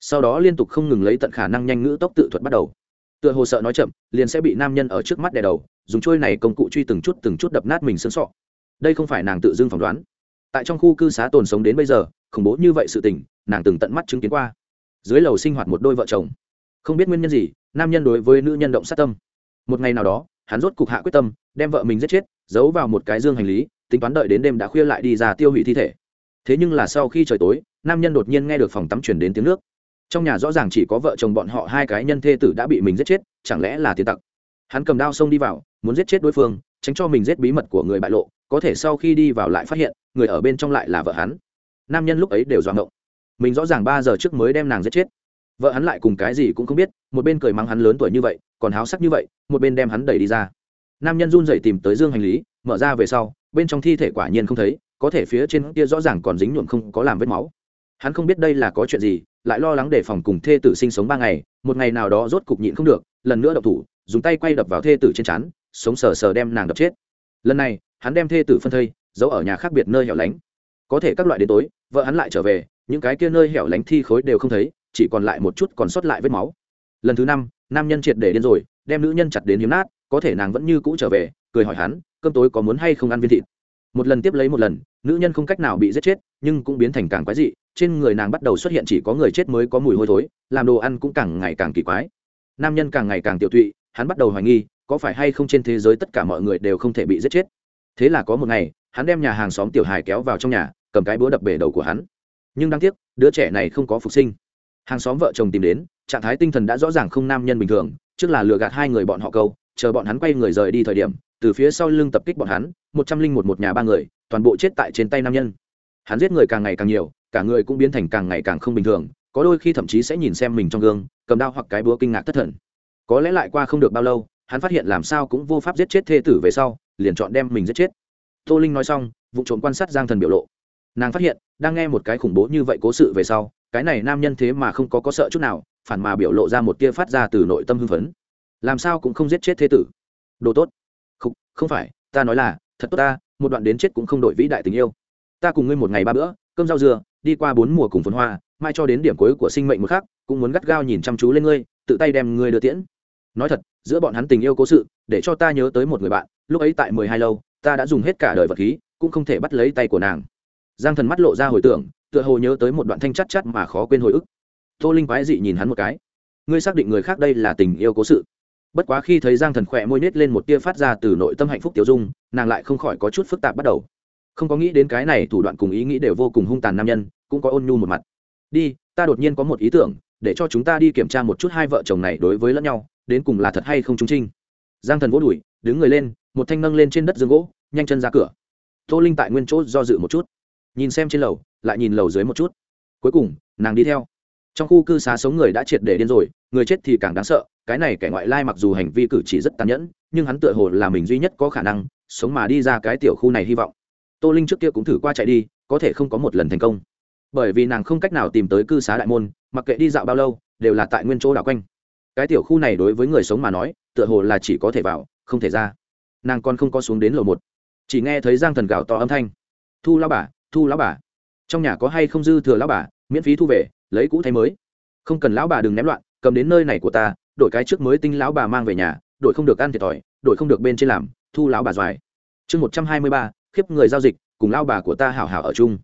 Sau đó liên tục không ngừng lấy tận khả năng nhanh ngữ tốc tự thuật bắt đầu tựa hồ sợ nói chậm, liền sẽ bị nam nhân ở trước mắt đè đầu, dùng trôi này công cụ truy từng chút từng chút đập nát mình sướng sọ. Đây không phải nàng tự dưng phỏng đoán. Tại trong khu cư xá tồn sống đến bây giờ, khủng bố như vậy sự tình, nàng từng tận mắt chứng kiến qua. Dưới lầu sinh hoạt một đôi vợ chồng. Không biết nguyên nhân gì, nam nhân đối với nữ nhân động sát tâm. Một ngày nào đó, hắn rốt cục hạ quyết tâm, đem vợ mình giết chết, giấu vào một cái dương hành lý, tính toán đợi đến đêm đã khuya lại đi ra tiêu hủy thi thể. Thế nhưng là sau khi trời tối, nam nhân đột nhiên nghe được phòng tắm chuyển đến tiếng nước trong nhà rõ ràng chỉ có vợ chồng bọn họ hai cái nhân thê tử đã bị mình giết chết, chẳng lẽ là tiền tặc? Hắn cầm đao xông đi vào, muốn giết chết đối phương, tránh cho mình giết bí mật của người bại lộ, có thể sau khi đi vào lại phát hiện, người ở bên trong lại là vợ hắn. Nam nhân lúc ấy đều doạng ngộng. Mình rõ ràng ba giờ trước mới đem nàng giết chết. Vợ hắn lại cùng cái gì cũng không biết, một bên cười mắng hắn lớn tuổi như vậy, còn háo sắc như vậy, một bên đem hắn đẩy đi ra. Nam nhân run dậy tìm tới dương hành lý, mở ra về sau, bên trong thi thể quả nhiên không thấy, có thể phía trên kia rõ ràng còn dính nhuộm không có làm vết máu hắn không biết đây là có chuyện gì lại lo lắng để phòng cùng thê tử sinh sống ba ngày một ngày nào đó rốt cục nhịn không được lần nữa đập thủ dùng tay quay đập vào thê tử trên chán, sống sờ sờ đem nàng đập chết. Lần này hắn đem thê tử phân thây giấu ở nhà khác biệt nơi hẻo lánh. Có thể các loại đến tối vợ hắn lại trở về những cái kia nơi hẻo lánh thi khối đều không thấy chỉ còn lại một chút còn sót lại vết máu. Lần thứ năm nam nhân triệt để điên rồi đem nữ nhân chặt đến hiếm nát có thể nàng vẫn như cũ trở về cười hỏi hắn cơm tối có muốn hay không ăn viên thịt? Một lần tiếp lấy một lần nữ nhân không cách nào bị giết chết nhưng cũng biến thành càng quái dị trên người nàng bắt đầu xuất hiện chỉ có người chết mới có mùi hôi thối, làm đồ ăn cũng càng ngày càng kỳ quái. Nam nhân càng ngày càng tiểu tụy, hắn bắt đầu hoài nghi, có phải hay không trên thế giới tất cả mọi người đều không thể bị giết chết. Thế là có một ngày, hắn đem nhà hàng xóm tiểu hài kéo vào trong nhà, cầm cái búa đập bể đầu của hắn. Nhưng đáng tiếc, đứa trẻ này không có phục sinh. Hàng xóm vợ chồng tìm đến, trạng thái tinh thần đã rõ ràng không nam nhân bình thường, trước là lừa gạt hai người bọn họ câu, chờ bọn hắn quay người rời đi thời điểm, từ phía sau lưng tập kích bọn hắn, một trăm linh một một nhà ba người, toàn bộ chết tại trên tay nam nhân. Hắn giết người càng ngày càng nhiều cả người cũng biến thành càng ngày càng không bình thường có đôi khi thậm chí sẽ nhìn xem mình trong gương cầm đao hoặc cái búa kinh ngạc thất thần. Có lẽ lại qua không được bao lâu hắn phát hiện làm sao cũng vô pháp giết chết thê tử về sau liền chọn đem mình giết chết. Tô linh nói xong vụ trộm quan sát giang thần biểu lộ. Nàng phát hiện đang nghe một cái khủng bố như vậy cố sự về sau cái này nam nhân thế mà không có có sợ chút nào phản mà biểu lộ ra một tia phát ra từ nội tâm hưng phấn. Làm sao cũng không giết chết thế tử. Đồ tốt. Không, không phải ta nói là thật tốt ta một đoạn đến chết cũng không đổi vĩ đại tình yêu. Ta cùng ngươi một ngày ba bữa cơm rau dưa đi qua bốn mùa cùng phồn hoa, mai cho đến điểm cuối của sinh mệnh một khác cũng muốn gắt gao nhìn chăm chú lên ngươi, tự tay đem ngươi đưa tiễn. Nói thật, giữa bọn hắn tình yêu cố sự, để cho ta nhớ tới một người bạn, lúc ấy tại mười hai lâu, ta đã dùng hết cả đời vật khí, cũng không thể bắt lấy tay của nàng. Giang thần mắt lộ ra hồi tưởng, tựa hồ nhớ tới một đoạn thanh chắc chắc mà khó quên hồi ức. Tô linh quái dị nhìn hắn một cái. Ngươi xác định người khác đây là tình yêu cố sự. Bất quá khi thấy giang thần khỏe môi nết lên một tia phát ra từ nội tâm hạnh phúc tiểu dung, nàng lại không khỏi có chút phức tạp bắt đầu không có nghĩ đến cái này thủ đoạn cùng ý nghĩ đều vô cùng hung tàn nam nhân, cũng có ôn nhu một mặt. Đi, ta đột nhiên có một ý tưởng, để cho chúng ta đi kiểm tra một chút hai vợ chồng này đối với lẫn nhau, đến cùng là thật hay không trung trinh. Giang thần vỗ đùi, đứng người lên, một thanh nâng lên trên đất giường gỗ, nhanh chân ra cửa. Tô linh tại nguyên chỗ do dự một chút, nhìn xem trên lầu, lại nhìn lầu dưới một chút. Cuối cùng, nàng đi theo. Trong khu cư xá sống người đã triệt để điên rồi, người chết thì càng đáng sợ, cái này kẻ ngoại lai mặc dù hành vi cử chỉ rất tàn nhẫn, nhưng hắn tựa hồ là mình duy nhất có khả năng, sống mà đi ra cái tiểu khu này hy vọng tô linh trước kia cũng thử qua chạy đi, có thể không có một lần thành công. Bởi vì nàng không cách nào tìm tới cư xá đại môn, mặc kệ đi dạo bao lâu, đều là tại nguyên chỗ đảo quanh. Cái tiểu khu này đối với người sống mà nói, tựa hồ là chỉ có thể vào, không thể ra. Nàng còn không có xuống đến lầu một. Chỉ nghe thấy giang thần gào to âm thanh. Thu lao bà, thu lão bà. Trong nhà có hay không dư thừa lão bà, miễn phí thu về, lấy cũ thay mới. Không cần lão bà đừng ném loạn, cầm đến nơi này của ta, đổi cái trước mới tinh lão bà mang về nhà, đổi không được ăn thiệt thòi, đổi không được bên trên làm, thu lão bà doài. Chương một trăm hai mươi ba khiếp người giao dịch, cùng lão bà của ta hảo hảo ở chung.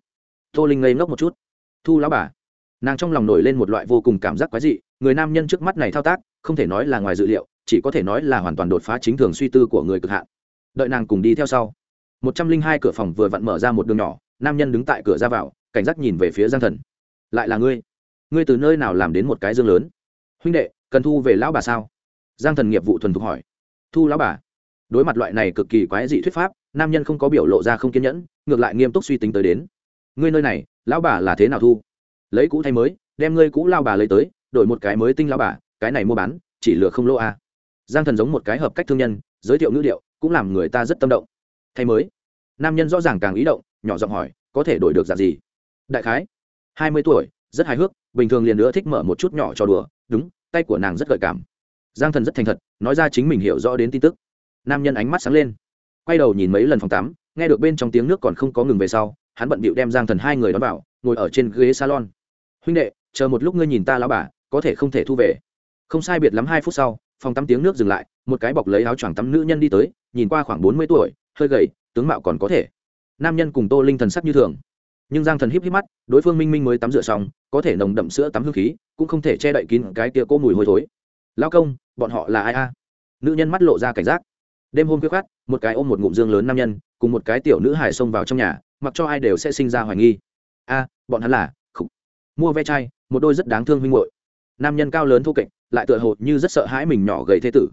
Tô linh ngây ngốc một chút. Thu lão bà. Nàng trong lòng nổi lên một loại vô cùng cảm giác quái dị, người nam nhân trước mắt này thao tác, không thể nói là ngoài dự liệu, chỉ có thể nói là hoàn toàn đột phá chính thường suy tư của người cực hạn. Đợi nàng cùng đi theo sau. Một trăm linh hai cửa phòng vừa vặn mở ra một đường nhỏ, nam nhân đứng tại cửa ra vào, cảnh giác nhìn về phía giang thần. Lại là ngươi. Ngươi từ nơi nào làm đến một cái dương lớn? Huynh đệ, cần thu về lão bà sao? Giang thần nghiệp vụ thuần thục hỏi. Thu lão bà. Đối mặt loại này cực kỳ quái dị thuyết pháp nam nhân không có biểu lộ ra không kiên nhẫn, ngược lại nghiêm túc suy tính tới đến. Ngươi nơi này, lão bà là thế nào thu? Lấy cũ thay mới, đem ngươi cũ lao bà lấy tới, đổi một cái mới tinh lao bà, cái này mua bán, chỉ lừa không lô a. À. giang thần giống một cái hợp cách thương nhân, giới thiệu ngữ điệu, cũng làm người ta rất tâm động. Thay mới. Nam nhân rõ ràng càng ý động, nhỏ giọng hỏi, có thể đổi được dạng gì? Đại khái, hai mươi tuổi, rất hài hước, bình thường liền nữa thích mở một chút nhỏ cho đùa, đúng, tay của nàng rất gợi cảm. Giang thần rất thành thật, nói ra chính mình hiểu rõ đến tin tức. Nam nhân ánh mắt sáng lên quay đầu nhìn mấy lần phòng tắm, nghe được bên trong tiếng nước còn không có ngừng về sau, hắn bận bịu đem giang thần hai người đón vào, ngồi ở trên ghế salon. Huynh đệ, chờ một lúc ngươi nhìn ta lão bà, có thể không thể thu về. Không sai biệt lắm hai phút sau, phòng tắm tiếng nước dừng lại, một cái bọc lấy áo choàng tắm nữ nhân đi tới, nhìn qua khoảng bốn mươi tuổi, hơi gầy, tướng mạo còn có thể. Nam nhân cùng tô linh thần sắc như thường. Nhưng giang thần híp híp mắt, đối phương minh minh mới tắm rửa xong, có thể nồng đậm sữa tắm hương khí, cũng không thể che đậy kín cái tia cỗ mùi hôi thối. Lao công, bọn họ là ai a? Nữ nhân mắt lộ ra cảnh giác đêm hôm khuya khát một cái ôm một ngụm dương lớn nam nhân, cùng một cái tiểu nữ hải xông vào trong nhà, mặc cho ai đều sẽ sinh ra hoài nghi. A, bọn hắn là khục. Mua ve chai, một đôi rất đáng thương huynh hội nam nhân cao lớn thô kệch, lại tựa hồ như rất sợ hãi mình nhỏ gầy thế tử.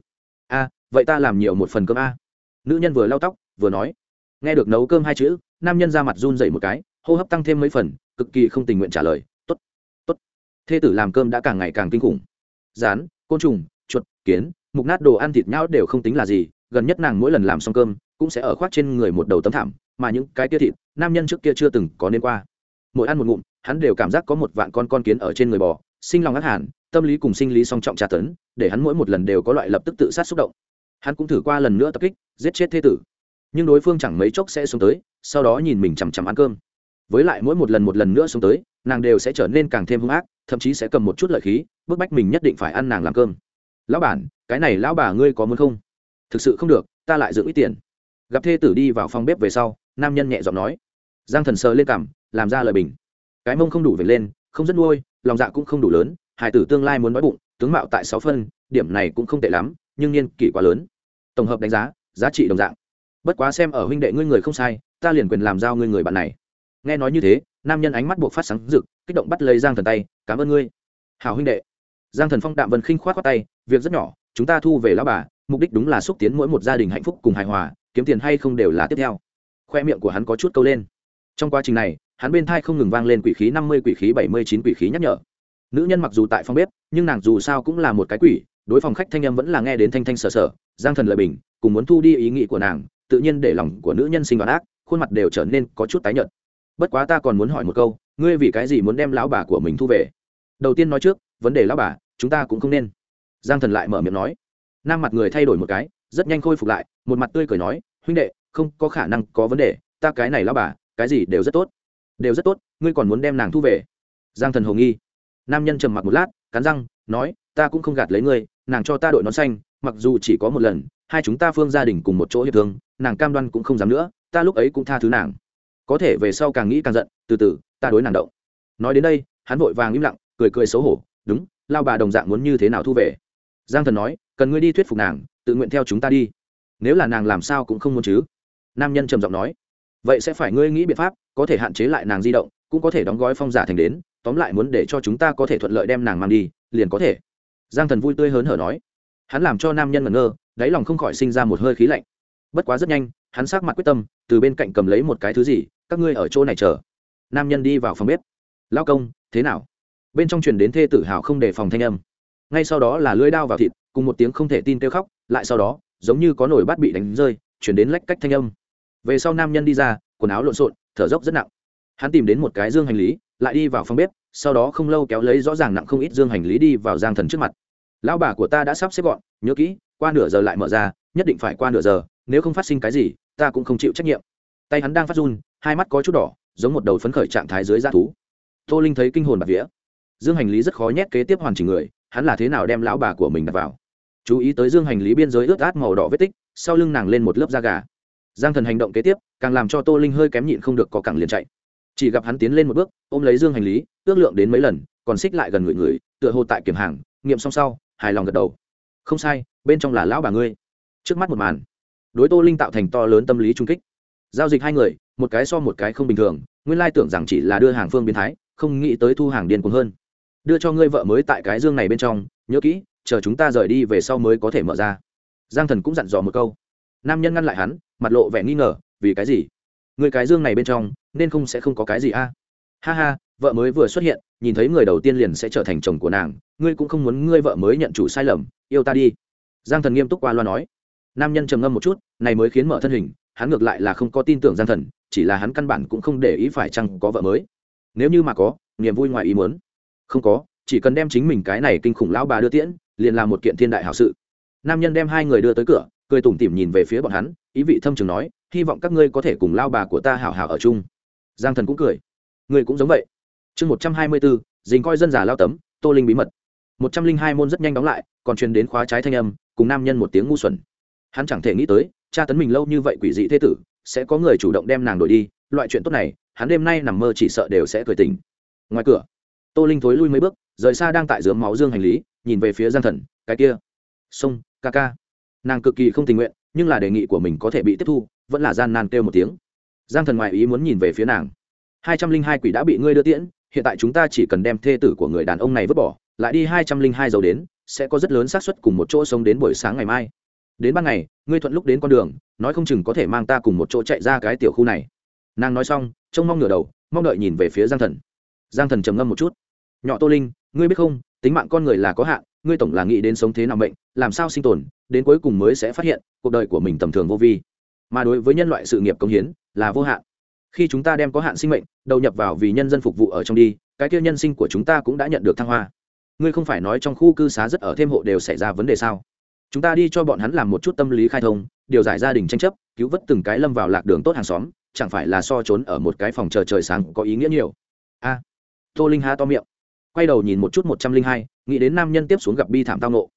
A, vậy ta làm nhiều một phần cơm a. Nữ nhân vừa lau tóc, vừa nói. Nghe được nấu cơm hai chữ, nam nhân ra mặt run dậy một cái, hô hấp tăng thêm mấy phần, cực kỳ không tình nguyện trả lời. T ố t t ố t thê tử làm cơm đã càng ngày càng kinh khủng. Rán, côn trùng, chuột, kiến, mục nát đồ ăn thịt nhão đều không tính là gì gần nhất nàng mỗi lần làm xong cơm cũng sẽ ở khoác trên người một đầu tấm thảm, mà những cái kia thịt, nam nhân trước kia chưa từng có nên qua. Mỗi ăn một ngụm, hắn đều cảm giác có một vạn con con kiến ở trên người bò, sinh lòng ác hẳn, tâm lý cùng sinh lý song trọng tra tấn, để hắn mỗi một lần đều có loại lập tức tự sát xúc động. Hắn cũng thử qua lần nữa tập kích, giết chết thế tử. Nhưng đối phương chẳng mấy chốc sẽ xuống tới, sau đó nhìn mình chằm chằm ăn cơm. Với lại mỗi một lần một lần nữa xuống tới, nàng đều sẽ trở nên càng thêm hung ác, thậm chí sẽ cầm một chút lợi khí, bức bách mình nhất định phải ăn nàng làm cơm. Lão bản, cái này lão bà ngươi có muốn không? Thực sự không được, ta lại giữ ít tiền. Gặp thê tử đi vào phòng bếp về sau, nam nhân nhẹ giọng nói. Giang thần sờ lên cằm, làm ra lời bình. Cái mông không đủ về lên, không rất nuôi, lòng dạ cũng không đủ lớn hải tử tương lai muốn nói bụng, tướng mạo tại sáu phân, điểm này cũng không tệ lắm, nhưng niên kỷ quá lớn. Tổng hợp đánh giá giá trị đồng dạng. Bất quá xem ở huynh đệ ngươi người không sai, ta liền quyền làm giao ngươi người bạn này. Nghe nói như thế, nam nhân ánh mắt buộc phát sáng rực, kích động bắt lấy giang thần tay, cảm ơn ngươi. Hào huynh đệ. Giang thần phong đạm vân khinh khoát khoát tay, việc rất nhỏ, chúng ta thu về lão bà mục đích đúng là xúc tiến mỗi một gia đình hạnh phúc cùng hài hòa, kiếm tiền hay không đều là tiếp theo. Khoe miệng của hắn có chút câu lên. Trong quá trình này, hắn bên thai không ngừng vang lên quỷ khí năm mươi, quỷ khí bảy mươi chín, quỷ khí nhắc nhở. Nữ nhân mặc dù tại phòng bếp, nhưng nàng dù sao cũng là một cái quỷ, đối phòng khách thanh âm vẫn là nghe đến thanh thanh sờ sờ giang thần lợi bình, cùng muốn thu đi ý nghĩ của nàng, tự nhiên để lòng của nữ nhân sinh đoán ác, khuôn mặt đều trở nên có chút tái nhợt. Bất quá ta còn muốn hỏi một câu, ngươi vì cái gì muốn đem lão bà của mình thu về? Đầu tiên nói trước, vấn đề lão bà, chúng ta cũng không nên. Giang thần lại mở miệng nói nam mặt người thay đổi một cái, rất nhanh khôi phục lại, một mặt tươi cười nói, huynh đệ, không có khả năng có vấn đề, ta cái này lão bà, cái gì đều rất tốt. Đều rất tốt, ngươi còn muốn đem nàng thu về? Giang thần hồ nghi. Nam nhân trầm mặc một lát, cắn răng, nói, ta cũng không gạt lấy ngươi, nàng cho ta đội nón xanh, mặc dù chỉ có một lần, hai chúng ta phương gia đình cùng một chỗ hiệp thương, nàng cam đoan cũng không dám nữa, ta lúc ấy cũng tha thứ nàng. Có thể về sau càng nghĩ càng giận, từ từ, ta đối nàng động. Nói đến đây, hắn vội vàng im lặng, cười cười xấu hổ, đúng lao bà đồng dạng muốn như thế nào thu về? Giang thần nói cần ngươi đi thuyết phục nàng, tự nguyện theo chúng ta đi. Nếu là nàng làm sao cũng không muốn chứ. Nam nhân trầm giọng nói. Vậy sẽ phải ngươi nghĩ biện pháp, có thể hạn chế lại nàng di động, cũng có thể đóng gói phong giả thành đến, tóm lại muốn để cho chúng ta có thể thuận lợi đem nàng mang đi, liền có thể. Giang thần vui tươi hớn hở nói. Hắn làm cho nam nhân ngẩn ngơ, đáy lòng không khỏi sinh ra một hơi khí lạnh. Bất quá rất nhanh, hắn sát mặt quyết tâm, từ bên cạnh cầm lấy một cái thứ gì, các ngươi ở chỗ này chờ. Nam nhân đi vào phòng bếp. Lao công, thế nào? Bên trong truyền đến thê tử hào không đề phòng thanh âm. Ngay sau đó là lưỡi đao vào thịt cùng một tiếng không thể tin kêu khóc, lại sau đó, giống như có nồi bát bị đánh rơi, chuyển đến lách cách thanh âm. Về sau nam nhân đi ra, quần áo lộn xộn, thở dốc rất nặng. Hắn tìm đến một cái dương hành lý, lại đi vào phòng bếp, sau đó không lâu kéo lấy rõ ràng nặng không ít dương hành lý đi vào giang thần trước mặt. Lão bà của ta đã sắp xếp gọn, nhớ kỹ, qua nửa giờ lại mở ra, nhất định phải qua nửa giờ, nếu không phát sinh cái gì, ta cũng không chịu trách nhiệm. Tay hắn đang phát run, hai mắt có chút đỏ, giống một đầu phấn khởi trạng thái dưới g thú. Tô linh thấy kinh hồn bạc vía. Dương hành lý rất khó nhét kế tiếp hoàn chỉnh người, hắn là thế nào đem lão bà của mình đặt vào? Chú ý tới dương hành lý biên giới ướt át màu đỏ vết tích, sau lưng nàng lên một lớp da gà. Giang thần hành động kế tiếp, càng làm cho tô linh hơi kém nhịn không được có cẳng liền chạy. Chỉ gặp hắn tiến lên một bước, ôm lấy dương hành lý, ước lượng đến mấy lần, còn xích lại gần người người, tựa hồ tại kiểm hàng, nghiệm xong sau, hài lòng gật đầu. Không sai, bên trong là lão bà ngươi. Trước mắt một màn, đối tô linh tạo thành to lớn tâm lý trung kích. Giao dịch hai người, một cái so một cái không bình thường, nguyên lai tưởng rằng chỉ là đưa hàng phương biến thái, không nghĩ tới thu hàng điên cuồng hơn. Đưa cho ngươi vợ mới tại cái dương này bên trong, nhớ kỹ chờ chúng ta rời đi về sau mới có thể mở ra. Giang thần cũng dặn dò một câu. Nam nhân ngăn lại hắn, mặt lộ vẻ nghi ngờ, vì cái gì? Người cái dương này bên trong, nên không sẽ không có cái gì a? Ha ha, vợ mới vừa xuất hiện, nhìn thấy người đầu tiên liền sẽ trở thành chồng của nàng, ngươi cũng không muốn ngươi vợ mới nhận chủ sai lầm, yêu ta đi. Giang thần nghiêm túc qua loa nói. Nam nhân trầm ngâm một chút, này mới khiến mở thân hình, hắn ngược lại là không có tin tưởng giang thần, chỉ là hắn căn bản cũng không để ý phải chăng có vợ mới. Nếu như mà có, niềm vui ngoài ý muốn. Không có, chỉ cần đem chính mình cái này kinh khủng lão bà đưa tiễn liền làm một kiện thiên đại hảo sự. Nam nhân đem hai người đưa tới cửa, cười tủm tỉm nhìn về phía bọn hắn, ý vị thâm trường nói, hy vọng các ngươi có thể cùng lao bà của ta hảo hảo ở chung. Giang thần cũng cười. Ngươi cũng giống vậy. Chương một trăm hai mươi bốn, dình coi dân già lao tấm, tô linh bí mật. Một trăm linh hai môn rất nhanh đóng lại, còn truyền đến khóa trái thanh âm, cùng nam nhân một tiếng ngu xuẩn. Hắn chẳng thể nghĩ tới, cha tấn mình lâu như vậy quỷ dị thế tử, sẽ có người chủ động đem nàng đổi đi, loại chuyện tốt này, hắn đêm nay nằm mơ chỉ sợ đều sẽ cười tình ngoài cửa, tô linh thối lui mấy bước rời xa đang tại dướng máu dương hành lý, nhìn về phía giang thần, cái kia, sông, ca ca. Nàng cực kỳ không tình nguyện, nhưng là đề nghị của mình có thể bị tiếp thu, vẫn là gian nan kêu một tiếng. Giang thần ngoại ý muốn nhìn về phía nàng. Hai trăm linh hai quỷ đã bị ngươi đưa tiễn, hiện tại chúng ta chỉ cần đem thê tử của người đàn ông này vứt bỏ, lại đi hai trăm linh hai dầu đến, sẽ có rất lớn xác suất cùng một chỗ sống đến buổi sáng ngày mai. Đến ban ngày, ngươi thuận lúc đến con đường, nói không chừng có thể mang ta cùng một chỗ chạy ra cái tiểu khu này. Nàng nói xong, trông mong ngửa đầu, mong đợi nhìn về phía giang thần. Giang thần trầm ngâm một chút nhỏ tô linh ngươi biết không tính mạng con người là có hạn ngươi tổng là nghĩ đến sống thế nào mệnh, làm sao sinh tồn đến cuối cùng mới sẽ phát hiện cuộc đời của mình tầm thường vô vi. Mà đối với nhân loại sự nghiệp công hiến là vô hạn. Khi chúng ta đem có hạn sinh mệnh đầu nhập vào vì nhân dân phục vụ ở trong đi cái kia nhân sinh của chúng ta cũng đã nhận được thăng hoa. Ngươi không phải nói trong khu cư xá rất ở thêm hộ đều xảy ra vấn đề sao? Chúng ta đi cho bọn hắn làm một chút tâm lý khai thông điều giải gia đình tranh chấp cứu vớt từng cái lâm vào lạc đường tốt hàng xóm chẳng phải là so trốn ở một cái phòng chờ trời sáng có ý nghĩa nhiều. A tô linh ha to miệng quay đầu nhìn một chút một trăm linh hai, nghĩ đến nam nhân tiếp xuống gặp bi thảm tao nộ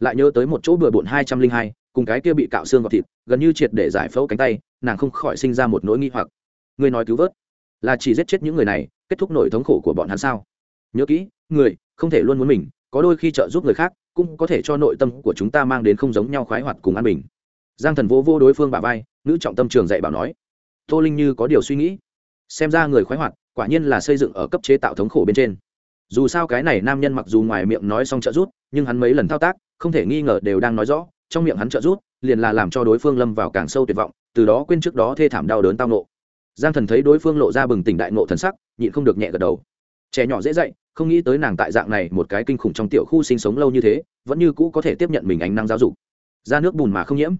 lại nhớ tới một chỗ bừa bộn hai trăm linh hai, cùng cái kia bị cạo xương gọt thịt, gần như triệt để giải phẫu cánh tay, nàng không khỏi sinh ra một nỗi nghi hoặc. Người nói cứu vớt, là chỉ giết chết những người này, kết thúc nỗi thống khổ của bọn hắn sao? Nhớ kỹ, người không thể luôn muốn mình, có đôi khi trợ giúp người khác, cũng có thể cho nội tâm của chúng ta mang đến không giống nhau khoái hoạt cùng an bình. Giang thần vô vô đối phương bà vai, nữ trọng tâm trường dạy bảo nói, tô linh như có điều suy nghĩ. Xem ra người khoái hoạt quả nhiên là xây dựng ở cấp chế tạo thống khổ bên trên dù sao cái này nam nhân mặc dù ngoài miệng nói xong trợ rút nhưng hắn mấy lần thao tác, không thể nghi ngờ đều đang nói rõ, trong miệng hắn trợ rút liền là làm cho đối phương lâm vào càng sâu tuyệt vọng, từ đó quên trước đó thê thảm đau đớn tao nộ. Giang thần thấy đối phương lộ ra bừng tỉnh đại nộ thần sắc, nhịn không được nhẹ gật đầu. Trẻ nhỏ dễ dạy, không nghĩ tới nàng tại dạng này một cái kinh khủng trong tiểu khu sinh sống lâu như thế, vẫn như cũ có thể tiếp nhận mình ánh năng giáo dục. Ra nước bùn mà không nhiễm.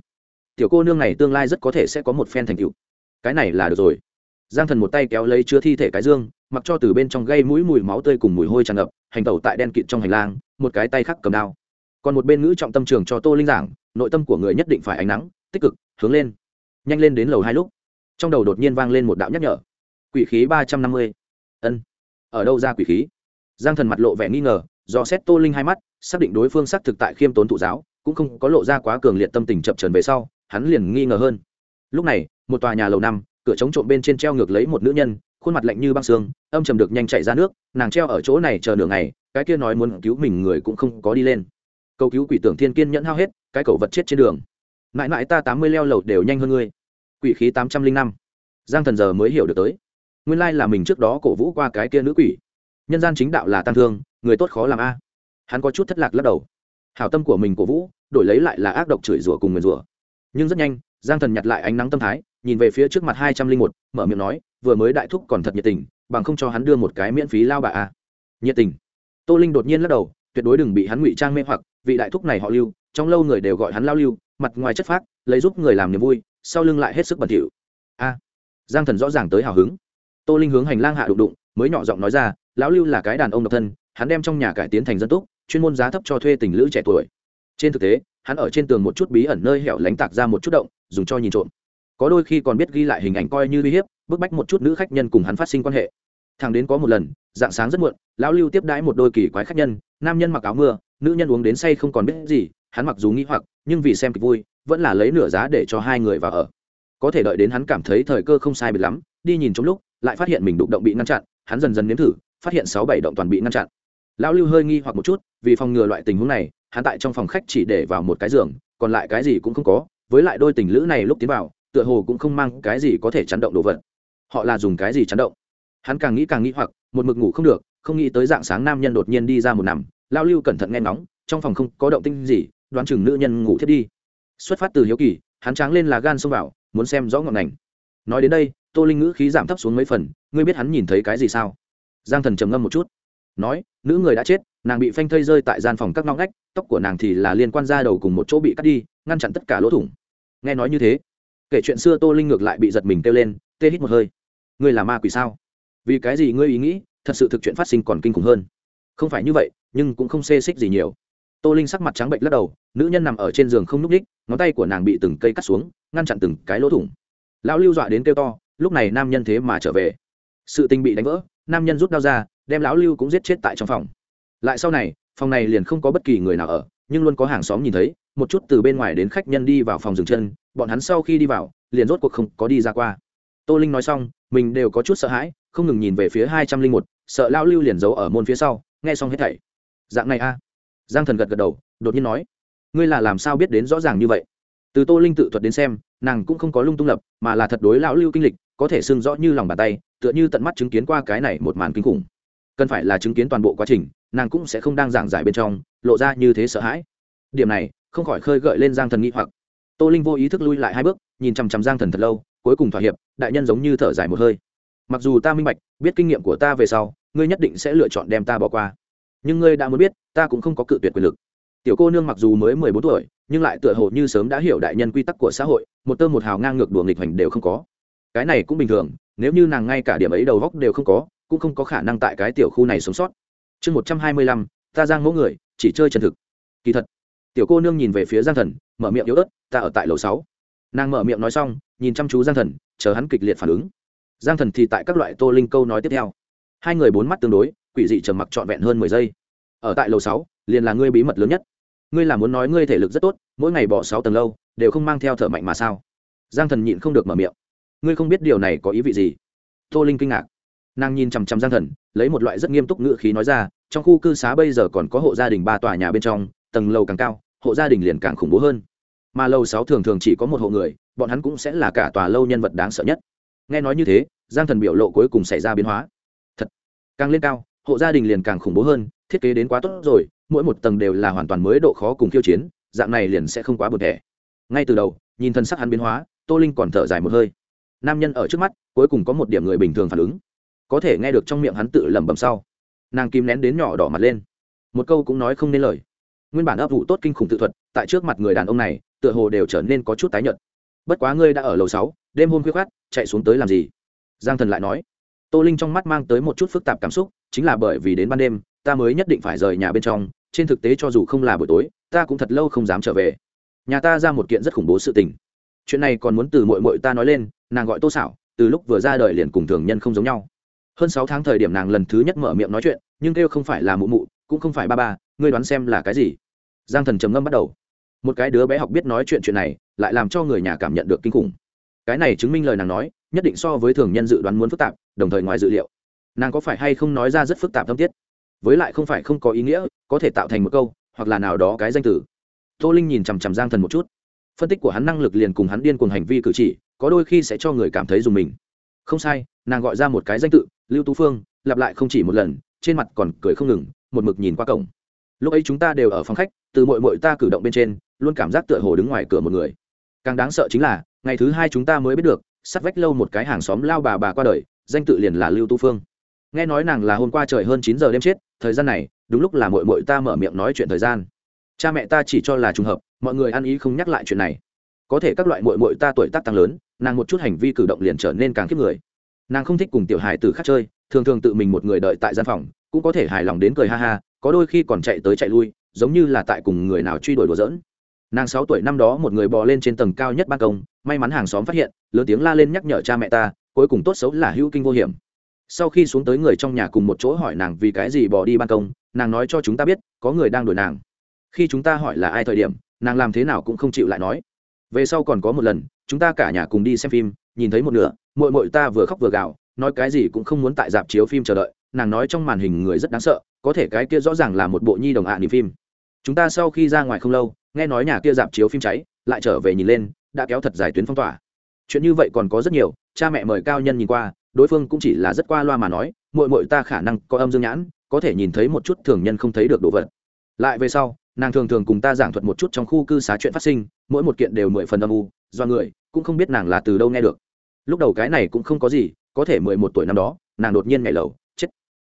Tiểu cô nương này tương lai rất có thể sẽ có một phen thành tựu. Cái này là được rồi. Giang thần một tay kéo lấy chứa thi thể cái dương mặc cho từ bên trong gây mũi mùi máu tươi cùng mùi hôi tràn ngập, hành tẩu tại đen kịt trong hành lang, một cái tay khác cầm đao. Còn một bên ngữ trọng tâm trường cho tô linh giảng, nội tâm của người nhất định phải ánh nắng, tích cực, hướng lên. Nhanh lên đến lầu hai lúc. Trong đầu đột nhiên vang lên một đạo nhắc nhở. Quỷ khí ba trăm năm mươi. Ân. Ở đâu ra quỷ khí? Giang thần mặt lộ vẻ nghi ngờ, do xét tô linh hai mắt, xác định đối phương xác thực tại khiêm tốn thụ giáo, cũng không có lộ ra quá cường liệt tâm tình chậm trần về sau, hắn liền nghi ngờ hơn. Lúc này, một tòa nhà lầu năm, cửa chống trộm bên trên treo ngược lấy một nữ nhân khuôn mặt lạnh như băng xương, âm trầm được nhanh chạy ra nước, nàng treo ở chỗ này chờ nửa ngày, cái kia nói muốn cứu mình người cũng không có đi lên. Cầu cứu quỷ tưởng thiên kiên nhẫn hao hết, cái cầu vật chết trên đường. Mãi mãi ta tám mươi leo lầu đều nhanh hơn ngươi. Quỷ khí tám trăm linh năm. Giang thần giờ mới hiểu được tới. Nguyên lai là mình trước đó cổ vũ qua cái kia nữ quỷ. Nhân gian chính đạo là tăng thương, người tốt khó làm a. Hắn có chút thất lạc lắc đầu. Hảo tâm của mình cổ vũ, đổi lấy lại là ác độc chửi rủa cùng người rủa. Nhưng rất nhanh, giang thần nhặt lại ánh nắng tâm thái, nhìn về phía trước mặt hai trăm linh một, mở miệng nói vừa mới đại thúc còn thật nhiệt tình, bằng không cho hắn đưa một cái miễn phí lao bà a. Nhiệt tình. Tô linh đột nhiên lắc đầu, tuyệt đối đừng bị hắn ngụy trang mê hoặc, vị đại thúc này họ lưu, trong lâu người đều gọi hắn lao lưu, mặt ngoài chất phác, lấy giúp người làm niềm vui, sau lưng lại hết sức bẩn thỉu. A. Giang thần rõ ràng tới hào hứng. Tô linh hướng hành lang hạ đụng đụng, mới nhỏ giọng nói ra, lão lưu là cái đàn ông độc thân, hắn đem trong nhà cải tiến thành dân túc, chuyên môn giá thấp cho thuê tình lữ trẻ tuổi. Trên thực tế, hắn ở trên tường một chút bí ẩn nơi hẻo lánh tạc ra một chút động, dùng cho nhìn trộm có đôi khi còn biết ghi lại hình ảnh coi như uy hiếp, bức bách một chút nữ khách nhân cùng hắn phát sinh quan hệ. Thằng đến có một lần, dạng sáng rất muộn, lão lưu tiếp đãi một đôi kỳ quái khách nhân, nam nhân mặc áo mưa, nữ nhân uống đến say không còn biết gì, hắn mặc dù nghĩ hoặc, nhưng vì xem kịch vui, vẫn là lấy nửa giá để cho hai người vào ở. Có thể đợi đến hắn cảm thấy thời cơ không sai biệt lắm, đi nhìn trong lúc, lại phát hiện mình đụng động bị ngăn chặn, hắn dần dần nếm thử, phát hiện sáu bảy động toàn bị ngăn chặn. Lão lưu hơi nghi hoặc một chút, vì phòng ngừa loại tình huống này, hắn tại trong phòng khách chỉ để vào một cái giường, còn lại cái gì cũng không có, với lại đôi tình lữ này lúc tiến vào tựa hồ cũng không mang cái gì có thể chấn động đồ vật. Họ là dùng cái gì chấn động? Hắn càng nghĩ càng nghĩ hoặc, một mực ngủ không được, không nghĩ tới dạng sáng nam nhân đột nhiên đi ra một nằm, lao lưu cẩn thận nghe ngóng, trong phòng không có động tinh gì, đoán chừng nữ nhân ngủ thiết đi. Xuất phát từ hiếu kỳ, hắn tráng lên là gan xông vào, muốn xem rõ ngọn ngành. Nói đến đây, tô linh ngữ khí giảm thấp xuống mấy phần, ngươi biết hắn nhìn thấy cái gì sao? Giang thần trầm ngâm một chút. Nói, nữ người đã chết, nàng bị phanh thây rơi tại gian phòng các ngõ ngách, tóc của nàng thì là liên quan ra đầu cùng một chỗ bị cắt đi, ngăn chặn tất cả lỗ thủng. Nghe nói như thế kể chuyện xưa tô linh ngược lại bị giật mình kêu lên, tê hít một hơi. Ngươi là ma quỷ sao? Vì cái gì ngươi ý nghĩ, thật sự thực chuyện phát sinh còn kinh khủng hơn? Không phải như vậy, nhưng cũng không xê xích gì nhiều. Tô linh sắc mặt trắng bệnh lắc đầu, nữ nhân nằm ở trên giường không n ú c ních ngón tay của nàng bị từng cây cắt xuống, ngăn chặn từng cái lỗ thủng. Lão lưu dọa đến kêu to, lúc này nam nhân thế mà trở về. Sự tình bị đánh vỡ, nam nhân rút đau ra, đem lão lưu cũng giết chết tại trong phòng. Lại sau này, phòng này liền không có bất kỳ người nào ở, nhưng luôn có hàng xóm nhìn thấy, một chút từ bên ngoài đến khách nhân đi vào phòng dừng chân bọn hắn sau khi đi vào, liền rốt cuộc không có đi ra qua. Tô linh nói xong, mình đều có chút sợ hãi, không ngừng nhìn về phía hai trăm linh một, sợ lao lưu liền giấu ở môn phía sau, nghe xong hết thảy. Dạng này a. Giang thần gật gật đầu, đột nhiên nói, ngươi là làm sao biết đến rõ ràng như vậy? Từ tô linh tự thuật đến xem, nàng cũng không có lung tung lập, mà là thật đối lão lưu kinh lịch, có thể xưng rõ như lòng bàn tay, tựa như tận mắt chứng kiến qua cái này một màn kinh khủng. Cần phải là chứng kiến toàn bộ quá trình, nàng cũng sẽ không đang giảng giải bên trong, lộ ra như thế sợ hãi. Điểm này, không khỏi khơi gợi lên giang thần nghĩ hoặc tô linh vô ý thức lui lại hai bước, nhìn chằm chằm giang thần thật lâu, cuối cùng thỏa hiệp, đại nhân giống như thở dài một hơi. Mặc dù ta minh bạch, biết kinh nghiệm của ta về sau, ngươi nhất định sẽ lựa chọn đem ta bỏ qua. Nhưng ngươi đã muốn biết, ta cũng không có cự tuyệt quyền lực. Tiểu cô nương mặc dù mới mười bốn tuổi, nhưng lại tựa hồ như sớm đã hiểu đại nhân quy tắc của xã hội, một tơ một hào ngang ngược đùa nghịch hành đều không có. Cái này cũng bình thường, nếu như nàng ngay cả điểm ấy đầu góc đều không có, cũng không có khả năng tại cái tiểu khu này sống sót. Chương một trăm hai mươi lăm, ta giang mẫu người, chỉ chơi chân thực. Kỳ thật tiểu cô nương nhìn về phía giang thần, mở miệng yếu ớt, ta ở tại lầu sáu. Nàng mở miệng nói xong, nhìn chăm chú giang thần, chờ hắn kịch liệt phản ứng. Giang thần thì tại các loại tô linh câu nói tiếp theo. Hai người bốn mắt tương đối, quỷ dị trầm mặc trọn vẹn hơn mười giây. Ở tại lầu sáu, liền là ngươi bí mật lớn nhất. Ngươi là muốn nói ngươi thể lực rất tốt, mỗi ngày bỏ sáu tầng lâu, đều không mang theo thở mạnh mà sao? Giang thần nhịn không được mở miệng. Ngươi không biết điều này có ý vị gì? Tô linh kinh ngạc. Nàng nhìn chằm chằm giang thần, lấy một loại rất nghiêm túc ngữ khí nói ra, trong khu cư xá bây giờ còn có hộ gia đình ba tòa nhà bên trong, tầng lầu càng cao hộ gia đình liền càng khủng bố hơn. Mà lầu sáu thường thường chỉ có một hộ người, bọn hắn cũng sẽ là cả tòa lâu nhân vật đáng sợ nhất. Nghe nói như thế, giang thần biểu lộ cuối cùng xảy ra biến hóa. Thật, càng lên cao, hộ gia đình liền càng khủng bố hơn, thiết kế đến quá tốt rồi, mỗi một tầng đều là hoàn toàn mới độ khó cùng khiêu chiến, dạng này liền sẽ không quá bực thẻ. Ngay từ đầu, nhìn thân sắc hắn biến hóa, tô linh còn thở dài một hơi. Nam nhân ở trước mắt, cuối cùng có một điểm người bình thường phản ứng. Có thể nghe được trong miệng hắn tự lẩm bẩm sau. Nàng kim nén đến nhỏ đỏ mặt lên. Một câu cũng nói không nên lời nguyên bản ấp vụ tốt kinh khủng tự thuật, tại trước mặt người đàn ông này, tựa hồ đều trở nên có chút tái nhợt. Bất quá ngươi đã ở lầu sáu, đêm hôm khuya khoát, chạy xuống tới làm gì? Giang thần lại nói. Tô linh trong mắt mang tới một chút phức tạp cảm xúc, chính là bởi vì đến ban đêm, ta mới nhất định phải rời nhà bên trong, trên thực tế cho dù không là buổi tối, ta cũng thật lâu không dám trở về. Nhà ta ra một kiện rất khủng bố sự tình. Chuyện này còn muốn từ mội mội ta nói lên, nàng gọi tô xảo từ lúc vừa ra đời liền cùng thường nhân không giống nhau. Hơn sáu tháng thời điểm nàng lần thứ nhất mở miệng nói chuyện, nhưng kêu không phải là mụ mụ, cũng không phải ba ba, ngươi đoán xem là cái gì? Giang thần trầm ngâm bắt đầu. Một cái đứa bé học biết nói chuyện chuyện này, lại làm cho người nhà cảm nhận được kinh khủng. Cái này chứng minh lời nàng nói, nhất định so với thường nhân dự đoán muốn phức tạp, đồng thời ngoài dự liệu. Nàng có phải hay không nói ra rất phức tạp thâm tiết? Với lại không phải không có ý nghĩa, có thể tạo thành một câu, hoặc là nào đó cái danh từ. Tô linh nhìn chằm chằm giang thần một chút. Phân tích của hắn năng lực liền cùng hắn điên cùng hành vi cử chỉ, có đôi khi sẽ cho người cảm thấy dùng mình. Không sai, nàng gọi ra một cái danh tự, lưu tú phương, lặp lại không chỉ một lần, trên mặt còn cười không ngừng, một mực nhìn qua cổng. Lúc ấy chúng ta đều ở phòng khách từ mội mội ta cử động bên trên, luôn cảm giác tựa hồ đứng ngoài cửa một người. Càng đáng sợ chính là, ngày thứ hai chúng ta mới biết được, sắt vách lâu một cái hàng xóm lao bà bà qua đời, danh tự liền là lưu tu phương. Nghe nói nàng là hôm qua trời hơn chín giờ đêm chết, thời gian này, đúng lúc là mội mội ta mở miệng nói chuyện thời gian. Cha mẹ ta chỉ cho là trùng hợp, mọi người ăn ý không nhắc lại chuyện này. Có thể các loại mội mội ta tuổi tác tăng lớn, nàng một chút hành vi cử động liền trở nên càng kiếp người. Nàng không thích cùng tiểu hài từ khác chơi, thường thường tự mình một người đợi tại gian phòng, cũng có thể hài lòng đến cười ha ha, có đôi khi còn chạy tới chạy lui giống như là tại cùng người nào truy đuổi đùa giỡn. Nàng sáu tuổi năm đó một người bò lên trên tầng cao nhất ban công, may mắn hàng xóm phát hiện, lớn tiếng la lên nhắc nhở cha mẹ ta, cuối cùng tốt xấu là hữu kinh vô hiểm. Sau khi xuống tới người trong nhà cùng một chỗ hỏi nàng vì cái gì bỏ đi ban công, nàng nói cho chúng ta biết, có người đang đuổi nàng. Khi chúng ta hỏi là ai thời điểm, nàng làm thế nào cũng không chịu lại nói. Về sau còn có một lần, chúng ta cả nhà cùng đi xem phim, nhìn thấy một nửa mội mội ta vừa khóc vừa gào, nói cái gì cũng không muốn tại dạp chiếu phim chờ đợi, nàng nói trong màn hình người rất đáng sợ, có thể cái kia rõ ràng là một bộ nhi đồng ạ à phim chúng ta sau khi ra ngoài không lâu, nghe nói nhà kia dạp chiếu phim cháy, lại trở về nhìn lên, đã kéo thật dài tuyến phong tỏa. Chuyện như vậy còn có rất nhiều, cha mẹ mời cao nhân nhìn qua, đối phương cũng chỉ là rất qua loa mà nói mội mội ta khả năng có âm dương nhãn, có thể nhìn thấy một chút thường nhân không thấy được đồ vật. Lại về sau, nàng thường thường cùng ta giảng thuật một chút trong khu cư xá chuyện phát sinh, mỗi một kiện đều mười phần âm u, do người, cũng không biết nàng là từ đâu nghe được. Lúc đầu cái này cũng không có gì, có thể mười một tuổi năm đó, nàng đột nhiên nhảy lầu, chết.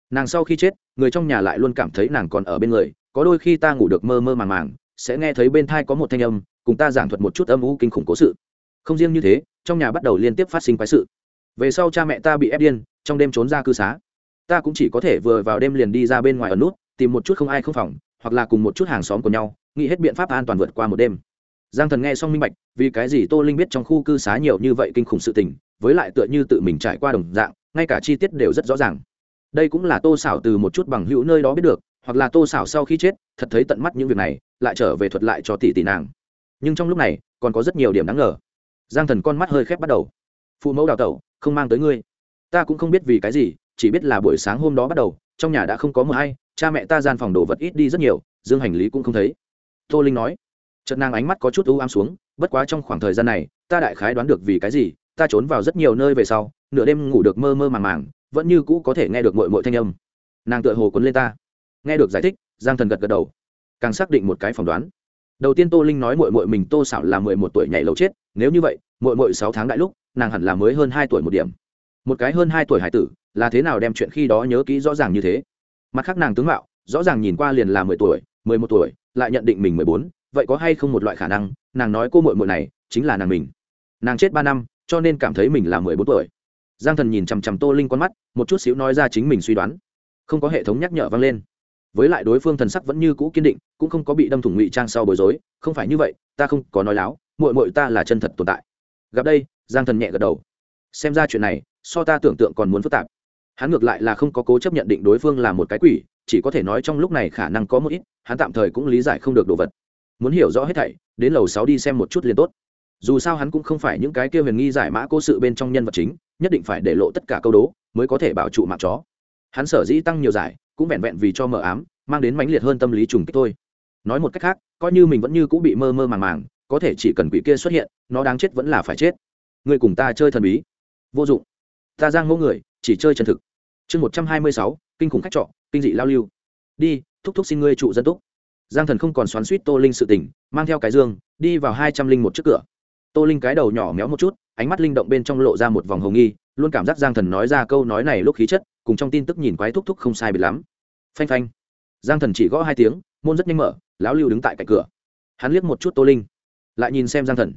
Nàng sau khi chết, người trong nhà lại luôn cảm thấy nàng còn ở bên người có đôi khi ta ngủ được mơ mơ màng màng, sẽ nghe thấy bên thai có một thanh âm, cùng ta giảng thuật một chút âm u kinh khủng cố sự. Không riêng như thế, trong nhà bắt đầu liên tiếp phát sinh quái sự. Về sau cha mẹ ta bị ép điên, trong đêm trốn ra cư xá. Ta cũng chỉ có thể vừa vào đêm liền đi ra bên ngoài ở nút, tìm một chút không ai không phòng, hoặc là cùng một chút hàng xóm của nhau, nghĩ hết biện pháp an toàn vượt qua một đêm. Giang thần nghe xong minh bạch, vì cái gì tô linh biết trong khu cư xá nhiều như vậy kinh khủng sự tình, với lại tựa như tự mình trải qua đồng dạng, ngay cả chi tiết đều rất rõ ràng. Đây cũng là tô xảo từ một chút bằng hữu nơi đó biết được hoặc là tô xảo sau khi chết, thật thấy tận mắt những việc này, lại trở về thuật lại cho tỷ tỷ nàng. Nhưng trong lúc này, còn có rất nhiều điểm đáng ngờ. Giang thần con mắt hơi khép bắt đầu. Phụ mẫu đào tẩu, không mang tới ngươi. Ta cũng không biết vì cái gì, chỉ biết là buổi sáng hôm đó bắt đầu, trong nhà đã không có mờ hay cha mẹ ta gian phòng đồ vật ít đi rất nhiều, dương hành lý cũng không thấy. Tô linh nói. Trận nàng ánh mắt có chút u ám xuống, bất quá trong khoảng thời gian này, ta đại khái đoán được vì cái gì, ta trốn vào rất nhiều nơi về sau, nửa đêm ngủ được mơ mơ màng màng, vẫn như cũ có thể nghe được mội mội thanh âm. Nàng tựa hồ quấn lên ta nghe được giải thích, giang thần gật gật đầu. Càng xác định một cái phỏng đoán. Đầu tiên tô linh nói mội mội mình tô xảo là mười một tuổi nhảy lầu chết, nếu như vậy mội mội sáu tháng đại lúc, nàng hẳn là mới hơn hai tuổi một điểm. Một cái hơn hai tuổi hải tử, là thế nào đem chuyện khi đó nhớ kỹ rõ ràng như thế? Mặt khác nàng tướng mạo, rõ ràng nhìn qua liền là mười tuổi, mười một tuổi, lại nhận định mình mười bốn, vậy có hay không một loại khả năng, nàng nói cô mội mội này chính là nàng mình. Nàng chết ba năm, cho nên cảm thấy mình là mười bốn tuổi. Giang thần nhìn chằm chằm tô linh con mắt, một chút xíu nói ra chính mình suy đoán. Không có hệ thống nhắc nhở vang lên với lại đối phương thần sắc vẫn như cũ kiên định, cũng không có bị đâm thủng ngụy trang sau bối rối. Không phải như vậy, ta không có nói láo mội mội ta là chân thật tồn tại. Gặp đây, giang thần nhẹ gật đầu. Xem ra chuyện này, so ta tưởng tượng còn muốn phức tạp. Hắn ngược lại là không có cố chấp nhận định đối phương là một cái quỷ, chỉ có thể nói trong lúc này khả năng có một ít, hắn tạm thời cũng lý giải không được đồ vật. Muốn hiểu rõ hết thảy, đến lầu sáu đi xem một chút liền tốt. Dù sao hắn cũng không phải những cái kia huyền nghi giải mã cố sự bên trong nhân vật chính, nhất định phải để lộ tất cả câu đố, mới có thể bảo trụ mạng chó. Hắn sở dĩ tăng nhiều giải cũng vẹn vẹn vì cho mờ ám, mang đến mãnh liệt hơn tâm lý trùng kích thôi. Nói một cách khác, coi như mình vẫn như cũng bị mơ mơ màng màng, có thể chỉ cần quỷ kia xuất hiện, nó đáng chết vẫn là phải chết. Người cùng ta chơi thần bí. Vô dụng. Ta giang ngô người, chỉ chơi chân thực. Chương một trăm hai mươi sáu, kinh khủng khách trọ, kinh dị lao lưu. Đi, thúc thúc xin ngươi trụ dân túc. Giang thần không còn xoắn suýt tô linh sự tỉnh mang theo cái dương, đi vào hai trăm linh một trước cửa. Tô linh cái đầu nhỏ méo một chút, ánh mắt linh động bên trong lộ ra một vòng hồng nghi luôn cảm giác giang thần nói ra câu nói này lúc khí chất, cùng trong tin tức nhìn quái thúc thúc không sai biệt lắm. Phanh phanh. Giang thần chỉ gõ hai tiếng, môn rất nhanh mở, lão lưu đứng tại cạnh cửa. Hắn liếc một chút tô linh, lại nhìn xem giang thần.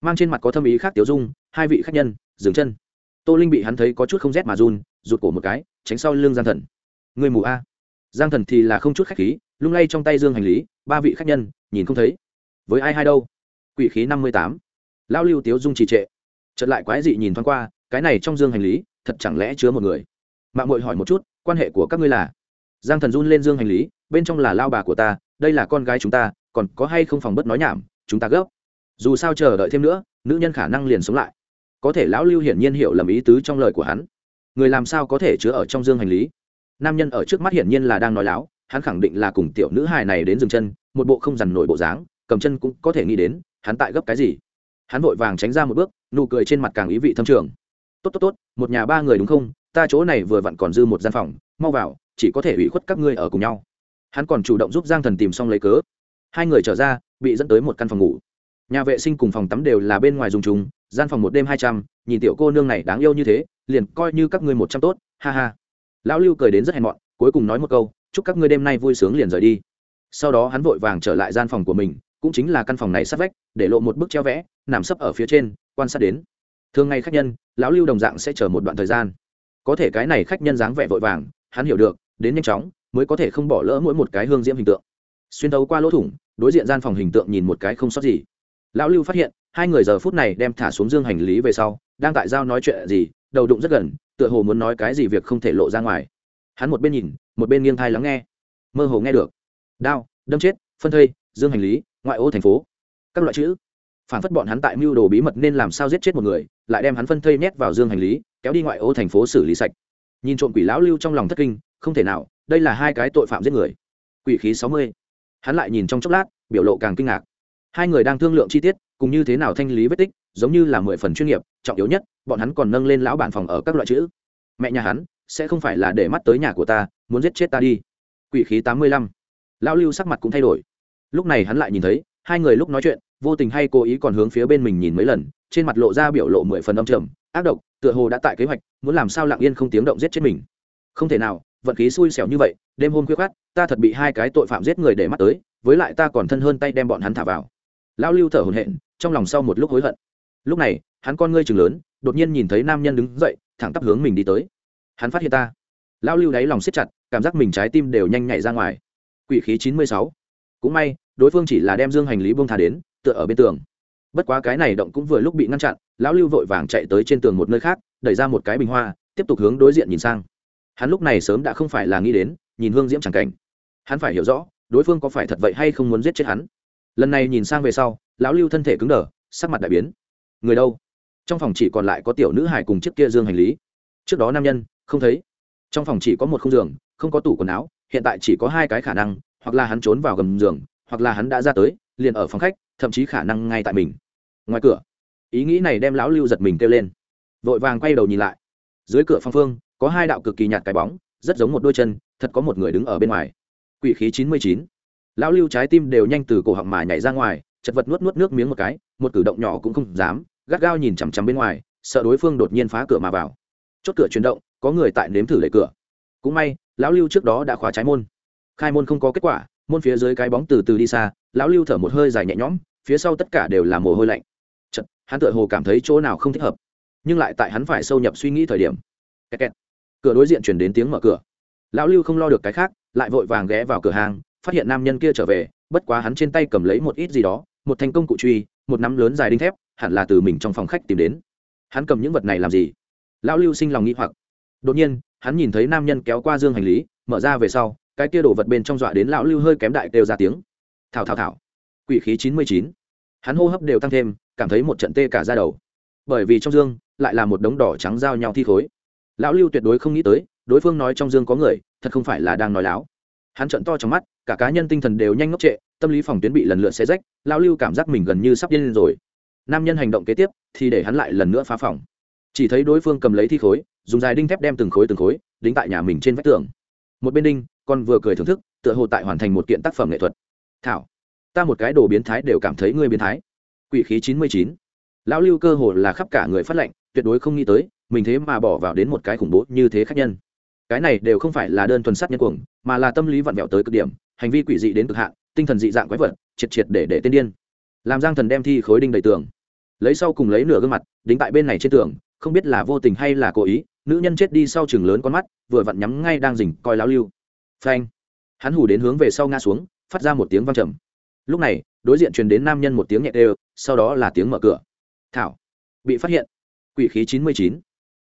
Mang trên mặt có thâm ý khác tiểu dung, hai vị khách nhân, dừng chân. Tô linh bị hắn thấy có chút không rét mà run, rụt cổ một cái, tránh sau lưng giang thần. Người mù a. Giang thần thì là không chút khách khí, lung lay trong tay dương hành lý, ba vị khách nhân, nhìn không thấy. Với ai hai đâu? Quỷ khí năm mươi tám. Lão lưu tiếu dung trì trệ. Chợt lại quái dị nhìn thoáng qua cái này trong dương hành lý, thật chẳng lẽ chứa một người? Mạng mội hỏi một chút, quan hệ của các ngươi là? Giang thần run lên dương hành lý, bên trong là lao bà của ta, đây là con gái chúng ta, còn có hay không phòng bất nói nhảm, chúng ta gấp. Dù sao chờ đợi thêm nữa, nữ nhân khả năng liền sống lại. Có thể lão lưu hiển nhiên hiểu lầm ý tứ trong lời của hắn. Người làm sao có thể chứa ở trong dương hành lý? Nam nhân ở trước mắt hiển nhiên là đang nói láo, hắn khẳng định là cùng tiểu nữ hài này đến dừng chân, một bộ không dằn nổi bộ dáng, cầm chân cũng có thể nghĩ đến, hắn tại gấp cái gì? Hắn vội vàng tránh ra một bước, nụ cười trên mặt càng ý vị thâm trường tốt tốt tốt, một nhà ba người đúng không? Ta chỗ này vừa vặn còn dư một gian phòng, mau vào, chỉ có thể ủy khuất các ngươi ở cùng nhau. Hắn còn chủ động giúp giang thần tìm xong lấy cớ. Hai người trở ra, bị dẫn tới một căn phòng ngủ. Nhà vệ sinh cùng phòng tắm đều là bên ngoài dùng chúng gian phòng một đêm hai trăm, nhìn tiểu cô nương này đáng yêu như thế, liền coi như các ngươi một trăm tốt, ha ha. Lão lưu cười đến rất hèn mọn, cuối cùng nói một câu, chúc các ngươi đêm nay vui sướng liền rời đi. Sau đó hắn vội vàng trở lại gian phòng của mình, cũng chính là căn phòng này sát vách, để lộ một bức treo vẽ, nằm sấp ở phía trên, quan sát đến thường ngày khách nhân, lão lưu đồng dạng sẽ chờ một đoạn thời gian. Có thể cái này khách nhân dáng vẻ vội vàng, hắn hiểu được, đến nhanh chóng, mới có thể không bỏ lỡ mỗi một cái hương diễm hình tượng. Xuyên thấu qua lỗ thủng, đối diện gian phòng hình tượng nhìn một cái không sót gì. Lão lưu phát hiện, hai người giờ phút này đem thả xuống dương hành lý về sau, đang tại giao nói chuyện gì, đầu đụng rất gần, tựa hồ muốn nói cái gì việc không thể lộ ra ngoài. Hắn một bên nhìn, một bên nghiêng thai lắng nghe. Mơ hồ nghe được. Đao, đâm chết, phân thây, dương hành lý, ngoại ô thành phố. Các loại chữ phản phất bọn hắn tại mưu đồ bí mật nên làm sao giết chết một người, lại đem hắn phân thây nhét vào dương hành lý, kéo đi ngoại ô thành phố xử lý sạch. Nhìn trộm quỷ lão lưu trong lòng thất kinh, không thể nào, đây là hai cái tội phạm giết người. Quỷ khí sáu mươi. Hắn lại nhìn trong chốc lát, biểu lộ càng kinh ngạc. Hai người đang thương lượng chi tiết, cùng như thế nào thanh lý vết tích, giống như là mười phần chuyên nghiệp, trọng yếu nhất, bọn hắn còn nâng lên lão bản phòng ở các loại chữ. Mẹ nhà hắn, sẽ không phải là để mắt tới nhà của ta, muốn giết chết ta đi. Quỷ khí tám mươi lăm. Lão lưu sắc mặt cũng thay đổi. Lúc này hắn lại nhìn thấy, hai người lúc nói chuyện vô tình hay cố ý còn hướng phía bên mình nhìn mấy lần, trên mặt lộ ra biểu lộ mười phần âm trầm, ác độc, tựa hồ đã tại kế hoạch, muốn làm sao lặng yên không tiếng động giết chết mình. Không thể nào, vận khí xui xẻo như vậy, đêm hôm khuya khát ta thật bị hai cái tội phạm giết người để mắt tới, với lại ta còn thân hơn tay đem bọn hắn thả vào. Lão lưu thở hổn hển, trong lòng sau một lúc hối hận. Lúc này, hắn con ngươi chừng lớn, đột nhiên nhìn thấy nam nhân đứng dậy, thẳng tắp hướng mình đi tới. Hắn phát hiện ta. Lão lưu đáy lòng siết chặt, cảm giác mình trái tim đều nhanh nhảy ra ngoài. Quỷ khí chín mươi sáu. Cũng may, đối phương chỉ là đem dương hành lý bông thả đến tựa ở bên tường. Bất quá cái này động cũng vừa lúc bị ngăn chặn, lão lưu vội vàng chạy tới trên tường một nơi khác, đẩy ra một cái bình hoa, tiếp tục hướng đối diện nhìn sang. Hắn lúc này sớm đã không phải là nghĩ đến, nhìn hương diễm c cảnh. Hắn phải hiểu rõ, đối phương có phải thật vậy hay không muốn giết chết hắn. Lần này nhìn sang về sau, lão lưu thân thể cứng đờ, sắc mặt đại biến. Người đâu? Trong phòng chỉ còn lại có tiểu nữ hải cùng chiếc kia dương hành lý. Trước đó nam nhân, không thấy. Trong phòng chỉ có một không giường, không có tủ quần áo, hiện tại chỉ có hai cái khả năng, hoặc là hắn trốn vào gầm giường, hoặc là hắn đã ra tới, liền ở phòng khách thậm chí khả năng ngay tại mình. Ngoài cửa, ý nghĩ này đem lão lưu giật mình kêu lên. Vội vàng quay đầu nhìn lại. Dưới cửa phong phương, có hai đạo cực kỳ nhạt cái bóng, rất giống một đôi chân, thật có một người đứng ở bên ngoài. Quỷ khí chín mươi chín. Lão lưu trái tim đều nhanh từ cổ họng mà nhảy ra ngoài, chật vật nuốt nuốt nước miếng một cái, một cử động nhỏ cũng không dám, gắt gao nhìn chằm chằm bên ngoài, sợ đối phương đột nhiên phá cửa mà vào. Chốt cửa chuyển động, có người tại nếm thử lấy cửa. Cũng may, lão lưu trước đó đã khóa trái môn. Khai môn không có kết quả, môn phía dưới cái bóng từ từ đi xa, lão lưu thở một hơi dài nhẹ nhõm phía sau tất cả đều là mồ hôi lạnh. Chật, hắn tựa hồ cảm thấy chỗ nào không thích hợp nhưng lại tại hắn phải sâu nhập suy nghĩ thời điểm. Kẹt kẹt. cửa đối diện chuyển đến tiếng mở cửa. Lão lưu không lo được cái khác lại vội vàng ghé vào cửa hàng phát hiện nam nhân kia trở về bất quá hắn trên tay cầm lấy một ít gì đó một thành công cụ truy một nắm lớn dài đinh thép hẳn là từ mình trong phòng khách tìm đến. Hắn cầm những vật này làm gì? Lão lưu sinh lòng nghĩ hoặc. Đột nhiên hắn nhìn thấy nam nhân kéo qua dương hành lý mở ra về sau cái kia đổ vật bên trong dọa đến lão lưu hơi kém đại đều ra tiếng. Thảo thảo thảo quỷ khí chín mươi chín. Hắn hô hấp đều tăng thêm, cảm thấy một trận tê cả ra đầu. Bởi vì trong dương, lại là một đống đỏ trắng giao nhau thi khối. Lão lưu tuyệt đối không nghĩ tới, đối phương nói trong dương có người, thật không phải là đang nói láo. Hắn trận to trong mắt, cả cá nhân tinh thần đều nhanh ngốc trệ, tâm lý phòng tuyến bị lần lượt xe rách, lão lưu cảm giác mình gần như sắp điên lên rồi. Nam nhân hành động kế tiếp, thì để hắn lại lần nữa phá phòng. Chỉ thấy đối phương cầm lấy thi khối, dùng dài đinh thép đem từng khối từng khối, đính tại nhà mình trên vách tường. Một bên đinh, con vừa cười thưởng thức, tựa hồ tại hoàn thành một kiện tác phẩm nghệ thuật. Thảo ta một cái đồ biến thái đều cảm thấy ngươi biến thái. Quỷ khí chín mươi chín. Lão lưu cơ hồ là khắp cả người phát lệnh, tuyệt đối không nghĩ tới, mình thế mà bỏ vào đến một cái khủng bố như thế khác nhân. Cái này đều không phải là đơn thuần sát nhân cuồng, mà là tâm lý vặn vẹo tới cực điểm, hành vi quỷ dị đến cực hạn, tinh thần dị dạng quái vật, triệt triệt để để tên điên. Làm giang thần đem thi khối đinh đầy tường. Lấy sau cùng lấy nửa gương mặt, đính tại bên này trên tường, không biết là vô tình hay là cố ý, nữ nhân chết đi sau chừng lớn con mắt, vừa vặn nhắm ngay đang rình coi lão lưu. Phanh. Hắn hù đến hướng về sau ngã xuống, phát ra một tiếng vang trầm lúc này, đối diện truyền đến nam nhân một tiếng nhẹ đều sau đó là tiếng mở cửa. Thảo, bị phát hiện. Quỷ khí chín mươi chín.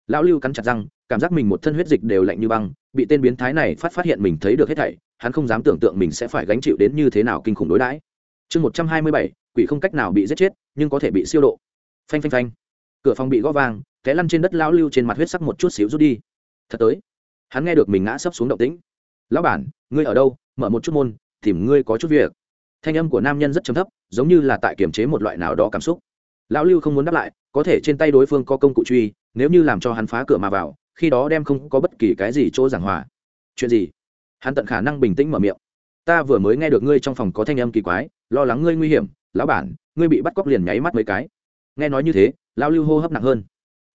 Lão lưu cắn chặt răng, cảm giác mình một thân huyết dịch đều lạnh như băng, bị tên biến thái này phát phát hiện mình thấy được hết thảy, hắn không dám tưởng tượng mình sẽ phải gánh chịu đến như thế nào kinh khủng đối đãi. Chương một trăm hai mươi bảy, quỷ không cách nào bị giết chết, nhưng có thể bị siêu độ. Phanh phanh phanh. Cửa phòng bị gõ vang, té lăn trên đất lão lưu trên mặt huyết sắc một chút xíu rút đi. Thật tới. Hắn nghe được mình ngã sấp xuống động tĩnh. Lão bản, ngươi ở đâu? Mở một chút môn, tìm ngươi có chút việc thanh âm của nam nhân rất trầm thấp, giống như là tại kiềm chế một loại nào đó cảm xúc. Lão lưu không muốn đáp lại, có thể trên tay đối phương có công cụ truy, nếu như làm cho hắn phá cửa mà vào, khi đó đem không có bất kỳ cái gì chỗ giảng hòa. Chuyện gì? Hắn tận khả năng bình tĩnh mở miệng. Ta vừa mới nghe được ngươi trong phòng có thanh âm kỳ quái, lo lắng ngươi nguy hiểm, lão bản, ngươi bị bắt cóc liền nháy mắt mấy cái. Nghe nói như thế, lão lưu hô hấp nặng hơn.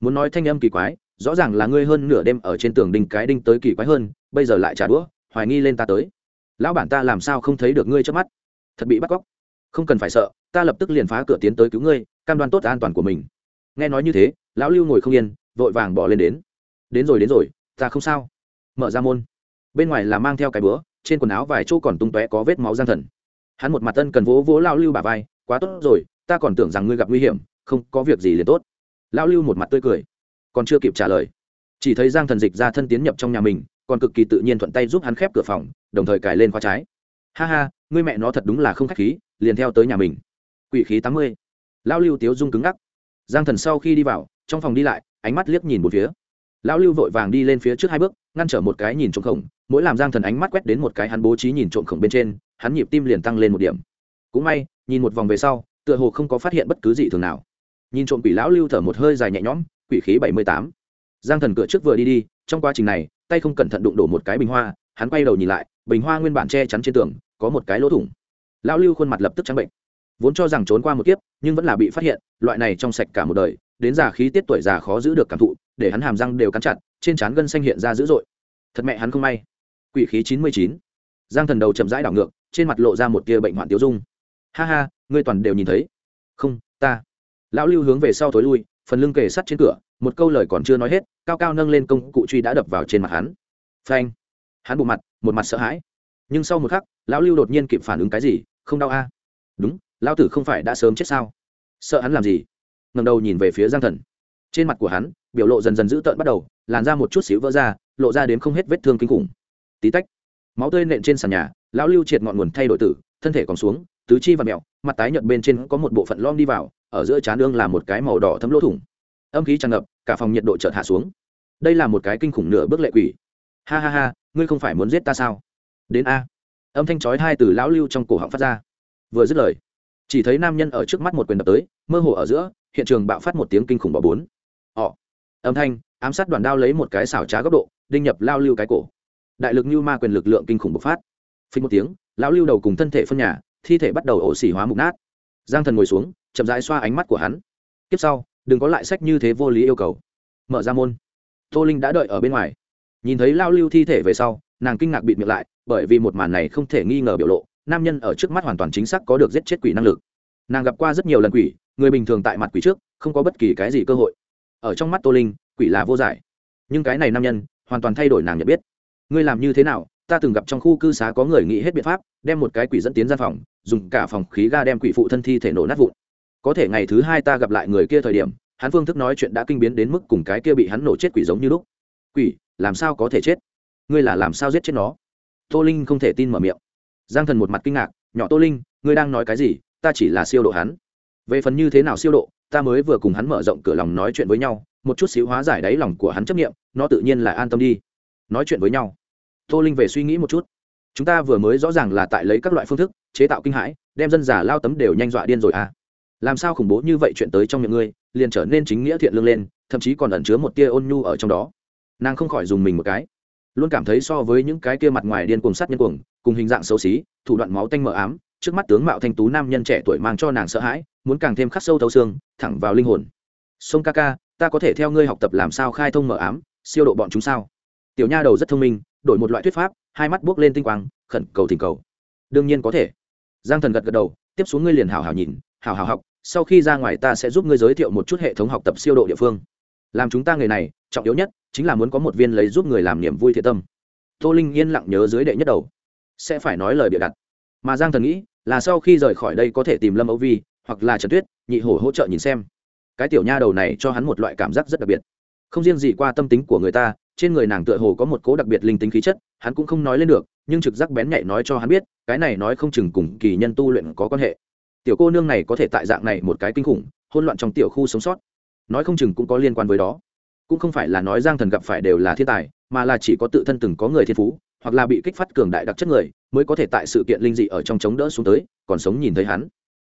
Muốn nói thanh âm kỳ quái, rõ ràng là ngươi hơn nửa đêm ở trên tường đinh cái đinh tới kỳ quái hơn, bây giờ lại trả đũa, hoài nghi lên ta tới. Lão bản ta làm sao không thấy được ngươi trước mắt? Thật bị bắt cóc. Không cần phải sợ, ta lập tức liền phá cửa tiến tới cứu ngươi, cam đoan tốt an toàn của mình. Nghe nói như thế, lão lưu ngồi không yên, vội vàng bỏ lên đến. Đến rồi đến rồi, ta không sao. Mở ra môn. Bên ngoài là mang theo cái búa, trên quần áo vài chỗ còn tung tóe có vết máu giang thần. Hắn một mặt tân cần vỗ vỗ lão lưu bà vai, quá tốt rồi, ta còn tưởng rằng ngươi gặp nguy hiểm, không có việc gì liền tốt. Lão lưu một mặt tươi cười, còn chưa kịp trả lời. Chỉ thấy giang thần dịch ra thân tiến nhập trong nhà mình, còn cực kỳ tự nhiên thuận tay giúp hắn khép cửa phòng, đồng thời cài lên khóa trái. Ha ha ngươi mẹ nó thật đúng là không khách khí, liền theo tới nhà mình. Quỷ khí tám mươi. Lão lưu tiếu dung cứng ngắc. Giang thần sau khi đi vào, trong phòng đi lại, ánh mắt liếc nhìn một phía. Lão lưu vội vàng đi lên phía trước hai bước, ngăn trở một cái nhìn trộm khổng, mỗi làm giang thần ánh mắt quét đến một cái hắn bố trí nhìn trộm khổng bên trên, hắn nhịp tim liền tăng lên một điểm. Cũng may, nhìn một vòng về sau, tựa hồ không có phát hiện bất cứ gì thường nào. Nhìn trộm quỷ lão lưu thở một hơi dài nhẹ nhõm, quỷ khí bảy mươi tám. Giang thần cửa trước vừa đi đi, trong quá trình này, tay không cẩn thận đụng đổ một cái bình hoa, hắn quay đầu nhìn lại, bình hoa nguyên bản che chắn trên tường có một cái lỗ thủng. Lão lưu khuôn mặt lập tức trắng bệnh. Vốn cho rằng trốn qua một kiếp, nhưng vẫn là bị phát hiện, loại này trong sạch cả một đời, đến già khí tiết tuổi già khó giữ được cảm thụ, để hắn hàm răng đều cắn chặt, trên trán gân xanh hiện ra dữ dội. Thật mẹ hắn không may. Quỷ khí chín mươi chín. Giang thần đầu chậm rãi đảo ngược, trên mặt lộ ra một tia bệnh hoạn tiêu dung. Ha ha, ngươi toàn đều nhìn thấy. Không, ta. Lão lưu hướng về sau thối lui, phần lưng kề sắt trên cửa, một câu lời còn chưa nói hết, cao cao nâng lên công cụ truy đã đập vào trên mặt hắn. Phanh. Hắn bộ mặt, một mặt sợ hãi. Nhưng sau một khắc lão lưu đột nhiên kịp phản ứng cái gì, không đau a? Đúng, lão tử không phải đã sớm chết sao? Sợ hắn làm gì? Ngầm đầu nhìn về phía giang thần. Trên mặt của hắn, biểu lộ dần dần dữ tợn bắt đầu, làn ra một chút xíu vỡ ra, lộ ra đến không hết vết thương kinh khủng. Tí tách, máu tươi nện trên sàn nhà, lão lưu triệt ngọn nguồn thay đổi tử, thân thể còn xuống, tứ chi và mẹo, mặt tái nhợt bên trên có một bộ phận lom đi vào, ở giữa trán đương là một cái màu đỏ thấm lỗ thủng. Âm khí tràn ngập, cả phòng nhiệt độ chợt hạ xuống. Đây là một cái kinh khủng nửa bước lệ quỷ. Ha ha ha, ngươi không phải muốn giết ta sao? Đến a âm thanh chói hai từ lão lưu trong cổ họng phát ra. Vừa dứt lời, chỉ thấy nam nhân ở trước mắt một quyền đập tới, mơ hồ ở giữa, hiện trường bạo phát một tiếng kinh khủng bỏ bốn. Họ. Âm thanh, ám sát đoàn đao lấy một cái xảo trá góc độ, đinh nhập lao lưu cái cổ. Đại lực như ma quyền lực lượng kinh khủng bộc phát. Phình một tiếng, lão lưu đầu cùng thân thể phân nhà, thi thể bắt đầu ổ xỉ hóa mục nát. Giang thần ngồi xuống, chậm rãi xoa ánh mắt của hắn. Tiếp sau, đừng có lại sách như thế vô lý yêu cầu. Mở ra môn. Tô linh đã đợi ở bên ngoài. Nhìn thấy lao lưu thi thể về sau, nàng kinh ngạc bịt miệng lại bởi vì một màn này không thể nghi ngờ biểu lộ, nam nhân ở trước mắt hoàn toàn chính xác có được giết chết quỷ năng lực. Nàng gặp qua rất nhiều lần quỷ, người bình thường tại mặt quỷ trước, không có bất kỳ cái gì cơ hội. Ở trong mắt tô linh, quỷ là vô giải. Nhưng cái này nam nhân, hoàn toàn thay đổi nàng nhận biết. Ngươi làm như thế nào? Ta từng gặp trong khu cư xá có người nghĩ hết biện pháp, đem một cái quỷ dẫn tiến gian phòng, dùng cả phòng khí ga đem quỷ phụ thân thi thể nổ nát vụn. Có thể ngày thứ hai ta gặp lại người kia thời điểm, hắn phương thức nói chuyện đã kinh biến đến mức cùng cái kia bị hắn nổ chết quỷ giống như lúc. Quỷ, làm sao có thể chết? Ngươi là làm sao giết chết nó? Tô linh không thể tin mở miệng. Giang thần một mặt kinh ngạc, nhỏ tô linh, ngươi đang nói cái gì? Ta chỉ là siêu độ hắn. Về phần như thế nào siêu độ, ta mới vừa cùng hắn mở rộng cửa lòng nói chuyện với nhau, một chút xíu hóa giải đáy lòng của hắn chấp nghiệm nó tự nhiên là an tâm đi. Nói chuyện với nhau. Tô linh về suy nghĩ một chút. Chúng ta vừa mới rõ ràng là tại lấy các loại phương thức, chế tạo kinh hãi, đem dân giả lao tấm đều nhanh dọa điên rồi à. Làm sao khủng bố như vậy chuyện tới trong miệng ngươi, liền trở nên chính nghĩa thiện lương lên, thậm chí còn ẩn chứa một tia ôn nhu ở trong đó. Nàng không khỏi dùng mình một cái luôn cảm thấy so với những cái kia mặt ngoài điên cuồng sát nhân cuồng, cùng hình dạng xấu xí, thủ đoạn máu tanh mờ ám, trước mắt tướng mạo thanh tú nam nhân trẻ tuổi mang cho nàng sợ hãi, muốn càng thêm khắc sâu thấu xương, thẳng vào linh hồn. Sông ca ca, ta có thể theo ngươi học tập làm sao khai thông mờ ám, siêu độ bọn chúng sao? Tiểu nha đầu rất thông minh, đổi một loại thuyết pháp, hai mắt buốc lên tinh quang, khẩn cầu thỉnh cầu. Đương nhiên có thể. Giang thần gật gật đầu, tiếp xuống ngươi liền hào hào nhìn hào hào học, sau khi ra ngoài ta sẽ giúp ngươi giới thiệu một chút hệ thống học tập siêu độ địa phương. Làm chúng ta người này trọng yếu nhất chính là muốn có một viên lấy giúp người làm niềm vui thiện tâm. Tô linh yên lặng nhớ dưới đệ nhất đầu. Sẽ phải nói lời bịa đặt. Mà giang thần nghĩ là sau khi rời khỏi đây có thể tìm lâm âu vi hoặc là trần tuyết, nhị hổ hỗ trợ nhìn xem. Cái tiểu nha đầu này cho hắn một loại cảm giác rất đặc biệt. Không riêng gì qua tâm tính của người ta, trên người nàng tựa hồ có một cố đặc biệt linh tính khí chất, hắn cũng không nói lên được, nhưng trực giác bén nhạy nói cho hắn biết, cái này nói không chừng cùng kỳ nhân tu luyện có quan hệ. Tiểu cô nương này có thể tại dạng này một cái kinh khủng hôn loạn trong tiểu khu sống sót. Nói không chừng cũng có liên quan với đó cũng không phải là nói giang thần gặp phải đều là thiên tài, mà là chỉ có tự thân từng có người thiên phú, hoặc là bị kích phát cường đại đặc chất người, mới có thể tại sự kiện linh dị ở trong chống đỡ xuống tới, còn sống nhìn thấy hắn.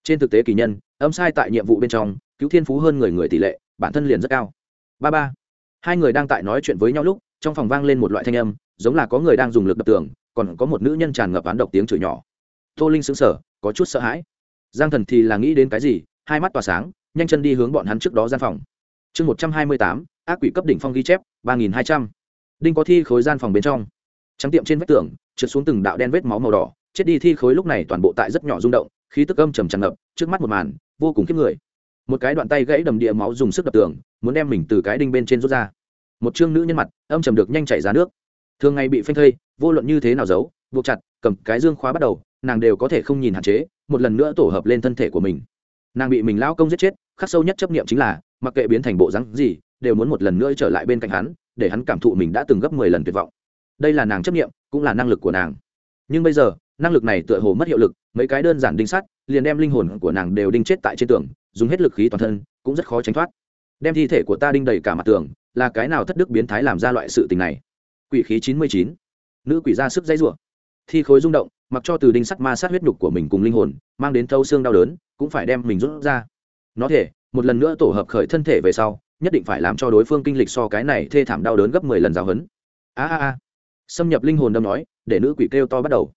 Trên thực tế kỳ nhân, âm sai tại nhiệm vụ bên trong, cứu thiên phú hơn người người tỷ lệ, bản thân liền rất cao. Ba ba. Hai người đang tại nói chuyện với nhau lúc, trong phòng vang lên một loại thanh âm, giống là có người đang dùng lực đập tường, còn có một nữ nhân tràn ngập án độc tiếng chửi nhỏ. Tô linh xứng sở có chút sợ hãi. Giang thần thì là nghĩ đến cái gì, hai mắt tỏa sáng, nhanh chân đi hướng bọn hắn trước đó gian phòng chương một trăm hai mươi tám, ác quỷ cấp đỉnh phong ghi chép, ba nghìn hai trăm. Đinh có thi khối gian phòng bên trong. Trắng tiệm trên vách tường, trượt xuống từng đạo đen vết máu màu đỏ. Chết đi thi khối lúc này toàn bộ tại rất nhỏ rung động, khí tức âm trầm tràn ngập, trước mắt một màn, vô cùng khiếp người. Một cái đoạn tay gãy đầm địa máu dùng sức đập tường, muốn đem mình từ cái đinh bên trên rút ra. Một chương nữ nhân mặt, âm trầm được nhanh chảy ra nước. Thường ngày bị phanh thây, vô luận như thế nào giấu, buộc chặt, cầm cái dương khóa bắt đầu, nàng đều có thể không nhìn hạn chế, một lần nữa tổ hợp lên thân thể của mình. Nàng bị mình lao công giết chết, khắc sâu nhất chấp niệm chính là mặc kệ biến thành bộ rắn gì, đều muốn một lần nữa trở lại bên cạnh hắn, để hắn cảm thụ mình đã từng gấp mười lần tuyệt vọng. Đây là nàng chấp niệm, cũng là năng lực của nàng. Nhưng bây giờ, năng lực này tựa hồ mất hiệu lực, mấy cái đơn giản đinh sắt, liền đem linh hồn của nàng đều đinh chết tại trên tường, dùng hết lực khí toàn thân, cũng rất khó tránh thoát. Đem thi thể của ta đinh đầy cả mặt tường, là cái nào thất đức biến thái làm ra loại sự tình này? Quỷ khí chín mươi chín. Nữ quỷ ra sức dãy rủa. Thi khối rung động, mặc cho từ đinh sắt ma sát huyết nhục của mình cùng linh hồn, mang đến thâu xương đau đớn, cũng phải đem mình rút ra. Nó thể một lần nữa tổ hợp khởi thân thể về sau, nhất định phải làm cho đối phương kinh lịch so cái này thê thảm đau đớn gấp mười lần giáo hấn a a a. Xâm nhập linh hồn đâm nói, để nữ quỷ kêu to bắt đầu.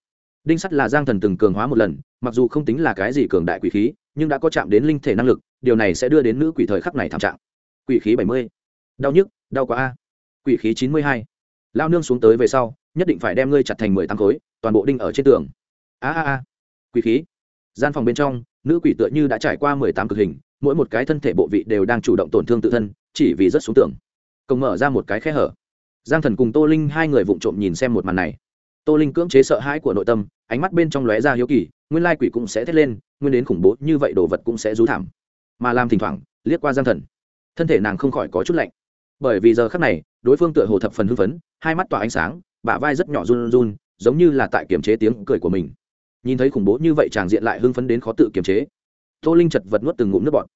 Đinh sắt là giang thần từng cường hóa một lần, mặc dù không tính là cái gì cường đại quỷ khí, nhưng đã có chạm đến linh thể năng lực, điều này sẽ đưa đến nữ quỷ thời khắc này thảm trạng. Quỷ khí bảy mươi. Đau nhức, đau quá a. Quỷ khí chín mươi hai. Lao nương xuống tới về sau, nhất định phải đem ngươi chặt thành mười tám khối, toàn bộ đinh ở trên tường. A a a. Quỷ khí. Gian phòng bên trong, nữ quỷ tựa như đã trải qua mười tám cực hình mỗi một cái thân thể bộ vị đều đang chủ động tổn thương tự thân chỉ vì rất xuống tưởng, công mở ra một cái khe hở. Giang thần cùng tô linh hai người vụng trộm nhìn xem một màn này. Tô linh cưỡng chế sợ hãi của nội tâm ánh mắt bên trong lóe ra hiếu kỳ nguyên lai quỷ cũng sẽ thét lên nguyên đến khủng bố như vậy đồ vật cũng sẽ rú thảm. Mà làm thỉnh thoảng liếc qua giang thần thân thể nàng không khỏi có chút lạnh. Bởi vì giờ khắc này đối phương tựa hồ thập phần hưng phấn hai mắt tỏa ánh sáng bả vai rất nhỏ run run giống như là tại kiềm chế tiếng cười của mình. Nhìn thấy khủng bố như vậy chàng diện lại hưng phấn đến khó tự kiềm chế tô linh chật vật nuốt từng ngụm nước bọt.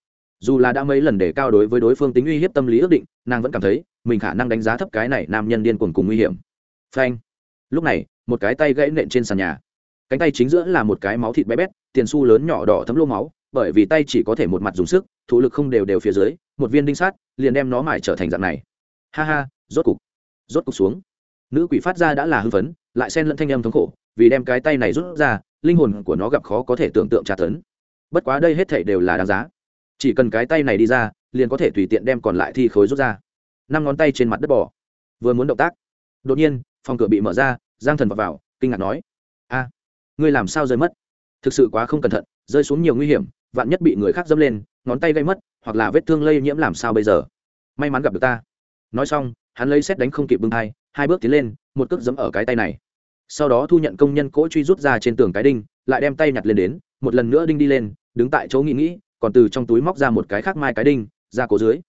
Dù là đã mấy lần để cao đối với đối phương tính uy hiếp tâm lý ước định, nàng vẫn cảm thấy mình khả năng đánh giá thấp cái này nam nhân điên cuồng cùng nguy hiểm. Phanh. Lúc này, một cái tay gãy nện trên sàn nhà. Cánh tay chính giữa là một cái máu thịt bé bét, tiền su lớn nhỏ đỏ thấm lô máu, bởi vì tay chỉ có thể một mặt dùng sức, thủ lực không đều đều phía dưới, một viên đinh sát, liền đem nó mải trở thành dạng này. Ha ha, rốt cục. Rốt cục xuống. Nữ quỷ phát ra đã là hưng phấn, lại xen lẫn thanh âm thống khổ, vì đem cái tay này rút ra, linh hồn của nó gặp khó có thể tưởng tượng tra tấn bất quá đây hết thảy đều là đáng giá. Chỉ cần cái tay này đi ra liền có thể tùy tiện đem còn lại thi khối rút ra. Năm ngón tay trên mặt đất bỏ vừa muốn động tác đột nhiên phòng cửa bị mở ra giang thần vào, vào kinh ngạc nói a ngươi làm sao rơi mất? Thực sự quá không cẩn thận rơi xuống nhiều nguy hiểm vạn nhất bị người khác dâm lên ngón tay gây mất hoặc là vết thương lây nhiễm làm sao bây giờ? May mắn gặp được ta. Nói xong hắn lấy xét đánh không kịp bưng thai hai bước tiến lên một cước dẫm ở cái tay này. Sau đó thu nhận công nhân cỗ truy rút ra trên tường cái đinh lại đem tay nhặt lên đến một lần nữa đinh đi lên đứng tại chỗ nghĩ nghĩ, còn từ trong túi móc ra một cái khác mai cái đinh, ra cố dưới.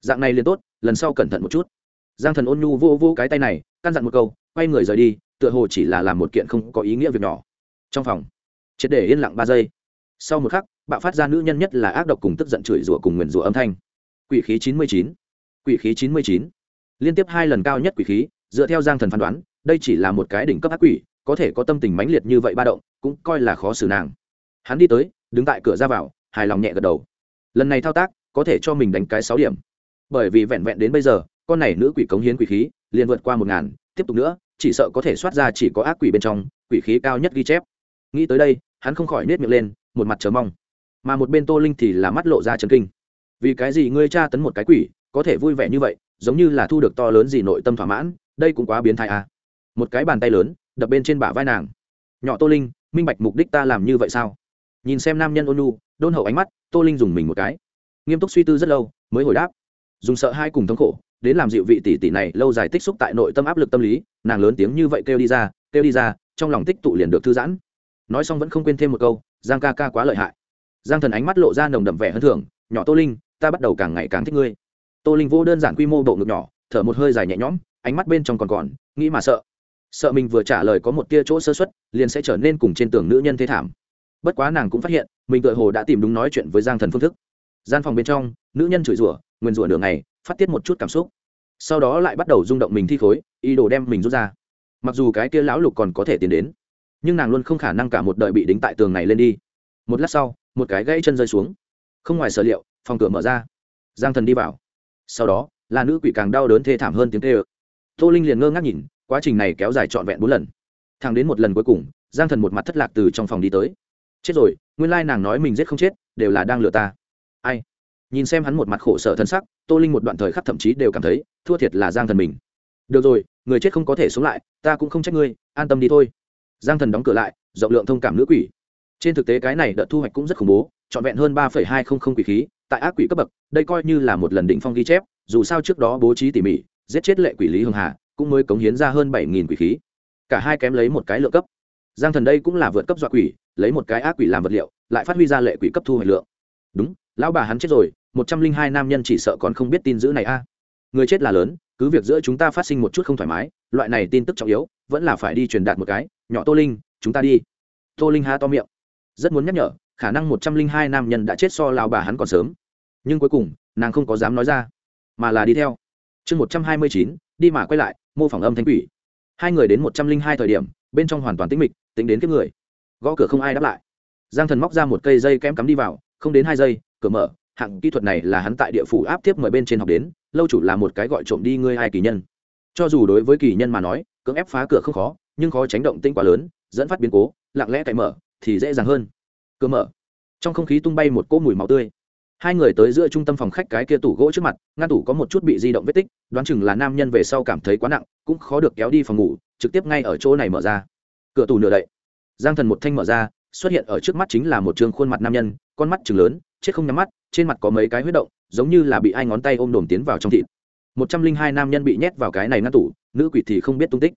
Dạng này liền tốt, lần sau cẩn thận một chút. Giang thần ôn nhu vô vô cái tay này, căn dặn một câu, quay người rời đi, tựa hồ chỉ là làm một kiện không có ý nghĩa việc nhỏ. Trong phòng, triệt để yên lặng ba giây. Sau một khắc, bạo phát ra nữ nhân nhất là ác độc cùng tức giận chửi rủa cùng nguyền rủa âm thanh. Quỷ khí chín mươi chín. Quỷ khí chín mươi chín. Liên tiếp hai lần cao nhất quỷ khí, dựa theo giang thần phán đoán, đây chỉ là một cái đỉnh cấp ác quỷ, có thể có tâm tình mãnh liệt như vậy ba động, cũng coi là khó xử nàng. Hắn đi tới đứng tại cửa ra vào, hài lòng nhẹ gật đầu. Lần này thao tác, có thể cho mình đánh cái sáu điểm. Bởi vì vẹn vẹn đến bây giờ, con này nữ quỷ cống hiến quỷ khí, liền vượt qua một ngàn, tiếp tục nữa, chỉ sợ có thể soát ra chỉ có ác quỷ bên trong, quỷ khí cao nhất ghi chép. Nghĩ tới đây, hắn không khỏi nết miệng lên, một mặt chờ mong. Mà một bên tô linh thì là mắt lộ ra trần kinh. Vì cái gì ngươi tra tấn một cái quỷ, có thể vui vẻ như vậy, giống như là thu được to lớn gì nội tâm thỏa mãn, đây cũng quá biến thái à. một cái bàn tay lớn, đập bên trên bả vai nàng. Nhỏ tô linh, minh bạch mục đích ta làm như vậy sao? Nhìn xem nam nhân ôn nu đôn hậu ánh mắt, tô linh dùng mình một cái. Nghiêm túc suy tư rất lâu, mới hồi đáp. Dùng sợ hai cùng thống khổ, đến làm dịu vị tỷ tỷ này lâu dài tích xúc tại nội tâm áp lực tâm lý, nàng lớn tiếng như vậy kêu đi ra, kêu đi ra, trong lòng tích tụ liền được thư giãn. Nói xong vẫn không quên thêm một câu, giang ca ca quá lợi hại. Giang thần ánh mắt lộ ra nồng đậm vẻ hơn thường, nhỏ tô linh, ta bắt đầu càng ngày càng thích ngươi. Tô linh vô đơn giản quy mô bộ ngực nhỏ, thở một hơi dài nhẹ nhõm, ánh mắt bên trong còn còn, nghĩ mà sợ. Sợ mình vừa trả lời có một tia chỗ sơ xuất liền sẽ trở nên cùng trên tường nữ nhân thế thảm bất quá nàng cũng phát hiện, mình tự hồ đã tìm đúng nói chuyện với giang thần phương thức. Gian phòng bên trong, nữ nhân chửi rủa nguyên rủa đường này phát tiết một chút cảm xúc. Sau đó lại bắt đầu rung động mình thi khối, ý đồ đem mình rút ra. Mặc dù cái kia lão lục còn có thể tiến đến, nhưng nàng luôn không khả năng cả một đời bị đính tại tường này lên đi. Một lát sau, một cái gãy chân rơi xuống. Không ngoài sở liệu, phòng cửa mở ra. Giang thần đi vào. Sau đó, là nữ quỷ càng đau đớn thê thảm hơn tiếng tê ơ tô linh liền ngơ ngác nhìn, quá trình này kéo dài trọn vẹn bốn lần. Thẳng đến một lần cuối cùng, giang thần một mặt thất lạc từ trong phòng đi tới chết rồi, nguyên lai nàng nói mình giết không chết, đều là đang lừa ta. Ai? Nhìn xem hắn một mặt khổ sở thân sắc, tô linh một đoạn thời khắc thậm chí đều cảm thấy, thua thiệt là giang thần mình. Được rồi, người chết không có thể sống lại, ta cũng không trách ngươi, an tâm đi thôi. Giang thần đóng cửa lại, rộng lượng thông cảm nữ quỷ. Trên thực tế cái này đợt thu hoạch cũng rất khủng bố, trọn vẹn hơn ba hai không không quỷ khí, tại ác quỷ cấp bậc, đây coi như là một lần định phong ghi chép, dù sao trước đó bố trí tỉ mỉ, giết chết lệ quỷ lý hường hà, cũng mới cống hiến ra hơn bảy nghìn quỷ khí. Cả hai kém lấy một cái lượng cấp giang thần đây cũng là vượt cấp dọa quỷ, lấy một cái ác quỷ làm vật liệu, lại phát huy ra lệ quỷ cấp thu hoạch lượng. Đúng, lão bà hắn chết rồi, một trăm linh hai nam nhân chỉ sợ còn không biết tin dữ này a. À. Người chết là lớn, cứ việc giữa chúng ta phát sinh một chút không thoải mái, loại này tin tức trọng yếu, vẫn là phải đi truyền đạt một cái, nhỏ tô linh, chúng ta đi. Tô linh há to miệng. Rất muốn nhắc nhở, khả năng một trăm linh hai nam nhân đã chết so lao bà hắn còn sớm. Nhưng cuối cùng, nàng không có dám nói ra, mà là đi theo. Chương một trăm hai mươi chín, đi mà quay lại, mô phỏng âm thanh quỷ. Hai người đến một trăm linh hai thời điểm, bên trong hoàn toàn tĩnh mịch tính đến kiếp người. Gõ cửa không ai đáp lại. Giang thần móc ra một cây dây kém cắm đi vào, không đến hai giây, cửa mở, hạng kỹ thuật này là hắn tại địa phủ áp tiếp mời bên trên học đến, lâu chủ là một cái gọi trộm đi ngươi hai kỳ nhân. Cho dù đối với kỳ nhân mà nói, cưỡng ép phá cửa không khó, nhưng khó tránh động tinh quá lớn, dẫn phát biến cố, lặng lẽ cậy mở, thì dễ dàng hơn. Cửa mở. Trong không khí tung bay một cỗ mùi máu tươi. Hai người tới giữa trung tâm phòng khách cái kia tủ gỗ trước mặt, ngăn tủ có một chút bị di động vết tích, đoán chừng là nam nhân về sau cảm thấy quá nặng, cũng khó được kéo đi phòng ngủ, trực tiếp ngay ở chỗ này mở ra cửa tủ nửa đậy. Giang thần một thanh mở ra, xuất hiện ở trước mắt chính là một trường khuôn mặt nam nhân, con mắt chừng lớn, chết không nhắm mắt, trên mặt có mấy cái huyết động, giống như là bị ai ngón tay ôm đồm tiến vào trong thịt. Một trăm linh hai nam nhân bị nhét vào cái này ngăn tủ, nữ quỷ thì không biết tung tích.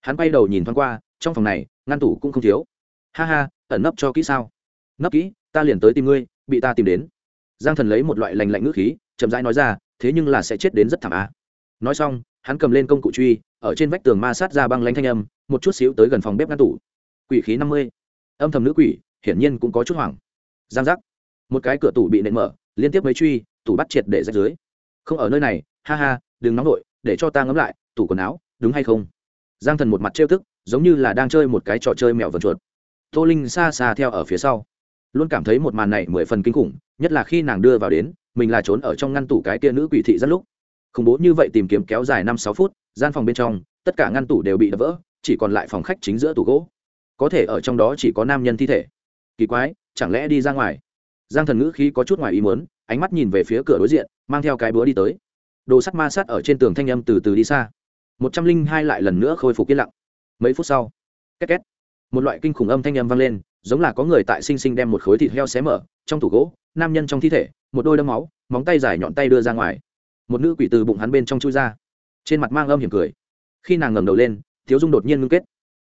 Hắn quay đầu nhìn thoáng qua, trong phòng này, ngăn tủ cũng không thiếu. Ha ha, ẩn nấp cho kỹ sao? Nấp kỹ, ta liền tới tìm ngươi, bị ta tìm đến. Giang thần lấy một loại lành lạnh ngữ khí, chậm rãi nói ra, thế nhưng là sẽ chết đến rất thảm á nói xong, hắn cầm lên công cụ truy, ở trên vách tường ma sát ra băng lanh thanh âm, một chút xíu tới gần phòng bếp ngăn tủ. Quỷ khí năm mươi. Âm thầm nữ quỷ, hiển nhiên cũng có chút hoảng. Giang giác. Một cái cửa tủ bị nện mở, liên tiếp mấy truy, tủ bắt triệt để rách dưới. Không ở nơi này, ha ha, đừng nóng nổi để cho ta ngấm lại, tủ quần áo, đúng hay không? Giang thần một mặt trêu tức, giống như là đang chơi một cái trò chơi mèo vần chuột. Tô linh xa xa theo ở phía sau. Luôn cảm thấy một màn này mười phần kinh khủng, nhất là khi nàng đưa vào đến, mình là trốn ở trong ngăn tủ cái kia nữ quỷ thị rất lúc khủng bố như vậy tìm kiếm kéo dài năm sáu phút, gian phòng bên trong, tất cả ngăn tủ đều bị đập vỡ, chỉ còn lại phòng khách chính giữa tủ gỗ. Có thể ở trong đó chỉ có nam nhân thi thể. Kỳ quái, chẳng lẽ đi ra ngoài? Giang thần ngữ khí có chút ngoài ý muốn, ánh mắt nhìn về phía cửa đối diện, mang theo cái búa đi tới. Đồ sắt ma sát ở trên tường thanh âm từ từ đi xa. Một trăm linh hai lại lần nữa khôi phục yên lặng. Mấy phút sau, két két, một loại kinh khủng âm thanh âm vang lên, giống là có người tại sinh sinh đem một khối thịt heo xé mở, trong tủ gỗ, nam nhân trong thi thể, một đôi đâm máu, móng tay dài nhọn tay đưa ra ngoài một nữ quỷ từ bụng hắn bên trong chui ra. Trên mặt mang âm hiểm cười. Khi nàng ngẩng đầu lên, thiếu dung đột nhiên ngưng kết.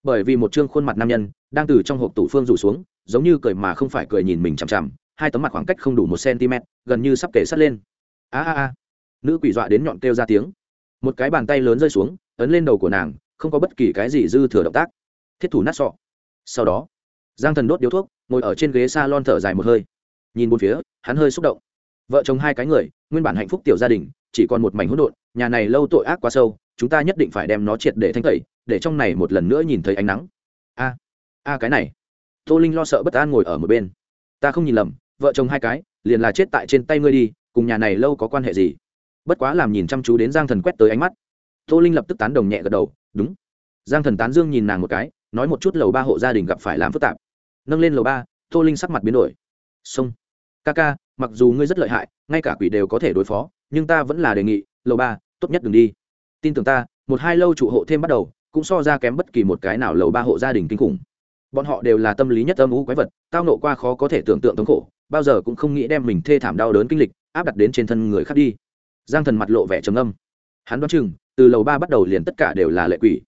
Bởi vì một chương khuôn mặt nam nhân đang từ trong hộp tủ phương rủ xuống, giống như cười mà không phải cười nhìn mình chằm chằm, hai tấm mặt khoảng cách không đủ một cm gần như sắp kể sắt lên. A a a. Nữ quỷ dọa đến nhọn kêu ra tiếng. Một cái bàn tay lớn rơi xuống, ấn lên đầu của nàng, không có bất kỳ cái gì dư thừa động tác. Thiết thủ nát sọ. Sau đó, giang thần đốt điếu thuốc, ngồi ở trên ghế s a lon thở dài một hơi. Nhìn bốn phía, hắn hơi xúc động. Vợ chồng hai cái người, nguyên bản hạnh phúc tiểu gia đình chỉ còn một mảnh hỗn độn, nhà này lâu tội ác quá sâu, chúng ta nhất định phải đem nó triệt để thanh tẩy, để trong này một lần nữa nhìn thấy ánh nắng. A a cái này. Tô linh lo sợ bất an ngồi ở một bên. Ta không nhìn lầm, vợ chồng hai cái, liền là chết tại trên tay ngươi đi, cùng nhà này lâu có quan hệ gì? Bất quá làm nhìn chăm chú đến giang thần quét tới ánh mắt. Tô linh lập tức tán đồng nhẹ gật đầu, đúng. Giang thần tán dương nhìn nàng một cái, nói một chút lầu ba hộ gia đình gặp phải làm phức tạp. Nâng lên lầu ba, tô linh sắc mặt biến đổi. Sông ca ca, mặc dù ngươi rất lợi hại, ngay cả quỷ đều có thể đối phó nhưng ta vẫn là đề nghị, lầu ba, tốt nhất đừng đi. Tin tưởng ta, một hai lâu trụ hộ thêm bắt đầu, cũng so ra kém bất kỳ một cái nào lầu ba hộ gia đình kinh khủng. Bọn họ đều là tâm lý nhất âm ú quái vật, tao nộ qua khó có thể tưởng tượng thống khổ, bao giờ cũng không nghĩ đem mình thê thảm đau đớn kinh lịch, áp đặt đến trên thân người khác đi. Giang thần mặt lộ vẻ trầm âm hắn đoán chừng, từ lầu ba bắt đầu liền tất cả đều là lệ quỷ.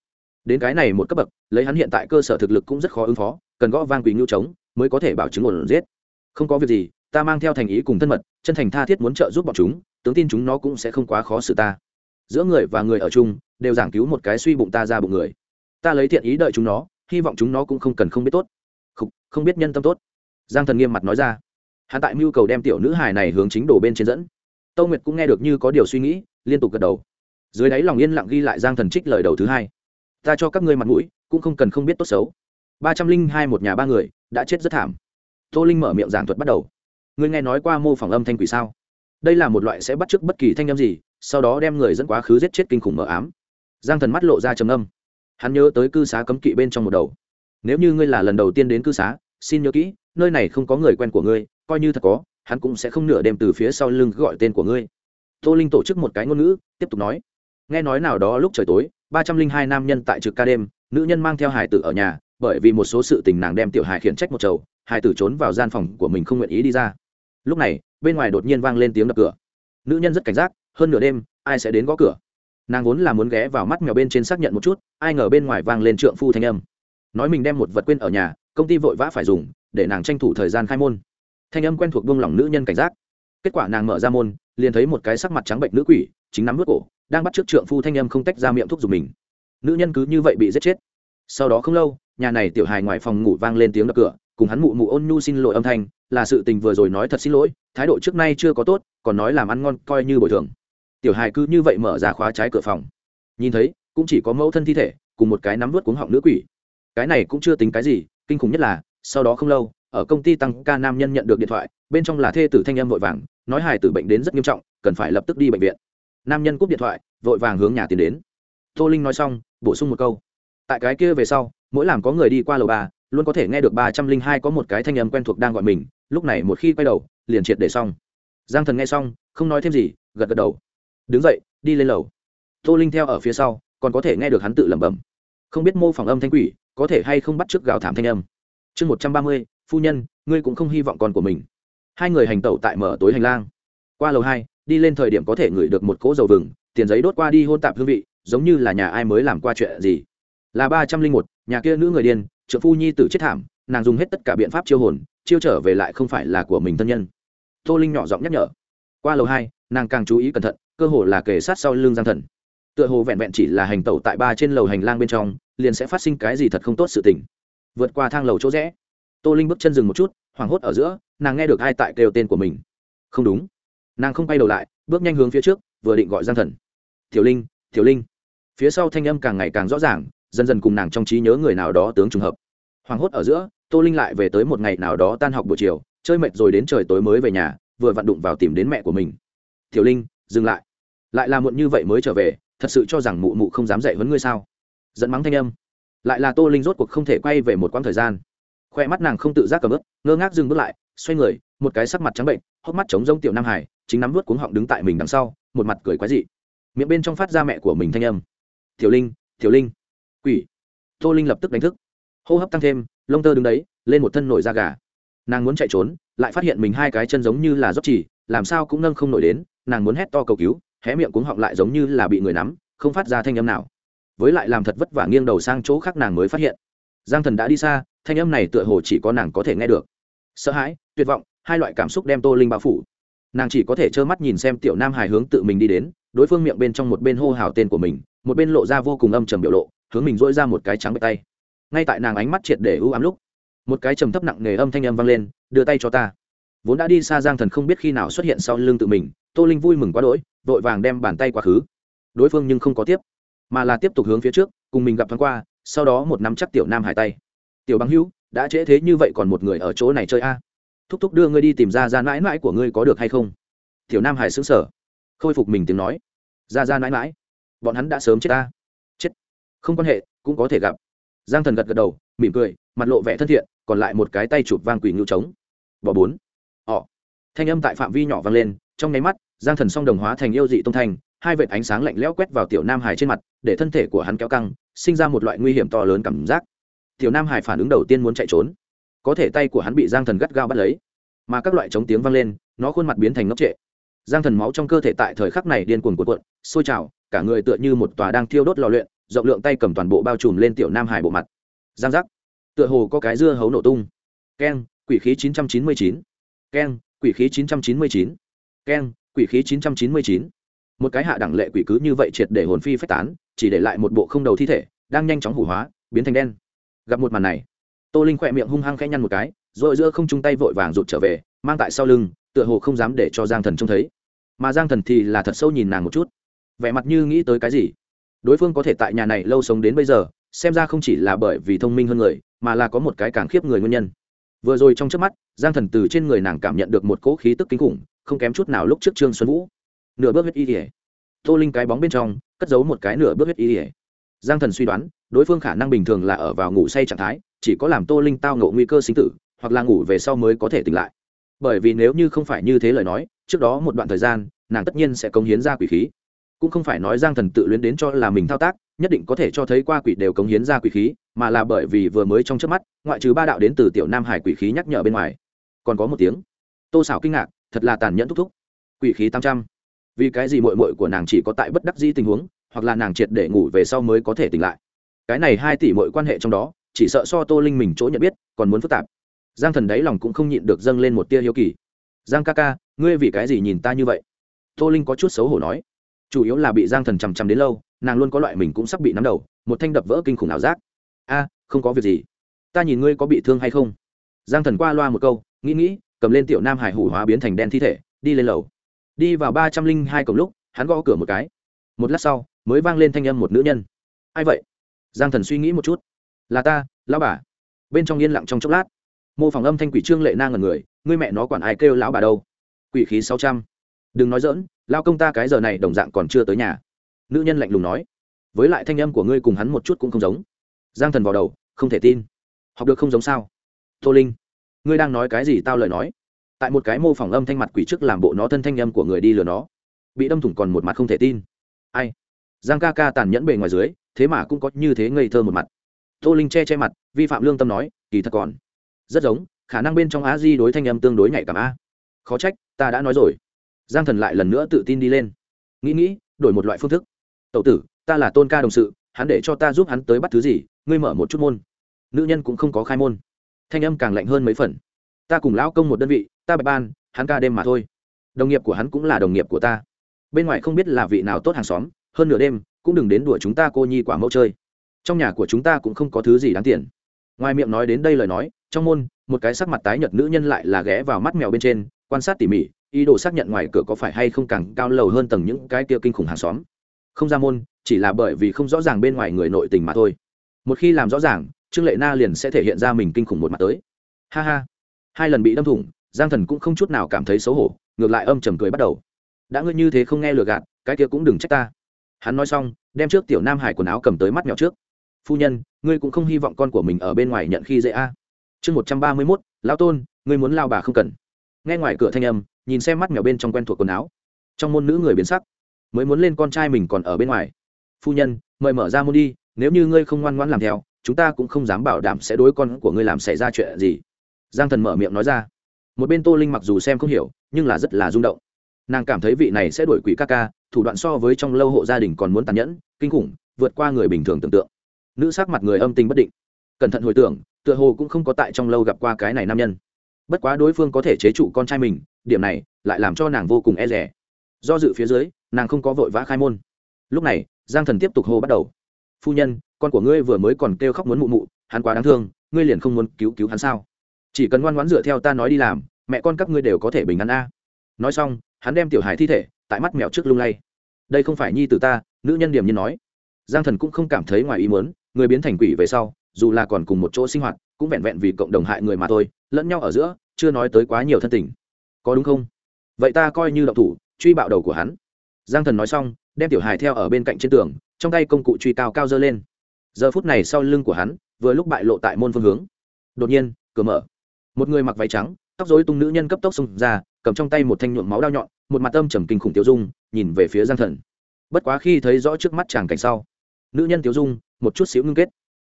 Đến cái này một cấp bậc, lấy hắn hiện tại cơ sở thực lực cũng rất khó ứng phó, cần gõ vang quỷ ngưu trống mới có thể bảo chứng ổn giết. Không có việc gì, ta mang theo thành ý cùng thân mật, chân thành tha thiết muốn trợ giúp bọn chúng tướng tin chúng nó cũng sẽ không quá khó xử ta. Giữa người và người ở chung đều giảng cứu một cái suy bụng ta ra bụng người. Ta lấy thiện ý đợi chúng nó hy vọng chúng nó cũng không cần không biết tốt. Không, không biết nhân tâm tốt. Giang thần nghiêm mặt nói ra. Hắn tại mưu cầu đem tiểu nữ hài này hướng chính đổ bên trên dẫn. Tâu nguyệt cũng nghe được như có điều suy nghĩ liên tục gật đầu. Dưới đáy lòng yên lặng ghi lại giang thần trích lời đầu thứ hai. Ta cho các ngươi mặt mũi cũng không cần không biết tốt xấu. Ba trăm linh hai một nhà ba người đã chết rất thảm. Tô linh mở miệng giảng thuật bắt đầu. Ngươi nghe nói qua mô phỏng âm thanh quỷ sao? Đây là một loại sẽ bắt chước bất kỳ thanh âm gì, sau đó đem người dẫn quá khứ giết chết kinh khủng mờ ám. Giang thần mắt lộ ra trầm âm hắn nhớ tới cư xá cấm kỵ bên trong một đầu. Nếu như ngươi là lần đầu tiên đến cư xá, xin nhớ kỹ, nơi này không có người quen của ngươi, coi như thật có, hắn cũng sẽ không nửa đêm từ phía sau lưng gọi tên của ngươi. Tô linh tổ chức một cái ngôn ngữ, tiếp tục nói. Nghe nói nào đó lúc trời tối, ba trăm linh hai nam nhân tại trực ca đêm, nữ nhân mang theo hải tử ở nhà, bởi vì một số sự tình nàng đem tiểu Hải khiển trách một chầu, Hải tử trốn vào gian phòng của mình không nguyện ý đi ra. Lúc này bên ngoài đột nhiên vang lên tiếng đập cửa. Nữ nhân rất cảnh giác, hơn nửa đêm, ai sẽ đến gõ cửa? Nàng vốn là muốn ghé vào mắt mèo bên trên xác nhận một chút, ai ngờ bên ngoài vang lên trượng phu thanh âm. Nói mình đem một vật quên ở nhà, công ty vội vã phải dùng, để nàng tranh thủ thời gian khai môn. Thanh âm quen thuộc buông lỏng nữ nhân cảnh giác. Kết quả nàng mở ra môn, liền thấy một cái sắc mặt trắng bệnh nữ quỷ, chính nắm vớt cổ, đang bắt trước trượng phu thanh âm không tách ra miệng thuốc dùng mình. Nữ nhân cứ như vậy bị giết chết. Sau đó không lâu, nhà này tiểu hài ngoài phòng ngủ vang lên tiếng đập cửa, cùng hắn mụ mụ ôn nhu xin lỗi âm thanh, là sự tình vừa rồi nói thật xin lỗi thái độ trước nay chưa có tốt, còn nói làm ăn ngon coi như bồi thường. Tiểu hài cứ như vậy mở ra khóa trái cửa phòng. Nhìn thấy, cũng chỉ có mẫu thân thi thể, cùng một cái nắm vớt cuống họng nữ quỷ. Cái này cũng chưa tính cái gì, kinh khủng nhất là, sau đó không lâu, ở công ty tăng ca nam nhân nhận được điện thoại, bên trong là thê tử thanh âm vội vàng, nói hài tử bệnh đến rất nghiêm trọng, cần phải lập tức đi bệnh viện. Nam nhân cúp điện thoại, vội vàng hướng nhà tiến đến. Tô linh nói xong, bổ sung một câu. Tại cái kia về sau, mỗi làm có người đi qua lầu ba, luôn có thể nghe được ba trăm linh hai có một cái thanh âm quen thuộc đang gọi mình lúc này một khi quay đầu, liền triệt để xong. Giang thần nghe xong, không nói thêm gì, gật gật đầu. Đứng dậy, đi lên lầu. Tô linh theo ở phía sau, còn có thể nghe được hắn tự lẩm bẩm. Không biết mô phỏng âm thanh quỷ, có thể hay không bắt t r ư ớ c gào thảm thanh âm. Chương một trăm ba mươi, phu nhân, ngươi cũng không hy vọng con của mình. Hai người hành tẩu tại mở tối hành lang. Qua lầu hai, đi lên thời điểm có thể ngửi được một cỗ dầu vừng, tiền giấy đốt qua đi hôn tạp hương vị, giống như là nhà ai mới làm qua chuyện gì. Là ba trăm linh một, nhà kia nữ người điên trợ phu nhi tử chết thảm, nàng dùng hết tất cả biện pháp chiêu hồn chiêu trở về lại không phải là của mình thân nhân. Tô linh nhỏ giọng nhắc nhở. Qua lầu hai, nàng càng chú ý cẩn thận, cơ hồ là kề sát sau lưng giang thần. Tựa hồ vẹn vẹn chỉ là hành tẩu tại ba trên lầu hành lang bên trong, liền sẽ phát sinh cái gì thật không tốt sự tình. Vượt qua thang lầu chỗ rẽ, tô linh bước chân dừng một chút, hoảng hốt ở giữa, nàng nghe được ai tại kêu tên của mình. Không đúng. Nàng không bay đầu lại, bước nhanh hướng phía trước, vừa định gọi giang thần. Tiểu linh tiểu linh. Phía sau thanh âm càng ngày càng rõ ràng, dần dần cùng nàng trong trí nhớ người nào đó tướng trùng hợp. Hoảng hốt ở giữa tô linh lại về tới một ngày nào đó tan học buổi chiều, chơi mệt rồi đến trời tối mới về nhà, vừa vặn đụng vào tìm đến mẹ của mình. Tiểu linh, dừng lại. Lại là muộn như vậy mới trở về, thật sự cho rằng mụ mụ không dám dạy vấn ngươi sao? Dẫn mắng thanh âm. Lại là tô linh rốt cuộc không thể quay về một quãng thời gian. Khoe mắt nàng không tự giác cầm ướp ngơ ngác dừng bước lại, xoay người, một cái sắc mặt trắng bệnh, hốc mắt trống rông tiểu nam hải, chính nắm vớt cuống họng đứng tại mình đằng sau, một mặt cười quái dị. Miệng bên trong phát ra mẹ của mình thanh âm. Tiểu linh tiểu linh. Quỷ. Tô linh lập tức đánh thức. Hô hấp tăng thêm lông tơ đứng đấy, lên một thân nổi da gà. Nàng muốn chạy trốn, lại phát hiện mình hai cái chân giống như là dốc chỉ, làm sao cũng nâng không nổi đến, nàng muốn hét to cầu cứu, hé miệng cuống họng lại giống như là bị người nắm, không phát ra thanh âm nào. Với lại làm thật vất vả nghiêng đầu sang chỗ khác nàng mới phát hiện. Giang thần đã đi xa, thanh âm này tựa hồ chỉ có nàng có thể nghe được. Sợ hãi, tuyệt vọng, hai loại cảm xúc đem tô linh bao phủ. Nàng chỉ có thể trơ mắt nhìn xem tiểu nam hài hướng tự mình đi đến, đối phương miệng bên trong một bên hô hào tên của mình, một bên lộ ra vô cùng âm trầm biểu lộ, hướng mình dỗi ra một cái trắng bệ tay ngay tại nàng ánh mắt triệt để ưu ám lúc, một cái trầm thấp nặng nề âm thanh âm vang lên, đưa tay cho ta. Vốn đã đi xa giang thần không biết khi nào xuất hiện sau lưng tự mình, tô linh vui mừng quá đỗi, vội vàng đem bàn tay quá khứ. Đối phương nhưng không có tiếp, mà là tiếp tục hướng phía trước, cùng mình gặp thoáng qua, sau đó một nắm chắc tiểu nam hải tay. Tiểu băng hữu, đã trễ thế như vậy còn một người ở chỗ này chơi a? Thúc thúc đưa ngươi đi tìm ra ra mãi mãi của ngươi có được hay không? Tiểu nam hải xứng sở khôi phục mình tiếng nói. Ra ra mãi mãi, bọn hắn đã sớm chết ta. Chết. Không quan hệ, cũng có thể gặp giang thần gật gật đầu, mỉm cười, mặt lộ vẻ thân thiện, còn lại một cái tay chụp vang quỷ ngưu trống. Bỏ bốn. Họ. Thanh âm tại phạm vi nhỏ vang lên, trong nháy mắt, giang thần song đồng hóa thành yêu dị tông thanh hai vệt ánh sáng lạnh lẽo quét vào tiểu nam hải trên mặt, để thân thể của hắn kéo căng, sinh ra một loại nguy hiểm to lớn cảm giác. Tiểu nam hải phản ứng đầu tiên muốn chạy trốn. Có thể tay của hắn bị giang thần gắt gao bắt lấy, mà các loại chống tiếng vang lên, nó khuôn mặt biến thành ngốc trệ. Giang thần máu trong cơ thể tại thời khắc này điên cuồng cuộn cuộn, sôi trào, cả người tựa như một tòa đang thiêu đốt lò luyện rộng lượng tay cầm toàn bộ bao trùm lên tiểu nam hải bộ mặt. Giang giác. Tựa hồ có cái dưa hấu nổ tung. Keng, quỷ khí 999. keng, quỷ khí 999. keng, quỷ khí 999. một cái hạ đẳng lệ quỷ cứ như vậy triệt để hồn phi phách tán, chỉ để lại một bộ không đầu thi thể, đang nhanh chóng hủ hóa, biến thành đen. Gặp một màn này, tô linh khỏe miệng hung hăng khẽ nhăn một cái, rồi giữa không chung tay vội vàng rụt trở về, mang tại sau lưng, tựa hồ không dám để cho giang thần trông thấy. Mà giang thần thì là thật sâu nhìn nàng một chút. Vẻ mặt như nghĩ tới cái gì? Đối phương có thể tại nhà này lâu sống đến bây giờ, xem ra không chỉ là bởi vì thông minh hơn người, mà là có một cái càng khiếp người nguyên nhân. Vừa rồi trong trước mắt, giang thần từ trên người nàng cảm nhận được một cỗ khí tức kinh khủng, không kém chút nào lúc trước trương xuân vũ. Nửa bước huyết y ỉa tô linh cái bóng bên trong, cất giấu một cái nửa bước huyết y ỉa giang thần suy đoán, đối phương khả năng bình thường là ở vào ngủ say trạng thái, chỉ có làm tô linh tao ngộ nguy cơ sinh tử, hoặc là ngủ về sau mới có thể tỉnh lại. Bởi vì nếu như không phải như thế lời nói, trước đó một đoạn thời gian, nàng tất nhiên sẽ cống hiến ra quỷ khí cũng không phải nói giang thần tự luyến đến cho là mình thao tác, nhất định có thể cho thấy qua quỷ đều cống hiến ra quỷ khí, mà là bởi vì vừa mới trong trước mắt, ngoại trừ ba đạo đến từ tiểu nam hải quỷ khí nhắc nhở bên ngoài. Còn có một tiếng. Tô xảo kinh ngạc, thật là tàn nhẫn thúc thúc. Quỷ khí tám trăm. Vì cái gì mội mội của nàng chỉ có tại bất đắc dĩ tình huống, hoặc là nàng triệt để ngủ về sau mới có thể tỉnh lại? Cái này hai tỷ mọi quan hệ trong đó, chỉ sợ so tô linh mình chỗ nhận biết, còn muốn phức tạp. Giang thần đáy lòng cũng không nhịn được dâng lên một tia hiếu kỳ. Giang ca ca, ngươi vì cái gì nhìn ta như vậy? Tô linh có chút xấu hổ nói chủ yếu là bị giang thần chằm chằm đến lâu, nàng luôn có loại mình cũng sắp bị nắm đầu, một thanh đập vỡ kinh khủng ảo giác. A, không có việc gì. Ta nhìn ngươi có bị thương hay không? Giang thần qua loa một câu, nghĩ nghĩ, cầm lên tiểu nam hải hủ hóa biến thành đen thi thể, đi lên lầu. Đi vào ba trăm linh hai cổng lúc, hắn gõ cửa một cái. Một lát sau, mới vang lên thanh âm một nữ nhân. Ai vậy? Giang thần suy nghĩ một chút. Là ta, lão bà. Bên trong yên lặng trong chốc lát. Mô phỏng âm thanh quỷ trương lệ nang ngần người, ngươi mẹ nó quản ai kêu lão bà đâu? Quỷ khí sáu trăm. Đừng nói dỡn lao công ta cái giờ này đồng dạng còn chưa tới nhà. Nữ nhân lạnh lùng nói. Với lại thanh âm của ngươi cùng hắn một chút cũng không giống. Giang thần vào đầu, không thể tin. Học được không giống sao? Tô linh, ngươi đang nói cái gì tao lời nói? Tại một cái mô phỏng âm thanh mặt quỷ trước làm bộ nó thân thanh âm của người đi lừa nó. Bị đâm thủng còn một mặt không thể tin. Ai? Giang ca ca tàn nhẫn bề ngoài dưới, thế mà cũng có như thế ngây thơ một mặt. Tô linh che che mặt, vi phạm lương tâm nói, kỳ thật còn. Rất giống, khả năng bên trong á di đối thanh âm tương đối nhạy cảm a. Khó trách, ta đã nói rồi giang thần lại lần nữa tự tin đi lên. Nghĩ nghĩ, đổi một loại phương thức. Tậu tử, ta là tôn ca đồng sự, hắn để cho ta giúp hắn tới bắt thứ gì, ngươi mở một chút môn. Nữ nhân cũng không có khai môn. Thanh âm càng lạnh hơn mấy phần. Ta cùng lão công một đơn vị, ta bạch ban, hắn ca đêm mà thôi. Đồng nghiệp của hắn cũng là đồng nghiệp của ta. Bên ngoài không biết là vị nào tốt hàng xóm, hơn nửa đêm, cũng đừng đến đùa chúng ta cô nhi quả mẫu chơi. Trong nhà của chúng ta cũng không có thứ gì đáng tiền. Ngoài miệng nói đến đây lời nói, trong môn, một cái sắc mặt tái nhợt nữ nhân lại là ghé vào mắt mèo bên trên, quan sát tỉ mỉ ý đồ xác nhận ngoài cửa có phải hay không càng cao lầu hơn tầng những cái kia kinh khủng hàng xóm. Không ra môn, chỉ là bởi vì không rõ ràng bên ngoài người nội tình mà thôi. Một khi làm rõ ràng, trương lệ na liền sẽ thể hiện ra mình kinh khủng một mặt tới. Ha ha. Hai lần bị đâm thủng, giang thần cũng không chút nào cảm thấy xấu hổ, ngược lại âm trầm cười bắt đầu. Đã ngươi như thế không nghe lừa gạt, cái kia cũng đừng trách ta. Hắn nói xong, đem trước tiểu nam hải quần áo cầm tới mắt mèo trước. Phu nhân, ngươi cũng không hy vọng con của mình ở bên ngoài nhận khi dễ a. Chương một trăm ba mươi mốt lao tôn, ngươi muốn lao bà không cần. Nghe ngoài cửa thanh âm nhìn xem mắt mèo bên trong quen thuộc quần áo. Trong môn nữ người biến sắc, mới muốn lên con trai mình còn ở bên ngoài. Phu nhân, mời mở ra môn đi, nếu như ngươi không ngoan ngoãn làm theo, chúng ta cũng không dám bảo đảm sẽ đối con của ngươi làm xảy ra chuyện gì. Giang thần mở miệng nói ra. Một bên tô linh mặc dù xem không hiểu, nhưng là rất là rung động. Nàng cảm thấy vị này sẽ đổi quỷ ca ca, thủ đoạn so với trong lâu hộ gia đình còn muốn tàn nhẫn, kinh khủng, vượt qua người bình thường tưởng tượng. Nữ sắc mặt người âm tình bất định. Cẩn thận hồi tưởng, tựa hồ cũng không có tại trong lâu gặp qua cái này nam nhân. Bất quá đối phương có thể chế trụ con trai mình điểm này lại làm cho nàng vô cùng e rẻ do dự phía dưới, nàng không có vội vã khai môn. Lúc này, giang thần tiếp tục hô bắt đầu. Phu nhân, con của ngươi vừa mới còn kêu khóc muốn mụ mụ, hắn quá đáng thương, ngươi liền không muốn cứu cứu hắn sao? Chỉ cần ngoan ngoãn dựa theo ta nói đi làm, mẹ con các ngươi đều có thể bình an a. Nói xong, hắn đem tiểu hài thi thể tại mắt mèo trước lung lay. Đây không phải nhi từ ta, nữ nhân điểm như nói. Giang thần cũng không cảm thấy ngoài ý muốn, người biến thành quỷ về sau, dù là còn cùng một chỗ sinh hoạt, cũng vẹn vẹn vì cộng đồng hại người mà thôi, lẫn nhau ở giữa, chưa nói tới quá nhiều thân tình có đúng không? Vậy ta coi như động thủ, truy bạo đầu của hắn. Giang thần nói xong, đem tiểu hài theo ở bên cạnh trên tường, trong tay công cụ truy cao cao dơ lên. Giờ phút này sau lưng của hắn, vừa lúc bại lộ tại môn phương hướng. Đột nhiên, cửa mở. Một người mặc váy trắng, tóc dối tung nữ nhân cấp tốc xông ra, cầm trong tay một thanh nhuộm máu đao nhọn, một mặt âm trầm kinh khủng tiêu dung, nhìn về phía giang thần. Bất quá khi thấy rõ trước mắt chàng cảnh sau, nữ nhân tiêu dung, một chút xíu ngưng kết.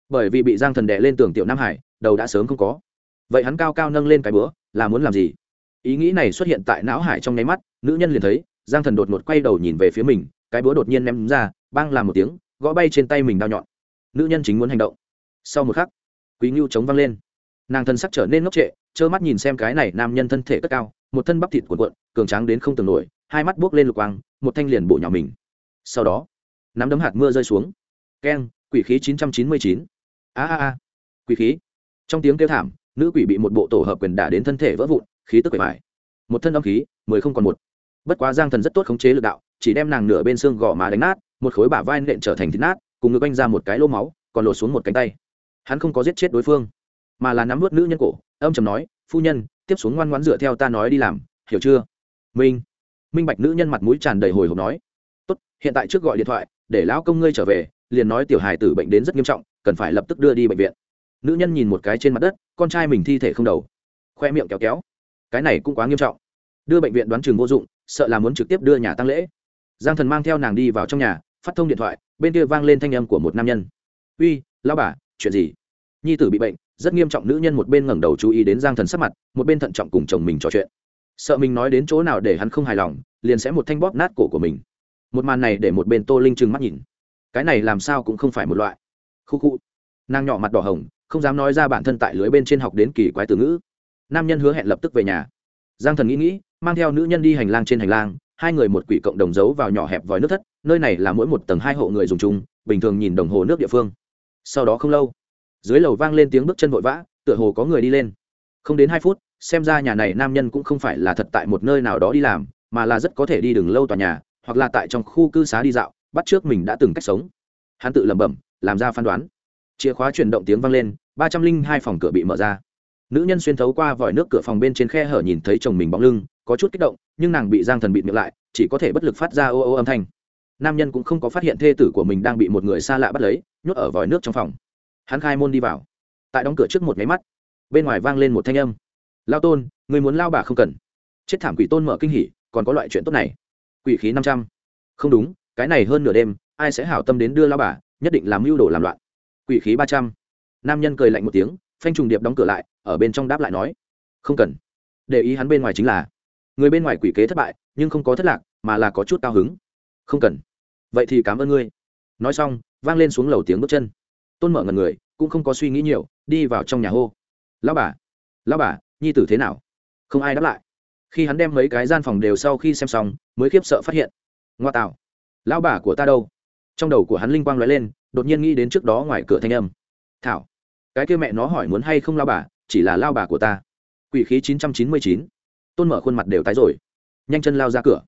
Bởi vì bị giang thần đè lên tường tiểu nam hải, đầu đã sớm không có. Vậy hắn cao cao nâng lên cái bữa là muốn làm gì? Ý nghĩ này xuất hiện tại não hải trong nháy mắt, nữ nhân liền thấy, giang thần đột ngột quay đầu nhìn về phía mình, cái búa đột nhiên ném ra băng làm một tiếng, gõ bay trên tay mình đao nhọn. Nữ nhân chính muốn hành động. Sau một khắc, quý ngưu chống văng lên. Nàng thân sắc trở nên ngốc trệ, trơ mắt nhìn xem cái này nam nhân thân thể cất cao, một thân bắp thịt cuộn cuộn, cường tráng đến không tưởng nổi, hai mắt buốc lên lục quang, một thanh liền bổ nhỏ mình. Sau đó, nắm đấm hạt mưa rơi xuống. Keng, quỷ khí chín trăm chín mươi chín. A a a. Quỷ khí. Trong tiếng kêu thảm, nữ quỷ bị một bộ tổ hợp quyền đả đến thân thể vỡ vụn khí tức bề mại một thân âm khí, mười không còn một. Bất quá giang thần rất tốt khống chế lực đạo, chỉ đem nàng nửa bên xương gò má đánh nát, một khối bả vai nện trở thành thịt nát, cùng ngực quanh ra một cái lô máu, còn lột xuống một cánh tay. Hắn không có giết chết đối phương, mà là nắm vớt nữ nhân cổ, âm chầm nói, phu nhân, tiếp xuống ngoan ngoãn dựa theo ta nói đi làm, hiểu chưa? Minh. Minh bạch nữ nhân mặt mũi tràn đầy hồi hộp nói, tốt, hiện tại trước gọi điện thoại, để lão công ngươi trở về, liền nói tiểu hài tử bệnh đến rất nghiêm trọng, cần phải lập tức đưa đi bệnh viện. Nữ nhân nhìn một cái trên mặt đất, con trai mình thi thể không đầu. Khoe miệng kéo kéo cái này cũng quá nghiêm trọng. Đưa bệnh viện đoán trường vô dụng, sợ là muốn trực tiếp đưa nhà tăng lễ. Giang thần mang theo nàng đi vào trong nhà, phát thông điện thoại, bên kia vang lên thanh âm của một nam nhân. Uy lao bà, chuyện gì? Nhi tử bị bệnh, rất nghiêm trọng nữ nhân một bên ngẩng đầu chú ý đến giang thần sắc mặt, một bên thận trọng cùng chồng mình trò chuyện. Sợ mình nói đến chỗ nào để hắn không hài lòng, liền sẽ một thanh bóp nát cổ của mình. Một màn này để một bên tô linh trừng mắt nhìn. Cái này làm sao cũng không phải một loại. Khu khu. Nàng nhỏ mặt đỏ hồng, không dám nói ra bản thân tại lưới bên trên học đến kỳ quái từ ngữ nam nhân hứa hẹn lập tức về nhà. Giang thần nghĩ nghĩ, mang theo nữ nhân đi hành lang trên hành lang, hai người một quỷ cộng đồng giấu vào nhỏ hẹp vòi nước thất, nơi này là mỗi một tầng hai hộ người dùng chung, bình thường nhìn đồng hồ nước địa phương. Sau đó không lâu, dưới lầu vang lên tiếng bước chân vội vã, tựa hồ có người đi lên. Không đến hai phút, xem ra nhà này nam nhân cũng không phải là thật tại một nơi nào đó đi làm, mà là rất có thể đi đường lâu tòa nhà, hoặc là tại trong khu cư xá đi dạo, bắt trước mình đã từng cách sống. Hắn tự lẩm bẩm, làm ra phán đoán. Chìa khóa chuyển động tiếng vang lên, ba trăm linh hai phòng cửa bị mở ra nữ nhân xuyên thấu qua vòi nước cửa phòng bên trên khe hở nhìn thấy chồng mình bóng lưng, có chút kích động, nhưng nàng bị giang thần bịt miệng lại, chỉ có thể bất lực phát ra ô ô âm thanh. Nam nhân cũng không có phát hiện thê tử của mình đang bị một người xa lạ bắt lấy, nhốt ở vòi nước trong phòng. Hắn khai môn đi vào. Tại đóng cửa trước một máy mắt, bên ngoài vang lên một thanh âm. Lao tôn, người muốn lao bà không cần. Chết thảm quỷ tôn mở kinh hỉ, còn có loại chuyện tốt này. Quỷ khí năm trăm. Không đúng, cái này hơn nửa đêm, ai sẽ hảo tâm đến đưa lao bà, nhất định làm mưu đồ làm loạn. Quỷ khí ba trăm. Nam nhân cười lạnh một tiếng, phanh trùng điệp đóng cửa lại ở bên trong đáp lại nói, không cần. Để ý hắn bên ngoài chính là, người bên ngoài quỷ kế thất bại, nhưng không có thất lạc, mà là có chút cao hứng. Không cần. Vậy thì cảm ơn ngươi. Nói xong, vang lên xuống lầu tiếng bước chân. Tôn mở ngần người, cũng không có suy nghĩ nhiều, đi vào trong nhà hô, lão bà lão bà, nhi tử thế nào? Không ai đáp lại. Khi hắn đem mấy cái gian phòng đều sau khi xem xong, mới khiếp sợ phát hiện, ngoa tạo, lão bà của ta đâu? Trong đầu của hắn linh quang nói lên, đột nhiên nghĩ đến trước đó ngoài cửa thanh âm, thảo, cái kia mẹ nó hỏi muốn hay không lao bà chỉ là lao bà của ta. Quỷ khí chín trăm chín mươi chín. Tôn mở khuôn mặt đều tái rồi. Nhanh chân lao ra cửa.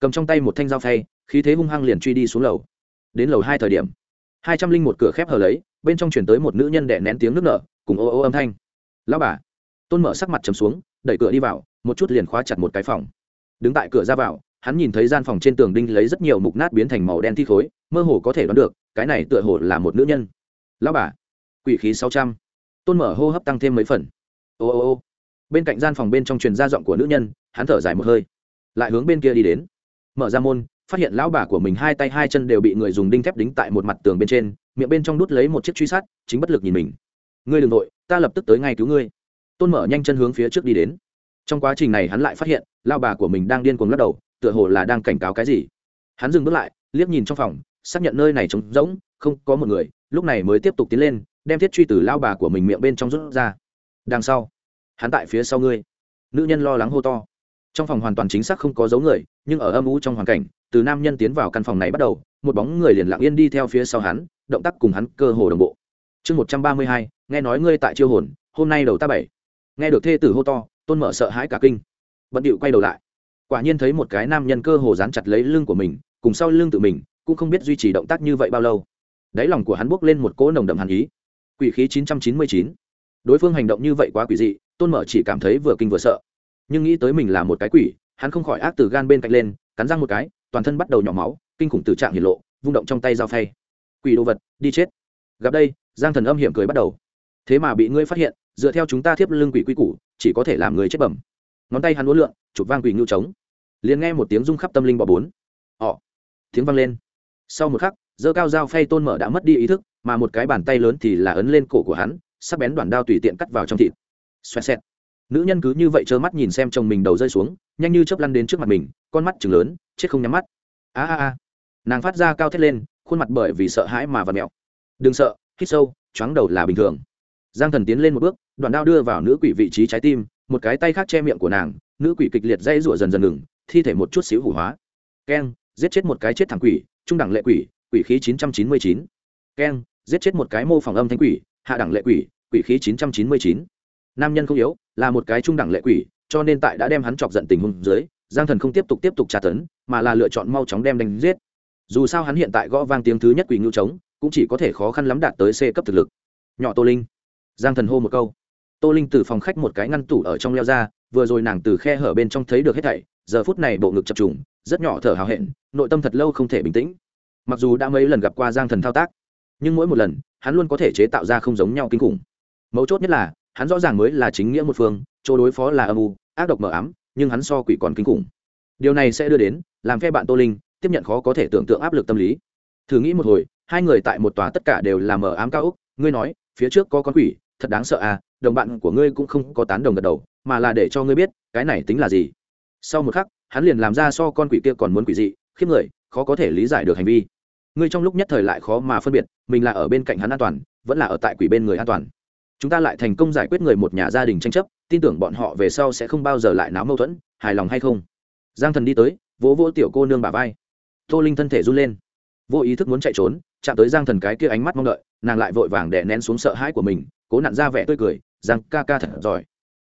Cầm trong tay một thanh dao phay, khí thế hung hăng liền truy đi xuống lầu. Đến lầu hai thời điểm, hai trăm linh một cửa khép hờ lấy, bên trong chuyển tới một nữ nhân đẻ nén tiếng nước nở, cùng ô ô âm thanh. Lao bà. Tôn mở sắc mặt chầm xuống, đẩy cửa đi vào, một chút liền khóa chặt một cái phòng. Đứng tại cửa ra vào, hắn nhìn thấy gian phòng trên tường đinh lấy rất nhiều mục nát biến thành màu đen thi khối, mơ hồ có thể đoán được, cái này tựa hồ là một nữ nhân. Lao bà. Quỷ khí sáu trăm tôn mở hô hấp tăng thêm mấy phần. Ô ô ô. Bên cạnh gian phòng bên trong truyền gia giọng của nữ nhân, hắn thở dài một hơi. Lại hướng bên kia đi đến. Mở ra môn, phát hiện lão bà của mình hai tay hai chân đều bị người dùng đinh thép đính tại một mặt tường bên trên, miệng bên trong đút lấy một chiếc truy sát, chính bất lực nhìn mình. Ngươi đ ừ n g nội ta lập tức tới ngay cứu ngươi. Tôn mở nhanh chân hướng phía trước đi đến. Trong quá trình này hắn lại phát hiện lao bà của mình đang điên cuồng lắc đầu, tựa hồ là đang cảnh cáo cái gì. Hắn dừng bước lại, liếc nhìn trong phòng, xác nhận nơi này trống rỗng, không có một người, lúc này mới tiếp tục tiến lên đem thiết truy từ lao bà của mình miệng bên trong rút ra. Đằng sau, hắn tại phía sau ngươi. Nữ nhân lo lắng hô to. Trong phòng hoàn toàn chính xác không có dấu người, nhưng ở âm u trong hoàn cảnh, từ nam nhân tiến vào căn phòng này bắt đầu, một bóng người liền lặng yên đi theo phía sau hắn, động tác cùng hắn cơ hồ đồng bộ. Chương một trăm ba mươi hai, nghe nói ngươi tại chiêu hồn, hôm nay đầu ta bảy. Nghe được thê tử hô to, tôn mở sợ hãi cả kinh. Bận điệu quay đầu lại. Quả nhiên thấy một cái nam nhân cơ hồ dán chặt lấy lưng của mình, cùng sau lưng tự mình, cũng không biết duy trì động tác như vậy bao lâu. Đáy lòng của hắn buốc lên một cỗ nồng đậm hàn ý quỷ khí chín trăm chín mươi chín. Đối phương hành động như vậy quá quỷ dị, tôn mở chỉ cảm thấy vừa kinh vừa sợ. Nhưng nghĩ tới mình là một cái quỷ, hắn không khỏi ác từ gan bên cạnh lên, cắn răng một cái, toàn thân bắt đầu nhỏ máu, kinh khủng từ trạng hiển lộ, vung động trong tay dao phay. Quỷ đồ vật, đi chết. Gặp đây, giang thần âm hiểm cười bắt đầu. Thế mà bị ngươi phát hiện, dựa theo chúng ta thiếp lưng quỷ quy củ, chỉ có thể làm người chết bẩm. Ngón tay hắn uốn lượn, chụp vang quỷ ngưu trống. Liền nghe một tiếng rung khắp tâm linh bò bốn. Ỏ tiếng vang lên. Sau một khắc dơ cao dao phay tôn mở đã mất đi ý thức mà một cái bàn tay lớn thì là ấn lên cổ của hắn, sắc bén đoạn đao tùy tiện cắt vào trong thịt. Xoẹt xẹt. Nữ nhân cứ như vậy trơ mắt nhìn xem chồng mình đầu rơi xuống, nhanh như chớp lăn đến trước mặt mình, con mắt chừng lớn, chết không nhắm mắt. A a a. Nàng phát ra cao thét lên, khuôn mặt bởi vì sợ hãi mà và mẹo. Đừng sợ, hít sâu, choáng đầu là bình thường. Giang thần tiến lên một bước, đoạn đao đưa vào nữ quỷ vị trí trái tim, một cái tay khác che miệng của nàng, nữ quỷ kịch liệt dây rủa dần dần ngừng, thi thể một chút xíu hủ hóa. Keng, giết chết một cái chết thẳng quỷ, trung đẳng lệ quỷ quỷ khí chín trăm chín mươi chín. Keng giết chết một cái mô phỏng âm thanh quỷ, hạ đẳng lệ quỷ quỷ khí chín trăm chín mươi chín. Nam nhân không yếu, là một cái trung đẳng lệ quỷ, cho nên tại đã đem hắn chọc giận tình huống dưới, giang thần không tiếp tục tiếp tục tra tấn, mà là lựa chọn mau chóng đem đánh giết. Dù sao hắn hiện tại gõ vang tiếng thứ nhất quỷ ngưu trống, cũng chỉ có thể khó khăn lắm đạt tới c cấp thực lực. Nhỏ tô linh. Giang thần hô một câu. Tô linh từ phòng khách một cái ngăn tủ ở trong leo ra, vừa rồi nàng từ khe hở bên trong thấy được hết thảy, giờ phút này bộ ngực chập trùng, rất nhỏ thở hào hẹn, nội tâm thật lâu không thể bình tĩnh. Mặc dù đã mấy lần gặp qua giang thần thao tác nhưng mỗi một lần, hắn luôn có thể chế tạo ra không giống nhau kinh khủng. Mấu chốt nhất là, hắn rõ ràng mới là chính nghĩa một phương, chỗ đối phó là âm u, ác độc mờ ám, nhưng hắn so quỷ còn kinh khủng. Điều này sẽ đưa đến, làm phe bạn tô linh, tiếp nhận khó có thể tưởng tượng áp lực tâm lý. Thử nghĩ một hồi, hai người tại một tòa tất cả đều là mờ ám cao úc ngươi nói, phía trước có con quỷ, thật đáng sợ à đồng bạn của ngươi cũng không có tán đồng gật đầu, mà là để cho ngươi biết, cái này tính là gì. Sau một khắc, hắn liền làm ra so con quỷ kia còn muốn quỷ dị, khiếp người, khó có thể lý giải được hành vi ngươi trong lúc nhất thời lại khó mà phân biệt, mình là ở bên cạnh hắn an toàn, vẫn là ở tại quỷ bên người an toàn. Chúng ta lại thành công giải quyết người một nhà gia đình tranh chấp, tin tưởng bọn họ về sau sẽ không bao giờ lại náo mâu thuẫn, hài lòng hay không? Giang thần đi tới, vỗ vỗ tiểu cô nương bà vai. Tô linh thân thể run lên. Vô ý thức muốn chạy trốn, chạm tới giang thần cái kia ánh mắt mong đợi, nàng lại vội vàng đè nén xuống sợ hãi của mình, cố nặn ra vẻ tươi cười, giang ca ca thật giỏi.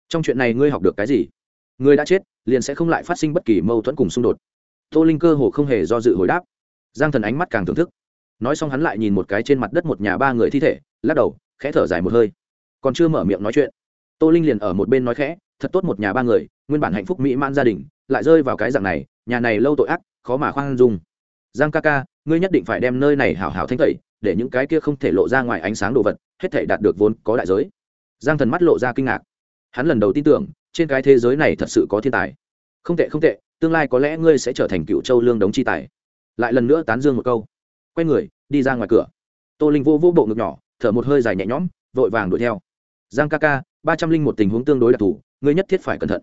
Trong chuyện này ngươi học được cái gì? Người đã chết, liền sẽ không lại phát sinh bất kỳ mâu thuẫn cùng xung đột. Tô linh cơ hồ không hề do dự hồi đáp giang thần ánh mắt càng thưởng thức. Nói xong hắn lại nhìn một cái trên mặt đất một nhà ba người thi thể, lắc đầu, khẽ thở dài một hơi. Còn chưa mở miệng nói chuyện, tô linh liền ở một bên nói khẽ, thật tốt một nhà ba người, nguyên bản hạnh phúc mỹ man gia đình, lại rơi vào cái dạng này, nhà này lâu tội ác, khó mà khoan dung. Giang ca ca, ngươi nhất định phải đem nơi này hảo hảo thanh tẩy, để những cái kia không thể lộ ra ngoài ánh sáng đồ vật, hết thể đạt được vốn có đại giới. Giang thần mắt lộ ra kinh ngạc. Hắn lần đầu tin tưởng, trên cái thế giới này thật sự có thiên tài. Không tệ không tệ, tương lai có lẽ ngươi sẽ trở thành cựu châu lương đống chi tài lại lần nữa tán dương một câu. Quay người, đi ra ngoài cửa. Tô linh vô vô bộ ngực nhỏ, thở một hơi dài nhẹ nhõm, vội vàng đuổi theo. Giang ca ca, ba trăm linh một tình huống tương đối đặc thù, ngươi nhất thiết phải cẩn thận.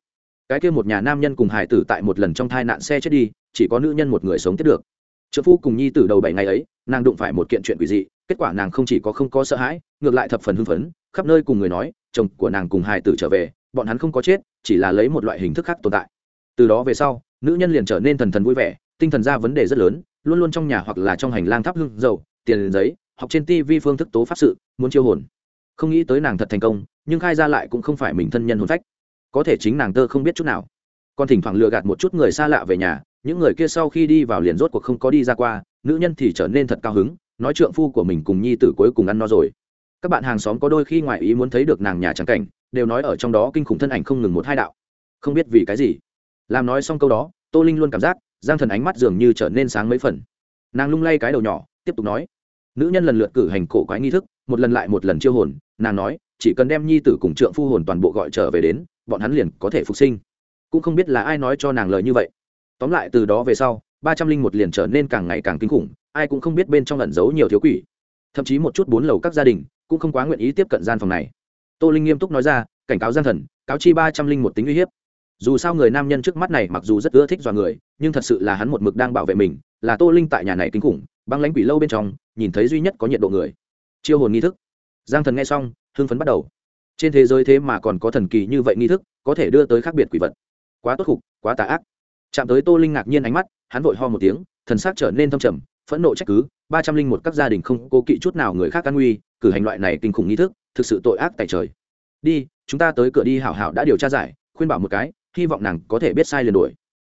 Cái kia một nhà nam nhân cùng hải tử tại một lần trong thai nạn xe chết đi, chỉ có nữ nhân một người sống tiếp được. Trợ phu cùng nhi tử đầu bảy ngày ấy, nàng đụng phải một kiện chuyện quỷ dị, kết quả nàng không chỉ có không có sợ hãi, ngược lại thập phần hưng phấn, khắp nơi cùng người nói, chồng của nàng cùng hải tử trở về, bọn hắn không có chết, chỉ là lấy một loại hình thức khác tồn tại. Từ đó về sau, nữ nhân liền trở nên thần thần vui vẻ tinh thần ra vấn đề rất lớn, luôn luôn trong nhà hoặc là trong hành lang thắp hương dầu, tiền giấy học trên tv phương thức tố pháp sự, muốn chiêu hồn. Không nghĩ tới nàng thật thành công, nhưng khai ra lại cũng không phải mình thân nhân hồn phách. Có thể chính nàng tơ không biết chút nào. Còn thỉnh thoảng lừa gạt một chút người xa lạ về nhà, những người kia sau khi đi vào liền rốt cuộc không có đi ra qua, nữ nhân thì trở nên thật cao hứng, nói trượng phu của mình cùng nhi tử cuối cùng ăn no rồi. Các bạn hàng xóm có đôi khi ngoại ý muốn thấy được nàng nhà trắng cảnh, đều nói ở trong đó kinh khủng thân ảnh không ngừng một hai đạo. Không biết vì cái gì. Làm nói xong câu đó, tô linh luôn cảm giác giang thần ánh mắt dường như trở nên sáng mấy phần. Nàng lung lay cái đầu nhỏ, tiếp tục nói, nữ nhân lần lượt cử hành cổ quái nghi thức, một lần lại một lần chiêu hồn, nàng nói, chỉ cần đem nhi tử cùng trượng phu hồn toàn bộ gọi trở về đến, bọn hắn liền có thể phục sinh. Cũng không biết là ai nói cho nàng lời như vậy. Tóm lại từ đó về sau, ba trăm linh một liền trở nên càng ngày càng kinh khủng, ai cũng không biết bên trong lẩn giấu nhiều thiếu quỷ. Thậm chí một chút bốn lầu các gia đình cũng không quá nguyện ý tiếp cận gian phòng này. Tô linh nghiêm túc nói ra, cảnh cáo gian thần, cáo chi ba trăm linh một tính uy hiếp dù sao người nam nhân trước mắt này mặc dù rất ưa thích dọa người, nhưng thật sự là hắn một mực đang bảo vệ mình, là tô linh tại nhà này kinh khủng, băng lãnh quỷ lâu bên trong, nhìn thấy duy nhất có nhiệt độ người. Chiêu hồn nghi thức. Giang thần nghe xong, hưng phấn bắt đầu. Trên thế giới thế mà còn có thần kỳ như vậy nghi thức, có thể đưa tới khác biệt quỷ vật. Quá tốt khục, quá tà ác. Chạm tới tô linh ngạc nhiên ánh mắt, hắn vội ho một tiếng, thần s ắ c trở nên thâm trầm, phẫn nộ trách cứ, ba trăm linh một các gia đình không cố kỵ chút nào người khác an nguy, cử hành loại này kinh khủng nghi thức, thực sự tội ác tại trời. Đi, chúng ta tới cửa đi hảo hảo đã điều tra giải, khuyên bảo một cái hy vọng nàng có thể biết sai liền đuổi.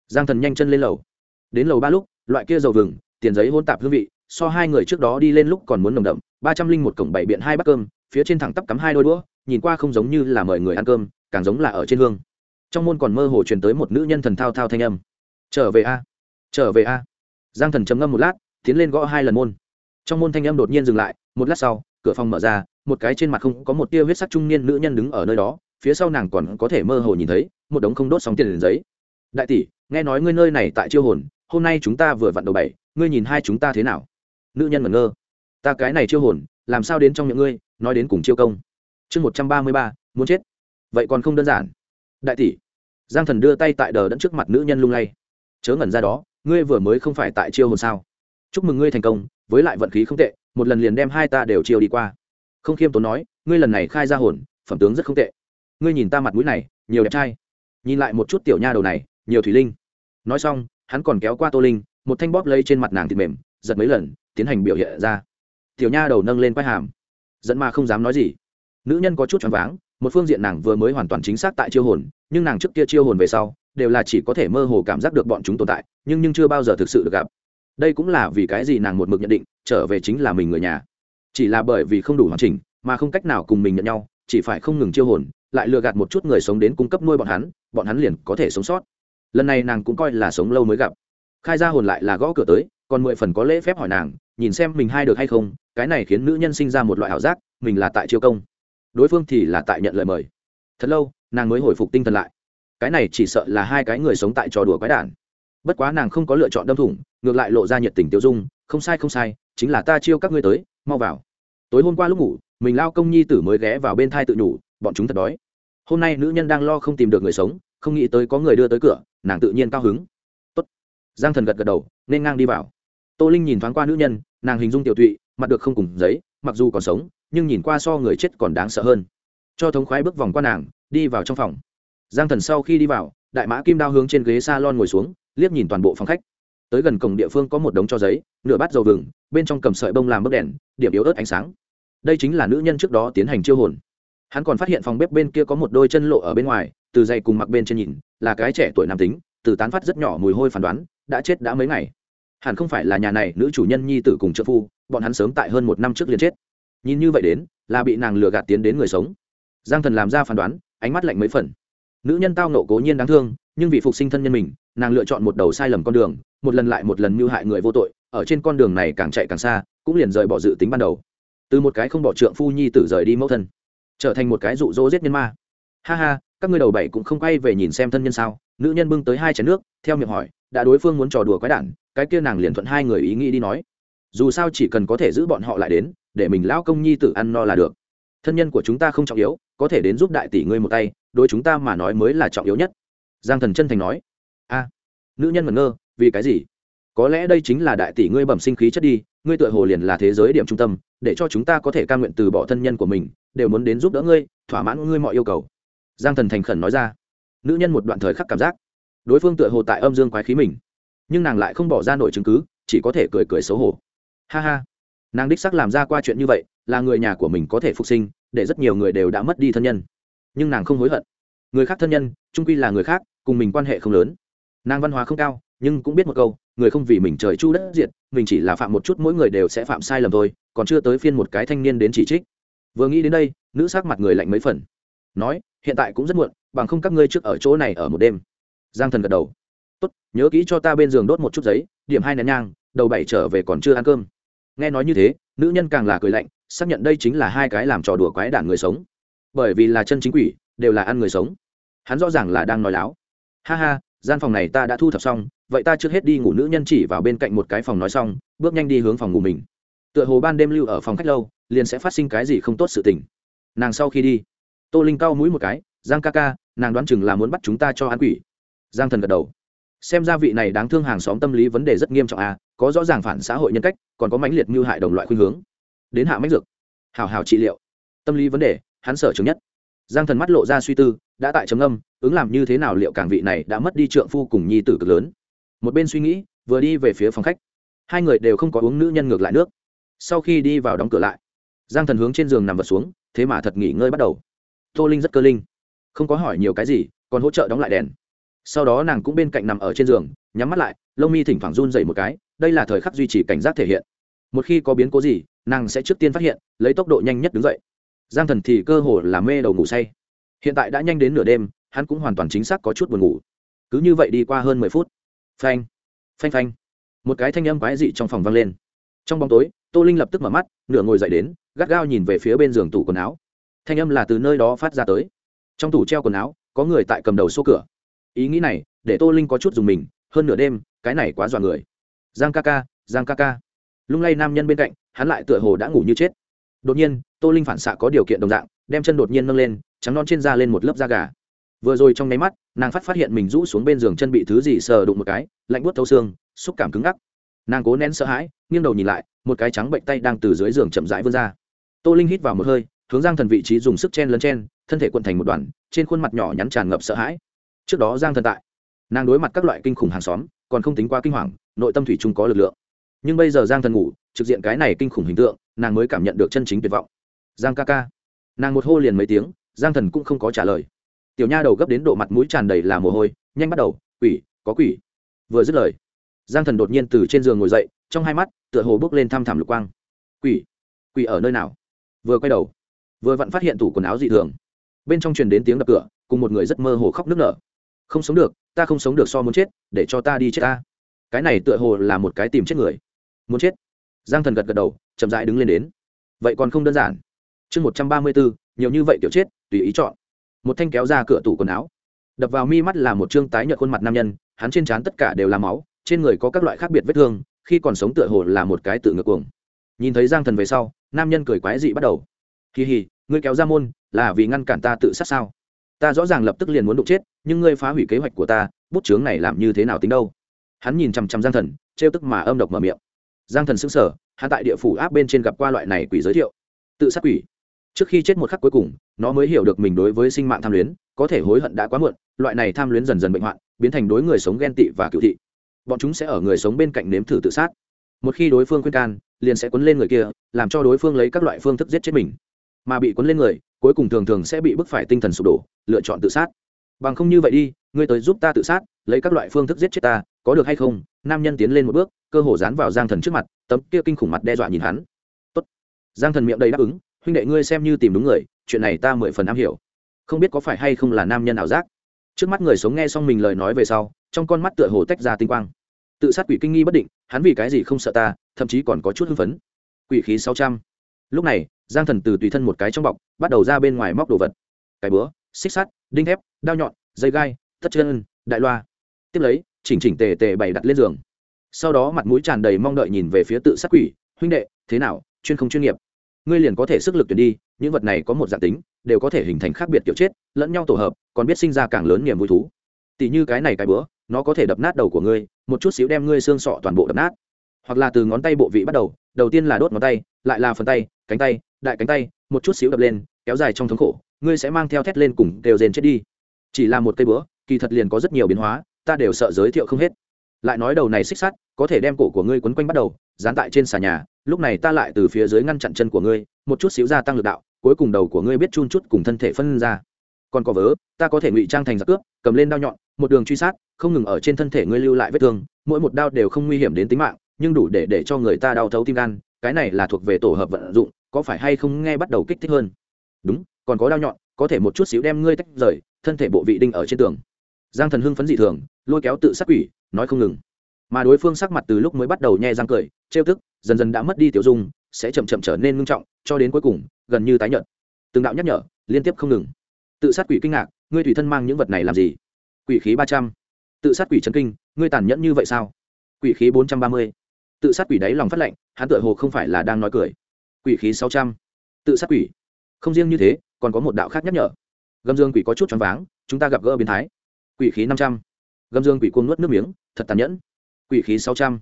Giang thần nhanh chân lên lầu. Đến lầu ba lúc, loại kia dầu vừng, tiền giấy hôn tạp hương vị, so hai người trước đó đi lên lúc còn muốn nồng đậm. Ba trăm linh một cổng bảy biện hai bát cơm, phía trên thẳng tắp cắm hai đôi đũa, nhìn qua không giống như là mời người ăn cơm, càng giống là ở trên hương. Trong môn còn mơ hồ truyền tới một nữ nhân thần thao thao thanh âm. Trở về a, trở về a. Giang thần chấm ngâm một lát, tiến lên gõ hai lần môn. Trong môn thanh âm đột nhiên dừng lại, một lát sau, cửa phòng mở ra, một cái trên mặt không có một tia huyết sắc trung niên nữ nhân đứng ở nơi đó phía sau nàng còn có thể mơ hồ nhìn thấy một đống không đốt sóng tiền giấy. Đại tỷ, nghe nói ngươi nơi này tại chiêu hồn, hôm nay chúng ta vừa vặn đầu bảy, ngươi nhìn hai chúng ta thế nào? Nữ nhân ngẩn ngơ. Ta cái này chiêu hồn, làm sao đến trong miệng ngươi, nói đến cùng chiêu công. Chương một trăm ba mươi ba, muốn chết. Vậy còn không đơn giản. Đại tỷ, giang thần đưa tay tại đờ đẫn trước mặt nữ nhân lung lay. Chớ ngẩn ra đó, ngươi vừa mới không phải tại chiêu hồn sao? Chúc mừng ngươi thành công, với lại vận khí không tệ, một lần liền đem hai ta đều chiêu đi qua. Không khiêm tốn nói, ngươi lần này khai ra hồn, phẩm tướng rất không tệ ngươi nhìn ta mặt mũi này, nhiều đẹp trai. Nhìn lại một chút tiểu nha đầu này, nhiều thủy linh. Nói xong, hắn còn kéo qua tô linh, một thanh bóp lấy trên mặt nàng thịt mềm, giật mấy lần, tiến hành biểu hiện ra. Tiểu nha đầu nâng lên quai hàm. Dẫn mà không dám nói gì. Nữ nhân có chút choáng váng, một phương diện nàng vừa mới hoàn toàn chính xác tại chiêu hồn, nhưng nàng trước kia chiêu hồn về sau, đều là chỉ có thể mơ hồ cảm giác được bọn chúng tồn tại, nhưng nhưng chưa bao giờ thực sự được gặp. Đây cũng là vì cái gì nàng một mực nhận định, trở về chính là mình người nhà. Chỉ là bởi vì không đủ hoàn chỉnh, mà không cách nào cùng mình nhận nhau, chỉ phải không ngừng chiêu hồn lại lừa gạt một chút người sống đến cung cấp nuôi bọn hắn bọn hắn liền có thể sống sót. Lần này nàng cũng coi là sống lâu mới gặp. Khai ra hồn lại là gõ cửa tới, còn mười phần có lễ phép hỏi nàng, nhìn xem mình hai được hay không, cái này khiến nữ nhân sinh ra một loại ảo giác, mình là tại chiêu công. Đối phương thì là tại nhận lời mời. Thật lâu, nàng mới hồi phục tinh thần lại. Cái này chỉ sợ là hai cái người sống tại trò đùa quái đản. Bất quá nàng không có lựa chọn đâm thủng, ngược lại lộ ra nhiệt tình tiêu dung, không sai không sai, chính là ta chiêu các ngươi tới, mau vào. Tối hôm qua lúc ngủ, mình lao công nhi tử mới ghé vào bên thai tự nhủ bọn chúng thật đói. Hôm nay nữ nhân đang lo không tìm được người sống, không nghĩ tới có người đưa tới cửa, nàng tự nhiên cao hứng. Tốt. giang thần gật gật đầu, nên ngang đi vào. Tô linh nhìn thoáng qua nữ nhân, nàng hình dung tiểu tụy, mặt được không cùng giấy, mặc dù còn sống, nhưng nhìn qua so người chết còn đáng sợ hơn. Cho thống khoái bước vòng qua nàng, đi vào trong phòng. Giang thần sau khi đi vào, đại mã kim đao hướng trên ghế s a lon ngồi xuống, liếc nhìn toàn bộ phòng khách. Tới gần cổng địa phương có một đống cho giấy, nửa bát dầu vừng, bên trong cầm sợi bông làm bức đèn, điểm yếu ớt ánh sáng. Đây chính là nữ nhân trước đó tiến hành chiêu hồn hắn còn phát hiện phòng bếp bên kia có một đôi chân lộ ở bên ngoài, từ dày cùng mặc bên trên nhìn, là cái trẻ tuổi nam tính, từ tán phát rất nhỏ mùi hôi phán đoán, đã chết đã mấy ngày. Hẳn không phải là nhà này nữ chủ nhân nhi tử cùng trợ phu, bọn hắn sớm tại hơn một năm trước liền chết. Nhìn như vậy đến, là bị nàng lừa gạt tiến đến người sống. Giang thần làm ra phán đoán, ánh mắt lạnh mấy phần. Nữ nhân tao nộ cố nhiên đáng thương, nhưng vì phục sinh thân nhân mình, nàng lựa chọn một đầu sai lầm con đường, một lần lại một lần mưu hại người vô tội, ở trên con đường này càng chạy càng xa, cũng liền rời bỏ dự tính ban đầu. Từ một cái không bỏ trượng phu nhi tử rời đi mẫu thân trở thành một cái rụ rỗ giết nhân ma. Ha ha, các ngươi đầu bảy cũng không quay về nhìn xem thân nhân sao? Nữ nhân bưng tới hai chén nước, theo miệng hỏi, đã đối phương muốn trò đùa quái đản, cái kia nàng liền thuận hai người ý nghĩ đi nói. Dù sao chỉ cần có thể giữ bọn họ lại đến, để mình lão công nhi tử ăn no là được. Thân nhân của chúng ta không trọng yếu, có thể đến giúp đại tỷ ngươi một tay, đối chúng ta mà nói mới là trọng yếu nhất. Giang thần chân thành nói. A, nữ nhân ngẩn ngơ, vì cái gì? Có lẽ đây chính là đại tỷ ngươi bẩm sinh khí chất đi ngươi tựa hồ liền là thế giới điểm trung tâm, để cho chúng ta có thể ca nguyện từ bỏ thân nhân của mình, đều muốn đến giúp đỡ ngươi, thỏa mãn ngươi mọi yêu cầu. Giang thần thành khẩn nói ra. Nữ nhân một đoạn thời khắc cảm giác, đối phương tựa hồ tại âm dương quái khí mình, nhưng nàng lại không bỏ ra nổi chứng cứ, chỉ có thể cười cười xấu hổ. Ha ha, nàng đích sắc làm ra qua chuyện như vậy, là người nhà của mình có thể phục sinh, để rất nhiều người đều đã mất đi thân nhân. Nhưng nàng không hối hận. Người khác thân nhân trung quy là người khác, cùng mình quan hệ không lớn. Nàng văn hóa không cao, nhưng cũng biết một câu người không vì mình trời chu đất diệt, mình chỉ là phạm một chút mỗi người đều sẽ phạm sai lầm thôi, còn chưa tới phiên một cái thanh niên đến chỉ trích. Vừa nghĩ đến đây, nữ sắc mặt người lạnh mấy phần. Nói, hiện tại cũng rất muộn, bằng không các ngươi trước ở chỗ này ở một đêm. Giang thần gật đầu. Tốt, nhớ kỹ cho ta bên giường đốt một chút giấy, điểm hai nén nhang, đầu bảy trở về còn chưa ăn cơm. Nghe nói như thế, nữ nhân càng là cười lạnh, xác nhận đây chính là hai cái làm trò đùa quái đản người sống. Bởi vì là chân chính quỷ, đều là ăn người sống. Hắn rõ ràng là đang nói láo. Ha ha, gian phòng này ta đã thu thập xong vậy ta trước hết đi ngủ nữ nhân chỉ vào bên cạnh một cái phòng nói xong, bước nhanh đi hướng phòng ngủ mình. Tựa hồ ban đêm lưu ở phòng khách lâu, liền sẽ phát sinh cái gì không tốt sự tình. Nàng sau khi đi, tô linh cau mũi một cái, giang ca ca, nàng đoán chừng là muốn bắt chúng ta cho ăn quỷ. Giang thần gật đầu. Xem ra vị này đáng thương hàng xóm tâm lý vấn đề rất nghiêm trọng à có rõ ràng phản xã hội nhân cách, còn có mãnh liệt mưu hại đồng loại khuynh hướng. Đến hạ mãnh dược. Hào hào trị liệu. Tâm lý vấn đề, hắn sở chứng nhất. Giang thần mắt lộ ra suy tư, đã tại trầm âm ứng làm như thế nào liệu càng vị này đã mất đi trượng phu cùng nhi tử cực lớn một bên suy nghĩ, vừa đi về phía phòng khách. Hai người đều không có uống nữ nhân ngược lại nước. Sau khi đi vào đóng cửa lại, giang thần hướng trên giường nằm vật xuống, thế mà thật nghỉ ngơi bắt đầu. Tô linh rất cơ linh, không có hỏi nhiều cái gì, còn hỗ trợ đóng lại đèn. Sau đó nàng cũng bên cạnh nằm ở trên giường, nhắm mắt lại, lông mi thỉnh thoảng run dậy một cái, đây là thời khắc duy trì cảnh giác thể hiện. Một khi có biến cố gì, nàng sẽ trước tiên phát hiện, lấy tốc độ nhanh nhất đứng dậy. Giang thần thì cơ hồ là mê đầu ngủ say. Hiện tại đã nhanh đến nửa đêm, hắn cũng hoàn toàn chính xác có chút buồn ngủ. Cứ như vậy đi qua hơn mười phút phanh. Phanh phanh. Một cái thanh âm quái dị trong phòng vang lên. Trong bóng tối, tô linh lập tức mở mắt, nửa ngồi dậy đến, gắt gao nhìn về phía bên giường tủ quần áo. Thanh âm là từ nơi đó phát ra tới. Trong tủ treo quần áo, có người tại cầm đầu xô cửa. Ý nghĩ này, để tô linh có chút dùng mình, hơn nửa đêm, cái này quá dọa người. Giang ca ca, giang ca ca. Lung lay nam nhân bên cạnh, hắn lại tựa hồ đã ngủ như chết. Đột nhiên, tô linh phản xạ có điều kiện đồng dạng, đem chân đột nhiên nâng lên, trắng non trên da lên một lớp da gà vừa rồi trong nháy mắt, nàng phát phát hiện mình rũ xuống bên giường chân bị thứ gì sờ đụng một cái, lạnh buốt thấu xương, xúc cảm cứng ngắc. Nàng cố nén sợ hãi, nghiêng đầu nhìn lại, một cái trắng bệnh tay đang từ dưới giường chậm rãi vươn ra. Tô linh hít vào một hơi, hướng giang thần vị trí dùng sức chen lấn chen, thân thể quận thành một đoàn, trên khuôn mặt nhỏ nhắn tràn ngập sợ hãi. Trước đó giang thần tại, nàng đối mặt các loại kinh khủng hàng xóm, còn không tính quá kinh hoàng, nội tâm thủy chung có lực lượng. Nhưng bây giờ giang thần ngủ, trực diện cái này kinh khủng hình tượng, nàng mới cảm nhận được chân chính tuyệt vọng. Giang ca ca. Nàng một hô liền mấy tiếng, giang thần cũng không có trả lời tiểu nha đầu gấp đến độ mặt mũi tràn đầy là mồ hôi, nhanh bắt đầu, quỷ, có quỷ. Vừa dứt lời, giang thần đột nhiên từ trên giường ngồi dậy, trong hai mắt tựa hồ bước lên thăm thẳm lục quang. Quỷ quỷ ở nơi nào? Vừa quay đầu, vừa vặn phát hiện tủ quần áo dị thường. Bên trong truyền đến tiếng đập cửa, cùng một người rất mơ hồ khóc nức nở. Không sống được, ta không sống được so muốn chết, để cho ta đi chết ta. Cái này tựa hồ là một cái tìm chết người. Muốn chết? Giang thần gật gật đầu, chậm dại đứng lên đến. Vậy còn không đơn giản. Chương một trăm ba mươi bốn nhiều như vậy tiểu chết, tùy ý chọn một thanh kéo ra cửa tủ quần áo. Đập vào mi mắt là một chương tái nhợt khuôn mặt nam nhân, hắn trên trán tất cả đều là máu, trên người có các loại khác biệt vết thương, khi còn sống tựa hồ là một cái tự ngược cuồng. Nhìn thấy giang thần về sau, nam nhân cười quái dị bắt đầu. Kỳ hì, ngươi kéo ra môn, là vì ngăn cản ta tự sát sao? Ta rõ ràng lập tức liền muốn đụng chết, nhưng ngươi phá hủy kế hoạch của ta, bút chướng này làm như thế nào tính đâu? Hắn nhìn chằm chằm giang thần, trêu tức mà âm độc mở miệng. Giang thần xứng sở hắn tại địa phủ áp bên trên gặp qua loại này quỷ giới thiệu. Tự sát quỷ? Trước khi chết một khắc cuối cùng, nó mới hiểu được mình đối với sinh mạng tham luyến, có thể hối hận đã quá muộn, loại này tham luyến dần dần bệnh hoạn, biến thành đối người sống ghen tị và cựu thị. Bọn chúng sẽ ở người sống bên cạnh nếm thử tự sát. Một khi đối phương khuyên can, liền sẽ quấn lên người kia, làm cho đối phương lấy các loại phương thức giết chết mình. Mà bị quấn lên người, cuối cùng thường thường sẽ bị bức phải tinh thần sụp đổ, lựa chọn tự sát. Bằng không như vậy đi, ngươi tới giúp ta tự sát, lấy các loại phương thức giết chết ta, có được hay không? Nam nhân tiến lên một bước, cơ hồ dán vào giang thần trước mặt, tấm kia kinh khủng mặt đe dọa nhìn hắn. Tốt. giang thần miệng đầy đáp ứng huynh đệ ngươi xem như tìm đúng người, chuyện này ta mười phần am hiểu. Không biết có phải hay không là nam nhân ảo giác. Trước mắt người sống nghe xong mình lời nói về sau, trong con mắt tựa hồ tách ra tinh quang. Tự sát quỷ kinh nghi bất định, hắn vì cái gì không sợ ta, thậm chí còn có chút hưng phấn. Quỷ khí sáu trăm. Lúc này, giang thần từ tùy thân một cái trong bọc, bắt đầu ra bên ngoài móc đồ vật. Cái búa, xích sắt, đinh thép, đao nhọn, dây gai, tất chân, đại loa. Tiếp lấy, chỉnh chỉnh tề tề bày đặt lên giường. Sau đó mặt mũi tràn đầy mong đợi nhìn về phía tự sát quỷ, huynh đệ, thế nào? Chuyên không chuyên nghiệp? Ngươi liền có thể sức lực tuyển đi, những vật này có một dạng tính, đều có thể hình thành khác biệt kiểu chết, lẫn nhau tổ hợp, còn biết sinh ra càng lớn niềm vui thú. Tỷ như cái này cái bữa, nó có thể đập nát đầu của ngươi, một chút xíu đem ngươi xương sọ toàn bộ đập nát. Hoặc là từ ngón tay bộ vị bắt đầu đầu tiên là đốt ngón tay, lại là phần tay, cánh tay, đại cánh tay, một chút xíu đập lên, kéo dài trong thống khổ, ngươi sẽ mang theo thét lên cùng đều rền chết đi. Chỉ là một cây bữa, kỳ thật liền có rất nhiều biến hóa, ta đều sợ giới thiệu không hết lại nói đầu này xích sắt, có thể đem cổ của ngươi quấn quanh bắt đầu, dán tại trên xà nhà, lúc này ta lại từ phía dưới ngăn chặn chân của ngươi, một chút xíu gia tăng lực đạo, cuối cùng đầu của ngươi biết chun chút cùng thân thể phân ra. Còn có vớ, ta có thể ngụy trang thành giặc cướp, cầm lên đao nhọn, một đường truy sát, không ngừng ở trên thân thể ngươi lưu lại vết thương, mỗi một đao đều không nguy hiểm đến tính mạng, nhưng đủ để để cho người ta đau thấu tim gan, cái này là thuộc về tổ hợp vận dụng, có phải hay không nghe bắt đầu kích thích hơn? Đúng, còn có đao nhọn, có thể một chút xíu đem ngươi tách rời, thân thể bộ vị đinh ở trên tường. Giang thần hưng phấn dị thường, lôi kéo tự sát quỷ nói không ngừng. Mà đối phương sắc mặt từ lúc mới bắt đầu nhe răng cười, trêu tức, dần dần đã mất đi tiểu dung, sẽ chậm chậm trở nên ngưng trọng, cho đến cuối cùng, gần như tái nhợt. Từng đạo nhắc nhở, liên tiếp không ngừng. Tự sát quỷ kinh ngạc, ngươi tùy thân mang những vật này làm gì? Quỷ khí ba trăm. Tự sát quỷ trấn kinh, ngươi tàn nhẫn như vậy sao? Quỷ khí bốn trăm ba mươi. Tự sát quỷ đáy lòng phát lệnh hắn tựa hồ không phải là đang nói cười. Quỷ khí sáu trăm. Tự sát quỷ. Không riêng như thế, còn có một đạo khác nhắc nhở. Gâm dương quỷ có chút choáng váng, chúng ta gặp gỡ biến thái. Quỷ khí năm trăm gâm dương quỷ cuồng nuốt nước miếng, thật tàn nhẫn. Quỷ khí sáu trăm.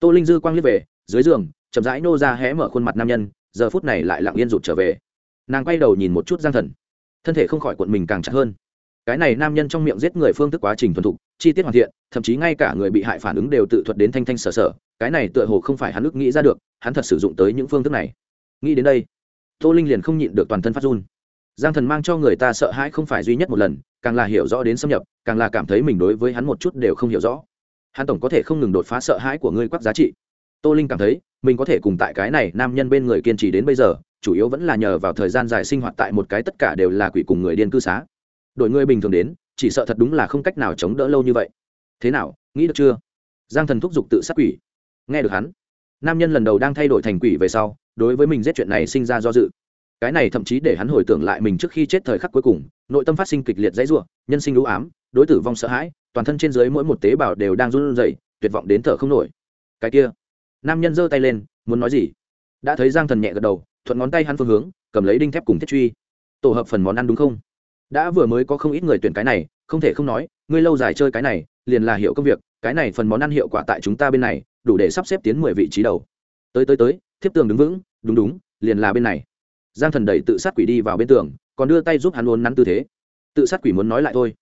Tô linh dư quang liếc về, dưới giường, chậm rãi nô ra hé mở khuôn mặt nam nhân, giờ phút này lại lặng yên rụt trở về. Nàng quay đầu nhìn một chút giang thần. Thân thể không khỏi cuộn mình càng chặt hơn. Cái này nam nhân trong miệng giết người phương thức quá trình thuần thục, chi tiết hoàn thiện, thậm chí ngay cả người bị hại phản ứng đều tự thuật đến thanh thanh sở sở, cái này tựa hồ không phải hắn ức nghĩ ra được, hắn thật sử dụng tới những phương thức này. Nghĩ đến đây, tô linh liền không nhịn được toàn thân phát run. Giang thần mang cho người ta sợ hãi không phải duy nhất một lần càng là hiểu rõ đến xâm nhập, càng là cảm thấy mình đối với hắn một chút đều không hiểu rõ. Hắn tổng có thể không ngừng đột phá sợ hãi của ngươi quắc giá trị. Tô linh cảm thấy, mình có thể cùng tại cái này nam nhân bên người kiên trì đến bây giờ, chủ yếu vẫn là nhờ vào thời gian dài sinh hoạt tại một cái tất cả đều là quỷ cùng người điên cư xá. Đội ngươi bình thường đến, chỉ sợ thật đúng là không cách nào chống đỡ lâu như vậy. Thế nào, nghĩ được chưa? Giang thần thúc giục tự sát quỷ. Nghe được hắn, nam nhân lần đầu đang thay đổi thành quỷ về sau, đối với mình giết chuyện này sinh ra do dự cái này thậm chí để hắn hồi tưởng lại mình trước khi chết thời khắc cuối cùng, nội tâm phát sinh kịch liệt dãy r u ộ nhân sinh lũ ám, đối tử vong sợ hãi, toàn thân trên dưới mỗi một tế bào đều đang run rẩy, tuyệt vọng đến thở không nổi. Cái kia, nam nhân giơ tay lên, muốn nói gì? Đã thấy giang thần nhẹ gật đầu, thuận ngón tay hắn phương hướng, cầm lấy đinh thép cùng thiết truy. Tổ hợp phần món ăn đúng không? Đã vừa mới có không ít người tuyển cái này, không thể không nói, ngươi lâu dài chơi cái này, liền là hiệu công việc, cái này phần món ăn hiệu quả tại chúng ta bên này, đủ để sắp xếp tiến mười vị trí đầu. Tới tới tới, thiếp tường đứng vững, đúng đúng, liền là bên này giang thần đẩy tự sát quỷ đi vào bên tường, còn đưa tay giúp hắn luôn nắn tư thế. Tự sát quỷ muốn nói lại thôi,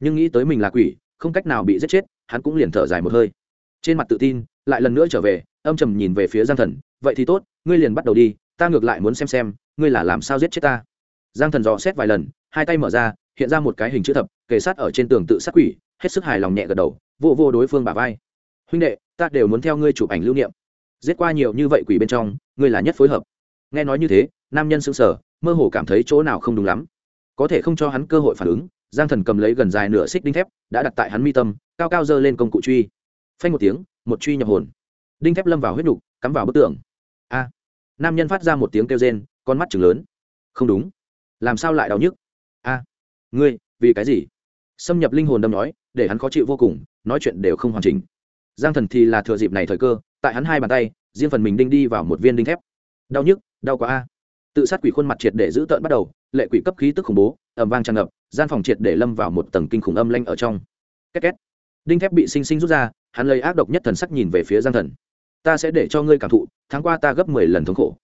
nhưng nghĩ tới mình là quỷ, không cách nào bị giết chết, hắn cũng liền thở dài một hơi. Trên mặt tự tin, lại lần nữa trở về, âm trầm nhìn về phía giang thần, vậy thì tốt, ngươi liền bắt đầu đi, ta ngược lại muốn xem xem, ngươi là làm sao giết chết ta? Giang thần dò xét vài lần, hai tay mở ra, hiện ra một cái hình chữ thập, kề sát ở trên tường tự sát quỷ, hết sức hài lòng nhẹ gật đầu, vô vô đối phương bà vai. Huynh đệ, ta đều muốn theo ngươi chụp ảnh lưu niệm. Giết qua nhiều như vậy quỷ bên trong, ngươi là nhất phối hợp. Nghe nói như thế nam nhân sững sờ, mơ hồ cảm thấy chỗ nào không đúng lắm. Có thể không cho hắn cơ hội phản ứng, giang thần cầm lấy gần dài nửa xích đinh thép, đã đặt tại hắn mi tâm, cao cao dơ lên công cụ truy. Phanh một tiếng, một truy nhập hồn. Đinh thép lâm vào huyết nục, cắm vào bức tường. A! Nam nhân phát ra một tiếng kêu rên, con mắt chừng lớn. Không đúng. Làm sao lại đau nhức? A! Ngươi, vì cái gì? Xâm nhập linh hồn đâm nói, để hắn khó chịu vô cùng, nói chuyện đều không hoàn chỉnh. Giang thần thì là thừa dịp này thời cơ, tại hắn hai bàn tay, riêng phần mình đinh đi vào một viên đinh thép. Đau nhức, đau quá a tự sát quỷ khuôn mặt triệt để giữ tợn bắt đầu, lệ quỷ cấp khí tức khủng bố ẩm vang tràn ngập, gian phòng triệt để lâm vào một tầng kinh khủng âm lanh ở trong. Két két. Đinh thép bị sinh sinh rút ra, hắn lấy ác độc nhất thần sắc nhìn về phía giang thần. Ta sẽ để cho ngươi cảm thụ, tháng qua ta gấp mười lần thống khổ.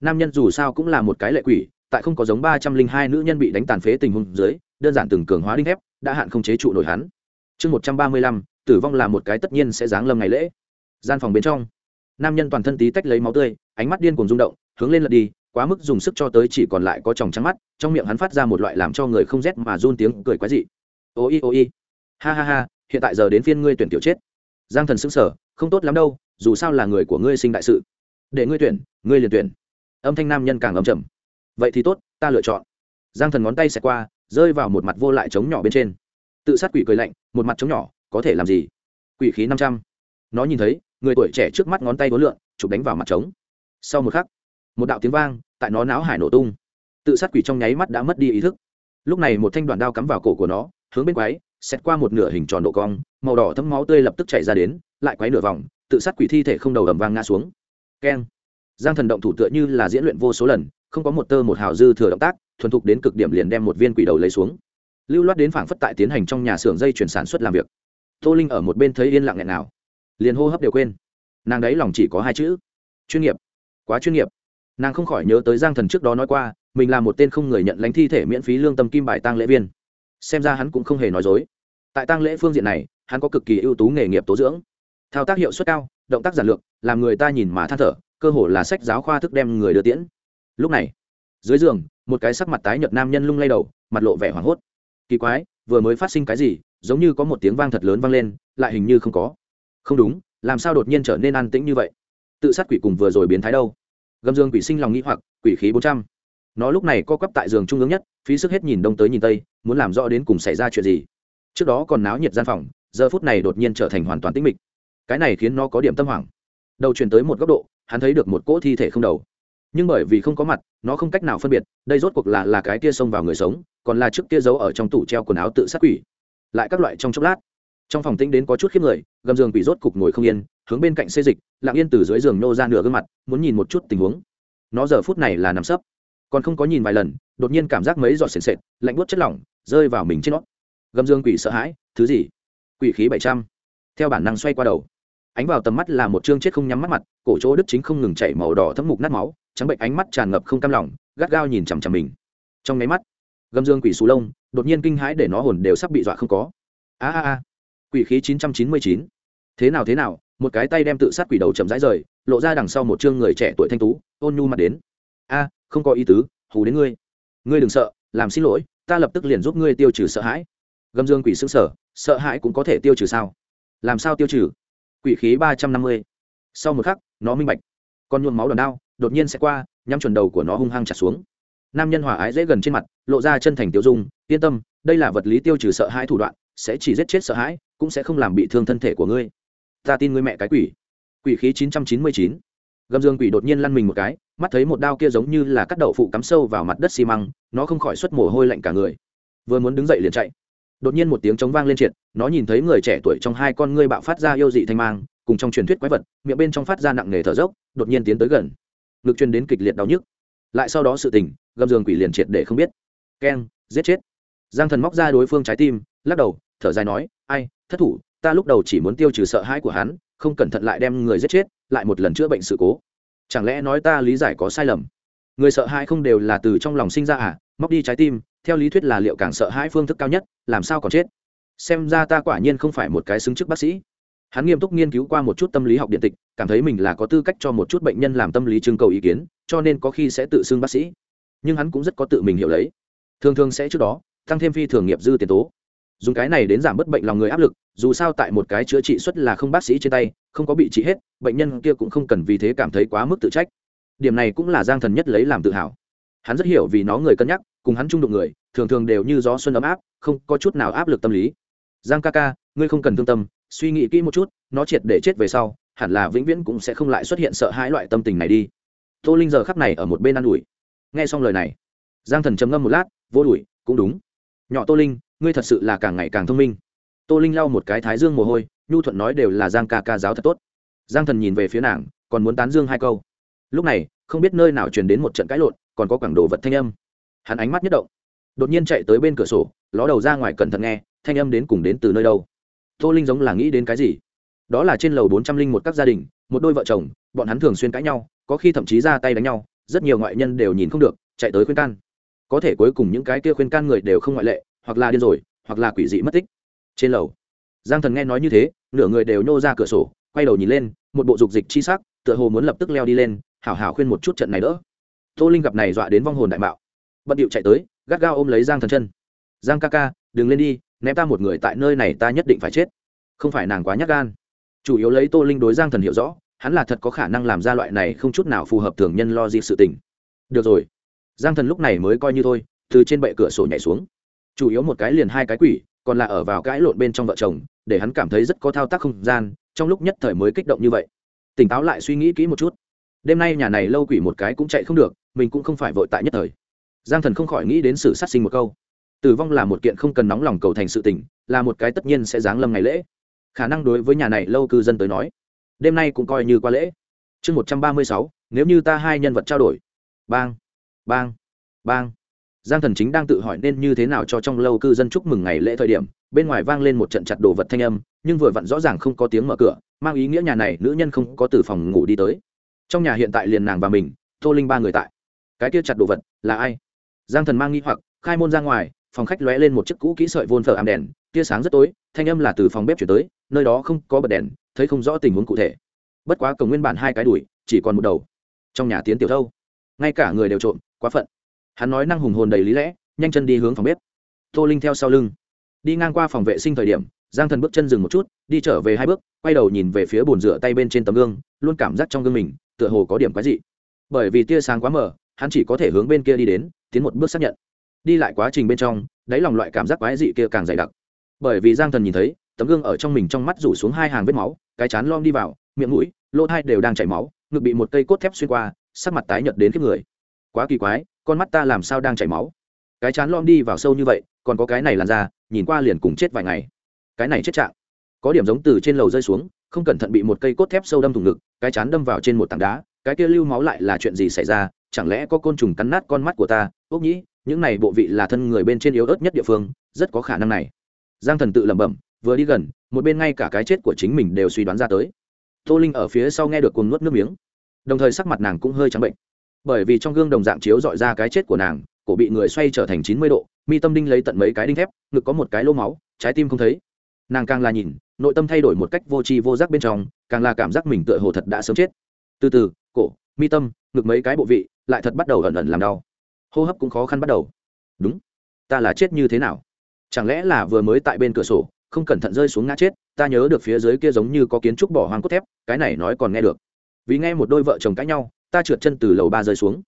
Nam nhân dù sao cũng là một cái lệ quỷ, tại không có giống ba trăm linh hai nữ nhân bị đánh tàn phế tình huống dưới, đơn giản từng cường hóa đinh thép, đã hạn không chế trụ nổi hắn. Chương một trăm ba mươi lăm, tử vong là một cái tất nhiên sẽ giáng lâm ngày lễ. Gian phòng bên trong, nam nhân toàn thân tí tách lấy máu tươi, ánh mắt điên cuồng rung động, hướng lên lật đi quá mức dùng sức cho tới chỉ còn lại có tròng trắng mắt, trong miệng hắn phát ra một loại làm cho người không rét mà run tiếng cười quái dị. Ô y ô y ha ha ha, hiện tại giờ đến phiên ngươi tuyển tiểu chết. Giang thần xứng sở không tốt lắm đâu, dù sao là người của ngươi sinh đại sự. Để ngươi tuyển, ngươi liền tuyển. Âm thanh nam nhân càng ấm chầm vậy thì tốt, ta lựa chọn. Giang thần ngón tay xẹt qua, rơi vào một mặt vô lại trống nhỏ bên trên. Tự sát quỷ cười lạnh, một mặt trống nhỏ, có thể làm gì? Quỷ khí năm trăm. Nó nhìn thấy, người tuổi trẻ trước mắt ngón tay vốn lượn, chụp đánh vào mặt trống. Sau một khắc, một đạo tiếng vang tại nó náo hải nổ tung. Tự sát quỷ trong nháy mắt đã mất đi ý thức. Lúc này một thanh đoạn đao cắm vào cổ của nó, hướng bên quái xét qua một nửa hình tròn độ cong, màu đỏ thấm máu tươi lập tức chảy ra đến, lại quái nửa vòng, tự sát quỷ thi thể không đầu ầm vang ngã xuống. Keng. Giang thần động thủ tựa như là diễn luyện vô số lần, không có một tơ một hào dư thừa động tác, thuần thục đến cực điểm liền đem một viên quỷ đầu lấy xuống. Lưu loát đến phảng phất tại tiến hành trong nhà xưởng dây chuyển sản xuất làm việc. Tô linh ở một bên thấy yên lặng nghẹn nào liền hô hấp đều quên. Nàng đấy lòng chỉ có hai chữ. Chuyên nghiệp. Quá chuyên nghiệp nàng không khỏi nhớ tới giang thần trước đó nói qua, mình là một tên không người nhận lãnh thi thể miễn phí lương tâm kim bài tăng lễ viên. Xem ra hắn cũng không hề nói dối. Tại tăng lễ phương diện này, hắn có cực kỳ ưu tú nghề nghiệp tố dưỡng. Thao tác hiệu suất cao, động tác giản lược, làm người ta nhìn mà than thở, cơ hồ là sách giáo khoa thức đem người đưa tiễn. Lúc này, dưới giường, một cái sắc mặt tái nhợt nam nhân lung lay đầu, mặt lộ vẻ hoảng hốt. Kỳ quái, vừa mới phát sinh cái gì, giống như có một tiếng vang thật lớn vang lên, lại hình như không có. Không đúng, làm sao đột nhiên trở nên an tĩnh như vậy? Tự sát quỷ cùng vừa rồi biến thái đâu? Gầm giường quỷ sinh lòng nghĩ hoặc, quỷ khí bốn trăm. Nó lúc này co quắp tại giường trung ương nhất, phí sức hết nhìn đông tới nhìn tây, muốn làm rõ đến cùng xảy ra chuyện gì. Trước đó còn náo nhiệt gian phòng, giờ phút này đột nhiên trở thành hoàn toàn tĩnh mịch. Cái này khiến nó có điểm tâm hoảng. Đầu chuyển tới một góc độ, hắn thấy được một cỗ thi thể không đầu. Nhưng bởi vì không có mặt, nó không cách nào phân biệt, đây rốt cuộc là là cái tia xông vào người sống, còn là trước tia giấu ở trong tủ treo quần áo tự sát quỷ. Lại các loại trong chốc lát. Trong phòng tĩnh đến có chút khiếp người, gầm giường quỷ rốt cục ngồi không yên hướng bên cạnh xê dịch, lặng yên từ dưới giường nô ra nửa gương mặt, muốn nhìn một chút tình huống. Nó giờ phút này là nằm sấp. Còn không có nhìn vài lần, đột nhiên cảm giác mấy giọt sền sệt, lạnh buốt chất lỏng, rơi vào mình trên nó. Gầm dương quỷ sợ hãi, thứ gì? Quỷ khí bảy trăm. Theo bản năng xoay qua đầu. Ánh vào tầm mắt là một chương chết không nhắm mắt mặt, cổ chỗ đức chính không ngừng chảy màu đỏ thấm mục nát máu, trắng bệnh ánh mắt tràn ngập không cam lòng, gắt gao nhìn chằm chằm mình. Trong máy mắt, gầm dương quỷ xù lông, đột nhiên kinh hãi để nó hồn đều sắp bị dọa không có. A a a. Quỷ khí chín trăm chín mươi chín. Thế nào thế nào? Một cái tay đem tự sát quỷ đầu chậm rãi rời, lộ ra đằng sau một chương người trẻ tuổi thanh tú, ôn nhu mặt đến. A, không có ý tứ, hù đến ngươi. Ngươi đừng sợ, làm xin lỗi, ta lập tức liền giúp ngươi tiêu trừ sợ hãi. Gâm dương quỷ xương sở sợ hãi cũng có thể tiêu trừ sao? Làm sao tiêu trừ? Quỷ khí ba trăm năm mươi. Sau một khắc, nó minh bạch. Con nhuộm máu đòn đao, đột nhiên sẽ qua, nhắm chuẩn đầu của nó hung hăng chặt xuống. Nam nhân hòa ái dễ gần trên mặt, lộ ra chân thành tiêu dung, yên tâm, đây là vật lý tiêu trừ sợ hãi thủ đoạn, sẽ chỉ giết chết sợ hãi, cũng sẽ không làm bị thương thân thể của ngươi ta tin ngươi mẹ cái quỷ. Quỷ khí chín trăm chín mươi chín. Gầm dương quỷ đột nhiên lăn mình một cái, mắt thấy một đao kia giống như là cắt đậu phụ cắm sâu vào mặt đất xi măng, nó không khỏi xuất mồ hôi lạnh cả người. Vừa muốn đứng dậy liền chạy. Đột nhiên một tiếng trống vang lên triệt, nó nhìn thấy người trẻ tuổi trong hai con ngươi bạo phát ra yêu dị thanh mang, cùng trong truyền thuyết quái vật, miệng bên trong phát ra nặng nề thở dốc, đột nhiên tiến tới gần. Ngực truyền đến kịch liệt đau nhức. Lại sau đó sự tình, gầm giường quỷ liền triệt để không biết. Keng, giết chết. Giang thần móc ra đối phương trái tim, lắc đầu, thở dài nói, ai, thất thủ ta lúc đầu chỉ muốn tiêu trừ sợ hãi của hắn, không cẩn thận lại đem người giết chết, lại một lần chữa bệnh sự cố. Chẳng lẽ nói ta lý giải có sai lầm? Người sợ hãi không đều là từ trong lòng sinh ra à? Móc đi trái tim, theo lý thuyết là liệu càng sợ hãi phương thức cao nhất, làm sao còn chết? Xem ra ta quả nhiên không phải một cái xứng chức bác sĩ. Hắn nghiêm túc nghiên cứu qua một chút tâm lý học điện tịch, cảm thấy mình là có tư cách cho một chút bệnh nhân làm tâm lý trưng cầu ý kiến, cho nên có khi sẽ tự xưng bác sĩ. Nhưng hắn cũng rất có tự mình hiểu lấy. Thường thường sẽ trước đó, tăng thêm phi thường nghiệp dư tiền tố dùng cái này đến giảm bớt bệnh lòng người áp lực, dù sao tại một cái chữa trị xuất là không bác sĩ trên tay, không có bị trị hết, bệnh nhân kia cũng không cần vì thế cảm thấy quá mức tự trách. Điểm này cũng là giang thần nhất lấy làm tự hào. Hắn rất hiểu vì nó người cân nhắc, cùng hắn trung đụng người, thường thường đều như gió xuân ấm áp, không có chút nào áp lực tâm lý. Giang ca ca, ngươi không cần thương tâm, suy nghĩ kỹ một chút, nó triệt để chết về sau, hẳn là vĩnh viễn cũng sẽ không lại xuất hiện sợ hãi loại tâm tình này đi. Tô linh giờ khắp này ở một bên ă n ủi. Nghe xong lời này, giang thần trầm ngâm một lát, vô đùi cũng đúng. Nhỏ tô linh ngươi thật sự là càng ngày càng thông minh. Tô linh lau một cái thái dương mồ hôi, nhu thuận nói đều là giang ca ca giáo thật tốt. Giang thần nhìn về phía nàng, còn muốn tán dương hai câu. Lúc này, không biết nơi nào truyền đến một trận cãi lộn, còn có quảng đồ vật thanh âm. Hắn ánh mắt nhất động. Đột nhiên chạy tới bên cửa sổ, ló đầu ra ngoài cẩn thận nghe, thanh âm đến cùng đến từ nơi đâu. Tô linh giống là nghĩ đến cái gì? Đó là trên lầu bốn trăm linh một các gia đình, một đôi vợ chồng, bọn hắn thường xuyên cãi nhau, có khi thậm chí ra tay đánh nhau, rất nhiều ngoại nhân đều nhìn không được, chạy tới khuyên can. Có thể cuối cùng những cái kia khuyên can người đều không ngoại lệ hoặc là điên rồi, hoặc là quỷ dị mất tích. Trên lầu, giang thần nghe nói như thế, nửa người đều nhô ra cửa sổ, quay đầu nhìn lên, một bộ dục dịch chi sắc, tựa hồ muốn lập tức leo đi lên, hảo hảo khuyên một chút trận này đỡ. Tô linh gặp này dọa đến vong hồn đại mạo. Bận điệu chạy tới, gắt gao ôm lấy giang thần chân. Giang ca ca, đừng lên đi, ném ta một người tại nơi này ta nhất định phải chết. Không phải nàng quá nhát gan. Chủ yếu lấy tô linh đối giang thần hiểu rõ, hắn là thật có khả năng làm ra loại này không chút nào phù hợp thường nhân lo gì sự tình. Được rồi. Giang thần lúc này mới coi như thôi, từ trên bệ cửa sổ nhảy xuống chủ yếu một cái liền hai cái quỷ, còn là ở vào cãi lộn bên trong vợ chồng, để hắn cảm thấy rất có thao tác không gian, trong lúc nhất thời mới kích động như vậy. Tỉnh táo lại suy nghĩ kỹ một chút. Đêm nay nhà này lâu quỷ một cái cũng chạy không được, mình cũng không phải vội tại nhất thời. Giang thần không khỏi nghĩ đến sự sát sinh một câu. Tử vong là một kiện không cần nóng lòng cầu thành sự tỉnh là một cái tất nhiên sẽ giáng lâm ngày lễ. Khả năng đối với nhà này lâu cư dân tới nói, đêm nay cũng coi như qua lễ. Chương một trăm ba mươi sáu, nếu như ta hai nhân vật trao đổi. Bang bang bang giang thần chính đang tự hỏi nên như thế nào cho trong lâu cư dân chúc mừng ngày lễ thời điểm, bên ngoài vang lên một trận chặt đồ vật thanh âm, nhưng vừa vặn rõ ràng không có tiếng mở cửa, mang ý nghĩa nhà này nữ nhân không có từ phòng ngủ đi tới. Trong nhà hiện tại liền nàng và mình, tô linh ba người tại. Cái kia chặt đồ vật là ai? Giang thần mang nghi hoặc, khai môn ra ngoài, phòng khách lóe lên một chiếc cũ kỹ sợi vôn phở ám đèn, tia sáng rất tối, thanh âm là từ phòng bếp chuyển tới, nơi đó không có bật đèn, thấy không rõ tình huống cụ thể. Bất quá cổng nguyên bản hai cái đùi, chỉ còn một đầu. Trong nhà tiến tiểu thâu. Ngay cả người đều trộm, quá phận hắn nói năng hùng hồn đầy lý lẽ, nhanh chân đi hướng phòng bếp. Tô linh theo sau lưng. Đi ngang qua phòng vệ sinh thời điểm, giang thần bước chân dừng một chút, đi trở về hai bước, quay đầu nhìn về phía bồn rửa tay bên trên tấm gương, luôn cảm giác trong gương mình, tựa hồ có điểm quái dị. Bởi vì tia sáng quá mờ, hắn chỉ có thể hướng bên kia đi đến, tiến một bước xác nhận. Đi lại quá trình bên trong, đáy lòng loại cảm giác quái dị kia càng dày đặc. Bởi vì giang thần nhìn thấy, tấm gương ở trong mình trong mắt rủ xuống hai hàng vết máu, cái chán lom đi vào, miệng mũi, lỗ thai đều đang chảy máu, ngực bị một cây cốt thép xuyên qua, sắc mặt tái nhợt đến kiếp người. Quá kỳ quái con mắt ta làm sao đang chảy máu? Cái chán lom đi vào sâu như vậy, còn có cái này làn ra nhìn qua liền cùng chết vài ngày. Cái này chết trạng. Có điểm giống từ trên lầu rơi xuống, không cẩn thận bị một cây cốt thép sâu đâm thủng ngực, cái chán đâm vào trên một tảng đá, cái kia lưu máu lại là chuyện gì xảy ra? Chẳng lẽ có côn trùng cắn nát con mắt của ta? Ốc nhĩ, những này bộ vị là thân người bên trên yếu ớt nhất địa phương, rất có khả năng này. Giang thần tự lẩm bẩm, vừa đi gần, một bên ngay cả cái chết của chính mình đều suy đoán ra tới. Tô linh ở phía sau nghe được cuồng nuốt nước miếng. Đồng thời sắc mặt nàng cũng hơi trắng bệnh bởi vì trong gương đồng dạng chiếu dọi ra cái chết của nàng, cổ bị người xoay trở thành chín mươi độ, mi tâm đinh lấy tận mấy cái đinh thép, ngực có một cái lô máu, trái tim không thấy. Nàng càng là nhìn, nội tâm thay đổi một cách vô tri vô giác bên trong, càng là cảm giác mình tựa hồ thật đã sớm chết. Từ từ, cổ, mi tâm, ngực mấy cái bộ vị lại thật bắt đầu ẩn ẩn làm đau. Hô hấp cũng khó khăn bắt đầu. Đúng, ta là chết như thế nào? Chẳng lẽ là vừa mới tại bên cửa sổ, không cẩn thận rơi xuống ngã chết, ta nhớ được phía dưới kia giống như có kiến trúc bỏ hoang cốt thép, cái này nói còn nghe được. Vì nghe một đôi vợ chồng cãi nhau ta trượt chân từ lầu ba rơi xuống.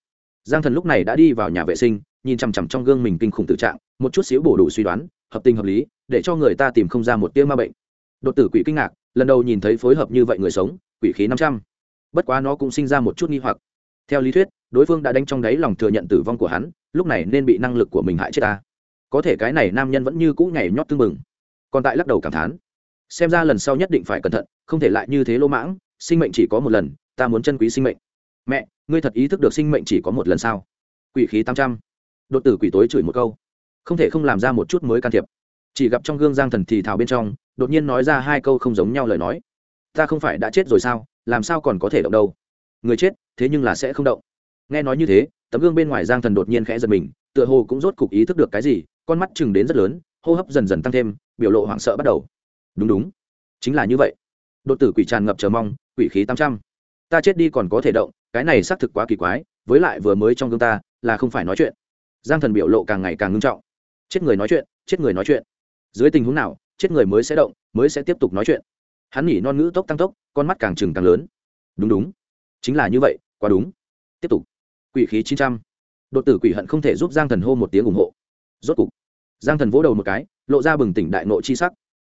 Giang thần lúc này đã đi vào nhà vệ sinh, nhìn chằm chằm trong gương mình kinh khủng tự trạng, một chút xíu bổ đủ suy đoán, hợp tình hợp lý, để cho người ta tìm không ra một tia ma bệnh. Đột tử quỷ kinh ngạc, lần đầu nhìn thấy phối hợp như vậy người sống, quỷ khí năm trăm. Bất quá nó cũng sinh ra một chút nghi hoặc. Theo lý thuyết, đối phương đã đánh trong đáy lòng thừa nhận tử vong của hắn, lúc này nên bị năng lực của mình hại chết ta. Có thể cái này nam nhân vẫn như cũ nhảy nhót tưng mừng còn tại lắc đầu cảm thán. Xem ra lần sau nhất định phải cẩn thận, không thể lại như thế lỗ mãng, sinh mệnh chỉ có một lần, ta muốn chân quý sinh mệnh mẹ, ngươi thật ý thức được sinh mệnh chỉ có một lần sao? Quỷ khí tám trăm. Đột tử quỷ tối chửi một câu. Không thể không làm ra một chút mới can thiệp. Chỉ gặp trong gương giang thần thì thào bên trong, đột nhiên nói ra hai câu không giống nhau lời nói. Ta không phải đã chết rồi sao, làm sao còn có thể động đâu? Người chết, thế nhưng là sẽ không động. Nghe nói như thế, tấm gương bên ngoài giang thần đột nhiên khẽ giật mình, tựa hồ cũng rốt cục ý thức được cái gì, con mắt chừng đến rất lớn, hô hấp dần dần tăng thêm, biểu lộ hoảng sợ bắt đầu. Đúng đúng, chính là như vậy. Đột tử quỷ tràn ngập chờ mong, quỷ khí tám trăm. Ta chết đi còn có thể động cái này xác thực quá kỳ quái, với lại vừa mới trong gương ta, là không phải nói chuyện. Giang thần biểu lộ càng ngày càng ngưng trọng. Chết người nói chuyện, chết người nói chuyện. Dưới tình huống nào, chết người mới sẽ động, mới sẽ tiếp tục nói chuyện. Hắn nhỉ non ngữ tốc tăng tốc, con mắt càng trừng càng lớn. Đúng đúng. Chính là như vậy, quá đúng. Tiếp tục. Quỷ khí chín trăm. Đột tử quỷ hận không thể giúp giang thần hô một tiếng ủng hộ. Rốt cục, giang thần vỗ đầu một cái, lộ ra bừng tỉnh đại nộ chi sắc.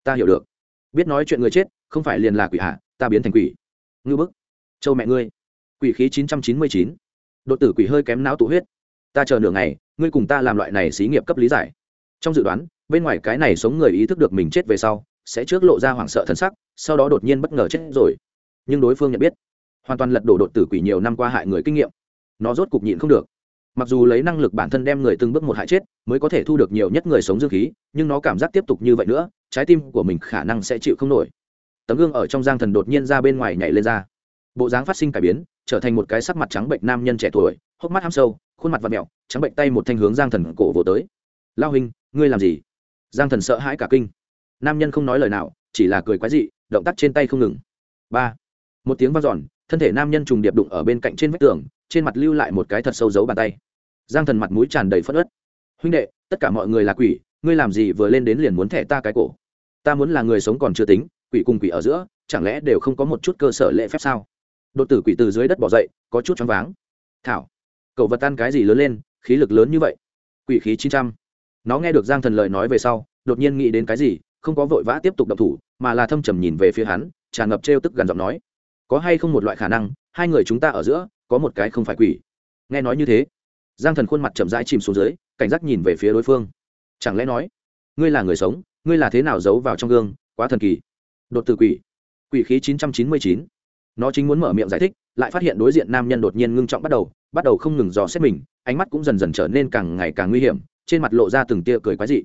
Ta hiểu được. Biết nói chuyện người chết, không phải liền là quỷ hạ ta biến thành quỷ. Ngư bức. Châu mẹ ngươi quỷ khí chín trăm chín mươi chín. Đột tử quỷ hơi kém não tụ huyết. Ta chờ nửa ngày, ngươi cùng ta làm loại này xí nghiệp cấp lý giải. Trong dự đoán, bên ngoài cái này sống người ý thức được mình chết về sau, sẽ trước lộ ra hoảng sợ thân sắc, sau đó đột nhiên bất ngờ chết rồi. Nhưng đối phương nhận biết, hoàn toàn lật đổ đột tử quỷ nhiều năm qua hại người kinh nghiệm. Nó rốt cục nhịn không được. Mặc dù lấy năng lực bản thân đem người từng bước một hại chết, mới có thể thu được nhiều nhất người sống dương khí, nhưng nó cảm giác tiếp tục như vậy nữa, trái tim của mình khả năng sẽ chịu không nổi. Tấm gương ở trong giang thần đột nhiên ra bên ngoài nhảy lên ra bộ dáng phát sinh cải biến, trở thành một cái sắc mặt trắng bệnh nam nhân trẻ tuổi, hốc mắt ham sâu, khuôn mặt và mẹo, trắng bệnh tay một thanh hướng giang thần cổ vỗ tới. Lao hình ngươi làm gì? Giang thần sợ hãi cả kinh. Nam nhân không nói lời nào, chỉ là cười quái dị, động tác trên tay không ngừng. Ba. Một tiếng vang dọn, thân thể nam nhân trùng điệp đụng ở bên cạnh trên vách tường, trên mặt lưu lại một cái thật sâu dấu bàn tay. Giang thần mặt mũi tràn đầy phất ớt huynh đệ, tất cả mọi người là quỷ, ngươi làm gì vừa lên đến liền muốn thẻ ta cái cổ? Ta muốn là người sống còn chưa tính, quỷ cùng quỷ ở giữa, chẳng lẽ đều không có một chút cơ sở lễ phép sao? Đột tử quỷ từ dưới đất bỏ dậy, có chút choáng váng. Thảo, cậu vật tan cái gì lớn lên, khí lực lớn như vậy? Quỷ khí chín trăm. Nó nghe được giang thần lời nói về sau, đột nhiên nghĩ đến cái gì, không có vội vã tiếp tục đập thủ, mà là thâm trầm nhìn về phía hắn, tràn ngập trêu tức gần giọng nói. Có hay không một loại khả năng, hai người chúng ta ở giữa, có một cái không phải quỷ? Nghe nói như thế, giang thần khuôn mặt chậm rãi chìm xuống dưới, cảnh giác nhìn về phía đối phương. Chẳng lẽ nói, ngươi là người sống, ngươi là thế nào giấu vào trong gương, quá thần kỳ? Đột từ quỷ. Quỷ khí chín trăm chín mươi chín nó chính muốn mở miệng giải thích, lại phát hiện đối diện nam nhân đột nhiên ngưng trọng bắt đầu bắt đầu không ngừng dò xét mình, ánh mắt cũng dần dần trở nên càng ngày càng nguy hiểm, trên mặt lộ ra từng tia cười quái dị.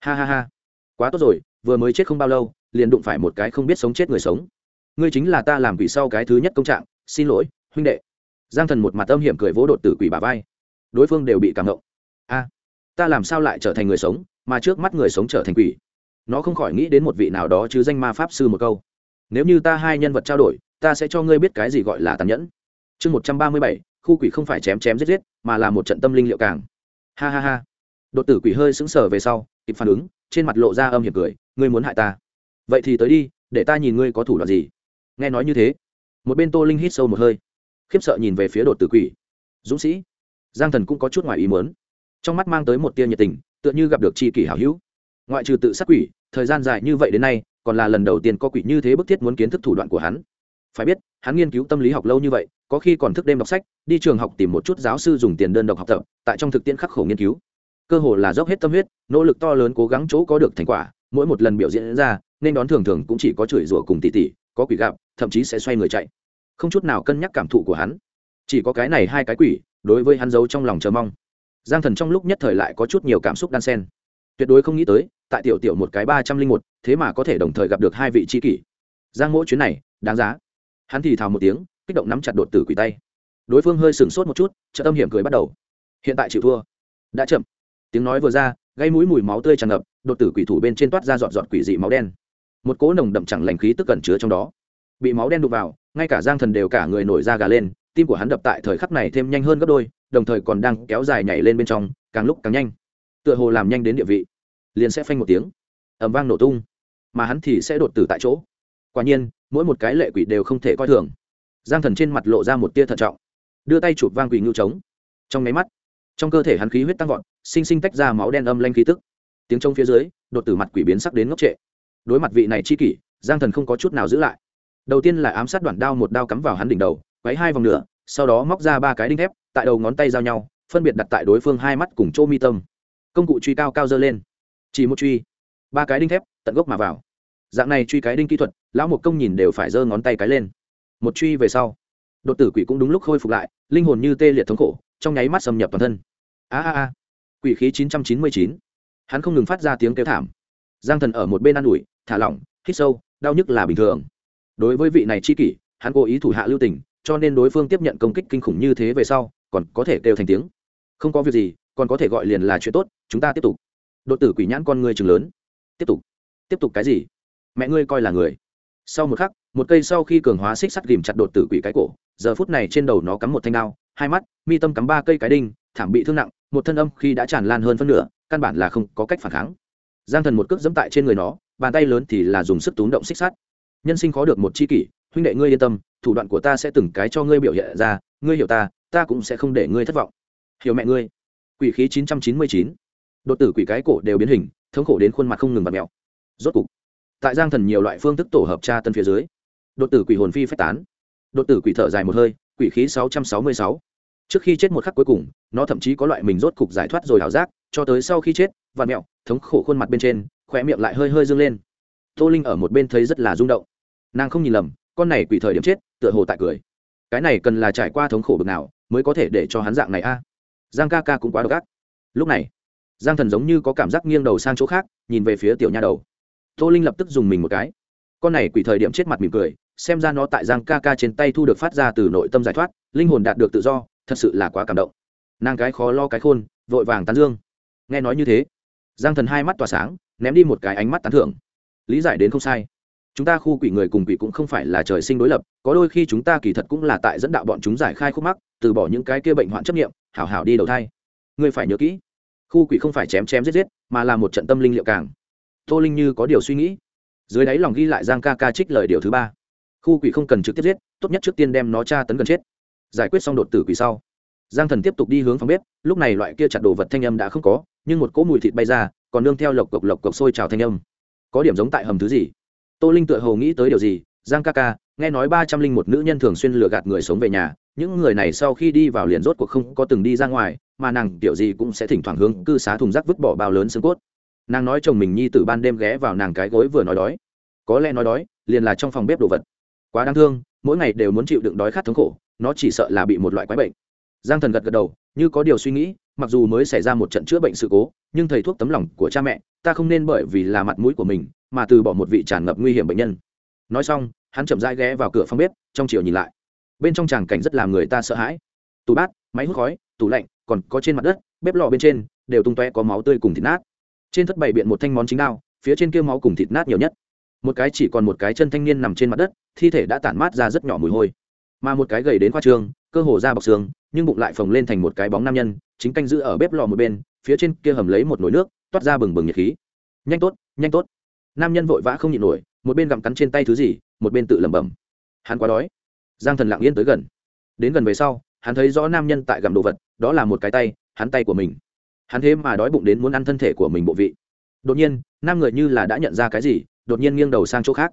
Ha ha ha. Quá tốt rồi, vừa mới chết không bao lâu, liền đụng phải một cái không biết sống chết người sống. Ngươi chính là ta làm quỷ sau cái thứ nhất công trạng, xin lỗi, huynh đệ. Giang thần một mặt âm hiểm cười vỗ đột tử quỷ bà vai. Đối phương đều bị cảm động. A, ta làm sao lại trở thành người sống, mà trước mắt người sống trở thành quỷ? Nó không khỏi nghĩ đến một vị nào đó chứ danh ma pháp sư một câu. Nếu như ta hai nhân vật trao đổi ta sẽ cho ngươi biết cái gì gọi là tàn nhẫn. Chương một trăm ba mươi bảy, khu quỷ không phải chém chém giết giết, mà là một trận tâm linh liệu càng. Ha ha ha. Đột tử quỷ hơi sững sờ về sau, kịp phản ứng, trên mặt lộ ra âm hiểm cười, ngươi muốn hại ta. Vậy thì tới đi, để ta nhìn ngươi có thủ đoạn gì. Nghe nói như thế, một bên tô linh hít sâu một hơi, khiếp sợ nhìn về phía đột tử quỷ. Dũng sĩ, giang thần cũng có chút ngoài ý muốn. Trong mắt mang tới một tia nhiệt tình, tựa như gặp được tri kỷ hảo hữu. Ngoại trừ tự sát quỷ, thời gian dài như vậy đến nay, còn là lần đầu tiên có quỷ như thế bức thiết muốn kiến thức thủ đoạn của hắn phải biết, hắn nghiên cứu tâm lý học lâu như vậy, có khi còn thức đêm đọc sách, đi trường học tìm một chút giáo sư dùng tiền đơn độc học tập, tại trong thực tiễn khắc khổ nghiên cứu. Cơ hồ là dốc hết tâm huyết, nỗ lực to lớn cố gắng chỗ có được thành quả, mỗi một lần biểu diễn ra, nên đón thường thường cũng chỉ có chửi rủa cùng tỉ tỉ, có quỷ gặp, thậm chí sẽ xoay người chạy. Không chút nào cân nhắc cảm thụ của hắn. Chỉ có cái này hai cái quỷ, đối với hắn giấu trong lòng chờ mong. Giang thần trong lúc nhất thời lại có chút nhiều cảm xúc đan sen tuyệt đối không nghĩ tới, tại tiểu tiểu một cái ba trăm linh một, thế mà có thể đồng thời gặp được hai vị tri kỷ. Giang mỗi chuyến này, đáng giá hắn thì thào một tiếng, kích động nắm chặt đột tử quỷ tay. Đối phương hơi sửng sốt một chút trợ tâm hiểm cười bắt đầu. Hiện tại chịu thua. Đã chậm. Tiếng nói vừa ra, gây mũi mùi máu tươi tràn ngập, đột tử quỷ thủ bên trên toát ra dọn dọn quỷ dị máu đen. Một cỗ nồng đậm chẳng lành khí tức cẩn chứa trong đó. Bị máu đen đục vào, ngay cả giang thần đều cả người nổi da gà lên, tim của hắn đập tại thời khắc này thêm nhanh hơn gấp đôi, đồng thời còn đang kéo dài nhảy lên bên trong, càng lúc càng nhanh. Tựa hồ làm nhanh đến địa vị, liền sẽ phanh một tiếng. Ẩm vang nổ tung, mà hắn thì sẽ đột tử tại chỗ quả nhiên, mỗi một cái lệ quỷ đều không thể coi thường. Giang thần trên mặt lộ ra một tia thận trọng, đưa tay chụp vang quỷ ngưu trống. Trong máy mắt, trong cơ thể hắn khí huyết tăng vọt, sinh sinh tách ra máu đen âm lanh khí tức. Tiếng trông phía dưới, đột tử mặt quỷ biến sắc đến ngốc trệ. Đối mặt vị này chi kỷ, giang thần không có chút nào giữ lại. Đầu tiên là ám sát đoạn đao một đao cắm vào hắn đỉnh đầu, quấy hai vòng nửa, sau đó móc ra ba cái đinh thép, tại đầu ngón tay giao nhau, phân biệt đặt tại đối phương hai mắt cùng chỗ mi tâm. Công cụ truy cao cao dơ lên. Chỉ một truy. Ba cái đinh thép, tận gốc mà vào dạng này truy cái đinh kỹ thuật, lão một công nhìn đều phải giơ ngón tay cái lên. Một truy về sau, đột tử quỷ cũng đúng lúc khôi phục lại, linh hồn như tê liệt thống khổ, trong nháy mắt xâm nhập toàn thân. A a a. Quỷ khí chín trăm chín mươi chín. Hắn không ngừng phát ra tiếng kêu thảm. Giang thần ở một bên ă n ủi, thả lỏng, hít sâu, đau nhức là bình thường. Đối với vị này chi kỷ, hắn cố ý thủ hạ lưu tình, cho nên đối phương tiếp nhận công kích kinh khủng như thế về sau, còn có thể kêu thành tiếng. Không có việc gì, còn có thể gọi liền là chuyện tốt, chúng ta tiếp tục. Đột tử quỷ nhãn con người chừng lớn. Tiếp tục. Tiếp tục cái gì? Mẹ ngươi coi là người. Sau một khắc, một cây sau khi cường hóa xích sắt ghìm chặt đột tử quỷ cái cổ, giờ phút này trên đầu nó cắm một thanh đao, hai mắt, mi tâm cắm ba cây cái đinh, thảm bị thương nặng, một thân âm khi đã tràn lan hơn phân nửa, căn bản là không có cách phản kháng. Giang thần một cước dẫm tại trên người nó, bàn tay lớn thì là dùng sức túm động xích sắt. Nhân sinh khó được một chi kỷ, huynh đệ ngươi yên tâm, thủ đoạn của ta sẽ từng cái cho ngươi biểu hiện ra, ngươi hiểu ta ta cũng sẽ không để ngươi thất vọng. Hiểu mẹ ngươi. Quỷ khí chín trăm chín mươi chín. Đột tử quỷ cái cổ đều biến hình, thống khổ đến khuôn mặt không ngừng bật mèo. Rốt cục tại giang thần nhiều loại phương thức tổ hợp tra tân phía dưới. Đột tử quỷ hồn phi phách tán. Đột tử quỷ thở dài một hơi, quỷ khí sáu trăm sáu mươi sáu. Trước khi chết một khắc cuối cùng, nó thậm chí có loại mình rốt cục giải thoát rồi ảo giác, cho tới sau khi chết và mẹo, thống khổ khuôn mặt bên trên khỏe miệng lại hơi hơi dâng lên. Tô linh ở một bên thấy rất là rung động. Nàng không nhìn lầm, con này quỷ thời điểm chết, tựa hồ tại cười. Cái này cần là trải qua thống khổ bực nào mới có thể để cho hắn dạng này a? Giang ca ca cũng quá độc ác. Lúc này, giang thần giống như có cảm giác nghiêng đầu sang chỗ khác, nhìn về phía tiểu nha đầu tô linh lập tức dùng mình một cái. Con này quỷ thời điểm chết mặt mỉm cười, xem ra nó tại giang ca ca trên tay thu được phát ra từ nội tâm giải thoát, linh hồn đạt được tự do, thật sự là quá cảm động. Nàng cái khó lo cái khôn, vội vàng tán dương. Nghe nói như thế, giang thần hai mắt tỏa sáng, ném đi một cái ánh mắt tán thưởng. Lý giải đến không sai. Chúng ta khu quỷ người cùng quỷ cũng không phải là trời sinh đối lập, có đôi khi chúng ta kỳ thật cũng là tại dẫn đạo bọn chúng giải khai khúc mắc, từ bỏ những cái kia bệnh hoạn chấp nghiệm hảo hảo đi đầu thai. Ngươi phải nhớ kỹ, khu quỷ không phải chém chém giết giết, mà là một trận tâm linh liệu càng tô linh như có điều suy nghĩ. Dưới đáy lòng ghi lại giang ca ca trích lời điều thứ ba. Khu quỷ không cần trực tiếp giết, tốt nhất trước tiên đem nó tra tấn gần chết. Giải quyết xong đột tử quỷ sau. Giang thần tiếp tục đi hướng phòng bếp, lúc này loại kia chặt đồ vật thanh âm đã không có, nhưng một cỗ mùi thịt bay ra, còn nương theo lộc cộc lộc cộc sôi trào thanh âm. Có điểm giống tại hầm thứ gì. Tô linh tựa hồ nghĩ tới điều gì, giang ca ca, nghe nói ba trăm linh một nữ nhân thường xuyên lừa gạt người sống về nhà, những người này sau khi đi vào liền rốt cuộc không có từng đi ra ngoài, mà nàng kiểu gì cũng sẽ thỉnh thoảng hướng cư xá thùng rác vứt bỏ bao lớn xương cốt nàng nói chồng mình nhi tử ban đêm ghé vào nàng cái gối vừa nói đói. Có lẽ nói đói, liền là trong phòng bếp đồ vật. Quá đáng thương, mỗi ngày đều muốn chịu đựng đói khát thống khổ, nó chỉ sợ là bị một loại quái bệnh. Giang thần gật gật đầu, như có điều suy nghĩ, mặc dù mới xảy ra một trận chữa bệnh sự cố, nhưng thầy thuốc tấm lòng của cha mẹ, ta không nên bởi vì là mặt mũi của mình, mà từ bỏ một vị tràn ngập nguy hiểm bệnh nhân. Nói xong, hắn chậm rãi ghé vào cửa phòng bếp, trong chiều nhìn lại. Bên trong tràng cảnh rất làm người ta sợ hãi. Tủ bát, máy hút khói, tủ lạnh, còn có trên mặt đất, bếp lò bên trên, đều tung toe có máu tươi cùng thịt nát trên thất bày biện một thanh món chính đao, phía trên kia máu cùng thịt nát nhiều nhất. Một cái chỉ còn một cái chân thanh niên nằm trên mặt đất, thi thể đã tản mát ra rất nhỏ mùi hôi. Mà một cái gầy đến khoa trương, cơ hồ ra bọc xương, nhưng bụng lại phồng lên thành một cái bóng nam nhân, chính canh giữ ở bếp lò một bên, phía trên kia hầm lấy một nồi nước, toát ra bừng bừng nhiệt khí. Nhanh tốt nhanh tốt. Nam nhân vội vã không nhịn nổi, một bên gặm cắn trên tay thứ gì, một bên tự lẩm bẩm. Hắn quá đói. Giang thần lặng yên tới gần. Đến gần về sau, hắn thấy rõ nam nhân tại gặm đồ vật, đó là một cái tay, hắn tay của mình hắn thế mà đói bụng đến muốn ăn thân thể của mình bộ vị. Đột nhiên, nam người như là đã nhận ra cái gì, đột nhiên nghiêng đầu sang chỗ khác.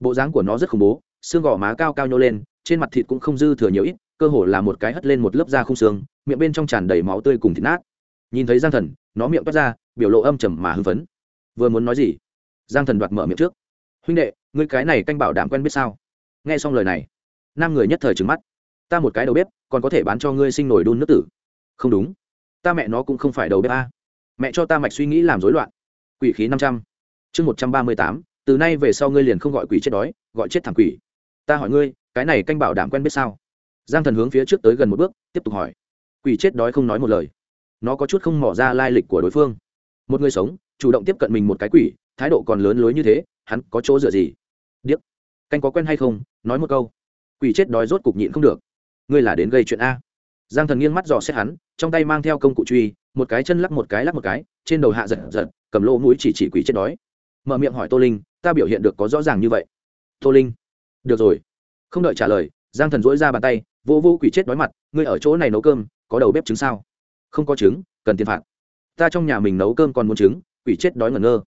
Bộ dáng của nó rất khủng bố, xương gò má cao cao nhô lên, trên mặt thịt cũng không dư thừa nhiều ít, cơ hồ là một cái hất lên một lớp da không xương, miệng bên trong tràn đầy máu tươi cùng thịt nát. Nhìn thấy giang thần, nó miệng toát ra, biểu lộ âm trầm mà hưng phấn. Vừa muốn nói gì? Giang thần đoạt mở miệng trước. Huynh đệ, ngươi cái này canh bảo đảm quen biết sao? Nghe xong lời này, nam người nhất thời trừng mắt. Ta một cái đầu bếp, còn có thể bán cho ngươi sinh nổi đun nước tử. Không đúng ta mẹ nó cũng không phải đầu bếp a. Mẹ cho ta mạch suy nghĩ làm rối loạn. Quỷ khí năm trăm. Chương một trăm ba mươi tám, từ nay về sau ngươi liền không gọi quỷ chết đói, gọi chết thằng quỷ. Ta hỏi ngươi, cái này canh bảo đảm quen biết sao? Giang thần hướng phía trước tới gần một bước, tiếp tục hỏi. Quỷ chết đói không nói một lời. Nó có chút không mỏ ra lai lịch của đối phương. Một người sống, chủ động tiếp cận mình một cái quỷ, thái độ còn lớn lối như thế, hắn có chỗ dựa gì? Điếc. Canh có quen hay không, nói một câu. Quỷ chết đói rốt cục nhịn không được. Ngươi là đến gây chuyện a? Giang thần nghiêng mắt dò xét hắn, trong tay mang theo công cụ truy, một cái chân lắc một cái lắc một cái, trên đầu hạ giật giật, cầm lỗ mũi chỉ chỉ quỷ chết đói. Mở miệng hỏi tô linh, ta biểu hiện được có rõ ràng như vậy? Tô linh. Được rồi. Không đợi trả lời, giang thần dỗi ra bàn tay, vô vô quỷ chết đói mặt, ngươi ở chỗ này nấu cơm, có đầu bếp trứng sao? Không có trứng, cần tiền phạt. Ta trong nhà mình nấu cơm còn muốn trứng, quỷ chết đói ngẩn ngơ.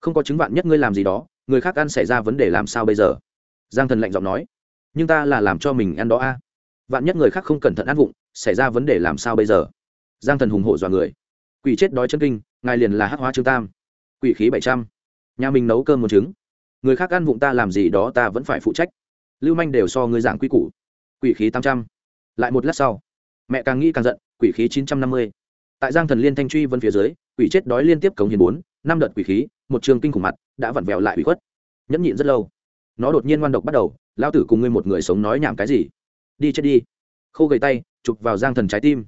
Không có trứng vạn nhất ngươi làm gì đó, người khác ăn xảy ra vấn đề làm sao bây giờ? Giang thần lạnh giọng nói. Nhưng ta là làm cho mình ăn đó a. Vạn nhất người khác không cẩn thận ăn vụng xảy ra vấn đề làm sao bây giờ? Giang thần hùng hổ dọa người. Quỷ chết đói chân kinh, ngài liền là hắc hóa trương tam. Quỷ khí bảy trăm. Nhà mình nấu cơm một trứng. Người khác ăn vụng ta làm gì đó ta vẫn phải phụ trách. Lưu manh đều so ngươi giảng quy củ. Quỷ khí tám trăm. Lại một lát sau, mẹ càng nghĩ càng giận, quỷ khí chín trăm năm mươi. Tại giang thần liên thanh truy vân phía dưới, quỷ chết đói liên tiếp cống hiến bốn, năm đợt quỷ khí, một trường kinh khủng mặt, đã vặn vẹo lại ủy khuất. Nhẫn nhịn rất lâu. Nó đột nhiên ngoan độc bắt đầu, lao tử cùng ngươi một người sống nói nhảm cái gì? Đi chết đi. Khô gầy tay chụp vào giang thần trái tim.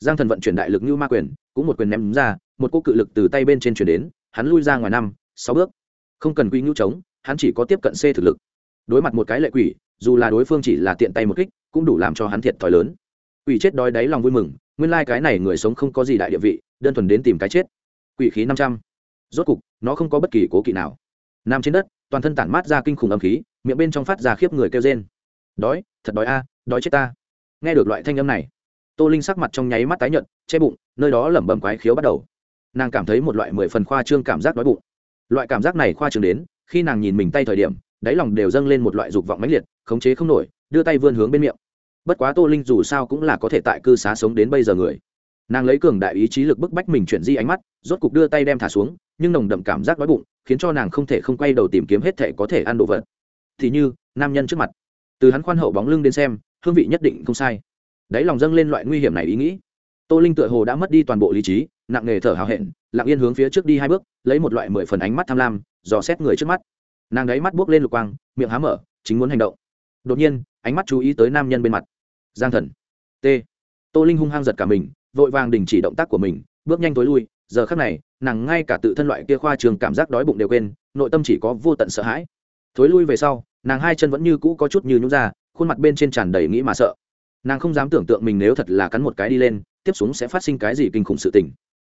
Giang thần vận chuyển đại lực như ma quyền, cũng một quyền ném ra, một cô cự lực từ tay bên trên chuyển đến, hắn lui ra ngoài năm, sáu bước. Không cần quy ngữ chống, hắn chỉ có tiếp cận c thực lực. Đối mặt một cái lệ quỷ, dù là đối phương chỉ là tiện tay một kích, cũng đủ làm cho hắn thiệt thòi lớn. Quỷ chết đói đáy lòng vui mừng, nguyên lai、like、cái này người sống không có gì đại địa vị, đơn thuần đến tìm cái chết. Quỷ khí năm trăm. Rốt cục, nó không có bất kỳ cố kỵ nào. Nằm trên đất, toàn thân tản mát ra kinh khủng âm khí, miệng bên trong phát ra khiếp người kêu trên đói, thật đói a, đói chết ta nghe được loại thanh âm này, tô linh sắc mặt trong nháy mắt tái nhợt, che bụng, nơi đó lẩm bẩm quái khiếu bắt đầu. Nàng cảm thấy một loại mười phần khoa trương cảm giác đói bụng. Loại cảm giác này khoa trương đến, khi nàng nhìn mình tay thời điểm, đáy lòng đều dâng lên một loại dục vọng mãnh liệt, khống chế không nổi, đưa tay vươn hướng bên miệng. Bất quá tô linh dù sao cũng là có thể tại cư xá sống đến bây giờ người. Nàng lấy cường đại ý chí lực bức bách mình chuyển di ánh mắt, rốt cục đưa tay đem thả xuống, nhưng nồng đậm cảm giác đói bụng, khiến cho nàng không thể không quay đầu tìm kiếm hết thể có thể ăn đồ vật. Thì như, nam nhân trước mặt. Từ hắn khoan hậu bóng lưng đến xem hương vị nhất định không sai. Đáy lòng dâng lên loại nguy hiểm này ý nghĩ. Tô linh tựa hồ đã mất đi toàn bộ lý trí, nặng nề thở hào hẹn, lặng yên hướng phía trước đi hai bước, lấy một loại mười phần ánh mắt tham lam, dò xét người trước mắt. Nàng đáy mắt buốc lên lục quang, miệng há mở, chính muốn hành động. Đột nhiên, ánh mắt chú ý tới nam nhân bên mặt. Giang thần. T. Tô linh hung hăng giật cả mình, vội vàng đình chỉ động tác của mình, bước nhanh tối lui, giờ khắc này, nàng ngay cả tự thân loại kia khoa trường cảm giác đói bụng đều quên, nội tâm chỉ có vô tận sợ hãi. Thối lui về sau, nàng hai chân vẫn như cũ có chút như nhúng ra khuôn mặt bên trên tràn đầy nghĩ mà sợ. Nàng không dám tưởng tượng mình nếu thật là cắn một cái đi lên, tiếp xuống sẽ phát sinh cái gì kinh khủng sự tình.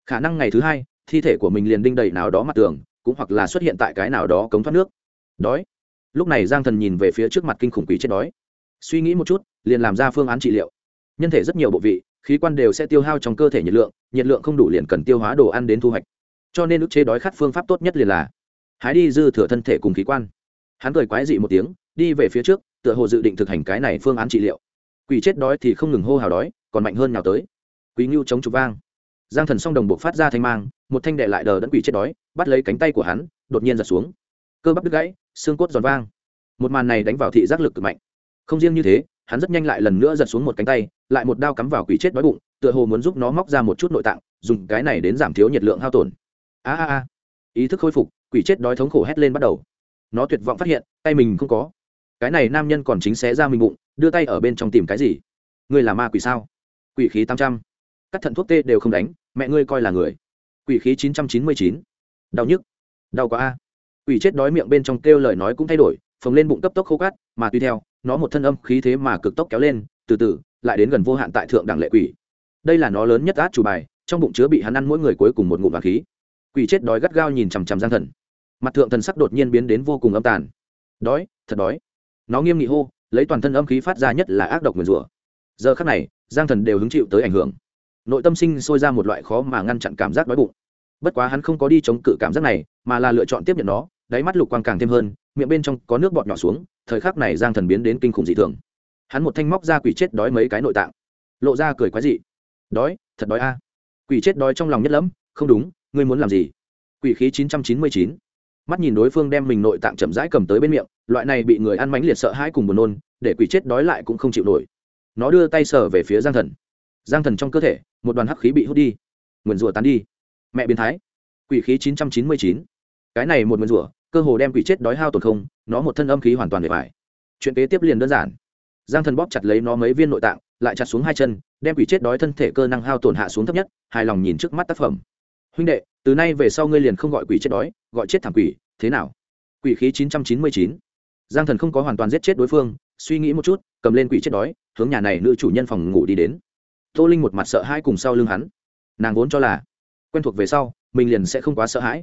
Khả năng ngày thứ hai, thi thể của mình liền đinh đầy nào đó mặt tường, cũng hoặc là xuất hiện tại cái nào đó cống thoát nước. Đói. Lúc này giang thần nhìn về phía trước mặt kinh khủng quỷ chết đói. Suy nghĩ một chút, liền làm ra phương án trị liệu. Nhân thể rất nhiều bộ vị, khí quan đều sẽ tiêu hao trong cơ thể nhiệt lượng nhiệt lượng không đủ liền cần tiêu hóa đồ ăn đến thu hoạch. Cho nên ức chế đói khát phương pháp tốt nhất liền là, hái đi dư thừa thân thể cùng khí quan. Hắn cười quái dị một tiếng, đi về phía trước tựa hồ dự định thực hành cái này phương án trị liệu. Quỷ chết đói thì không ngừng hô hào đói, còn mạnh hơn nào tới. Quý ngưu chống trục vang. Giang thần song đồng buộc phát ra thanh mang, một thanh đệ lại đờ đẫn quỷ chết đói, bắt lấy cánh tay của hắn, đột nhiên giật xuống. Cơ bắp đứt gãy, xương cốt giòn vang. Một màn này đánh vào thị giác lực cực mạnh. Không riêng như thế, hắn rất nhanh lại lần nữa giật xuống một cánh tay, lại một đao cắm vào quỷ chết đói bụng, tựa hồ muốn giúp nó móc ra một chút nội tạng, dùng cái này đến giảm thiếu nhiệt lượng hao tổn. A a a. Ý thức khôi phục, quỷ chết đói thống khổ hét lên bắt đầu. Nó tuyệt vọng phát hiện, tay mình không có cái này nam nhân còn chính xé ra mình bụng, đưa tay ở bên trong tìm cái gì? Ngươi là ma quỷ sao? Quỷ khí tám trăm. Các thận thuốc tê đều không đánh, mẹ ngươi coi là người. Quỷ khí chín trăm chín mươi chín. Đau nhức. Đau quá a. Quỷ chết đói miệng bên trong kêu lời nói cũng thay đổi, phồng lên bụng cấp tốc khô cát, mà tùy theo, nó một thân âm khí thế mà cực tốc kéo lên, từ từ, lại đến gần vô hạn tại thượng đẳng lệ quỷ. Đây là nó lớn nhất át chủ bài, trong bụng chứa bị hắn ăn mỗi người cuối cùng một ngụm vàng khí. Quỷ chết đói gắt gao nhìn chằm chằm giang thần. Mặt thượng thần sắc đột nhiên biến đến vô cùng âm tàn. Đói, thật đói nó nghiêm nghị hô, lấy toàn thân âm khí phát ra nhất là ác độc nguyền rủa. Giờ khắc này, giang thần đều hứng chịu tới ảnh hưởng. Nội tâm sinh sôi ra một loại khó mà ngăn chặn cảm giác đói bụng. Bất quá hắn không có đi chống cự cảm giác này, mà là lựa chọn tiếp nhận nó, đáy mắt lục quang càng thêm hơn, miệng bên trong có nước bọt nhỏ xuống, thời khắc này giang thần biến đến kinh khủng dị thường. Hắn một thanh móc ra quỷ chết đói mấy cái nội tạng. Lộ ra cười quái dị. Đói, thật đói a. Quỷ chết đói trong lòng nhất lẫm, không đúng, ngươi muốn làm gì? Quỷ khí chín trăm chín mươi chín mắt nhìn đối phương đem mình nội tạng chậm rãi cầm tới bên miệng, loại này bị người ăn mánh liệt sợ hãi cùng buồn nôn, để quỷ chết đói lại cũng không chịu nổi. Nó đưa tay sờ về phía giang thần. Giang thần trong cơ thể, một đoàn hắc khí bị hút đi. Nguyền rủa tán đi. Mẹ biến thái. Quỷ khí chín trăm chín mươi chín. Cái này một nguyền rủa, cơ hồ đem quỷ chết đói hao tổn không, nó một thân âm khí hoàn toàn để phải chuyện kế tiếp liền đơn giản. Giang thần bóp chặt lấy nó mấy viên nội tạng, lại chặt xuống hai chân, đem quỷ chết đói thân thể cơ năng hao tổn hạ xuống thấp nhất, hài lòng nhìn trước mắt tác phẩm huynh đệ, từ nay về sau ngươi liền không gọi quỷ chết đói, gọi chết thảm quỷ, thế nào? Quỷ khí chín trăm chín mươi chín. Giang thần không có hoàn toàn giết chết đối phương, suy nghĩ một chút, cầm lên quỷ chết đói, hướng nhà này nữ chủ nhân phòng ngủ đi đến. Tô linh một mặt sợ hãi cùng sau lưng hắn. Nàng vốn cho là, quen thuộc về sau, mình liền sẽ không quá sợ hãi.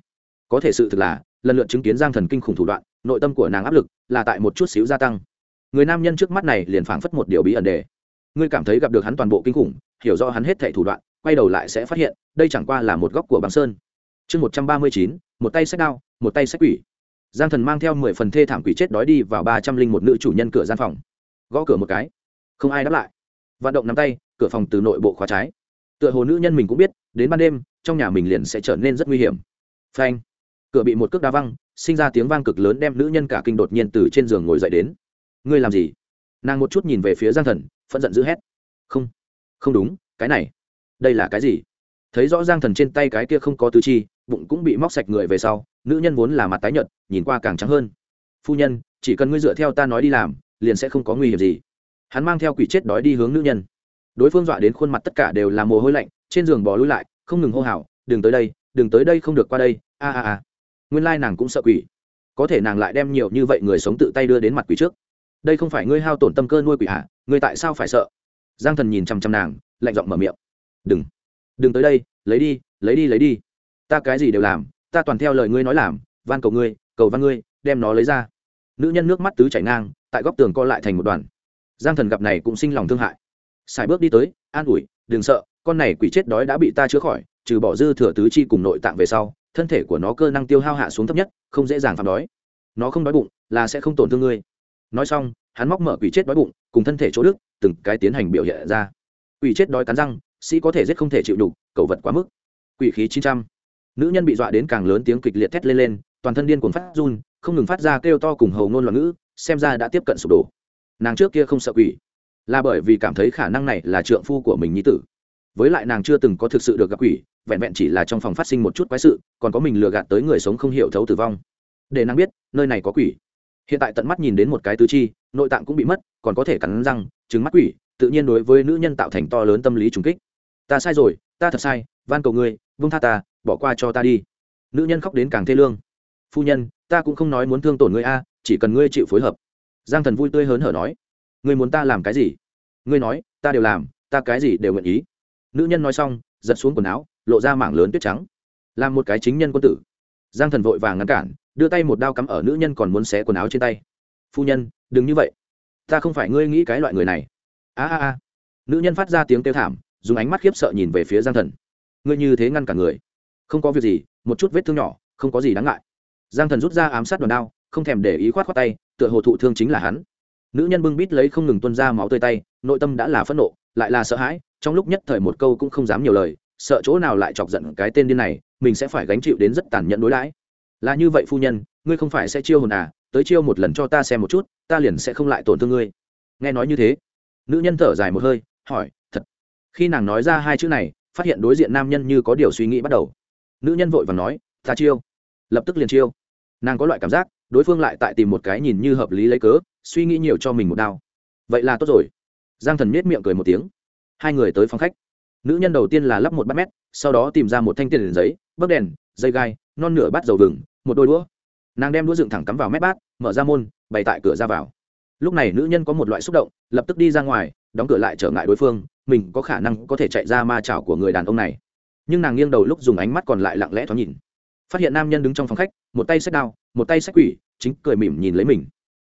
Có thể sự thực là, lần lượt chứng kiến giang thần kinh khủng thủ đoạn, nội tâm của nàng áp lực là tại một chút xíu gia tăng. Người nam nhân trước mắt này liền phảng phất một điều bí ẩn đề. Ngươi cảm thấy gặp được hắn toàn bộ kinh khủng, hiểu rõ hắn hết thảy thủ đoạn quay đầu lại sẽ phát hiện, đây chẳng qua là một góc của băng sơn. Chương một trăm ba mươi chín, một tay sách đao, một tay sách quỷ. Giang thần mang theo mười phần thê thảm quỷ chết đói đi vào ba trăm linh một nữ chủ nhân cửa gian phòng. Gõ cửa một cái. Không ai đáp lại. Vận động nắm tay, cửa phòng từ nội bộ khóa trái. Tựa hồ nữ nhân mình cũng biết, đến ban đêm, trong nhà mình liền sẽ trở nên rất nguy hiểm. Phanh. Cửa bị một cước đá văng, sinh ra tiếng vang cực lớn đem nữ nhân cả kinh đột nhiên từ trên giường ngồi dậy đến. Ngươi làm gì? Nàng một chút nhìn về phía giang thần, phẫn giận d ữ hét. Không. Không đúng, cái này đây là cái gì? Thấy rõ giang thần trên tay cái kia không có tứ chi, bụng cũng bị móc sạch người về sau, nữ nhân vốn là mặt tái nhợt, nhìn qua càng trắng hơn. Phu nhân, chỉ cần ngươi dựa theo ta nói đi làm, liền sẽ không có nguy hiểm gì. Hắn mang theo quỷ chết đói đi hướng nữ nhân. Đối phương dọa đến khuôn mặt tất cả đều là mồ hôi lạnh, trên giường bỏ lui lại, không ngừng hô hào, đừng tới đây, đừng tới đây không được qua đây, a a a. Nguyên lai nàng cũng sợ quỷ. Có thể nàng lại đem nhiều như vậy người sống tự tay đưa đến mặt quỷ trước. Đây không phải ngươi hao tổn tâm cơ nuôi quỷ hạ ngươi tại sao phải sợ? Giang thần nhìn chằm chằm nàng, lạnh giọng mở miệng đừng. Đừng tới đây, lấy đi lấy đi lấy đi. Ta cái gì đều làm, ta toàn theo lời ngươi nói làm, van cầu ngươi, cầu van ngươi, đem nó lấy ra. Nữ nhân nước mắt tứ chảy ngang, tại góc tường co lại thành một đoàn. Giang thần gặp này cũng sinh lòng thương hại. Sài bước đi tới, an ủi, đừng sợ, con này quỷ chết đói đã bị ta chữa khỏi, trừ bỏ dư thừa tứ chi cùng nội tạng về sau, thân thể của nó cơ năng tiêu hao hạ xuống thấp nhất, không dễ dàng phạm đói. Nó không đói bụng, là sẽ không tổn thương ngươi. Nói xong, hắn móc mở quỷ chết đói bụng, cùng thân thể chỗ đức từng cái tiến hành biểu hiện ra. Quỷ chết đói cắn răng sĩ có thể giết không thể chịu đủ cầu vật quá mức. Quỷ khí chín trăm. Nữ nhân bị dọa đến càng lớn tiếng kịch liệt thét lên lên, toàn thân điên cuồng phát run, không ngừng phát ra kêu to cùng hầu ngôn loạn ngữ, xem ra đã tiếp cận sụp đổ. Nàng trước kia không sợ quỷ, là bởi vì cảm thấy khả năng này là trượng phu của mình nhi tử. Với lại nàng chưa từng có thực sự được gặp quỷ, vẹn vẹn chỉ là trong phòng phát sinh một chút quái sự, còn có mình lừa gạt tới người sống không hiểu thấu tử vong. Để nàng biết, nơi này có quỷ. Hiện tại tận mắt nhìn đến một cái tứ chi, nội tạng cũng bị mất, còn có thể cắn răng trứng mắt quỷ, tự nhiên đối với nữ nhân tạo thành to lớn tâm lý trùng kích ta sai rồi, ta thật sai, van cầu ngươi, vung tha ta, bỏ qua cho ta đi. Nữ nhân khóc đến càng thê lương. Phu nhân, ta cũng không nói muốn thương tổn ngươi a, chỉ cần ngươi chịu phối hợp. Giang thần vui tươi hớn hở nói. Ngươi muốn ta làm cái gì? Ngươi nói, ta đều làm, ta cái gì đều nguyện ý. Nữ nhân nói xong, giật xuống quần áo, lộ ra mảng lớn tuyết trắng. Làm một cái chính nhân quân tử. Giang thần vội vàng ngăn cản, đưa tay một đao cắm ở nữ nhân còn muốn xé quần áo trên tay. Phu nhân, đừng như vậy. Ta không phải ngươi nghĩ cái loại người này. A a a. Nữ nhân phát ra tiếng kêu thảm dùng ánh mắt khiếp sợ nhìn về phía giang thần. Ngươi như thế ngăn cả người. Không có việc gì, một chút vết thương nhỏ, không có gì đáng ngại. Giang thần rút ra ám sát đòn đao, không thèm để ý khoát khoát tay, tựa hồ thụ thương chính là hắn. Nữ nhân bưng bít lấy không ngừng tuân ra máu tơi tay, nội tâm đã là phẫn nộ, lại là sợ hãi, trong lúc nhất thời một câu cũng không dám nhiều lời, sợ chỗ nào lại chọc giận cái tên điên này, mình sẽ phải gánh chịu đến rất tàn nhẫn đối đãi. Là như vậy phu nhân, ngươi không phải sẽ chiêu hồn à tới chiêu một lần cho ta xem một chút, ta liền sẽ không lại tổn thương ngươi. Nghe nói như thế, nữ nhân thở dài một hơi, hỏi, thật khi nàng nói ra hai chữ này, phát hiện đối diện nam nhân như có điều suy nghĩ bắt đầu. Nữ nhân vội và nói, ta chiêu. Lập tức liền chiêu. Nàng có loại cảm giác, đối phương lại tại tìm một cái nhìn như hợp lý lấy cớ, suy nghĩ nhiều cho mình một đau vậy là tốt rồi. Giang thần miết miệng cười một tiếng. Hai người tới phòng khách. Nữ nhân đầu tiên là lắp một bát mét, sau đó tìm ra một thanh tiền giấy, bấc đèn, dây gai, non nửa bát dầu vừng, một đôi đũa. Nàng đem đũa dựng thẳng cắm vào mép bát, mở ra môn, bày tại cửa ra vào. Lúc này nữ nhân có một loại xúc động, lập tức đi ra ngoài, đóng cửa lại trở ngại đối phương mình có khả năng có thể chạy ra ma chảo của người đàn ông này. Nhưng nàng nghiêng đầu lúc dùng ánh mắt còn lại lặng lẽ thoáng nhìn. Phát hiện nam nhân đứng trong phòng khách, một tay sách đao, một tay sách quỷ, chính cười mỉm nhìn lấy mình.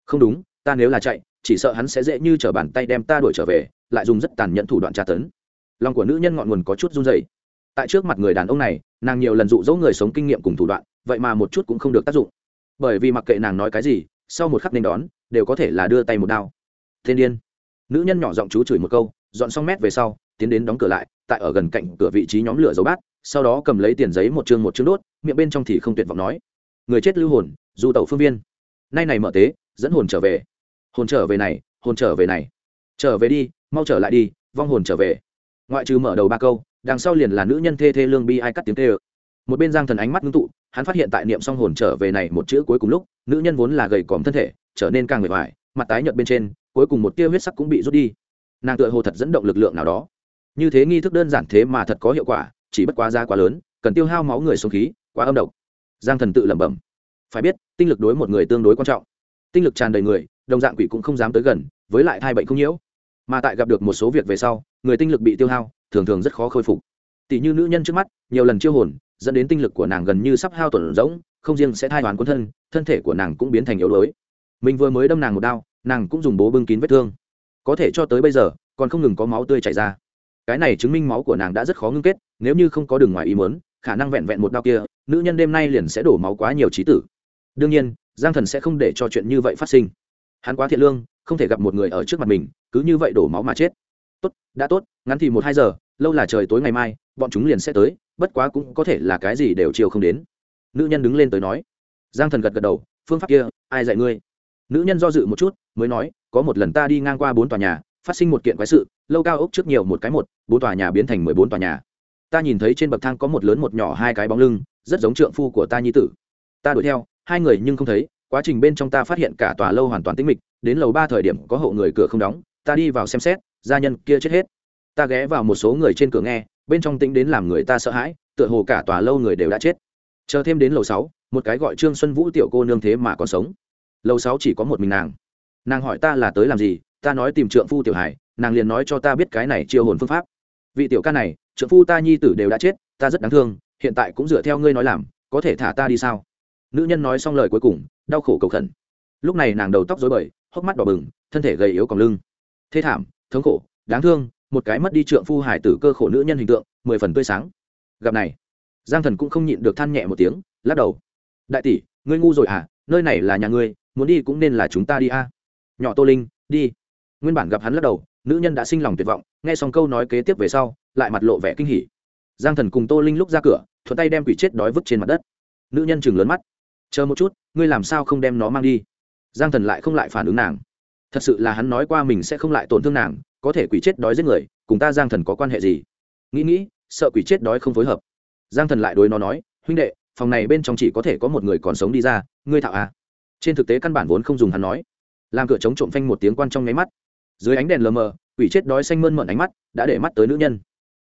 Không đúng, ta nếu là chạy, chỉ sợ hắn sẽ dễ như t r ở bàn tay đem ta đuổi trở về, lại dùng rất tàn nhẫn thủ đoạn tra tấn. Lòng của nữ nhân ngọn nguồn có chút run dày tại trước mặt người đàn ông này, nàng nhiều lần dụ dỗ người sống kinh nghiệm cùng thủ đoạn, vậy mà một chút cũng không được tác dụng. Bởi vì mặc kệ nàng nói cái gì, sau một khắc nên đón, đều có thể là đưa tay một đao. Thiên điên. Nữ nhân nhỏ giọng chú chửi một câu dọn xong mét về sau, tiến đến đóng cửa lại, tại ở gần cạnh cửa vị trí nhóm lửa dầu bát, sau đó cầm lấy tiền giấy một chương một chương đốt, miệng bên trong thì không tuyệt vọng nói, người chết lưu hồn, du tẩu phương viên. Nay này mở tế, dẫn hồn trở về. Hồn trở về này, hồn trở về này. Trở về đi, mau trở lại đi, vong hồn trở về. Ngoại trừ mở đầu ba câu, đằng sau liền là nữ nhân thê thê lương bi ai cắt tiếng tê ơ một bên giang thần ánh mắt ngưng tụ, hắn phát hiện tại niệm song hồn trở về này một chữ cuối cùng lúc, nữ nhân vốn là gầy còm thân thể, trở nên càng mệt mỏi, mặt tái nhợt bên trên, cuối cùng một tia huyết sắc cũng bị rút đi nàng tựa hồ thật dẫn động lực lượng nào đó. Như thế nghi thức đơn giản thế mà thật có hiệu quả, chỉ bất quá giá quá lớn, cần tiêu hao máu người xuống khí, quá âm độc. Giang thần tự lẩm bẩm. Phải biết, tinh lực đối một người tương đối quan trọng. Tinh lực tràn đầy người, đồng dạng quỷ cũng không dám tới gần, với lại thai bệnh không nhiễu. Mà tại gặp được một số việc về sau, người tinh lực bị tiêu hao, thường thường rất khó khôi phục. Tỷ như nữ nhân trước mắt, nhiều lần chiêu hồn, dẫn đến tinh lực của nàng gần như sắp hao tổn rỗng, không riêng sẽ thai hoàn quân thân thân thể của nàng cũng biến thành yếu đuối. Mình vừa mới đâm nàng một đao, nàng cũng dùng bố bưng kín vết thương có thể cho tới bây giờ, còn không ngừng có máu tươi chảy ra. Cái này chứng minh máu của nàng đã rất khó ngưng kết, nếu như không có đường ngoài ý muốn, khả năng vẹn vẹn một đao kia, nữ nhân đêm nay liền sẽ đổ máu quá nhiều trí tử. Đương nhiên, giang thần sẽ không để cho chuyện như vậy phát sinh. Hắn quá thiện lương, không thể gặp một người ở trước mặt mình, cứ như vậy đổ máu mà chết. Tốt, đã tốt, ngắn thì một hai giờ, lâu là trời tối ngày mai, bọn chúng liền sẽ tới, bất quá cũng có thể là cái gì đều chiều không đến. Nữ nhân đứng lên tới nói. Giang thần gật gật đầu, phương pháp kia, ai dạy ngươi? Nữ nhân do dự một chút, mới nói, có một lần ta đi ngang qua bốn tòa nhà, phát sinh một kiện quái sự, lâu cao ốc trước nhiều một cái một, bốn tòa nhà biến thành mười bốn tòa nhà. Ta nhìn thấy trên bậc thang có một lớn một nhỏ hai cái bóng lưng, rất giống trượng phu của ta nhi tử. Ta đuổi theo, hai người nhưng không thấy, quá trình bên trong ta phát hiện cả tòa lâu hoàn toàn tĩnh mịch, đến lầu ba thời điểm có hộ người cửa không đóng, ta đi vào xem xét, gia nhân kia chết hết. Ta ghé vào một số người trên cửa nghe, bên trong tĩnh đến làm người ta sợ hãi, tựa hồ cả tòa lâu người đều đã chết. Chờ thêm đến lầu sáu, một cái gọi trương xuân vũ tiểu cô nương thế mà còn sống lầu sáu chỉ có một mình nàng. Nàng hỏi ta là tới làm gì, ta nói tìm trượng phu tiểu hải nàng liền nói cho ta biết cái này chiêu hồn phương pháp. Vị tiểu ca này, trượng phu ta nhi tử đều đã chết, ta rất đáng thương, hiện tại cũng dựa theo ngươi nói làm, có thể thả ta đi sao? Nữ nhân nói xong lời cuối cùng, đau khổ cầu khẩn. Lúc này nàng đầu tóc dối bời, hốc mắt đỏ bừng, thân thể gầy yếu còng lưng. Thê thảm, thống khổ, đáng thương, một cái mất đi trượng phu hải tử cơ khổ nữ nhân hình tượng, mười phần tươi sáng. Gặp này, giang thần cũng không nhịn được than nhẹ một tiếng, lắc đầu. Đại tỷ, ngươi ngu rồi à nơi này là nhà ngươi muốn đi cũng nên là chúng ta đi a. À. nhỏ tô linh, đi. Nguyên bản gặp hắn lắc đầu, nữ nhân đã sinh lòng tuyệt vọng, nghe xong câu nói kế tiếp về sau, lại mặt lộ vẻ kinh hỉ. Giang thần cùng tô linh lúc ra cửa, thuận tay đem quỷ chết đói vứt trên mặt đất. Nữ nhân chừng lớn mắt. Chờ một chút, ngươi làm sao không đem nó mang đi? Giang thần lại không lại phản ứng nàng. Thật sự là hắn nói qua mình sẽ không lại tổn thương nàng, có thể quỷ chết đói giết người, cùng ta giang thần có quan hệ gì? Nghĩ nghĩ, sợ quỷ chết đói không phối hợp. Giang thần lại đối nó nói, huynh đệ, phòng này bên trong chỉ có thể có một người còn sống đi ra, ngươi thạo à? Trên thực tế căn bản vốn không dùng hắn nói. Làm cửa chống trộm phanh một tiếng quan trong nháy mắt. Dưới ánh đèn lờ mờ, quỷ chết đói xanh mơn mận ánh mắt đã để mắt tới nữ nhân.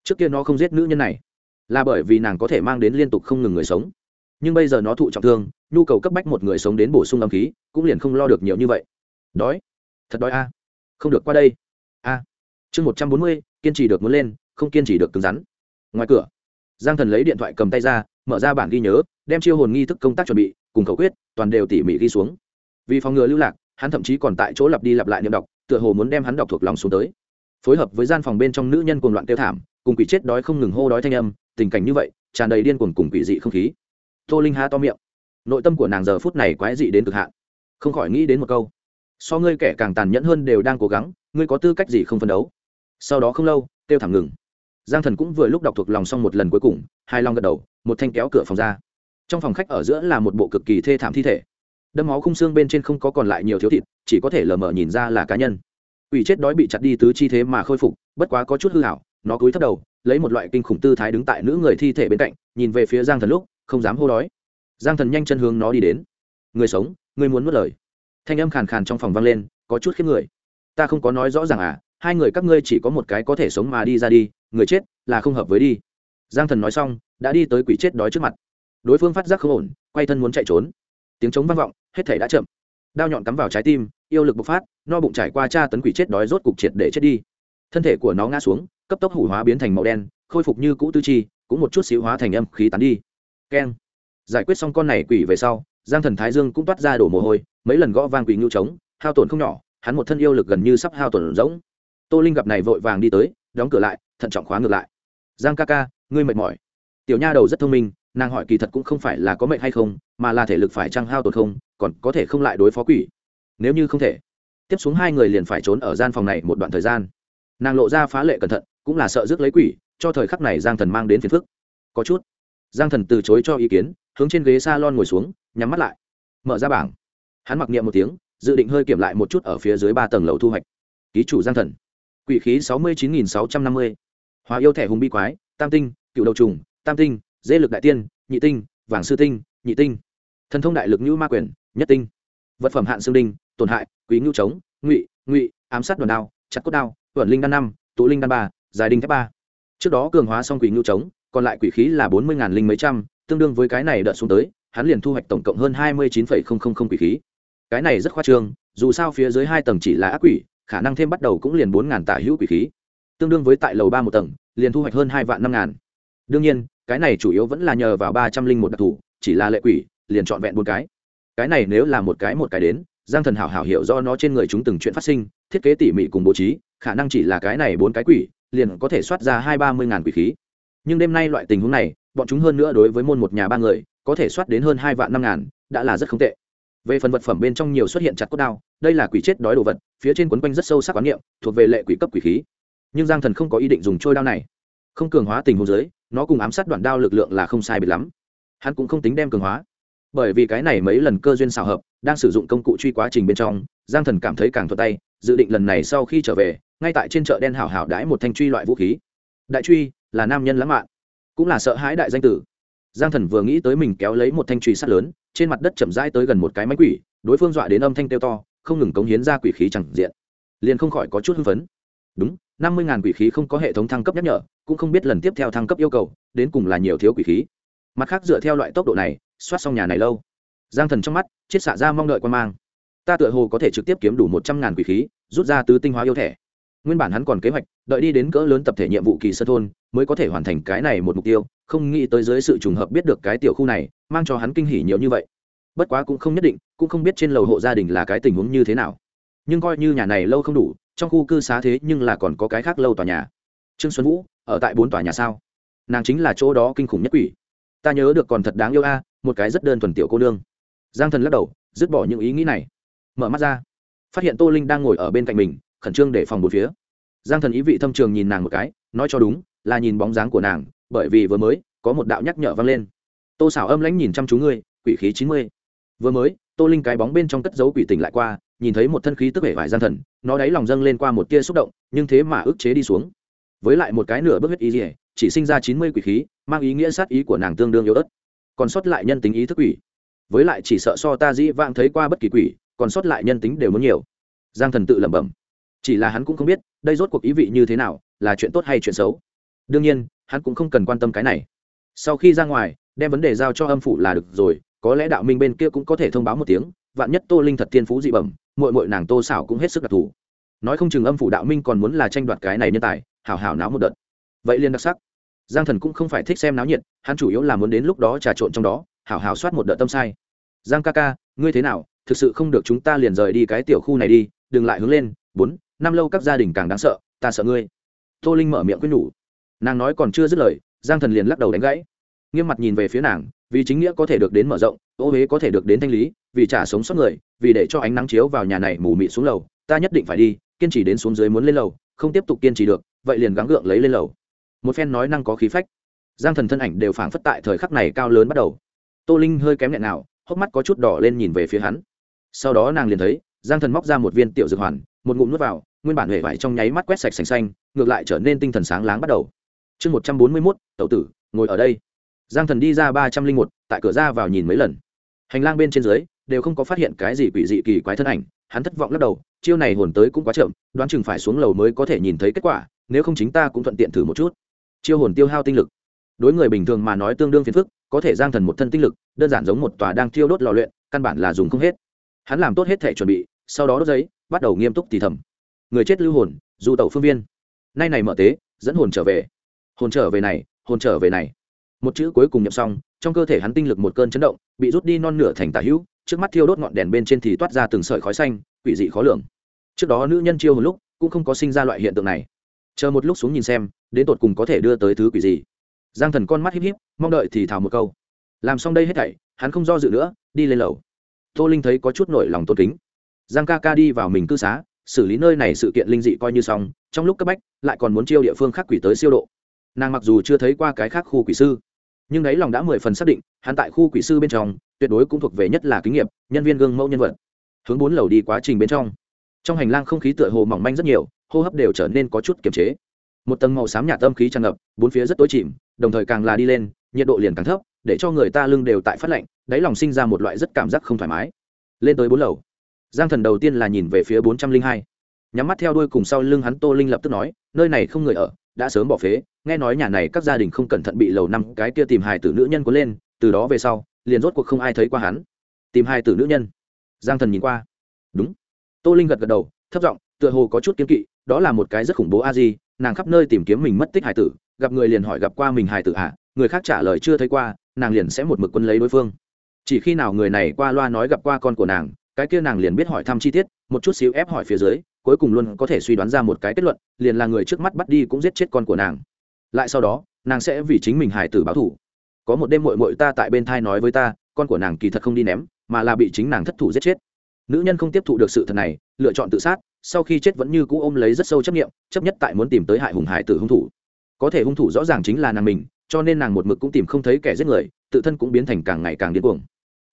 Trước kia nó không giết nữ nhân này, là bởi vì nàng có thể mang đến liên tục không ngừng người sống. Nhưng bây giờ nó thụ trọng thương, nhu cầu cấp bách một người sống đến bổ sung âm khí, cũng liền không lo được nhiều như vậy. Đói. Thật đói a. Không được qua đây. A. Chương một trăm bốn mươi, kiên trì được muốn lên, không kiên trì được cứng rắn. Ngoài cửa, giang thần lấy điện thoại cầm tay ra, mở ra bản ghi nhớ, đem chiêu hồn nghi thức công tác chuẩn bị cùng khẩu quyết, toàn đều tỉ mỉ ghi xuống. Vì phòng ngừa lưu lạc, hắn thậm chí còn tại chỗ lặp đi lặp lại niệm đọc, tựa hồ muốn đem hắn đọc thuộc lòng xuống tới. Phối hợp với gian phòng bên trong nữ nhân cuồng loạn tiêu thảm, cùng quỷ chết đói không ngừng hô đói thanh âm, tình cảnh như vậy, tràn đầy điên cuồng cùng quỷ dị không khí. Tô linh há to miệng. Nội tâm của nàng giờ phút này quái dị đến cực hạn. Không khỏi nghĩ đến một câu. So ngươi kẻ càng tàn nhẫn hơn đều đang cố gắng, ngươi có tư cách gì không phân đấu? Sau đó không lâu tiêu thảm ngừng. Giang thần cũng vừa lúc đọc thuộc lòng xong một lần cuối cùng hai long gật đầu, một thanh kéo cửa phòng ra trong phòng khách ở giữa là một bộ cực kỳ thê thảm thi thể. Đâm máu khung xương bên trên không có còn lại nhiều thiếu thịt, chỉ có thể lờ mờ nhìn ra là cá nhân. Ủy chết đói bị chặt đi tứ chi thế mà khôi phục, bất quá có chút hư hảo nó cúi thấp đầu, lấy một loại kinh khủng tư thái đứng tại nữ người thi thể bên cạnh, nhìn về phía giang thần lúc, không dám hô đói. Giang thần nhanh chân hướng nó đi đến. Người sống, người muốn mất lời. Thanh âm khàn khàn trong phòng vang lên, có chút khiếp người. Ta không có nói rõ ràng à hai người các ngươi chỉ có một cái có thể sống mà đi ra đi, người chết là không hợp với đi. Giang thần nói xong, đã đi tới quỷ chết đói trước mặt đối phương phát giác không ổn, quay thân muốn chạy trốn. Tiếng trống vang vọng, hết thể đã chậm. Đao nhọn cắm vào trái tim, yêu lực bộc phát, no bụng trải qua cha tấn quỷ chết đói rốt cục triệt để chết đi. Thân thể của nó ngã xuống, cấp tốc hủ hóa biến thành màu đen, khôi phục như cũ tư chi, cũng một chút xíu hóa thành âm khí tán đi. Keng. Giải quyết xong con này quỷ về sau, giang thần thái dương cũng toát ra đổ mồ hôi, mấy lần gõ vang quỷ ngưu trống, hao tổn không nhỏ, hắn một thân yêu lực gần như sắp hao tổn rỗng. Tô linh gặp này vội vàng đi tới, đóng cửa lại, thận trọng khóa ngược lại. Giang ca ca, ngươi mệt mỏi. Tiểu nha đầu rất thông minh nàng hỏi kỳ thật cũng không phải là có mệnh hay không, mà là thể lực phải trăng hao tột không, còn có thể không lại đối phó quỷ. Nếu như không thể, tiếp xuống hai người liền phải trốn ở gian phòng này một đoạn thời gian. Nàng lộ ra phá lệ cẩn thận, cũng là sợ rước lấy quỷ, cho thời khắc này giang thần mang đến phiền phức. Có chút. Giang thần từ chối cho ý kiến, hướng trên ghế s a lon ngồi xuống, nhắm mắt lại. Mở ra bảng. Hắn mặc niệm một tiếng, dự định hơi kiểm lại một chút ở phía dưới ba tầng lầu thu hoạch. Ký chủ giang thần. Quỷ khí sáu mươi chín nghìn sáu trăm năm mươi. Hóa yêu thẻ hùng bi quái, tam tinh, cựu đầu trùng, tam tinh dê lực đại tiên, nhị tinh, vàng sư tinh, nhị tinh. Thần thông đại lực nhũ ma quyền, nhất tinh. Vật phẩm hạn xương đinh, tổn hại, quý ngưu trống ngụy ngụy, ám sát đòn đao, chặt cốt đao vẩn linh đan năm, tụ linh đan ba, dài đinh thép ba. Trước đó cường hóa xong quỷ ngưu trống còn lại quỷ khí là bốn mươi linh mấy trăm, tương đương với cái này đợt xuống tới, hắn liền thu hoạch tổng cộng hơn hai mươi chín quỷ khí. Cái này rất khoa trương, dù sao phía dưới hai tầng chỉ là ác quỷ, khả năng thêm bắt đầu cũng liền bốn ngàn tả hữu quỷ khí. Tương đương với tại lầu ba một tầng, liền thu hoạch hơn hai vạn năm ngàn. Đương nhiên cái này chủ yếu vẫn là nhờ vào ba trăm linh một đặc thù, chỉ là lệ quỷ, liền trọn vẹn bốn cái. Cái này nếu là một cái một cái đến, giang thần hảo hảo hiểu do nó trên người chúng từng chuyện phát sinh, thiết kế tỉ mỉ cùng bố trí, khả năng chỉ là cái này bốn cái quỷ, liền có thể soát ra hai ba mươi ngàn quỷ khí. Nhưng đêm nay loại tình huống này, bọn chúng hơn nữa đối với môn một nhà ba người, có thể soát đến hơn hai vạn năm ngàn, đã là rất không tệ. Về phần vật phẩm bên trong nhiều xuất hiện chặt cốt đao, đây là quỷ chết đói đồ vật, phía trên quấn quanh rất sâu sắc quán niệm, thuộc về lệ quỷ cấp quỷ khí. Nhưng giang thần không có ý định dùng trôi đao này không cường hóa tình huống giới, nó cùng ám sát đoạn đao lực lượng là không sai biệt lắm. Hắn cũng không tính đem cường hóa. Bởi vì cái này mấy lần cơ duyên xào hợp, đang sử dụng công cụ truy quá trình bên trong, giang thần cảm thấy càng thuật tay, dự định lần này sau khi trở về, ngay tại trên chợ đen hảo hảo đãi một thanh truy loại vũ khí. Đại truy, là nam nhân lãng mạn, cũng là sợ hãi đại danh tử. Giang thần vừa nghĩ tới mình kéo lấy một thanh truy sắt lớn, trên mặt đất chậm rãi tới gần một cái máy quỷ, đối phương dọa đến âm thanh kêu to, không ngừng cống hiến ra quỷ khí chẳng diện, liền không khỏi có chút hưng phấn. Đúng, năm mươi ngàn quỷ khí không có hệ thống thăng cấp nhắc nhở cũng không biết lần tiếp theo thăng cấp yêu cầu, đến cùng là nhiều thiếu quỷ khí. Mặt khác, dựa theo loại tốc độ này, soát xong nhà này lâu, giang thần trong mắt, chiết xạ ra mong đợi quan mang. Ta tựa hồ có thể trực tiếp kiếm đủ một trăm ngàn quỷ khí, rút ra tứ tinh hóa yêu thẻ nguyên bản hắn còn kế hoạch, đợi đi đến cỡ lớn tập thể nhiệm vụ kỳ sơ thôn, mới có thể hoàn thành cái này một mục tiêu, không nghĩ tới dưới sự trùng hợp biết được cái tiểu khu này, mang cho hắn kinh hỉ nhiều như vậy. Bất quá cũng không nhất định, cũng không biết trên lầu hộ gia đình là cái tình huống như thế nào. Nhưng coi như nhà này lâu không đủ, trong khu cư xá thế nhưng là còn có cái khác lâu tòa nhà. Trương xuân vũ ở tại bốn tòa nhà sao? Nàng chính là chỗ đó kinh khủng nhất quỷ. Ta nhớ được còn thật đáng yêu a, một cái rất đơn thuần tiểu cô nương. Giang thần lắc đầu, dứt bỏ những ý nghĩ này. Mở mắt ra, phát hiện tô linh đang ngồi ở bên cạnh mình, khẩn trương để phòng một phía. Giang thần ý vị thâm trường nhìn nàng một cái, nói cho đúng, là nhìn bóng dáng của nàng, bởi vì vừa mới, có một đạo nhắc nhở vang lên. Tô xảo âm lãnh nhìn chăm chú ngươi, quỷ khí chín mươi. Vừa mới, tô linh cái bóng bên trong cất dấu quỷ tỉnh lại qua, nhìn thấy một thân khí tức vẻ vải gian thần, nó đáy lòng dâng lên qua một tia xúc động, nhưng thế mà ức chế đi xuống với lại một cái nửa bước huyết ý ỉa, chỉ sinh ra chín mươi quỷ khí, mang ý nghĩa sát ý của nàng tương đương yếu ớt. Còn sót lại nhân tính ý thức quỷ. Với lại chỉ sợ so ta dĩ vãng thấy qua bất kỳ quỷ, còn sót lại nhân tính đều muốn nhiều. Giang thần tự lẩm bẩm. Chỉ là hắn cũng không biết, đây rốt cuộc ý vị như thế nào, là chuyện tốt hay chuyện xấu. Đương nhiên, hắn cũng không cần quan tâm cái này. Sau khi ra ngoài, đem vấn đề giao cho âm phủ là được rồi, có lẽ đạo minh bên kia cũng có thể thông báo một tiếng, vạn nhất tô linh thật thiên phú dị bẩm mội mội nàng tô xảo cũng hết sức đặc thù. Nói không chừng âm phủ đạo minh còn muốn là tranh đoạt cái này nhân tài hảo hảo náo một đợt. Vậy liền đặc sắc. Giang thần cũng không phải thích xem náo nhiệt, hắn chủ yếu là muốn đến lúc đó trà trộn trong đó hảo hảo soát một đợt tâm sai. Giang ca ca, ngươi thế nào? Thực sự không được chúng ta liền rời đi cái tiểu khu này đi, đừng lại hướng lên. Bốn, năm lâu các gia đình càng đáng sợ, ta sợ ngươi. Tô linh mở miệng quyết nhủ. Nàng nói còn chưa dứt lời, giang thần liền lắc đầu đánh gãy. Nghiêm mặt nhìn về phía nàng, vì chính nghĩa có thể được đến mở rộng, ô huế có thể được đến thanh lý, vì trả sống sót người, vì để cho ánh nắng chiếu vào nhà này mù mị xuống lầu, ta nhất định phải đi, kiên trì đến xuống dưới muốn lên lầu không tiếp tục kiên trì được, vậy liền gắng gượng lấy lên lầu. Một phen nói năng có khí phách. Giang thần thân ảnh đều phảng phất tại thời khắc này cao lớn bắt đầu. Tô linh hơi kém nhẹ nào, hốc mắt có chút đỏ lên nhìn về phía hắn. Sau đó nàng liền thấy, giang thần móc ra một viên tiểu dược hoàn, một ngụm nuốt vào, nguyên bản hệ vải trong nháy mắt quét sạch sành xanh, ngược lại trở nên tinh thần sáng láng bắt đầu. Chương một trăm bốn mươi mốt tậu tử, ngồi ở đây. Giang thần đi ra ba trăm linh một, tại cửa ra vào nhìn mấy lần. Hành lang bên trên dưới đều không có phát hiện cái gì quỷ dị kỳ quái thân ảnh, hắn thất vọng lắc đầu, chiêu này hồn tới cũng quá chậm, đoán chừng phải xuống lầu mới có thể nhìn thấy kết quả, nếu không chính ta cũng thuận tiện thử một chút. Chiêu hồn tiêu hao tinh lực. Đối người bình thường mà nói tương đương phiền phức, có thể giang thần một thân tinh lực, đơn giản giống một tòa đang thiêu đốt lò luyện, căn bản là dùng không hết. Hắn làm tốt hết thể chuẩn bị, sau đó đốt giấy, bắt đầu nghiêm túc thì thầm. Người chết lưu hồn dù tẩu phương viên. Nay này mở tế, dẫn hồn trở về. Hồn trở về này, hồn trở về này. Một chữ cuối cùng nhậm xong, trong cơ thể hắn tinh lực một cơn chấn động, bị rút đi non nửa thành tả hữu trước mắt thiêu đốt ngọn đèn bên trên thì toát ra từng sợi khói xanh, quỷ dị khó lường. Trước đó nữ nhân chiêu một lúc, cũng không có sinh ra loại hiện tượng này. Chờ một lúc xuống nhìn xem, đến tột cùng có thể đưa tới thứ quỷ gì. Giang thần con mắt híp híp, mong đợi thì thào một câu. Làm xong đây hết thảy, hắn không do dự nữa, đi lên lầu. Tô linh thấy có chút nổi lòng tôn kính. Giang ca ca đi vào mình cư xá, xử lý nơi này sự kiện linh dị coi như xong, trong lúc cấp bách, lại còn muốn chiêu địa phương khác quỷ tới siêu độ. Nàng mặc dù chưa thấy qua cái khác khu quỷ sư, nhưng ấy lòng đã mười phần xác định, hắn tại khu quỷ sư bên trong tuyệt đối cũng thuộc về nhất là kinh nghiệm nhân viên gương mẫu nhân vật. Hướng bốn lầu đi quá trình bên trong trong hành lang không khí tựa hồ mỏng manh rất nhiều, hô hấp đều trở nên có chút kiềm chế. Một tầng màu xám nhạt âm khí tràn ngập, bốn phía rất tối chìm, đồng thời càng là đi lên, nhiệt độ liền càng thấp, để cho người ta lưng đều tại phát lạnh, đáy lòng sinh ra một loại rất cảm giác không thoải mái. Lên tới bốn lầu, giang thần đầu tiên là nhìn về phía bốn trăm linh hai, nhắm mắt theo đuôi cùng sau lưng hắn tô linh lập tức nói, nơi này không người ở, đã sớm bỏ phế, nghe nói nhà này các gia đình không cẩn thận bị lầu năm cái kia tìm hài tử nữ nhân cuốn lên, từ đó về sau liền rốt cuộc không ai thấy qua hắn. Tìm hai tử nữ nhân. Giang thần nhìn qua. Đúng. Tô linh gật gật đầu thấp giọng tựa hồ có chút kiếm kỵ đó là một cái rất khủng bố a di nàng khắp nơi tìm kiếm mình mất tích hải tử gặp người liền hỏi gặp qua mình hải tử ạ à, người khác trả lời chưa thấy qua nàng liền sẽ một mực quân lấy đối phương. Chỉ khi nào người này qua loa nói gặp qua con của nàng cái kia nàng liền biết hỏi thăm chi tiết một chút xíu ép hỏi phía dưới cuối cùng luôn có thể suy đoán ra một cái kết luận liền là người trước mắt bắt đi cũng giết chết con của nàng. Lại sau đó nàng sẽ vì chính mình hải tử báo thủ có một đêm mội mội ta tại bên thai nói với ta, con của nàng kỳ thật không đi ném, mà là bị chính nàng thất thủ giết chết. Nữ nhân không tiếp thụ được sự thật này, lựa chọn tự sát, sau khi chết vẫn như cũ ôm lấy rất sâu chấp nghiệm chấp nhất tại muốn tìm tới hại hùng hải tử hung thủ. Có thể hung thủ rõ ràng chính là nàng mình, cho nên nàng một mực cũng tìm không thấy kẻ giết người, tự thân cũng biến thành càng ngày càng điên cuồng.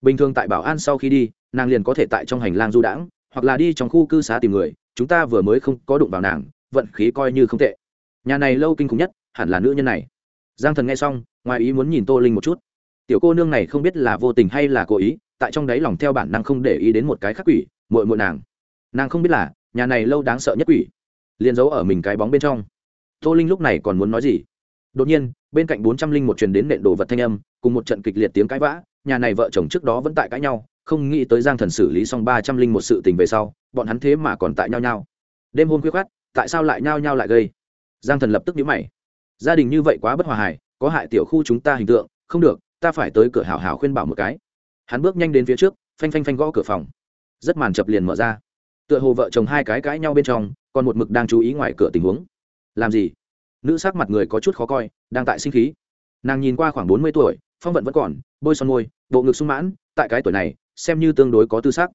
Bình thường tại bảo an sau khi đi, nàng liền có thể tại trong hành lang du đãng, hoặc là đi trong khu cư xá tìm người, chúng ta vừa mới không có đụng vào nàng, vận khí coi như không tệ. Nhà này lâu kinh khủng nhất, hẳn là nữ nhân này giang thần nghe xong, ngoài ý muốn nhìn tô linh một chút. Tiểu cô nương này không biết là vô tình hay là cố ý, tại trong đáy lòng theo bản năng không để ý đến một cái khắc quỷ, muội muội nàng. Nàng không biết là, nhà này lâu đáng sợ nhất quỷ, liền giấu ở mình cái bóng bên trong. Tô linh lúc này còn muốn nói gì? Đột nhiên, bên cạnh bốn trăm linh một truyền đến nện đồ vật thanh âm, cùng một trận kịch liệt tiếng cãi vã, nhà này vợ chồng trước đó vẫn tại cãi nhau, không nghĩ tới giang thần xử lý xong ba trăm linh một sự tình về sau, bọn hắn thế mà còn tại nhau nhau đêm hôm khuya khát tại sao lại nhau nhau lại gây? Giang thần lập tức nhíu mày gia đình như vậy quá bất hòa hài, có hại tiểu khu chúng ta hình tượng, không được, ta phải tới cửa hảo hảo khuyên bảo một cái. Hắn bước nhanh đến phía trước, phanh phanh phanh gõ cửa phòng. Rất màn chập liền mở ra. Tựa hồ vợ chồng hai cái cãi nhau bên trong, còn một mực đang chú ý ngoài cửa tình huống. Làm gì? Nữ sắc mặt người có chút khó coi, đang tại sinh khí. Nàng nhìn qua khoảng bốn mươi tuổi, phong vận vẫn còn, bôi son môi, bộ ngực sung mãn, tại cái tuổi này, xem như tương đối có tư xác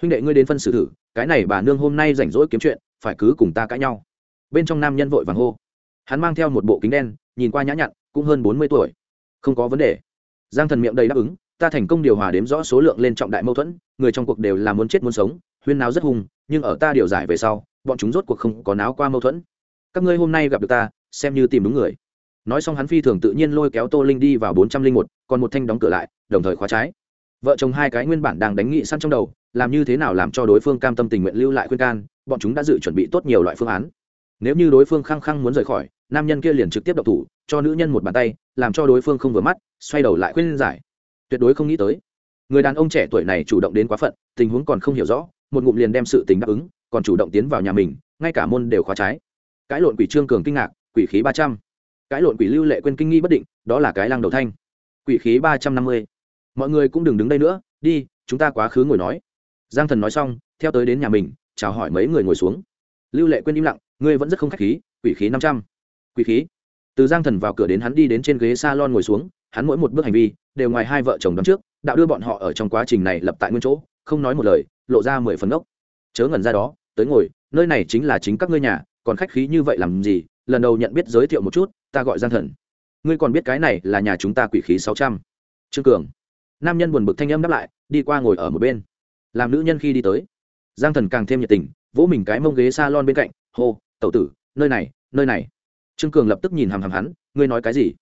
huynh đệ ngươi đến phân xử thử, cái này bà nương hôm nay rảnh rỗi kiếm chuyện, phải cứ cùng ta cãi nhau. Bên trong nam nhân vội vàng hô hắn mang theo một bộ kính đen, nhìn qua nhã nhặn, cũng hơn bốn mươi tuổi. Không có vấn đề. Giang thần miệng đầy đáp ứng, ta thành công điều hòa đếm rõ số lượng lên trọng đại mâu thuẫn, người trong cuộc đều là muốn chết muốn sống, huyên náo rất hung, nhưng ở ta điều giải về sau, bọn chúng rốt cuộc không có náo qua mâu thuẫn. Các ngươi hôm nay gặp được ta, xem như tìm đúng người. Nói xong hắn phi thường tự nhiên lôi kéo tô linh đi vào bốn trăm linh một, còn một thanh đóng cửa lại, đồng thời khóa trái. Vợ chồng hai cái nguyên bản đang đánh nghị săn trong đầu, làm như thế nào làm cho đối phương cam tâm tình nguyện lưu lại khuyên can, bọn chúng đã dự chuẩn bị tốt nhiều loại phương án. Nếu như đối phương khăng khăng muốn rời khỏi nam nhân kia liền trực tiếp độc thủ, cho nữ nhân một bàn tay, làm cho đối phương không vừa mắt, xoay đầu lại khuyên giải. Tuyệt đối không nghĩ tới. Người đàn ông trẻ tuổi này chủ động đến quá phận, tình huống còn không hiểu rõ, một ngụm liền đem sự tình đáp ứng, còn chủ động tiến vào nhà mình, ngay cả môn đều khóa trái. Cãi lộn quỷ trương cường kinh ngạc, quỷ khí ba trăm. Cãi lộn quỷ lưu lệ quên kinh nghi bất định, đó là cái lăng đầu thanh. Quỷ khí ba trăm năm mươi. Mọi người cũng đừng đứng đây nữa, đi, chúng ta quá khứ ngồi nói. Giang thần nói xong, theo tới đến nhà mình, chào hỏi mấy người ngồi xuống. Lưu lệ quên im lặng, ngươi vẫn rất không k h á c h khí, quỷ khí năm trăm quý khí. Từ giang thần vào cửa đến hắn đi đến trên ghế s a lon ngồi xuống, hắn mỗi một bước hành vi đều ngoài hai vợ chồng đón trước, đạo đưa bọn họ ở trong quá trình này lập tại nguyên chỗ, không nói một lời, lộ ra mười phần ốc chớ ngẩn ra đó, tới ngồi, nơi này chính là chính các ngươi nhà, còn khách khí như vậy làm gì? Lần đầu nhận biết giới thiệu một chút, ta gọi giang thần. Ngươi còn biết cái này là nhà chúng ta quỷ khí sáu trăm. Trương cường. Nam nhân buồn bực thanh âm đáp lại, đi qua ngồi ở một bên. Làm nữ nhân khi đi tới. Giang thần càng thêm nhiệt tình, vỗ mình cái mông ghế s a lon bên cạnh, hô, tẩu tử, nơi này nơi này trương cường lập tức nhìn hằm hằm hắn, ngươi nói cái gì?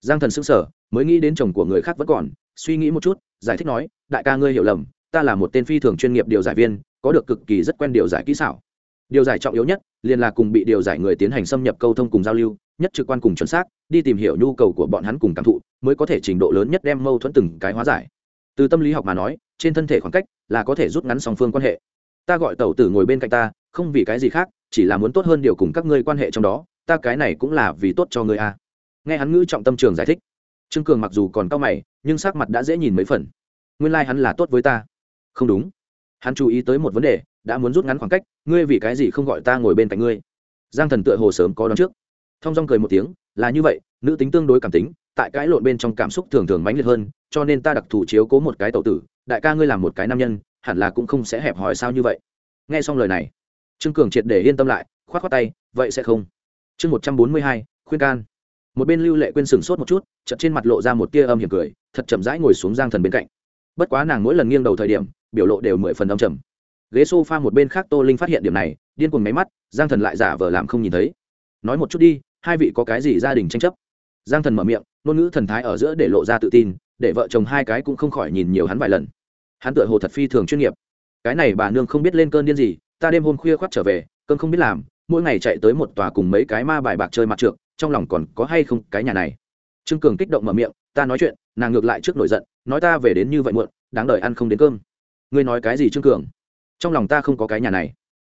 Giang thần sững sờ, mới nghĩ đến chồng của người khác vẫn còn, suy nghĩ một chút, giải thích nói, đại ca ngươi hiểu lầm, ta là một tên phi thường chuyên nghiệp điều giải viên, có được cực kỳ rất quen điều giải kỹ xảo. Điều giải trọng yếu nhất, liền là cùng bị điều giải người tiến hành xâm nhập câu thông cùng giao lưu, nhất trực quan cùng chuẩn xác, đi tìm hiểu nhu cầu của bọn hắn cùng cảm thụ, mới có thể trình độ lớn nhất đem mâu thuẫn từng cái hóa giải. Từ tâm lý học mà nói, trên thân thể khoảng cách là có thể rút ngắn song phương quan hệ. Ta gọi tẩu tử ngồi bên cạnh ta, không vì cái gì khác, chỉ là muốn tốt hơn điều cùng các ngươi quan hệ trong đó ta cái này cũng là vì tốt cho ngươi a. Nghe hắn ngữ trọng tâm trường giải thích, trương cường mặc dù còn cao mày, nhưng sắc mặt đã dễ nhìn mấy phần. Nguyên lai、like、hắn là tốt với ta. Không đúng. Hắn chú ý tới một vấn đề, đã muốn rút ngắn khoảng cách, ngươi vì cái gì không gọi ta ngồi bên cạnh ngươi? Giang thần tựa hồ sớm có đón trước. Thong dong cười một tiếng, là như vậy, nữ tính tương đối cảm tính, tại cái lộn bên trong cảm xúc thường thường mãnh liệt hơn, cho nên ta đặc thù chiếu cố một cái tậu tử, đại ca ngươi làm một cái nam nhân, hẳn là cũng không sẽ hẹp hòi sao như vậy. Nghe xong lời này, trương cường triệt để yên tâm lại k h o á t k h o á tay, vậy sẽ không chương một trăm bốn mươi hai, khuyên can. Một bên lưu lệ quên sừng sốt một chút chật trên mặt lộ ra một tia âm hiểm cười, thật chậm rãi ngồi xuống giang thần bên cạnh. Bất quá nàng mỗi lần nghiêng đầu thời điểm, biểu lộ đều mười phần âm trầm. Ghế s o f a một bên khác tô linh phát hiện điểm này, điên cuồng máy mắt, giang thần lại giả vờ làm không nhìn thấy. Nói một chút đi, hai vị có cái gì gia đình tranh chấp? Giang thần mở miệng, ngôn ngữ thần thái ở giữa để lộ ra tự tin, để vợ chồng hai cái cũng không khỏi nhìn nhiều hắn vài lần. Hắn tựa hồ thật phi thường chuyên nghiệp. Cái này bà nương không biết lên cơn điên gì, ta đêm hôm khuya khoác trở về, cơn không biết làm mỗi ngày chạy tới một tòa cùng mấy cái ma bài bạc chơi mặt trượt trong lòng còn có hay không cái nhà này? Trương cường kích động mở miệng, ta nói chuyện, nàng ngược lại trước nổi giận, nói ta về đến như vậy muộn, đáng đời ăn không đến cơm. Ngươi nói cái gì trương cường? Trong lòng ta không có cái nhà này.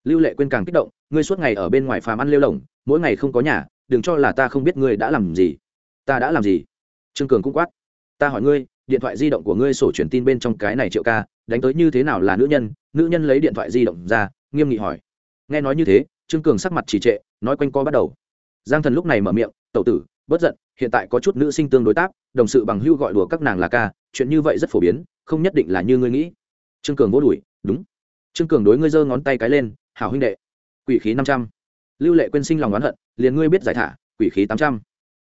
Lưu lệ quên càng kích động, ngươi suốt ngày ở bên ngoài phàm ăn lêu lồng, mỗi ngày không có nhà, đừng cho là ta không biết ngươi đã làm gì. Ta đã làm gì? Trương cường cũng quát. Ta hỏi ngươi, điện thoại di động của ngươi sổ truyền tin bên trong cái này triệu ca, đánh tới như thế nào là nữ nhân? Nữ nhân lấy điện thoại di động ra, nghiêm nghị hỏi. Nghe nói như thế trương cường sắc mặt trì trệ, nói quanh co bắt đầu. Giang thần lúc này mở miệng, tẩu tử bất giận, hiện tại có chút nữ sinh tương đối tác đồng sự bằng hưu gọi đùa các nàng là ca, chuyện như vậy rất phổ biến, không nhất định là như ngươi nghĩ. Trương cường vỗ đùi, đúng. Trương cường đối ngươi giơ ngón tay cái lên, hảo huynh đệ, quỷ khí năm trăm. Lưu lệ quên sinh lòng oán hận, liền ngươi biết giải thả, quỷ khí tám trăm.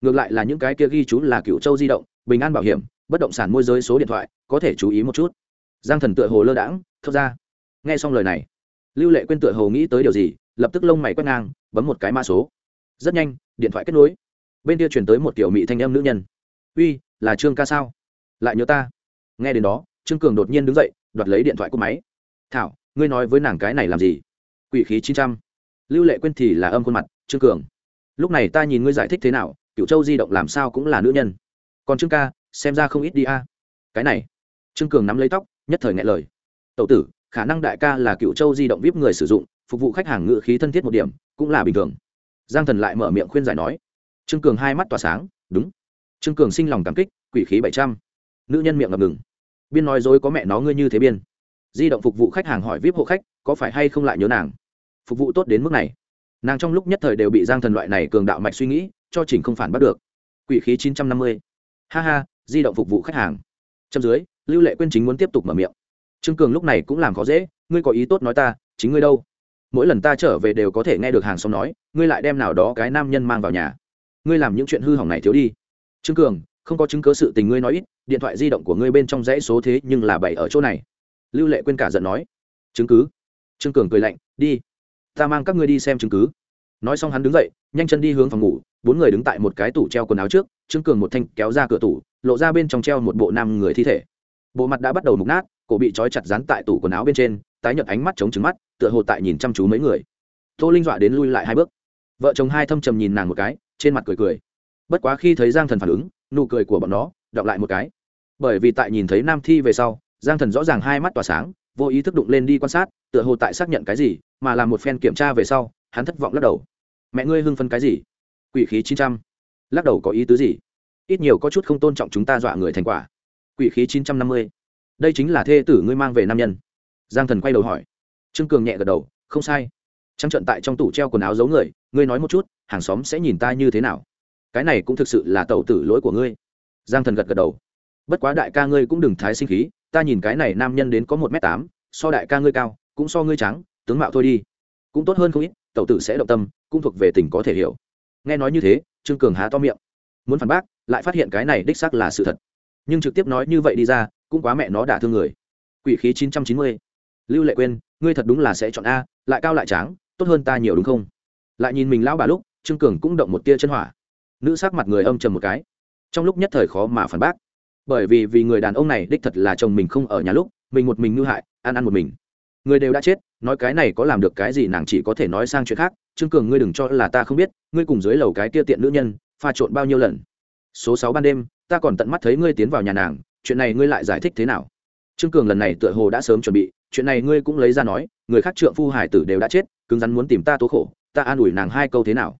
Ngược lại là những cái kia ghi chú là cựu châu di động, bình an bảo hiểm, bất động sản môi giới số điện thoại, có thể chú ý một chút. Giang thần tựa hồ lơ đãng thất ra. Nghe xong lời này, lưu lệ quên tựa hồ nghĩ tới điều gì lập tức lông mày quét ngang, bấm một cái mã số. Rất nhanh, điện thoại kết nối. Bên kia chuyển tới một kiểu mỹ thanh âm nữ nhân. Uy, là trương ca sao? Lại nhớ ta. Nghe đến đó, trương cường đột nhiên đứng dậy, đoạt lấy điện thoại của máy. Thảo, ngươi nói với nàng cái này làm gì? Quỷ khí chín trăm. Lưu lệ quên thì là âm khuôn mặt, trương cường, lúc này ta nhìn ngươi giải thích thế nào cựu châu di động làm sao cũng là nữ nhân. Còn trương ca, xem ra không ít đi a. Cái này. Trương cường nắm lấy tóc, nhất thời ngại lời. Tậu tử, khả năng đại ca là cựu châu di động vip người sử dụng phục vụ khách hàng ngự khí thân thiết một điểm, cũng là bình thường. Giang thần lại mở miệng khuyên giải nói, trương cường hai mắt tỏa sáng, đúng. Trương cường sinh lòng cảm kích, quỷ khí bảy trăm. Nữ nhân miệng ngập ngừng. Biên nói dối có mẹ nó ngươi như thế biên. Di động phục vụ khách hàng hỏi vip hộ khách, có phải hay không lại nhớ nàng? Phục vụ tốt đến mức này. Nàng trong lúc nhất thời đều bị giang thần loại này cường đạo mạch suy nghĩ, cho chỉnh không phản bắt được. Quỷ khí chín trăm năm mươi. Ha ha, di động phục vụ khách hàng. Trong dưới, lưu lệ quyên chính muốn tiếp tục mở miệng. Trương cường lúc này cũng làm khó dễ, ngươi có ý tốt nói ta, chính ngươi đâu? Mỗi lần ta trở về đều có thể nghe được hàng xóm nói, ngươi lại đem nào đó cái nam nhân mang vào nhà. Ngươi làm những chuyện hư hỏng này thiếu đi. Trương cường, không có chứng cớ sự tình ngươi nói ít, điện thoại di động của ngươi bên trong dãy số thế nhưng là bảy ở chỗ này. Lưu lệ quên cả giận nói. Chứng cứ? Trương cường cười lạnh, đi. Ta mang các ngươi đi xem chứng cứ. Nói xong hắn đứng dậy, nhanh chân đi hướng phòng ngủ, bốn người đứng tại một cái tủ treo quần áo trước, trương cường một thanh kéo ra cửa tủ, lộ ra bên trong treo một bộ nam người thi thể. Bộ mặt đã bắt đầu mục nát cổ bị trói chặt dán tại tủ quần áo bên trên, tái nhợt ánh mắt chống trứng mắt, tựa hồ tại nhìn chăm chú mấy người. Tô linh dọa đến lui lại hai bước. Vợ chồng hai thâm trầm nhìn nàng một cái, trên mặt cười cười. Bất quá khi thấy giang thần phản ứng, nụ cười của bọn nó đọc lại một cái. Bởi vì tại nhìn thấy nam thi về sau, giang thần rõ ràng hai mắt tỏa sáng, vô ý thức đụng lên đi quan sát, tựa hồ tại xác nhận cái gì, mà làm một phen kiểm tra về sau, hắn thất vọng lắc đầu. Mẹ ngươi hưng phân cái gì? Quỷ khí chín trăm. Lắc đầu có ý tứ gì? Ít nhiều có chút không tôn trọng chúng ta dọa người thành quả. Quỷ khí chín trăm năm mươi đây chính là thê tử ngươi mang về nam nhân. Giang thần quay đầu hỏi. Trương cường nhẹ gật đầu, không sai. Trăng trận tại trong tủ treo quần áo giấu người, ngươi nói một chút, hàng xóm sẽ nhìn ta như thế nào? Cái này cũng thực sự là tẩu tử lỗi của ngươi. Giang thần gật gật đầu. Bất quá đại ca ngươi cũng đừng thái sinh khí, ta nhìn cái này nam nhân đến có một m tám, so đại ca ngươi cao, cũng so ngươi trắng, tướng mạo thôi đi. Cũng tốt hơn không ít, tẩu tử sẽ động tâm, cũng thuộc về tình có thể hiểu. Nghe nói như thế, trương cường há to miệng. Muốn phản bác, lại phát hiện cái này đích xác là sự thật. Nhưng trực tiếp nói như vậy đi ra cũng quá mẹ nó đả thương người. Quỷ khí chín trăm chín mươi. Lưu lệ quên ngươi thật đúng là sẽ chọn a, lại cao lại tráng, tốt hơn ta nhiều đúng không? Lại nhìn mình lão bà lúc, trương cường cũng động một tia chân hỏa. Nữ sắc mặt người âm trầm một cái. Trong lúc nhất thời khó mà phản bác. Bởi vì vì người đàn ông này đích thật là chồng mình không ở nhà lúc, mình một mình ngư hại, ăn ăn một mình. Người đều đã chết, nói cái này có làm được cái gì nàng chỉ có thể nói sang chuyện khác. Trương cường ngươi đừng cho là ta không biết, ngươi cùng dưới lầu cái tia tiện nữ nhân, pha trộn bao nhiêu lần. Số sáu ban đêm, ta còn tận mắt thấy ngươi tiến vào nhà nàng chuyện này ngươi lại giải thích thế nào? Trương cường lần này tựa hồ đã sớm chuẩn bị, chuyện này ngươi cũng lấy ra nói, người khác trượng phu hải tử đều đã chết, cứng rắn muốn tìm ta tố khổ, ta an ủi nàng hai câu thế nào?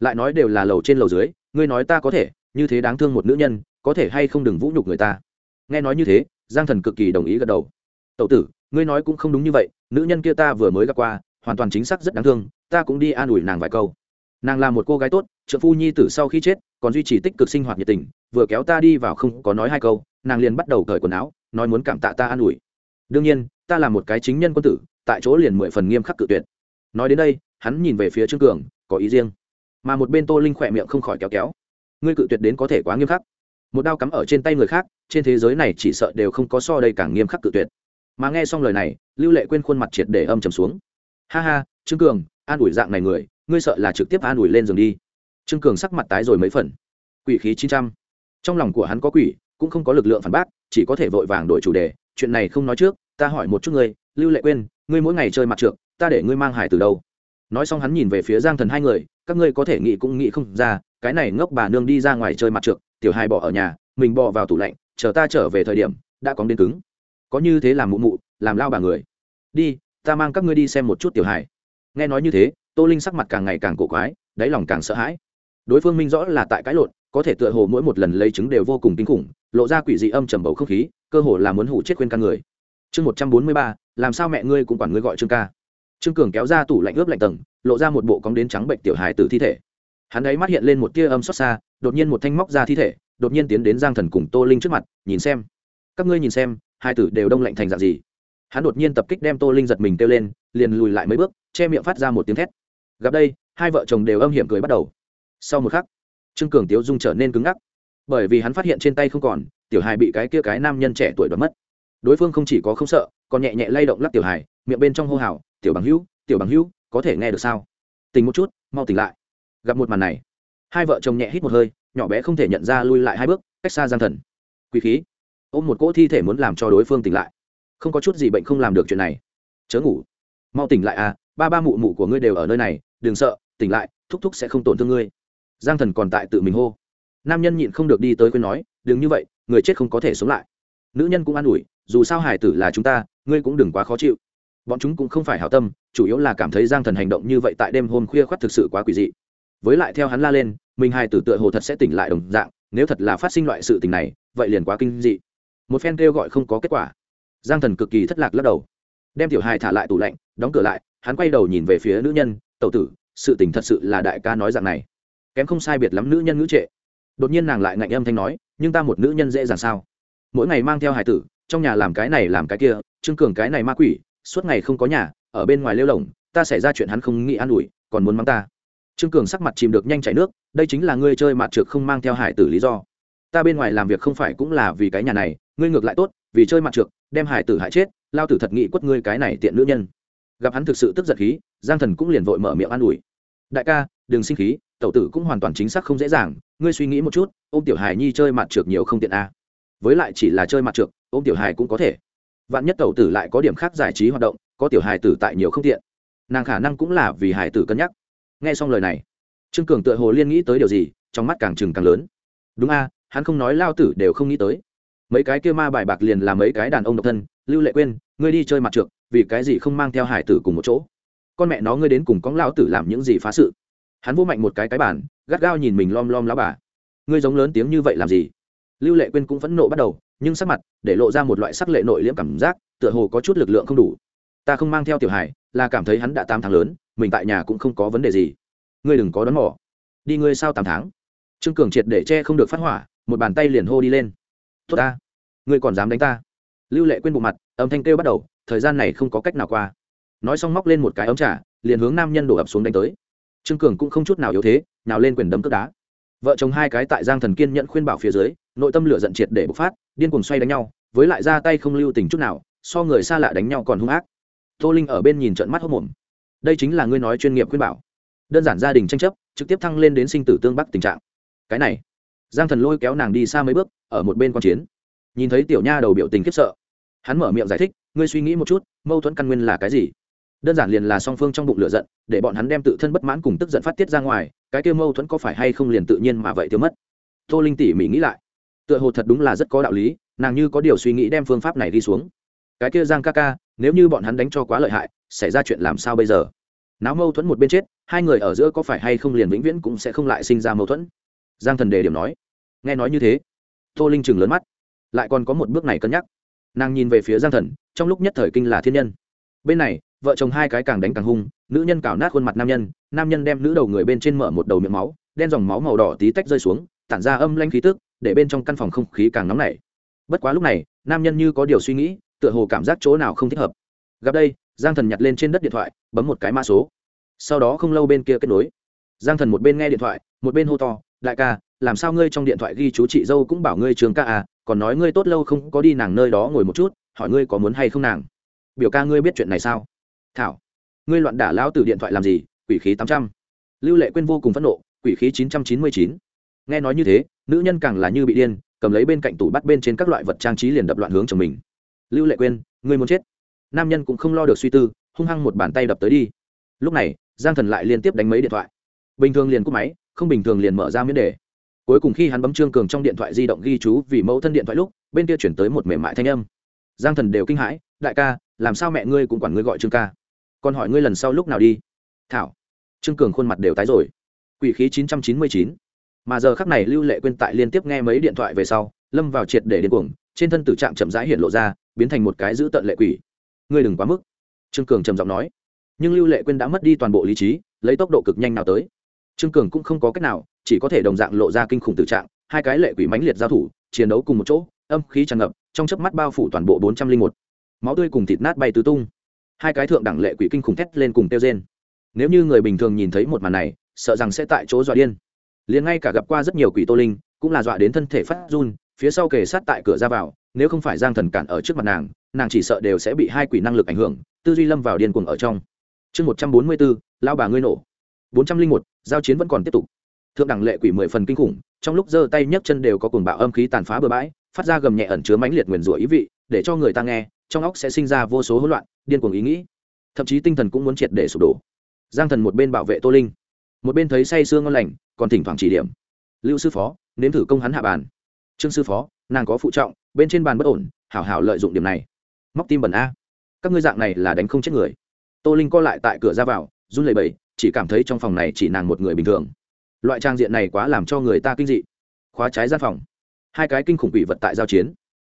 Lại nói đều là lầu trên lầu dưới, ngươi nói ta có thể, như thế đáng thương một nữ nhân, có thể hay không đừng vũ nhục người ta? Nghe nói như thế, giang thần cực kỳ đồng ý gật đầu. Tậu tử, ngươi nói cũng không đúng như vậy, nữ nhân kia ta vừa mới gặp qua, hoàn toàn chính xác rất đáng thương, ta cũng đi an ủi nàng vài câu. Nàng là một cô gái tốt trợ phu nhi tử sau khi chết, còn duy trì tích cực sinh hoạt nhiệt tình, vừa kéo ta đi vào không có nói hai câu nàng liền bắt đầu cởi quần áo, nói muốn cảm tạ ta an ủi. Đương nhiên, ta là một cái chính nhân quân tử, tại chỗ liền mười phần nghiêm khắc cự tuyệt. Nói đến đây, hắn nhìn về phía trương cường, có ý riêng. Mà một bên tô linh khỏe miệng không khỏi kéo kéo. Ngươi cự tuyệt đến có thể quá nghiêm khắc. Một đao cắm ở trên tay người khác, trên thế giới này chỉ sợ đều không có so đây càng nghiêm khắc cự tuyệt. Mà nghe xong lời này, lưu lệ quên khuôn mặt triệt để âm trầm xuống. Ha ha, trương cường, an ủi dạng này người, ngươi sợ là trực tiếp an ủi lên giường đi. Trương cường sắc mặt tái rồi mấy phần. Quỷ khí chín trăm. Trong lòng của hắn có quỷ cũng không có lực lượng phản bác, chỉ có thể vội vàng đổi chủ đề. Chuyện này không nói trước, ta hỏi một chút ngươi, lưu lệ quên ngươi mỗi ngày chơi mặt trượt ta để ngươi mang hải từ đâu? Nói xong hắn nhìn về phía giang thần hai người, các ngươi có thể nghĩ cũng nghĩ không ra, cái này ngốc bà nương đi ra ngoài chơi mặt trượt tiểu hai bỏ ở nhà, mình bỏ vào tủ lạnh, chờ ta trở về thời điểm, đã có đến cứng. Có như thế làm mụ mụ, làm lao bà người. Đi, ta mang các ngươi đi xem một chút tiểu hài. Nghe nói như thế, tô linh sắc mặt càng ngày càng cổ quái, đáy lòng càng sợ hãi. Đối phương minh rõ là tại cãi lộn, có thể tựa hồ mỗi một lần lấy chứng đều vô cùng kinh khủng lộ ra quỷ dị âm trầm bầu không khí, cơ hồ là muốn hủ chết khuyên căn người. Chương một trăm bốn mươi ba, làm sao mẹ ngươi cũng quản ngươi gọi trương ca. Trương cường kéo ra tủ lạnh ướp lạnh tầng, lộ ra một bộ cóng đến trắng bệnh tiểu hài từ thi thể. Hắn ấy mắt hiện lên một tia âm xót xa, đột nhiên một thanh móc ra thi thể, đột nhiên tiến đến giang thần cùng tô linh trước mặt, nhìn xem, các ngươi nhìn xem, hai tử đều đông lạnh thành dạng gì? Hắn đột nhiên tập kích đem tô linh giật mình kêu lên, liền lùi lại mấy bước, che miệng phát ra một tiếng thét. Gặp đây, hai vợ chồng đều âm hiểm cười bắt đầu. Sau một khắc, trương cường tiếu dung trở nên cứng ngắc bởi vì hắn phát hiện trên tay không còn, tiểu hài bị cái kia cái nam nhân trẻ tuổi đoạt mất. Đối phương không chỉ có không sợ, còn nhẹ nhẹ lay động lắc tiểu hài, miệng bên trong hô hào, tiểu bằng hữu, tiểu bằng hữu, có thể nghe được sao? Tỉnh một chút, mau tỉnh lại. Gặp một màn này, hai vợ chồng nhẹ hít một hơi, nhỏ bé không thể nhận ra lui lại hai bước, cách xa gian thần. Quý khí. Ôm một cỗ thi thể muốn làm cho đối phương tỉnh lại. Không có chút gì bệnh không làm được chuyện này. Chớ ngủ. Mau tỉnh lại à ba ba mụ mụ của ngươi đều ở nơi này, đừng sợ, tỉnh lại, thúc thúc sẽ không tổn thương ngươi. Giang thần còn tại tự mình hô nam nhân nhịn không được đi tới khuyên nói, đừng như vậy, người chết không có thể sống lại. Nữ nhân cũng an ủi, dù sao hải tử là chúng ta, ngươi cũng đừng quá khó chịu. Bọn chúng cũng không phải hảo tâm, chủ yếu là cảm thấy giang thần hành động như vậy tại đêm hôm khuya khoắt thực sự quá quỷ dị. Với lại theo hắn la lên, mình hải tử tựa hồ thật sẽ tỉnh lại đồng dạng, nếu thật là phát sinh loại sự tình này, vậy liền quá kinh dị. Một phen kêu gọi không có kết quả. Giang thần cực kỳ thất lạc lắc đầu. Đem tiểu hài thả lại tủ lạnh, đóng cửa lại, hắn quay đầu nhìn về phía nữ nhân, tẩu tử, sự tình thật sự là đại ca nói dạng này. Kém không sai biệt lắm nữ nhân ngữ trệ đột nhiên nàng lại ngạnh âm thanh nói, nhưng ta một nữ nhân dễ dàng sao? Mỗi ngày mang theo hải tử, trong nhà làm cái này làm cái kia, trương cường cái này ma quỷ, suốt ngày không có nhà, ở bên ngoài lêu lồng ta xảy ra chuyện hắn không nghĩ an ủi, còn muốn mắng ta. Trương cường sắc mặt chìm được nhanh chảy nước, đây chính là ngươi chơi mặt trượt không mang theo hải tử lý do. Ta bên ngoài làm việc không phải cũng là vì cái nhà này, ngươi ngược lại tốt, vì chơi mặt trượt đem hải tử hại chết, lao tử thật nghĩ quất ngươi cái này tiện nữ nhân. Gặp hắn thực sự tức giận khí, giang thần cũng liền vội mở miệng an ủi. Đại ca đừng sinh khí, tẩu tử cũng hoàn toàn chính xác không dễ dàng, ngươi suy nghĩ một chút ô m tiểu hài nhi chơi mặt trượt nhiều không tiện a. À. với lại chỉ là chơi mặt trượt ô m tiểu hài cũng có thể. Vạn nhất tẩu tử lại có điểm khác giải trí hoạt động, có tiểu hài tử tại nhiều không tiện. Nàng khả năng cũng là vì hài tử cân nhắc. Nghe xong lời này, trương cường tựa hồ liên nghĩ tới điều gì, trong mắt càng trừng càng lớn. Đúng a, hắn không nói lao tử đều không nghĩ tới. Mấy cái kia ma bài bạc liền là mấy cái đàn ông độc thân, lưu lệ quên ngươi đi chơi mặt trượt vì cái gì không mang theo hải tử cùng một chỗ? Con mẹ nó ngươi đến cùng cóng lão tử làm những gì phá sự? Hắn vô mạnh một cái cái bản gắt gao nhìn mình lom lom lá bà. Ngươi giống lớn tiếng như vậy làm gì? Lưu lệ quên cũng phẫn nộ bắt đầu, nhưng sắc mặt để lộ ra một loại sắc lệ nội liễm cảm giác, tựa hồ có chút lực lượng không đủ. Ta không mang theo tiểu hải là cảm thấy hắn đã tám tháng lớn, mình tại nhà cũng không có vấn đề gì. Ngươi đừng có đón mỏ đi ngươi sao tám tháng? Trương cường triệt để che không được phát hỏa, một bàn tay liền hô đi lên. Tốt ta. Ngươi còn dám đánh ta? Lưu lệ quên bộ mặt, âm thanh kêu bắt đầu, thời gian này không có cách nào qua. Nói xong móc lên một cái ống trà, liền hướng nam nhân đổ ập xuống đánh tới trương cường cũng không chút nào yếu thế, nào lên quyền đấm cướp đá. Vợ chồng hai cái tại giang thần kiên nhận khuyên bảo phía dưới, nội tâm lửa giận triệt để bộc phát, điên cuồng xoay đánh nhau, với lại ra tay không lưu tình chút nào, so người xa lạ đánh nhau còn hung ác. Tô linh ở bên nhìn trận mắt hốc mồm. Đây chính là ngươi nói chuyên nghiệp khuyên bảo. Đơn giản gia đình tranh chấp, trực tiếp thăng lên đến sinh tử tương bắc tình trạng. Cái này, giang thần lôi kéo nàng đi xa mấy bước, ở một bên q chiến. Nhìn thấy tiểu nha đầu biểu tình khiếp sợ. Hắn mở miệng giải thích, ngươi suy nghĩ một chút, mâu thuẫn căn nguyên là cái gì? Đơn giản liền là song phương trong bụng lửa giận, để bọn hắn đem tự thân bất mãn cùng tức giận phát tiết ra ngoài, cái kêu mâu thuẫn có phải hay không liền tự nhiên mà vậy thiếu mất. Tô linh tỉ mỉ nghĩ lại, tựa hồ thật đúng là rất có đạo lý, nàng như có điều suy nghĩ đem phương pháp này đi xuống. Cái kia giang ca ca, nếu như bọn hắn đánh cho quá lợi hại, xảy ra chuyện làm sao bây giờ? Náo mâu thuẫn một bên chết, hai người ở giữa có phải hay không liền vĩnh viễn cũng sẽ không lại sinh ra mâu thuẫn? Giang thần đề điểm nói. Nghe nói như thế, tô linh chừng lớn mắt, lại còn có một bước này cân nhắc. Nàng nhìn về phía giang thần, trong lúc nhất thời kinh là thiên nhân. Bên này vợ chồng hai cái càng đánh càng hung, nữ nhân cào nát khuôn mặt nam nhân nam nhân đem nữ đầu người bên trên mở một đầu miệng máu, đen dòng máu màu đỏ tí tách rơi xuống, tản ra âm lanh khí tức, để bên trong căn phòng không khí càng nóng nảy. Bất quá lúc này, nam nhân như có điều suy nghĩ, tựa hồ cảm giác chỗ nào không thích hợp. Gặp đây, giang thần nhặt lên trên đất điện thoại, bấm một cái mã số. Sau đó không lâu bên kia kết nối. Giang thần một bên nghe điện thoại, một bên hô to, đại ca, làm sao ngươi trong điện thoại ghi chú chị dâu cũng bảo ngươi trường ca à còn nói ngươi tốt lâu không có đi nàng nơi đó ngồi một chút, hỏi ngươi có muốn hay không nàng? Biểu ca ngươi biết chuyện này sao? Thảo. Ngươi loạn đả lão tử điện thoại làm gì, quỷ khí tám trăm. Lưu lệ quên vô cùng phẫn nộ, quỷ khí chín trăm chín mươi chín. Nghe nói như thế, nữ nhân càng là như bị điên, cầm lấy bên cạnh tủ bắt bên trên các loại vật trang trí liền đập loạn hướng chồng mình. Lưu lệ quên ngươi muốn chết. Nam nhân cũng không lo được suy tư, hung hăng một bàn tay đập tới đi. Lúc này, giang thần lại liên tiếp đánh mấy điện thoại. Bình thường liền cúp máy, không bình thường liền mở ra miễn đề. Cuối cùng khi hắn bấm trương cường trong điện thoại di động ghi chú vì mẫu thân điện thoại lúc, bên kia chuyển tới một mềm mại thanh âm. Giang thần đều kinh hãi, đại ca, làm sao mẹ ngươi cũng quản ngươi gọi trương ca? Còn hỏi ngươi lần sau lúc nào đi? Thảo. Trương cường khuôn mặt đều tái rồi. Quỷ khí chín trăm chín mươi chín. Mà giờ khắc này lưu lệ quên tại liên tiếp nghe mấy điện thoại về sau, lâm vào triệt để điên cuồng, trên thân tử trạng chậm rãi hiện lộ ra, biến thành một cái giữ tận lệ quỷ. Ngươi đừng quá mức. Trương cường trầm giọng nói. Nhưng lưu lệ quên đã mất đi toàn bộ lý trí, lấy tốc độ cực nhanh nào tới. Trương cường cũng không có cách nào, chỉ có thể đồng dạng lộ ra kinh khủng tử trạng, hai cái lệ quỷ mãnh liệt giao thủ, chiến đấu cùng một chỗ, âm khí tràn ngập, trong chớp mắt bao phủ toàn bộ bốn trăm linh một. Máu tươi cùng thịt nát bay tứ tung hai cái thượng đẳng lệ quỷ kinh khủng thét lên cùng tiêu rên. Nếu như người bình thường nhìn thấy một màn này, sợ rằng sẽ tại chỗ dọa điên. Liền ngay cả gặp qua rất nhiều quỷ tô linh, cũng là dọa đến thân thể phát run, phía sau kề sát tại cửa ra vào, nếu không phải giang thần cản ở trước mặt nàng nàng chỉ sợ đều sẽ bị hai quỷ năng lực ảnh hưởng, tư duy lâm vào điên cuồng ở trong. Chương một trăm bốn mươi bốn lao bà ngươi nổ. Bốn trăm linh một, giao chiến vẫn còn tiếp tục. Thượng đẳng lệ quỷ mười phần kinh khủng, trong lúc giơ tay nhấc chân đều có cuồng bạo âm khí tàn phá bừa bãi, phát ra gầm nhẹ ẩn chứa mãnh liệt nguyền rủa ý vị, để cho người ta nghe trong óc sẽ sinh ra vô số hỗn loạn, điên cuồng ý nghĩ. Thậm chí tinh thần cũng muốn triệt để sụp đổ. Giang thần một bên bảo vệ tô linh, một bên thấy say sương ngon lành, còn thỉnh thoảng chỉ điểm. Lưu sư phó, nếm thử công hắn hạ bàn. Trương sư phó, nàng có phụ trọng, bên trên bàn bất ổn, hảo hảo lợi dụng điểm này. Móc tim bẩn a. Các ngươi dạng này là đánh không chết người. Tô linh co lại tại cửa ra vào, run lẩy bẩy, chỉ cảm thấy trong phòng này chỉ nàng một người bình thường. Loại trang diện này quá làm cho người ta kinh dị. Khóa trái gian phòng. Hai cái kinh khủng quỷ vật tại giao chiến.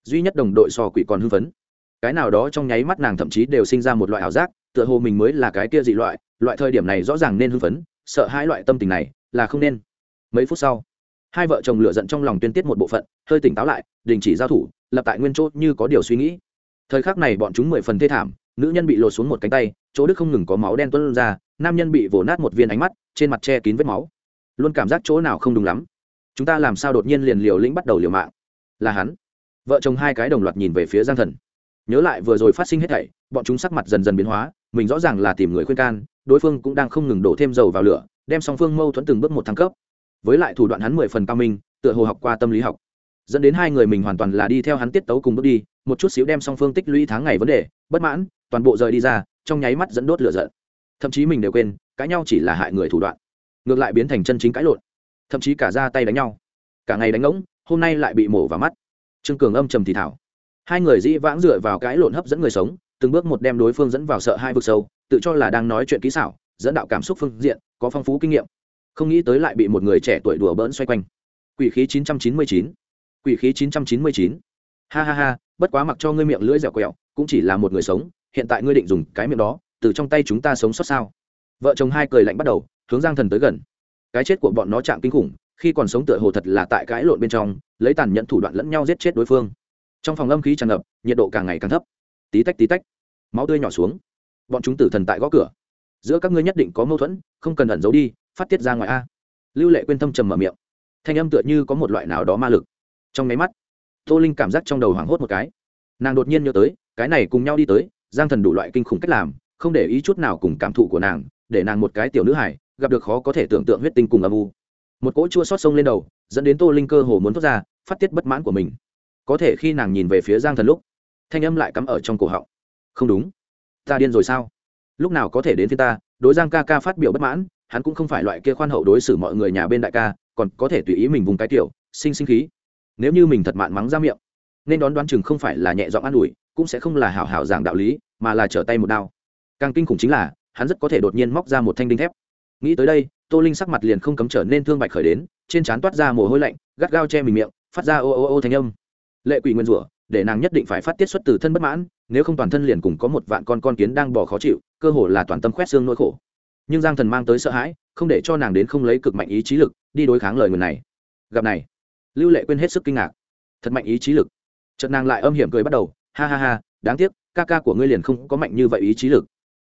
Duy nhất đồng đội so quỷ còn hưng phấn cái nào đó trong nháy mắt nàng thậm chí đều sinh ra một loại ảo giác, tựa hồ mình mới là cái kia dị loại loại thời điểm này rõ ràng nên hưng phấn, sợ hai loại tâm tình này là không nên. Mấy phút sau, hai vợ chồng lựa giận trong lòng tuyên tiết một bộ phận, hơi tỉnh táo lại, đình chỉ giao thủ, lập tại nguyên chỗ như có điều suy nghĩ. Thời khắc này bọn chúng mười phần thê thảm, nữ nhân bị lột xuống một cánh tay, chỗ đức không ngừng có máu đen tuân ra, nam nhân bị vồ nát một viên ánh mắt, trên mặt che kín vết máu. Luôn cảm giác chỗ nào không đúng lắm. Chúng ta làm sao đột nhiên liền liều lĩnh bắt đầu liều mạng? Là hắn. Vợ chồng hai cái đồng loạt nhìn về phía giang thần nhớ lại vừa rồi phát sinh hết thảy, bọn chúng sắc mặt dần dần biến hóa, mình rõ ràng là tìm người khuyên can, đối phương cũng đang không ngừng đổ thêm dầu vào lửa, đem song phương mâu thuẫn từng bước một thăng cấp. Với lại thủ đoạn hắn mười phần cao minh, tựa hồ học qua tâm lý học. Dẫn đến hai người mình hoàn toàn là đi theo hắn tiết tấu cùng bước đi, một chút xíu đem song phương tích lũy tháng ngày vấn đề, bất mãn, toàn bộ rời đi ra, trong nháy mắt dẫn đốt lửa giận. Thậm chí mình đều quên, cãi nhau chỉ là hại người thủ đoạn. Ngược lại biến thành chân chính cãi lộn. Thậm chí cả ra tay đánh nhau. Cả ngày đánh ngỗng, hôm nay lại bị mổ vào mắt. Trương cường âm trầm thì thảo hai người dĩ vãng dựa vào cái lộn hấp dẫn người sống, từng bước một đem đối phương dẫn vào sợ hai vực sâu, tự cho là đang nói chuyện kỹ xảo, dẫn đạo cảm xúc phương diện, có phong phú kinh nghiệm. Không nghĩ tới lại bị một người trẻ tuổi đùa bỡn xoay quanh. Quỷ khí 999. quỷ khí 999. ha ha ha, bất quá mặc cho ngươi miệng lưỡi dẻo quẹo, cũng chỉ là một người sống, hiện tại ngươi định dùng cái miệng đó, từ trong tay chúng ta sống sót sao? Vợ chồng hai cười lạnh bắt đầu, hướng giang thần tới gần. Cái chết của bọn nó chạm kinh khủng, khi còn sống tựa hồ thật là tại cãi lộn bên trong, lấy tàn nhẫn thủ đoạn lẫn nhau giết chết đối phương trong phòng âm khí tràn ngập, nhiệt độ càng ngày càng thấp. Tí tách tí tách. Máu tươi nhỏ xuống. Bọn chúng tử thần tại gõ cửa. Giữa các ngươi nhất định có mâu thuẫn, không cần ẩn giấu đi, phát tiết ra ngoài a. Lưu lệ quên tâm trầm mở miệng. Thanh âm tựa như có một loại nào đó ma lực. Trong máy mắt, tô linh cảm giác trong đầu hoảng hốt một cái. Nàng đột nhiên nhớ tới, cái này cùng nhau đi tới, giang thần đủ loại kinh khủng cách làm, không để ý chút nào cùng cảm thụ của nàng, để nàng một cái tiểu nữ hải gặp được khó có thể tưởng tượng huyết tinh cùng âm u. Một cỗ chua xót sông lên đầu, dẫn đến tô linh cơ hồ muốn thoát ra, phát tiết bất mãn của mình có thể khi nàng nhìn về phía giang thần lúc, thanh âm lại cắm ở trong cổ họng. Không đúng. Ta điên rồi sao? Lúc nào có thể đến phía ta? Đối giang ca ca phát biểu bất mãn, hắn cũng không phải loại kia khoan hậu đối xử mọi người nhà bên đại ca, còn có thể tùy ý mình vùng cái kiểu, sinh sinh khí. Nếu như mình thật mạn mắng ra miệng, nên đón đoán chừng không phải là nhẹ giọng an ủi, cũng sẽ không là hảo hảo giảng đạo lý, mà là trở tay một đao. Càng kinh khủng chính là, hắn rất có thể đột nhiên móc ra một thanh đinh thép. Nghĩ tới đây, tô linh sắc mặt liền không cấm trở nên thương bạch khởi đến, trên trán toát ra mồ hôi lạnh, gắt gao che mình miệng, phát ra ô ô ô thanh âm lệ quỷ nguyên rủa, để nàng nhất định phải phát tiết xuất từ thân bất mãn, nếu không toàn thân liền cùng có một vạn con con kiến đang bỏ khó chịu, cơ hồ là toàn tâm khoét xương nỗi khổ. Nhưng giang thần mang tới sợ hãi, không để cho nàng đến không lấy cực mạnh ý chí lực, đi đối kháng lời người này. Gặp này, lưu lệ quên hết sức kinh ngạc. Thật mạnh ý chí lực. Chợt nàng lại âm hiểm cười bắt đầu, ha ha ha, đáng tiếc, ca ca của ngươi liền không có mạnh như vậy ý chí lực.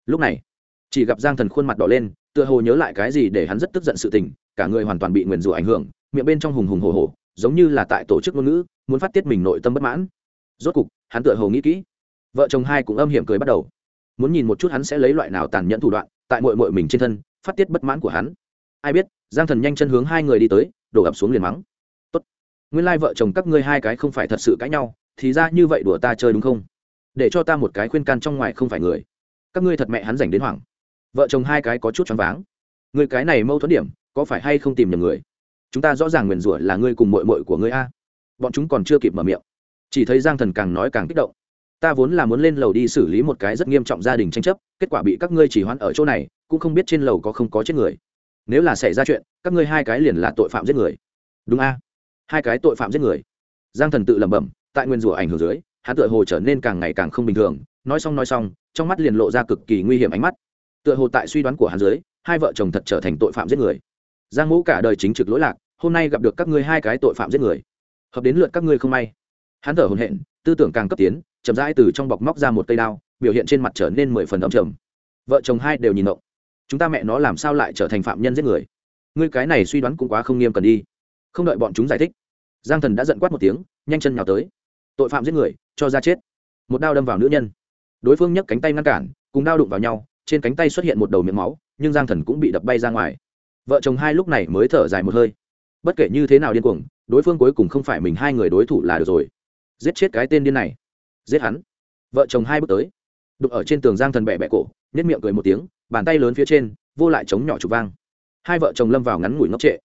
Lúc này, chỉ gặp giang thần khuôn mặt đỏ lên, tựa hồ nhớ lại cái gì để hắn rất tức giận sự tình, cả người hoàn toàn bị nguyền rủa ảnh hưởng, miệng bên trong hùng hùng hồ hồ giống như là tại tổ chức ngôn ngữ muốn phát tiết mình nội tâm bất mãn. Rốt cục, hắn tựa hồ nghĩ kỹ. Vợ chồng hai cũng âm hiểm cười bắt đầu. Muốn nhìn một chút hắn sẽ lấy loại nào tàn nhẫn thủ đoạn, tại mội mội mình trên thân, phát tiết bất mãn của hắn. Ai biết, giang thần nhanh chân hướng hai người đi tới, đổ ập xuống liền mắng. Tốt, nguyên lai vợ chồng các ngươi hai cái không phải thật sự cãi nhau, thì ra như vậy đùa ta chơi đúng không? Để cho ta một cái khuyên can trong ngoài không phải người. Các ngươi thật mẹ hắn dành đến hoảng. Vợ chồng hai cái có chút choáng váng. Người cái này mâu thuẫn điểm, có phải hay không tìm nhầm người? Chúng ta rõ ràng nguyền rủa là ngươi cùng mội mội của ngươi a bọn chúng còn chưa kịp mở miệng. Chỉ thấy giang thần càng nói càng kích động. Ta vốn là muốn lên lầu đi xử lý một cái rất nghiêm trọng gia đình tranh chấp, kết quả bị các ngươi chỉ hoãn ở chỗ này, cũng không biết trên lầu có không có chết người. Nếu là xảy ra chuyện, các ngươi hai cái liền là tội phạm giết người. Đúng a? Hai cái tội phạm giết người. Giang thần tự lẩm bẩm, tại nguyên rủa ảnh hưởng dưới, hắn tựa hồ trở nên càng ngày càng không bình thường. Nói xong nói xong, trong mắt liền lộ ra cực kỳ nguy hiểm ánh mắt. Tựa hồ tại suy đoán của hắn dưới, hai vợ chồng thật trở thành tội phạm giết người. Giang ngũ cả đời chính trực lỗi lạc, hôm nay gặp được các ngươi hai cái tội phạm giết người hợp đến lượt các ngươi không may. Hắn thở hồn hện tư tưởng càng cấp tiến, chậm rãi từ trong bọc móc ra một cây đao, biểu hiện trên mặt trở nên mười phần ấm trầm. Vợ chồng hai đều nhìn động chúng ta mẹ nó làm sao lại trở thành phạm nhân giết người? Ngươi cái này suy đoán cũng quá không nghiêm cần đi. Không đợi bọn chúng giải thích, giang thần đã giận quát một tiếng, nhanh chân nhào tới. Tội phạm giết người, cho ra chết. Một đao đâm vào nữ nhân. Đối phương nhấc cánh tay ngăn cản, cùng đao đụng vào nhau, trên cánh tay xuất hiện một đầu miệng máu, nhưng giang thần cũng bị đập bay ra ngoài. Vợ chồng hai lúc này mới thở dài một hơi. Bất kể như thế nào điên cuồng đối phương cuối cùng không phải mình, hai người đối thủ là được rồi. Giết chết cái tên điên này. Giết hắn. Vợ chồng hai bước tới. Đục ở trên tường giang thần bẹ bẹ cổ nếp miệng cười một tiếng, bàn tay lớn phía trên, vô lại chống nhỏ trục vang. Hai vợ chồng lâm vào ngắn ngủi ngốc trệ.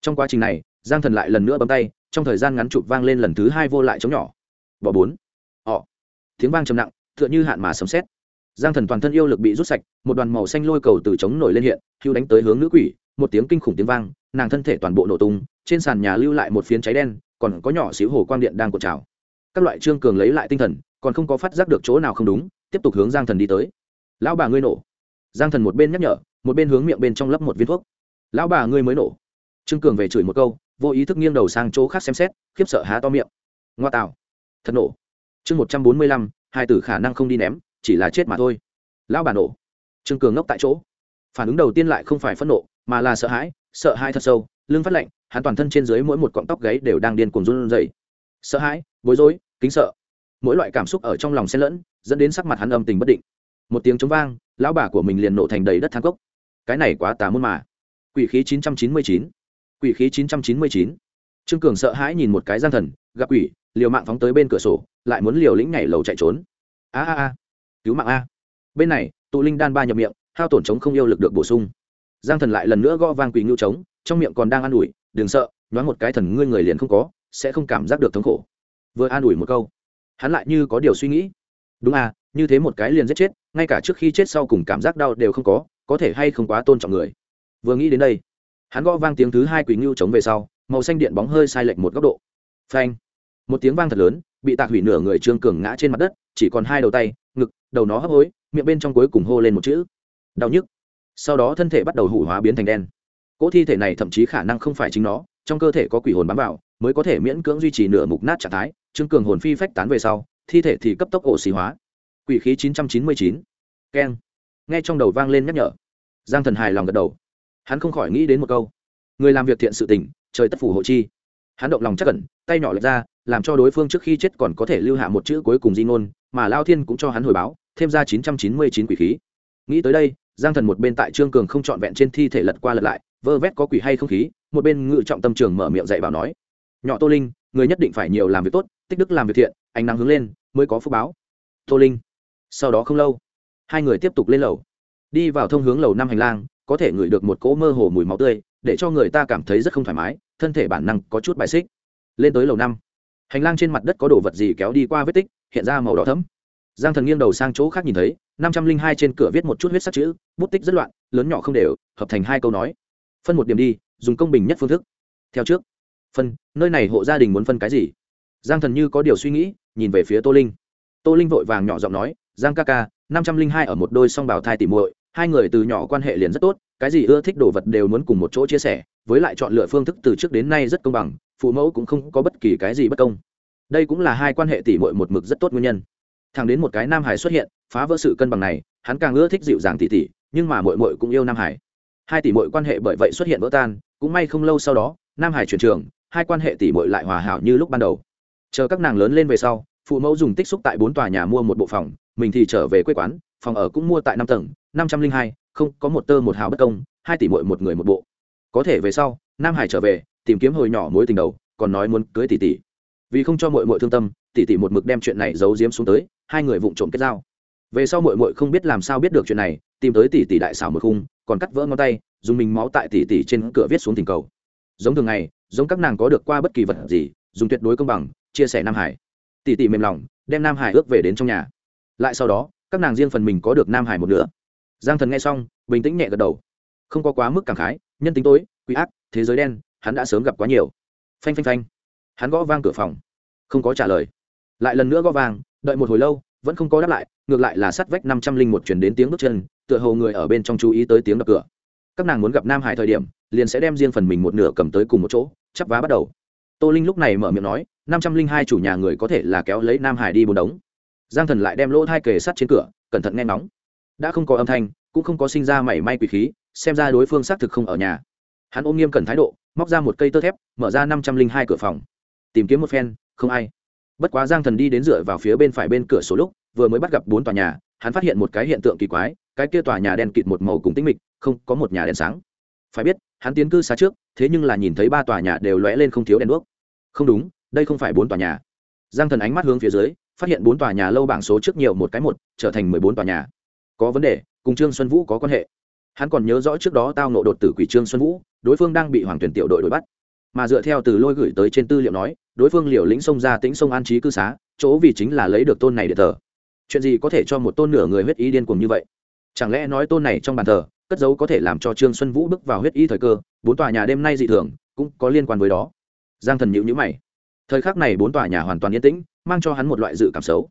Trong quá trình này, giang thần lại lần nữa bấm tay, trong thời gian ngắn chụp vang lên lần thứ hai vô lại chống nhỏ. Bỏ bốn. Họ tiếng vang trầm nặng, tựa như hạn mà sấm xét giang thần toàn thân yêu lực bị rút sạch, một đoàn màu xanh lôi cầu từ chống nổi lên hiện, hưu đánh tới hướng nữ quỷ, một tiếng kinh khủng tiếng vang, nàng thân thể toàn bộ nổ tung trên sàn nhà lưu lại một phiến cháy đen, còn có nhỏ xíu hồ quang điện đang cột trào. Các loại trương cường lấy lại tinh thần, còn không có phát giác được chỗ nào không đúng, tiếp tục hướng giang thần đi tới. Lão bà ngươi nổ. Giang thần một bên nhắc nhở, một bên hướng miệng bên trong lấp một viên thuốc. Lão bà ngươi mới nổ. Trương cường về chửi một câu, vô ý thức nghiêng đầu sang chỗ khác xem xét, khiếp sợ há to miệng. Ngoa tạo thật nổ. Chương một trăm bốn mươi lăm, hai tử khả năng không đi ném, chỉ là chết mà thôi. Lão bà nổ. Trương cường ngốc tại chỗ. Phản ứng đầu tiên lại không phải phẫn nộ, mà là sợ hãi sợ hãi thật sâu, lưng phát lạnh hắn toàn thân trên dưới mỗi một cọng tóc gáy đều đang điên cuồng run rẩy. Sợ hãi, bối rối, kính sợ. Mỗi loại cảm xúc ở trong lòng xen lẫn, dẫn đến sắc mặt hắn âm tình bất định. Một tiếng chống vang, lão bà của mình liền nổ thành đầy đất thang cốc. Cái này quá tà môn mà. Quỷ khí 999. quỷ khí 999. trương cường sợ hãi nhìn một cái giang thần, gặp quỷ, liều mạng phóng tới bên cửa sổ, lại muốn liều lĩnh nhảy lầu chạy trốn. A a a. Cứu mạng a. Bên này, tụ linh đan ba nhập miệng, hao tổn chống không yêu lực được bổ sung. Giang thần lại lần nữa gõ vang quỷ ngưu trống, trong miệng còn đang an ủi đừng sợ, nhoáng một cái thần ngươi người liền không có, sẽ không cảm giác được thống khổ. Vừa an ủi một câu, hắn lại như có điều suy nghĩ. Đúng à như thế một cái liền giết chết, ngay cả trước khi chết sau cùng cảm giác đau đều không có có thể hay không quá tôn trọng người? Vừa nghĩ đến đây, hắn gõ vang tiếng thứ hai quỷ ngưu chống về sau, màu xanh điện bóng hơi sai lệch một góc độ. Phanh! Một tiếng vang thật lớn, bị tạc hủy nửa người trương cường ngã trên mặt đất, chỉ còn hai đầu tay, ngực, đầu nó hấp hối, miệng bên trong cuối cùng hô lên một chữ. Đau nhức. Sau đó thân thể bắt đầu hủ hóa biến thành đen cỗ thi thể này thậm chí khả năng không phải chính nó, trong cơ thể có quỷ hồn bám vào, mới có thể miễn cưỡng duy trì nửa mục nát trạng thái, trương cường hồn phi phách tán về sau, thi thể thì cấp tốc ổ xì hóa. Quỷ khí 999. keng. Nghe trong đầu vang lên nhắc nhở, giang thần hài lòng gật đầu. Hắn không khỏi nghĩ đến một câu. Người làm việc thiện sự tình, trời tất phủ hộ chi. Hắn động lòng chắc cẩn tay nhỏ lệch ra, làm cho đối phương trước khi chết còn có thể lưu hạ một chữ cuối cùng di ngôn, mà lao thiên cũng cho hắn hồi báo, thêm ra 999 quỷ khí. Nghĩ tới đây, giang thần một bên tại trương cường không trọn vẹn trên thi thể lật qua lật lại vơ vét có quỷ hay không khí, một bên ngự trọng tâm trường mở miệng dạy bảo nói, nhỏ tô linh, người nhất định phải nhiều làm việc tốt, tích đức làm việc thiện, ánh nắng hướng lên, mới có phúc báo. Tô linh. Sau đó không lâu, hai người tiếp tục lên lầu. Đi vào thông hướng lầu năm hành lang, có thể ngửi được một cỗ mơ hồ mùi máu tươi, để cho người ta cảm thấy rất không thoải mái, thân thể bản năng có chút bài xích. Lên tới lầu năm, hành lang trên mặt đất có đồ vật gì kéo đi qua vết tích, hiện ra màu đỏ thấm giang thần nghiêng đầu sang chỗ khác nhìn thấy, năm trăm linh hai trên cửa viết một chút huyết sắc chữ, bút tích rất loạn, lớn nhỏ không đều, hợp thành hai câu nói phân một điểm đi, dùng công bình nhất phương thức. Theo trước. Phân, nơi này hộ gia đình muốn phân cái gì? Giang thần như có điều suy nghĩ, nhìn về phía tô linh. Tô linh vội vàng nhỏ giọng nói, giang ca ca, năm trăm linh hai ở một đôi song bảo thai tỉ muội, hai người từ nhỏ quan hệ liền rất tốt, cái gì ưa thích đồ vật đều muốn cùng một chỗ chia sẻ, với lại chọn lựa phương thức từ trước đến nay rất công bằng, phụ mẫu cũng không có bất kỳ cái gì bất công. Đây cũng là hai quan hệ tỉ muội một mực rất tốt nguyên nhân. Thằng đến một cái nam hải xuất hiện, phá vỡ sự cân bằng này, hắn càng ưa thích dịu dàng tỉ tỉ, nhưng mà muội muội cũng yêu nam hải hai tỷ muội quan hệ bởi vậy xuất hiện vỡ tan, cũng may không lâu sau đó, nam hải chuyển trường, hai quan hệ tỷ muội lại hòa hảo như lúc ban đầu. Chờ các nàng lớn lên về sau, phụ mẫu dùng tích xúc tại bốn tòa nhà mua một bộ phòng, mình thì trở về quê quán, phòng ở cũng mua tại năm tầng, năm trăm linh hai, không, có một tơ một hào bất công, hai tỷ muội một người một bộ. Có thể về sau, nam hải trở về, tìm kiếm hồi nhỏ mối tình đầu, còn nói muốn cưới tỷ tỷ. Vì không cho muội muội thương tâm, tỷ tỷ một mực đem chuyện này giấu giếm xuống tới, hai người vụng trộm kết giao về sau muội muội không biết làm sao biết được chuyện này, tìm tới tỷ tỷ đại xảo một khung, còn cắt vỡ ngón tay, dùng mình máu tại tỷ tỷ trên cửa viết xuống tình cầu. Giống thường ngày, giống các nàng có được qua bất kỳ vật gì, dùng tuyệt đối công bằng, chia sẻ nam hải. Tỷ tỷ mềm lòng, đem nam hải ước về đến trong nhà. Lại sau đó, các nàng riêng phần mình có được nam hải một nửa. Giang thần nghe xong, bình tĩnh nhẹ gật đầu. Không có quá mức cảm khái, nhân tính tối quy ác, thế giới đen, hắn đã sớm gặp quá nhiều. Phanh phanh phanh. Hắn gõ vang cửa phòng. Không có trả lời. Lại lần nữa gõ vang, đợi một hồi lâu vẫn không có đáp lại, ngược lại là sắt vách năm trăm linh một chuyển đến tiếng bước chân, tựa hồ người ở bên trong chú ý tới tiếng đập cửa. Các nàng muốn gặp nam hải thời điểm, liền sẽ đem riêng phần mình một nửa cầm tới cùng một chỗ, chắp vá bắt đầu. Tô linh lúc này mở miệng nói, năm trăm linh hai chủ nhà người có thể là kéo lấy nam hải đi bốn đống. Giang thần lại đem lỗ thai kề sắt trên cửa, cẩn thận nghe nóng đã không có âm thanh, cũng không có sinh ra mảy may quỷ khí, xem ra đối phương xác thực không ở nhà. Hắn ôm nghiêm cẩn thái độ, móc ra một cây tơ thép, mở ra năm trăm linh hai cửa phòng. Tìm kiếm một phen, không ai bất quá giang thần đi đến dựa vào phía bên phải bên cửa sổ lúc, vừa mới bắt gặp bốn tòa nhà, hắn phát hiện một cái hiện tượng kỳ quái, cái kia tòa nhà đen kịt một màu cùng tĩnh mịch, không có một nhà đèn sáng. Phải biết, hắn tiến cư xa trước, thế nhưng là nhìn thấy ba tòa nhà đều lóe lên không thiếu đèn đuốc. Không đúng, đây không phải bốn tòa nhà. Giang thần ánh mắt hướng phía dưới, phát hiện bốn tòa nhà lâu bảng số trước nhiều một cái một, trở thành mười bốn tòa nhà. Có vấn đề, cùng trương xuân vũ có quan hệ. Hắn còn nhớ rõ trước đó tao nộ đột tử quỷ trương xuân vũ, đối phương đang bị hoàng tuyển tiểu đội đuổi bắt mà dựa theo từ lôi gửi tới trên tư liệu nói, đối phương liều lĩnh sông ra tĩnh sông an trí cư xá, chỗ vì chính là lấy được tôn này để thờ chuyện gì có thể cho một tôn nửa người huyết ý điên cuồng như vậy? Chẳng lẽ nói tôn này trong bàn thờ, cất dấu có thể làm cho trương xuân vũ bước vào huyết ý thời cơ, bốn tòa nhà đêm nay dị thường, cũng có liên quan với đó. Giang thần nhịu nhữ mày. Thời khắc này bốn tòa nhà hoàn toàn yên tĩnh, mang cho hắn một loại dự cảm xấu.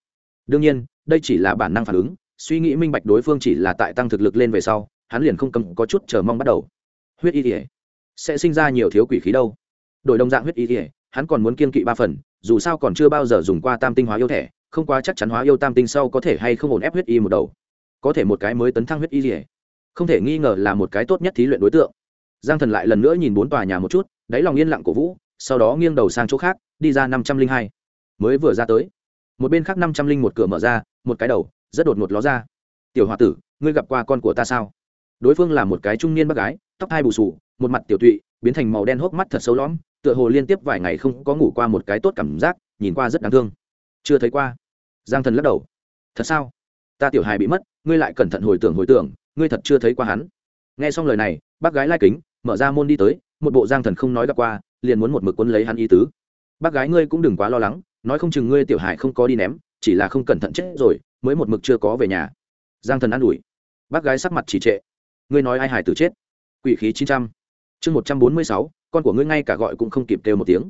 Đương nhiên, đây chỉ là bản năng phản ứng, suy nghĩ minh bạch đối phương chỉ là tại tăng thực lực lên về sau, hắn liền không cầm có chút chờ mong bắt đầu. Huyết y ỉa sẽ sinh ra nhiều thiếu quỷ khí đâu đổi đồng dạng huyết y ỉa hắn còn muốn kiên kỵ ba phần, dù sao còn chưa bao giờ dùng qua tam tinh hóa yêu thẻ không quá chắc chắn hóa yêu tam tinh sau có thể hay không ổn ép huyết y một đầu. Có thể một cái mới tấn thăng huyết y ỉa không thể nghi ngờ là một cái tốt nhất thí luyện đối tượng. Giang thần lại lần nữa nhìn bốn tòa nhà một chút, đáy lòng yên lặng của vũ, sau đó nghiêng đầu sang chỗ khác, đi ra năm trăm linh hai. Mới vừa ra tới, một bên khác năm trăm linh một cửa mở ra, một cái đầu, rất đột ngột ló ra. Tiểu h o a tử, ngươi gặp qua con của ta sao? Đối phương là một cái trung niên bác gái, tóc hai bù sù một mặt tiểu tụy, biến thành màu đen hốc mắt thật sâu lõm tựa hồ liên tiếp vài ngày không có ngủ qua một cái tốt cảm giác, nhìn qua rất đáng thương. Chưa thấy qua. Giang thần lắc đầu. Thật sao? Ta tiểu hài bị mất, ngươi lại cẩn thận hồi tưởng hồi tưởng, ngươi thật chưa thấy qua hắn. Nghe xong lời này, bác gái lai kính, mở ra môn đi tới, một bộ giang thần không nói gặp qua, liền muốn một mực quân lấy hắn ý tứ. Bác gái ngươi cũng đừng quá lo lắng, nói không chừng ngươi tiểu hài không có đi ném, chỉ là không cẩn thận chết rồi, mới một mực chưa có về nhà. Giang thần an ủi. Bác gái sắc mặt chỉ trệ. Ngươi nói ai hải tử chết? Quỷ khí chín trăm. Chương một trăm bốn mươi sáu con của ngươi ngay cả gọi cũng không kịp kêu một tiếng.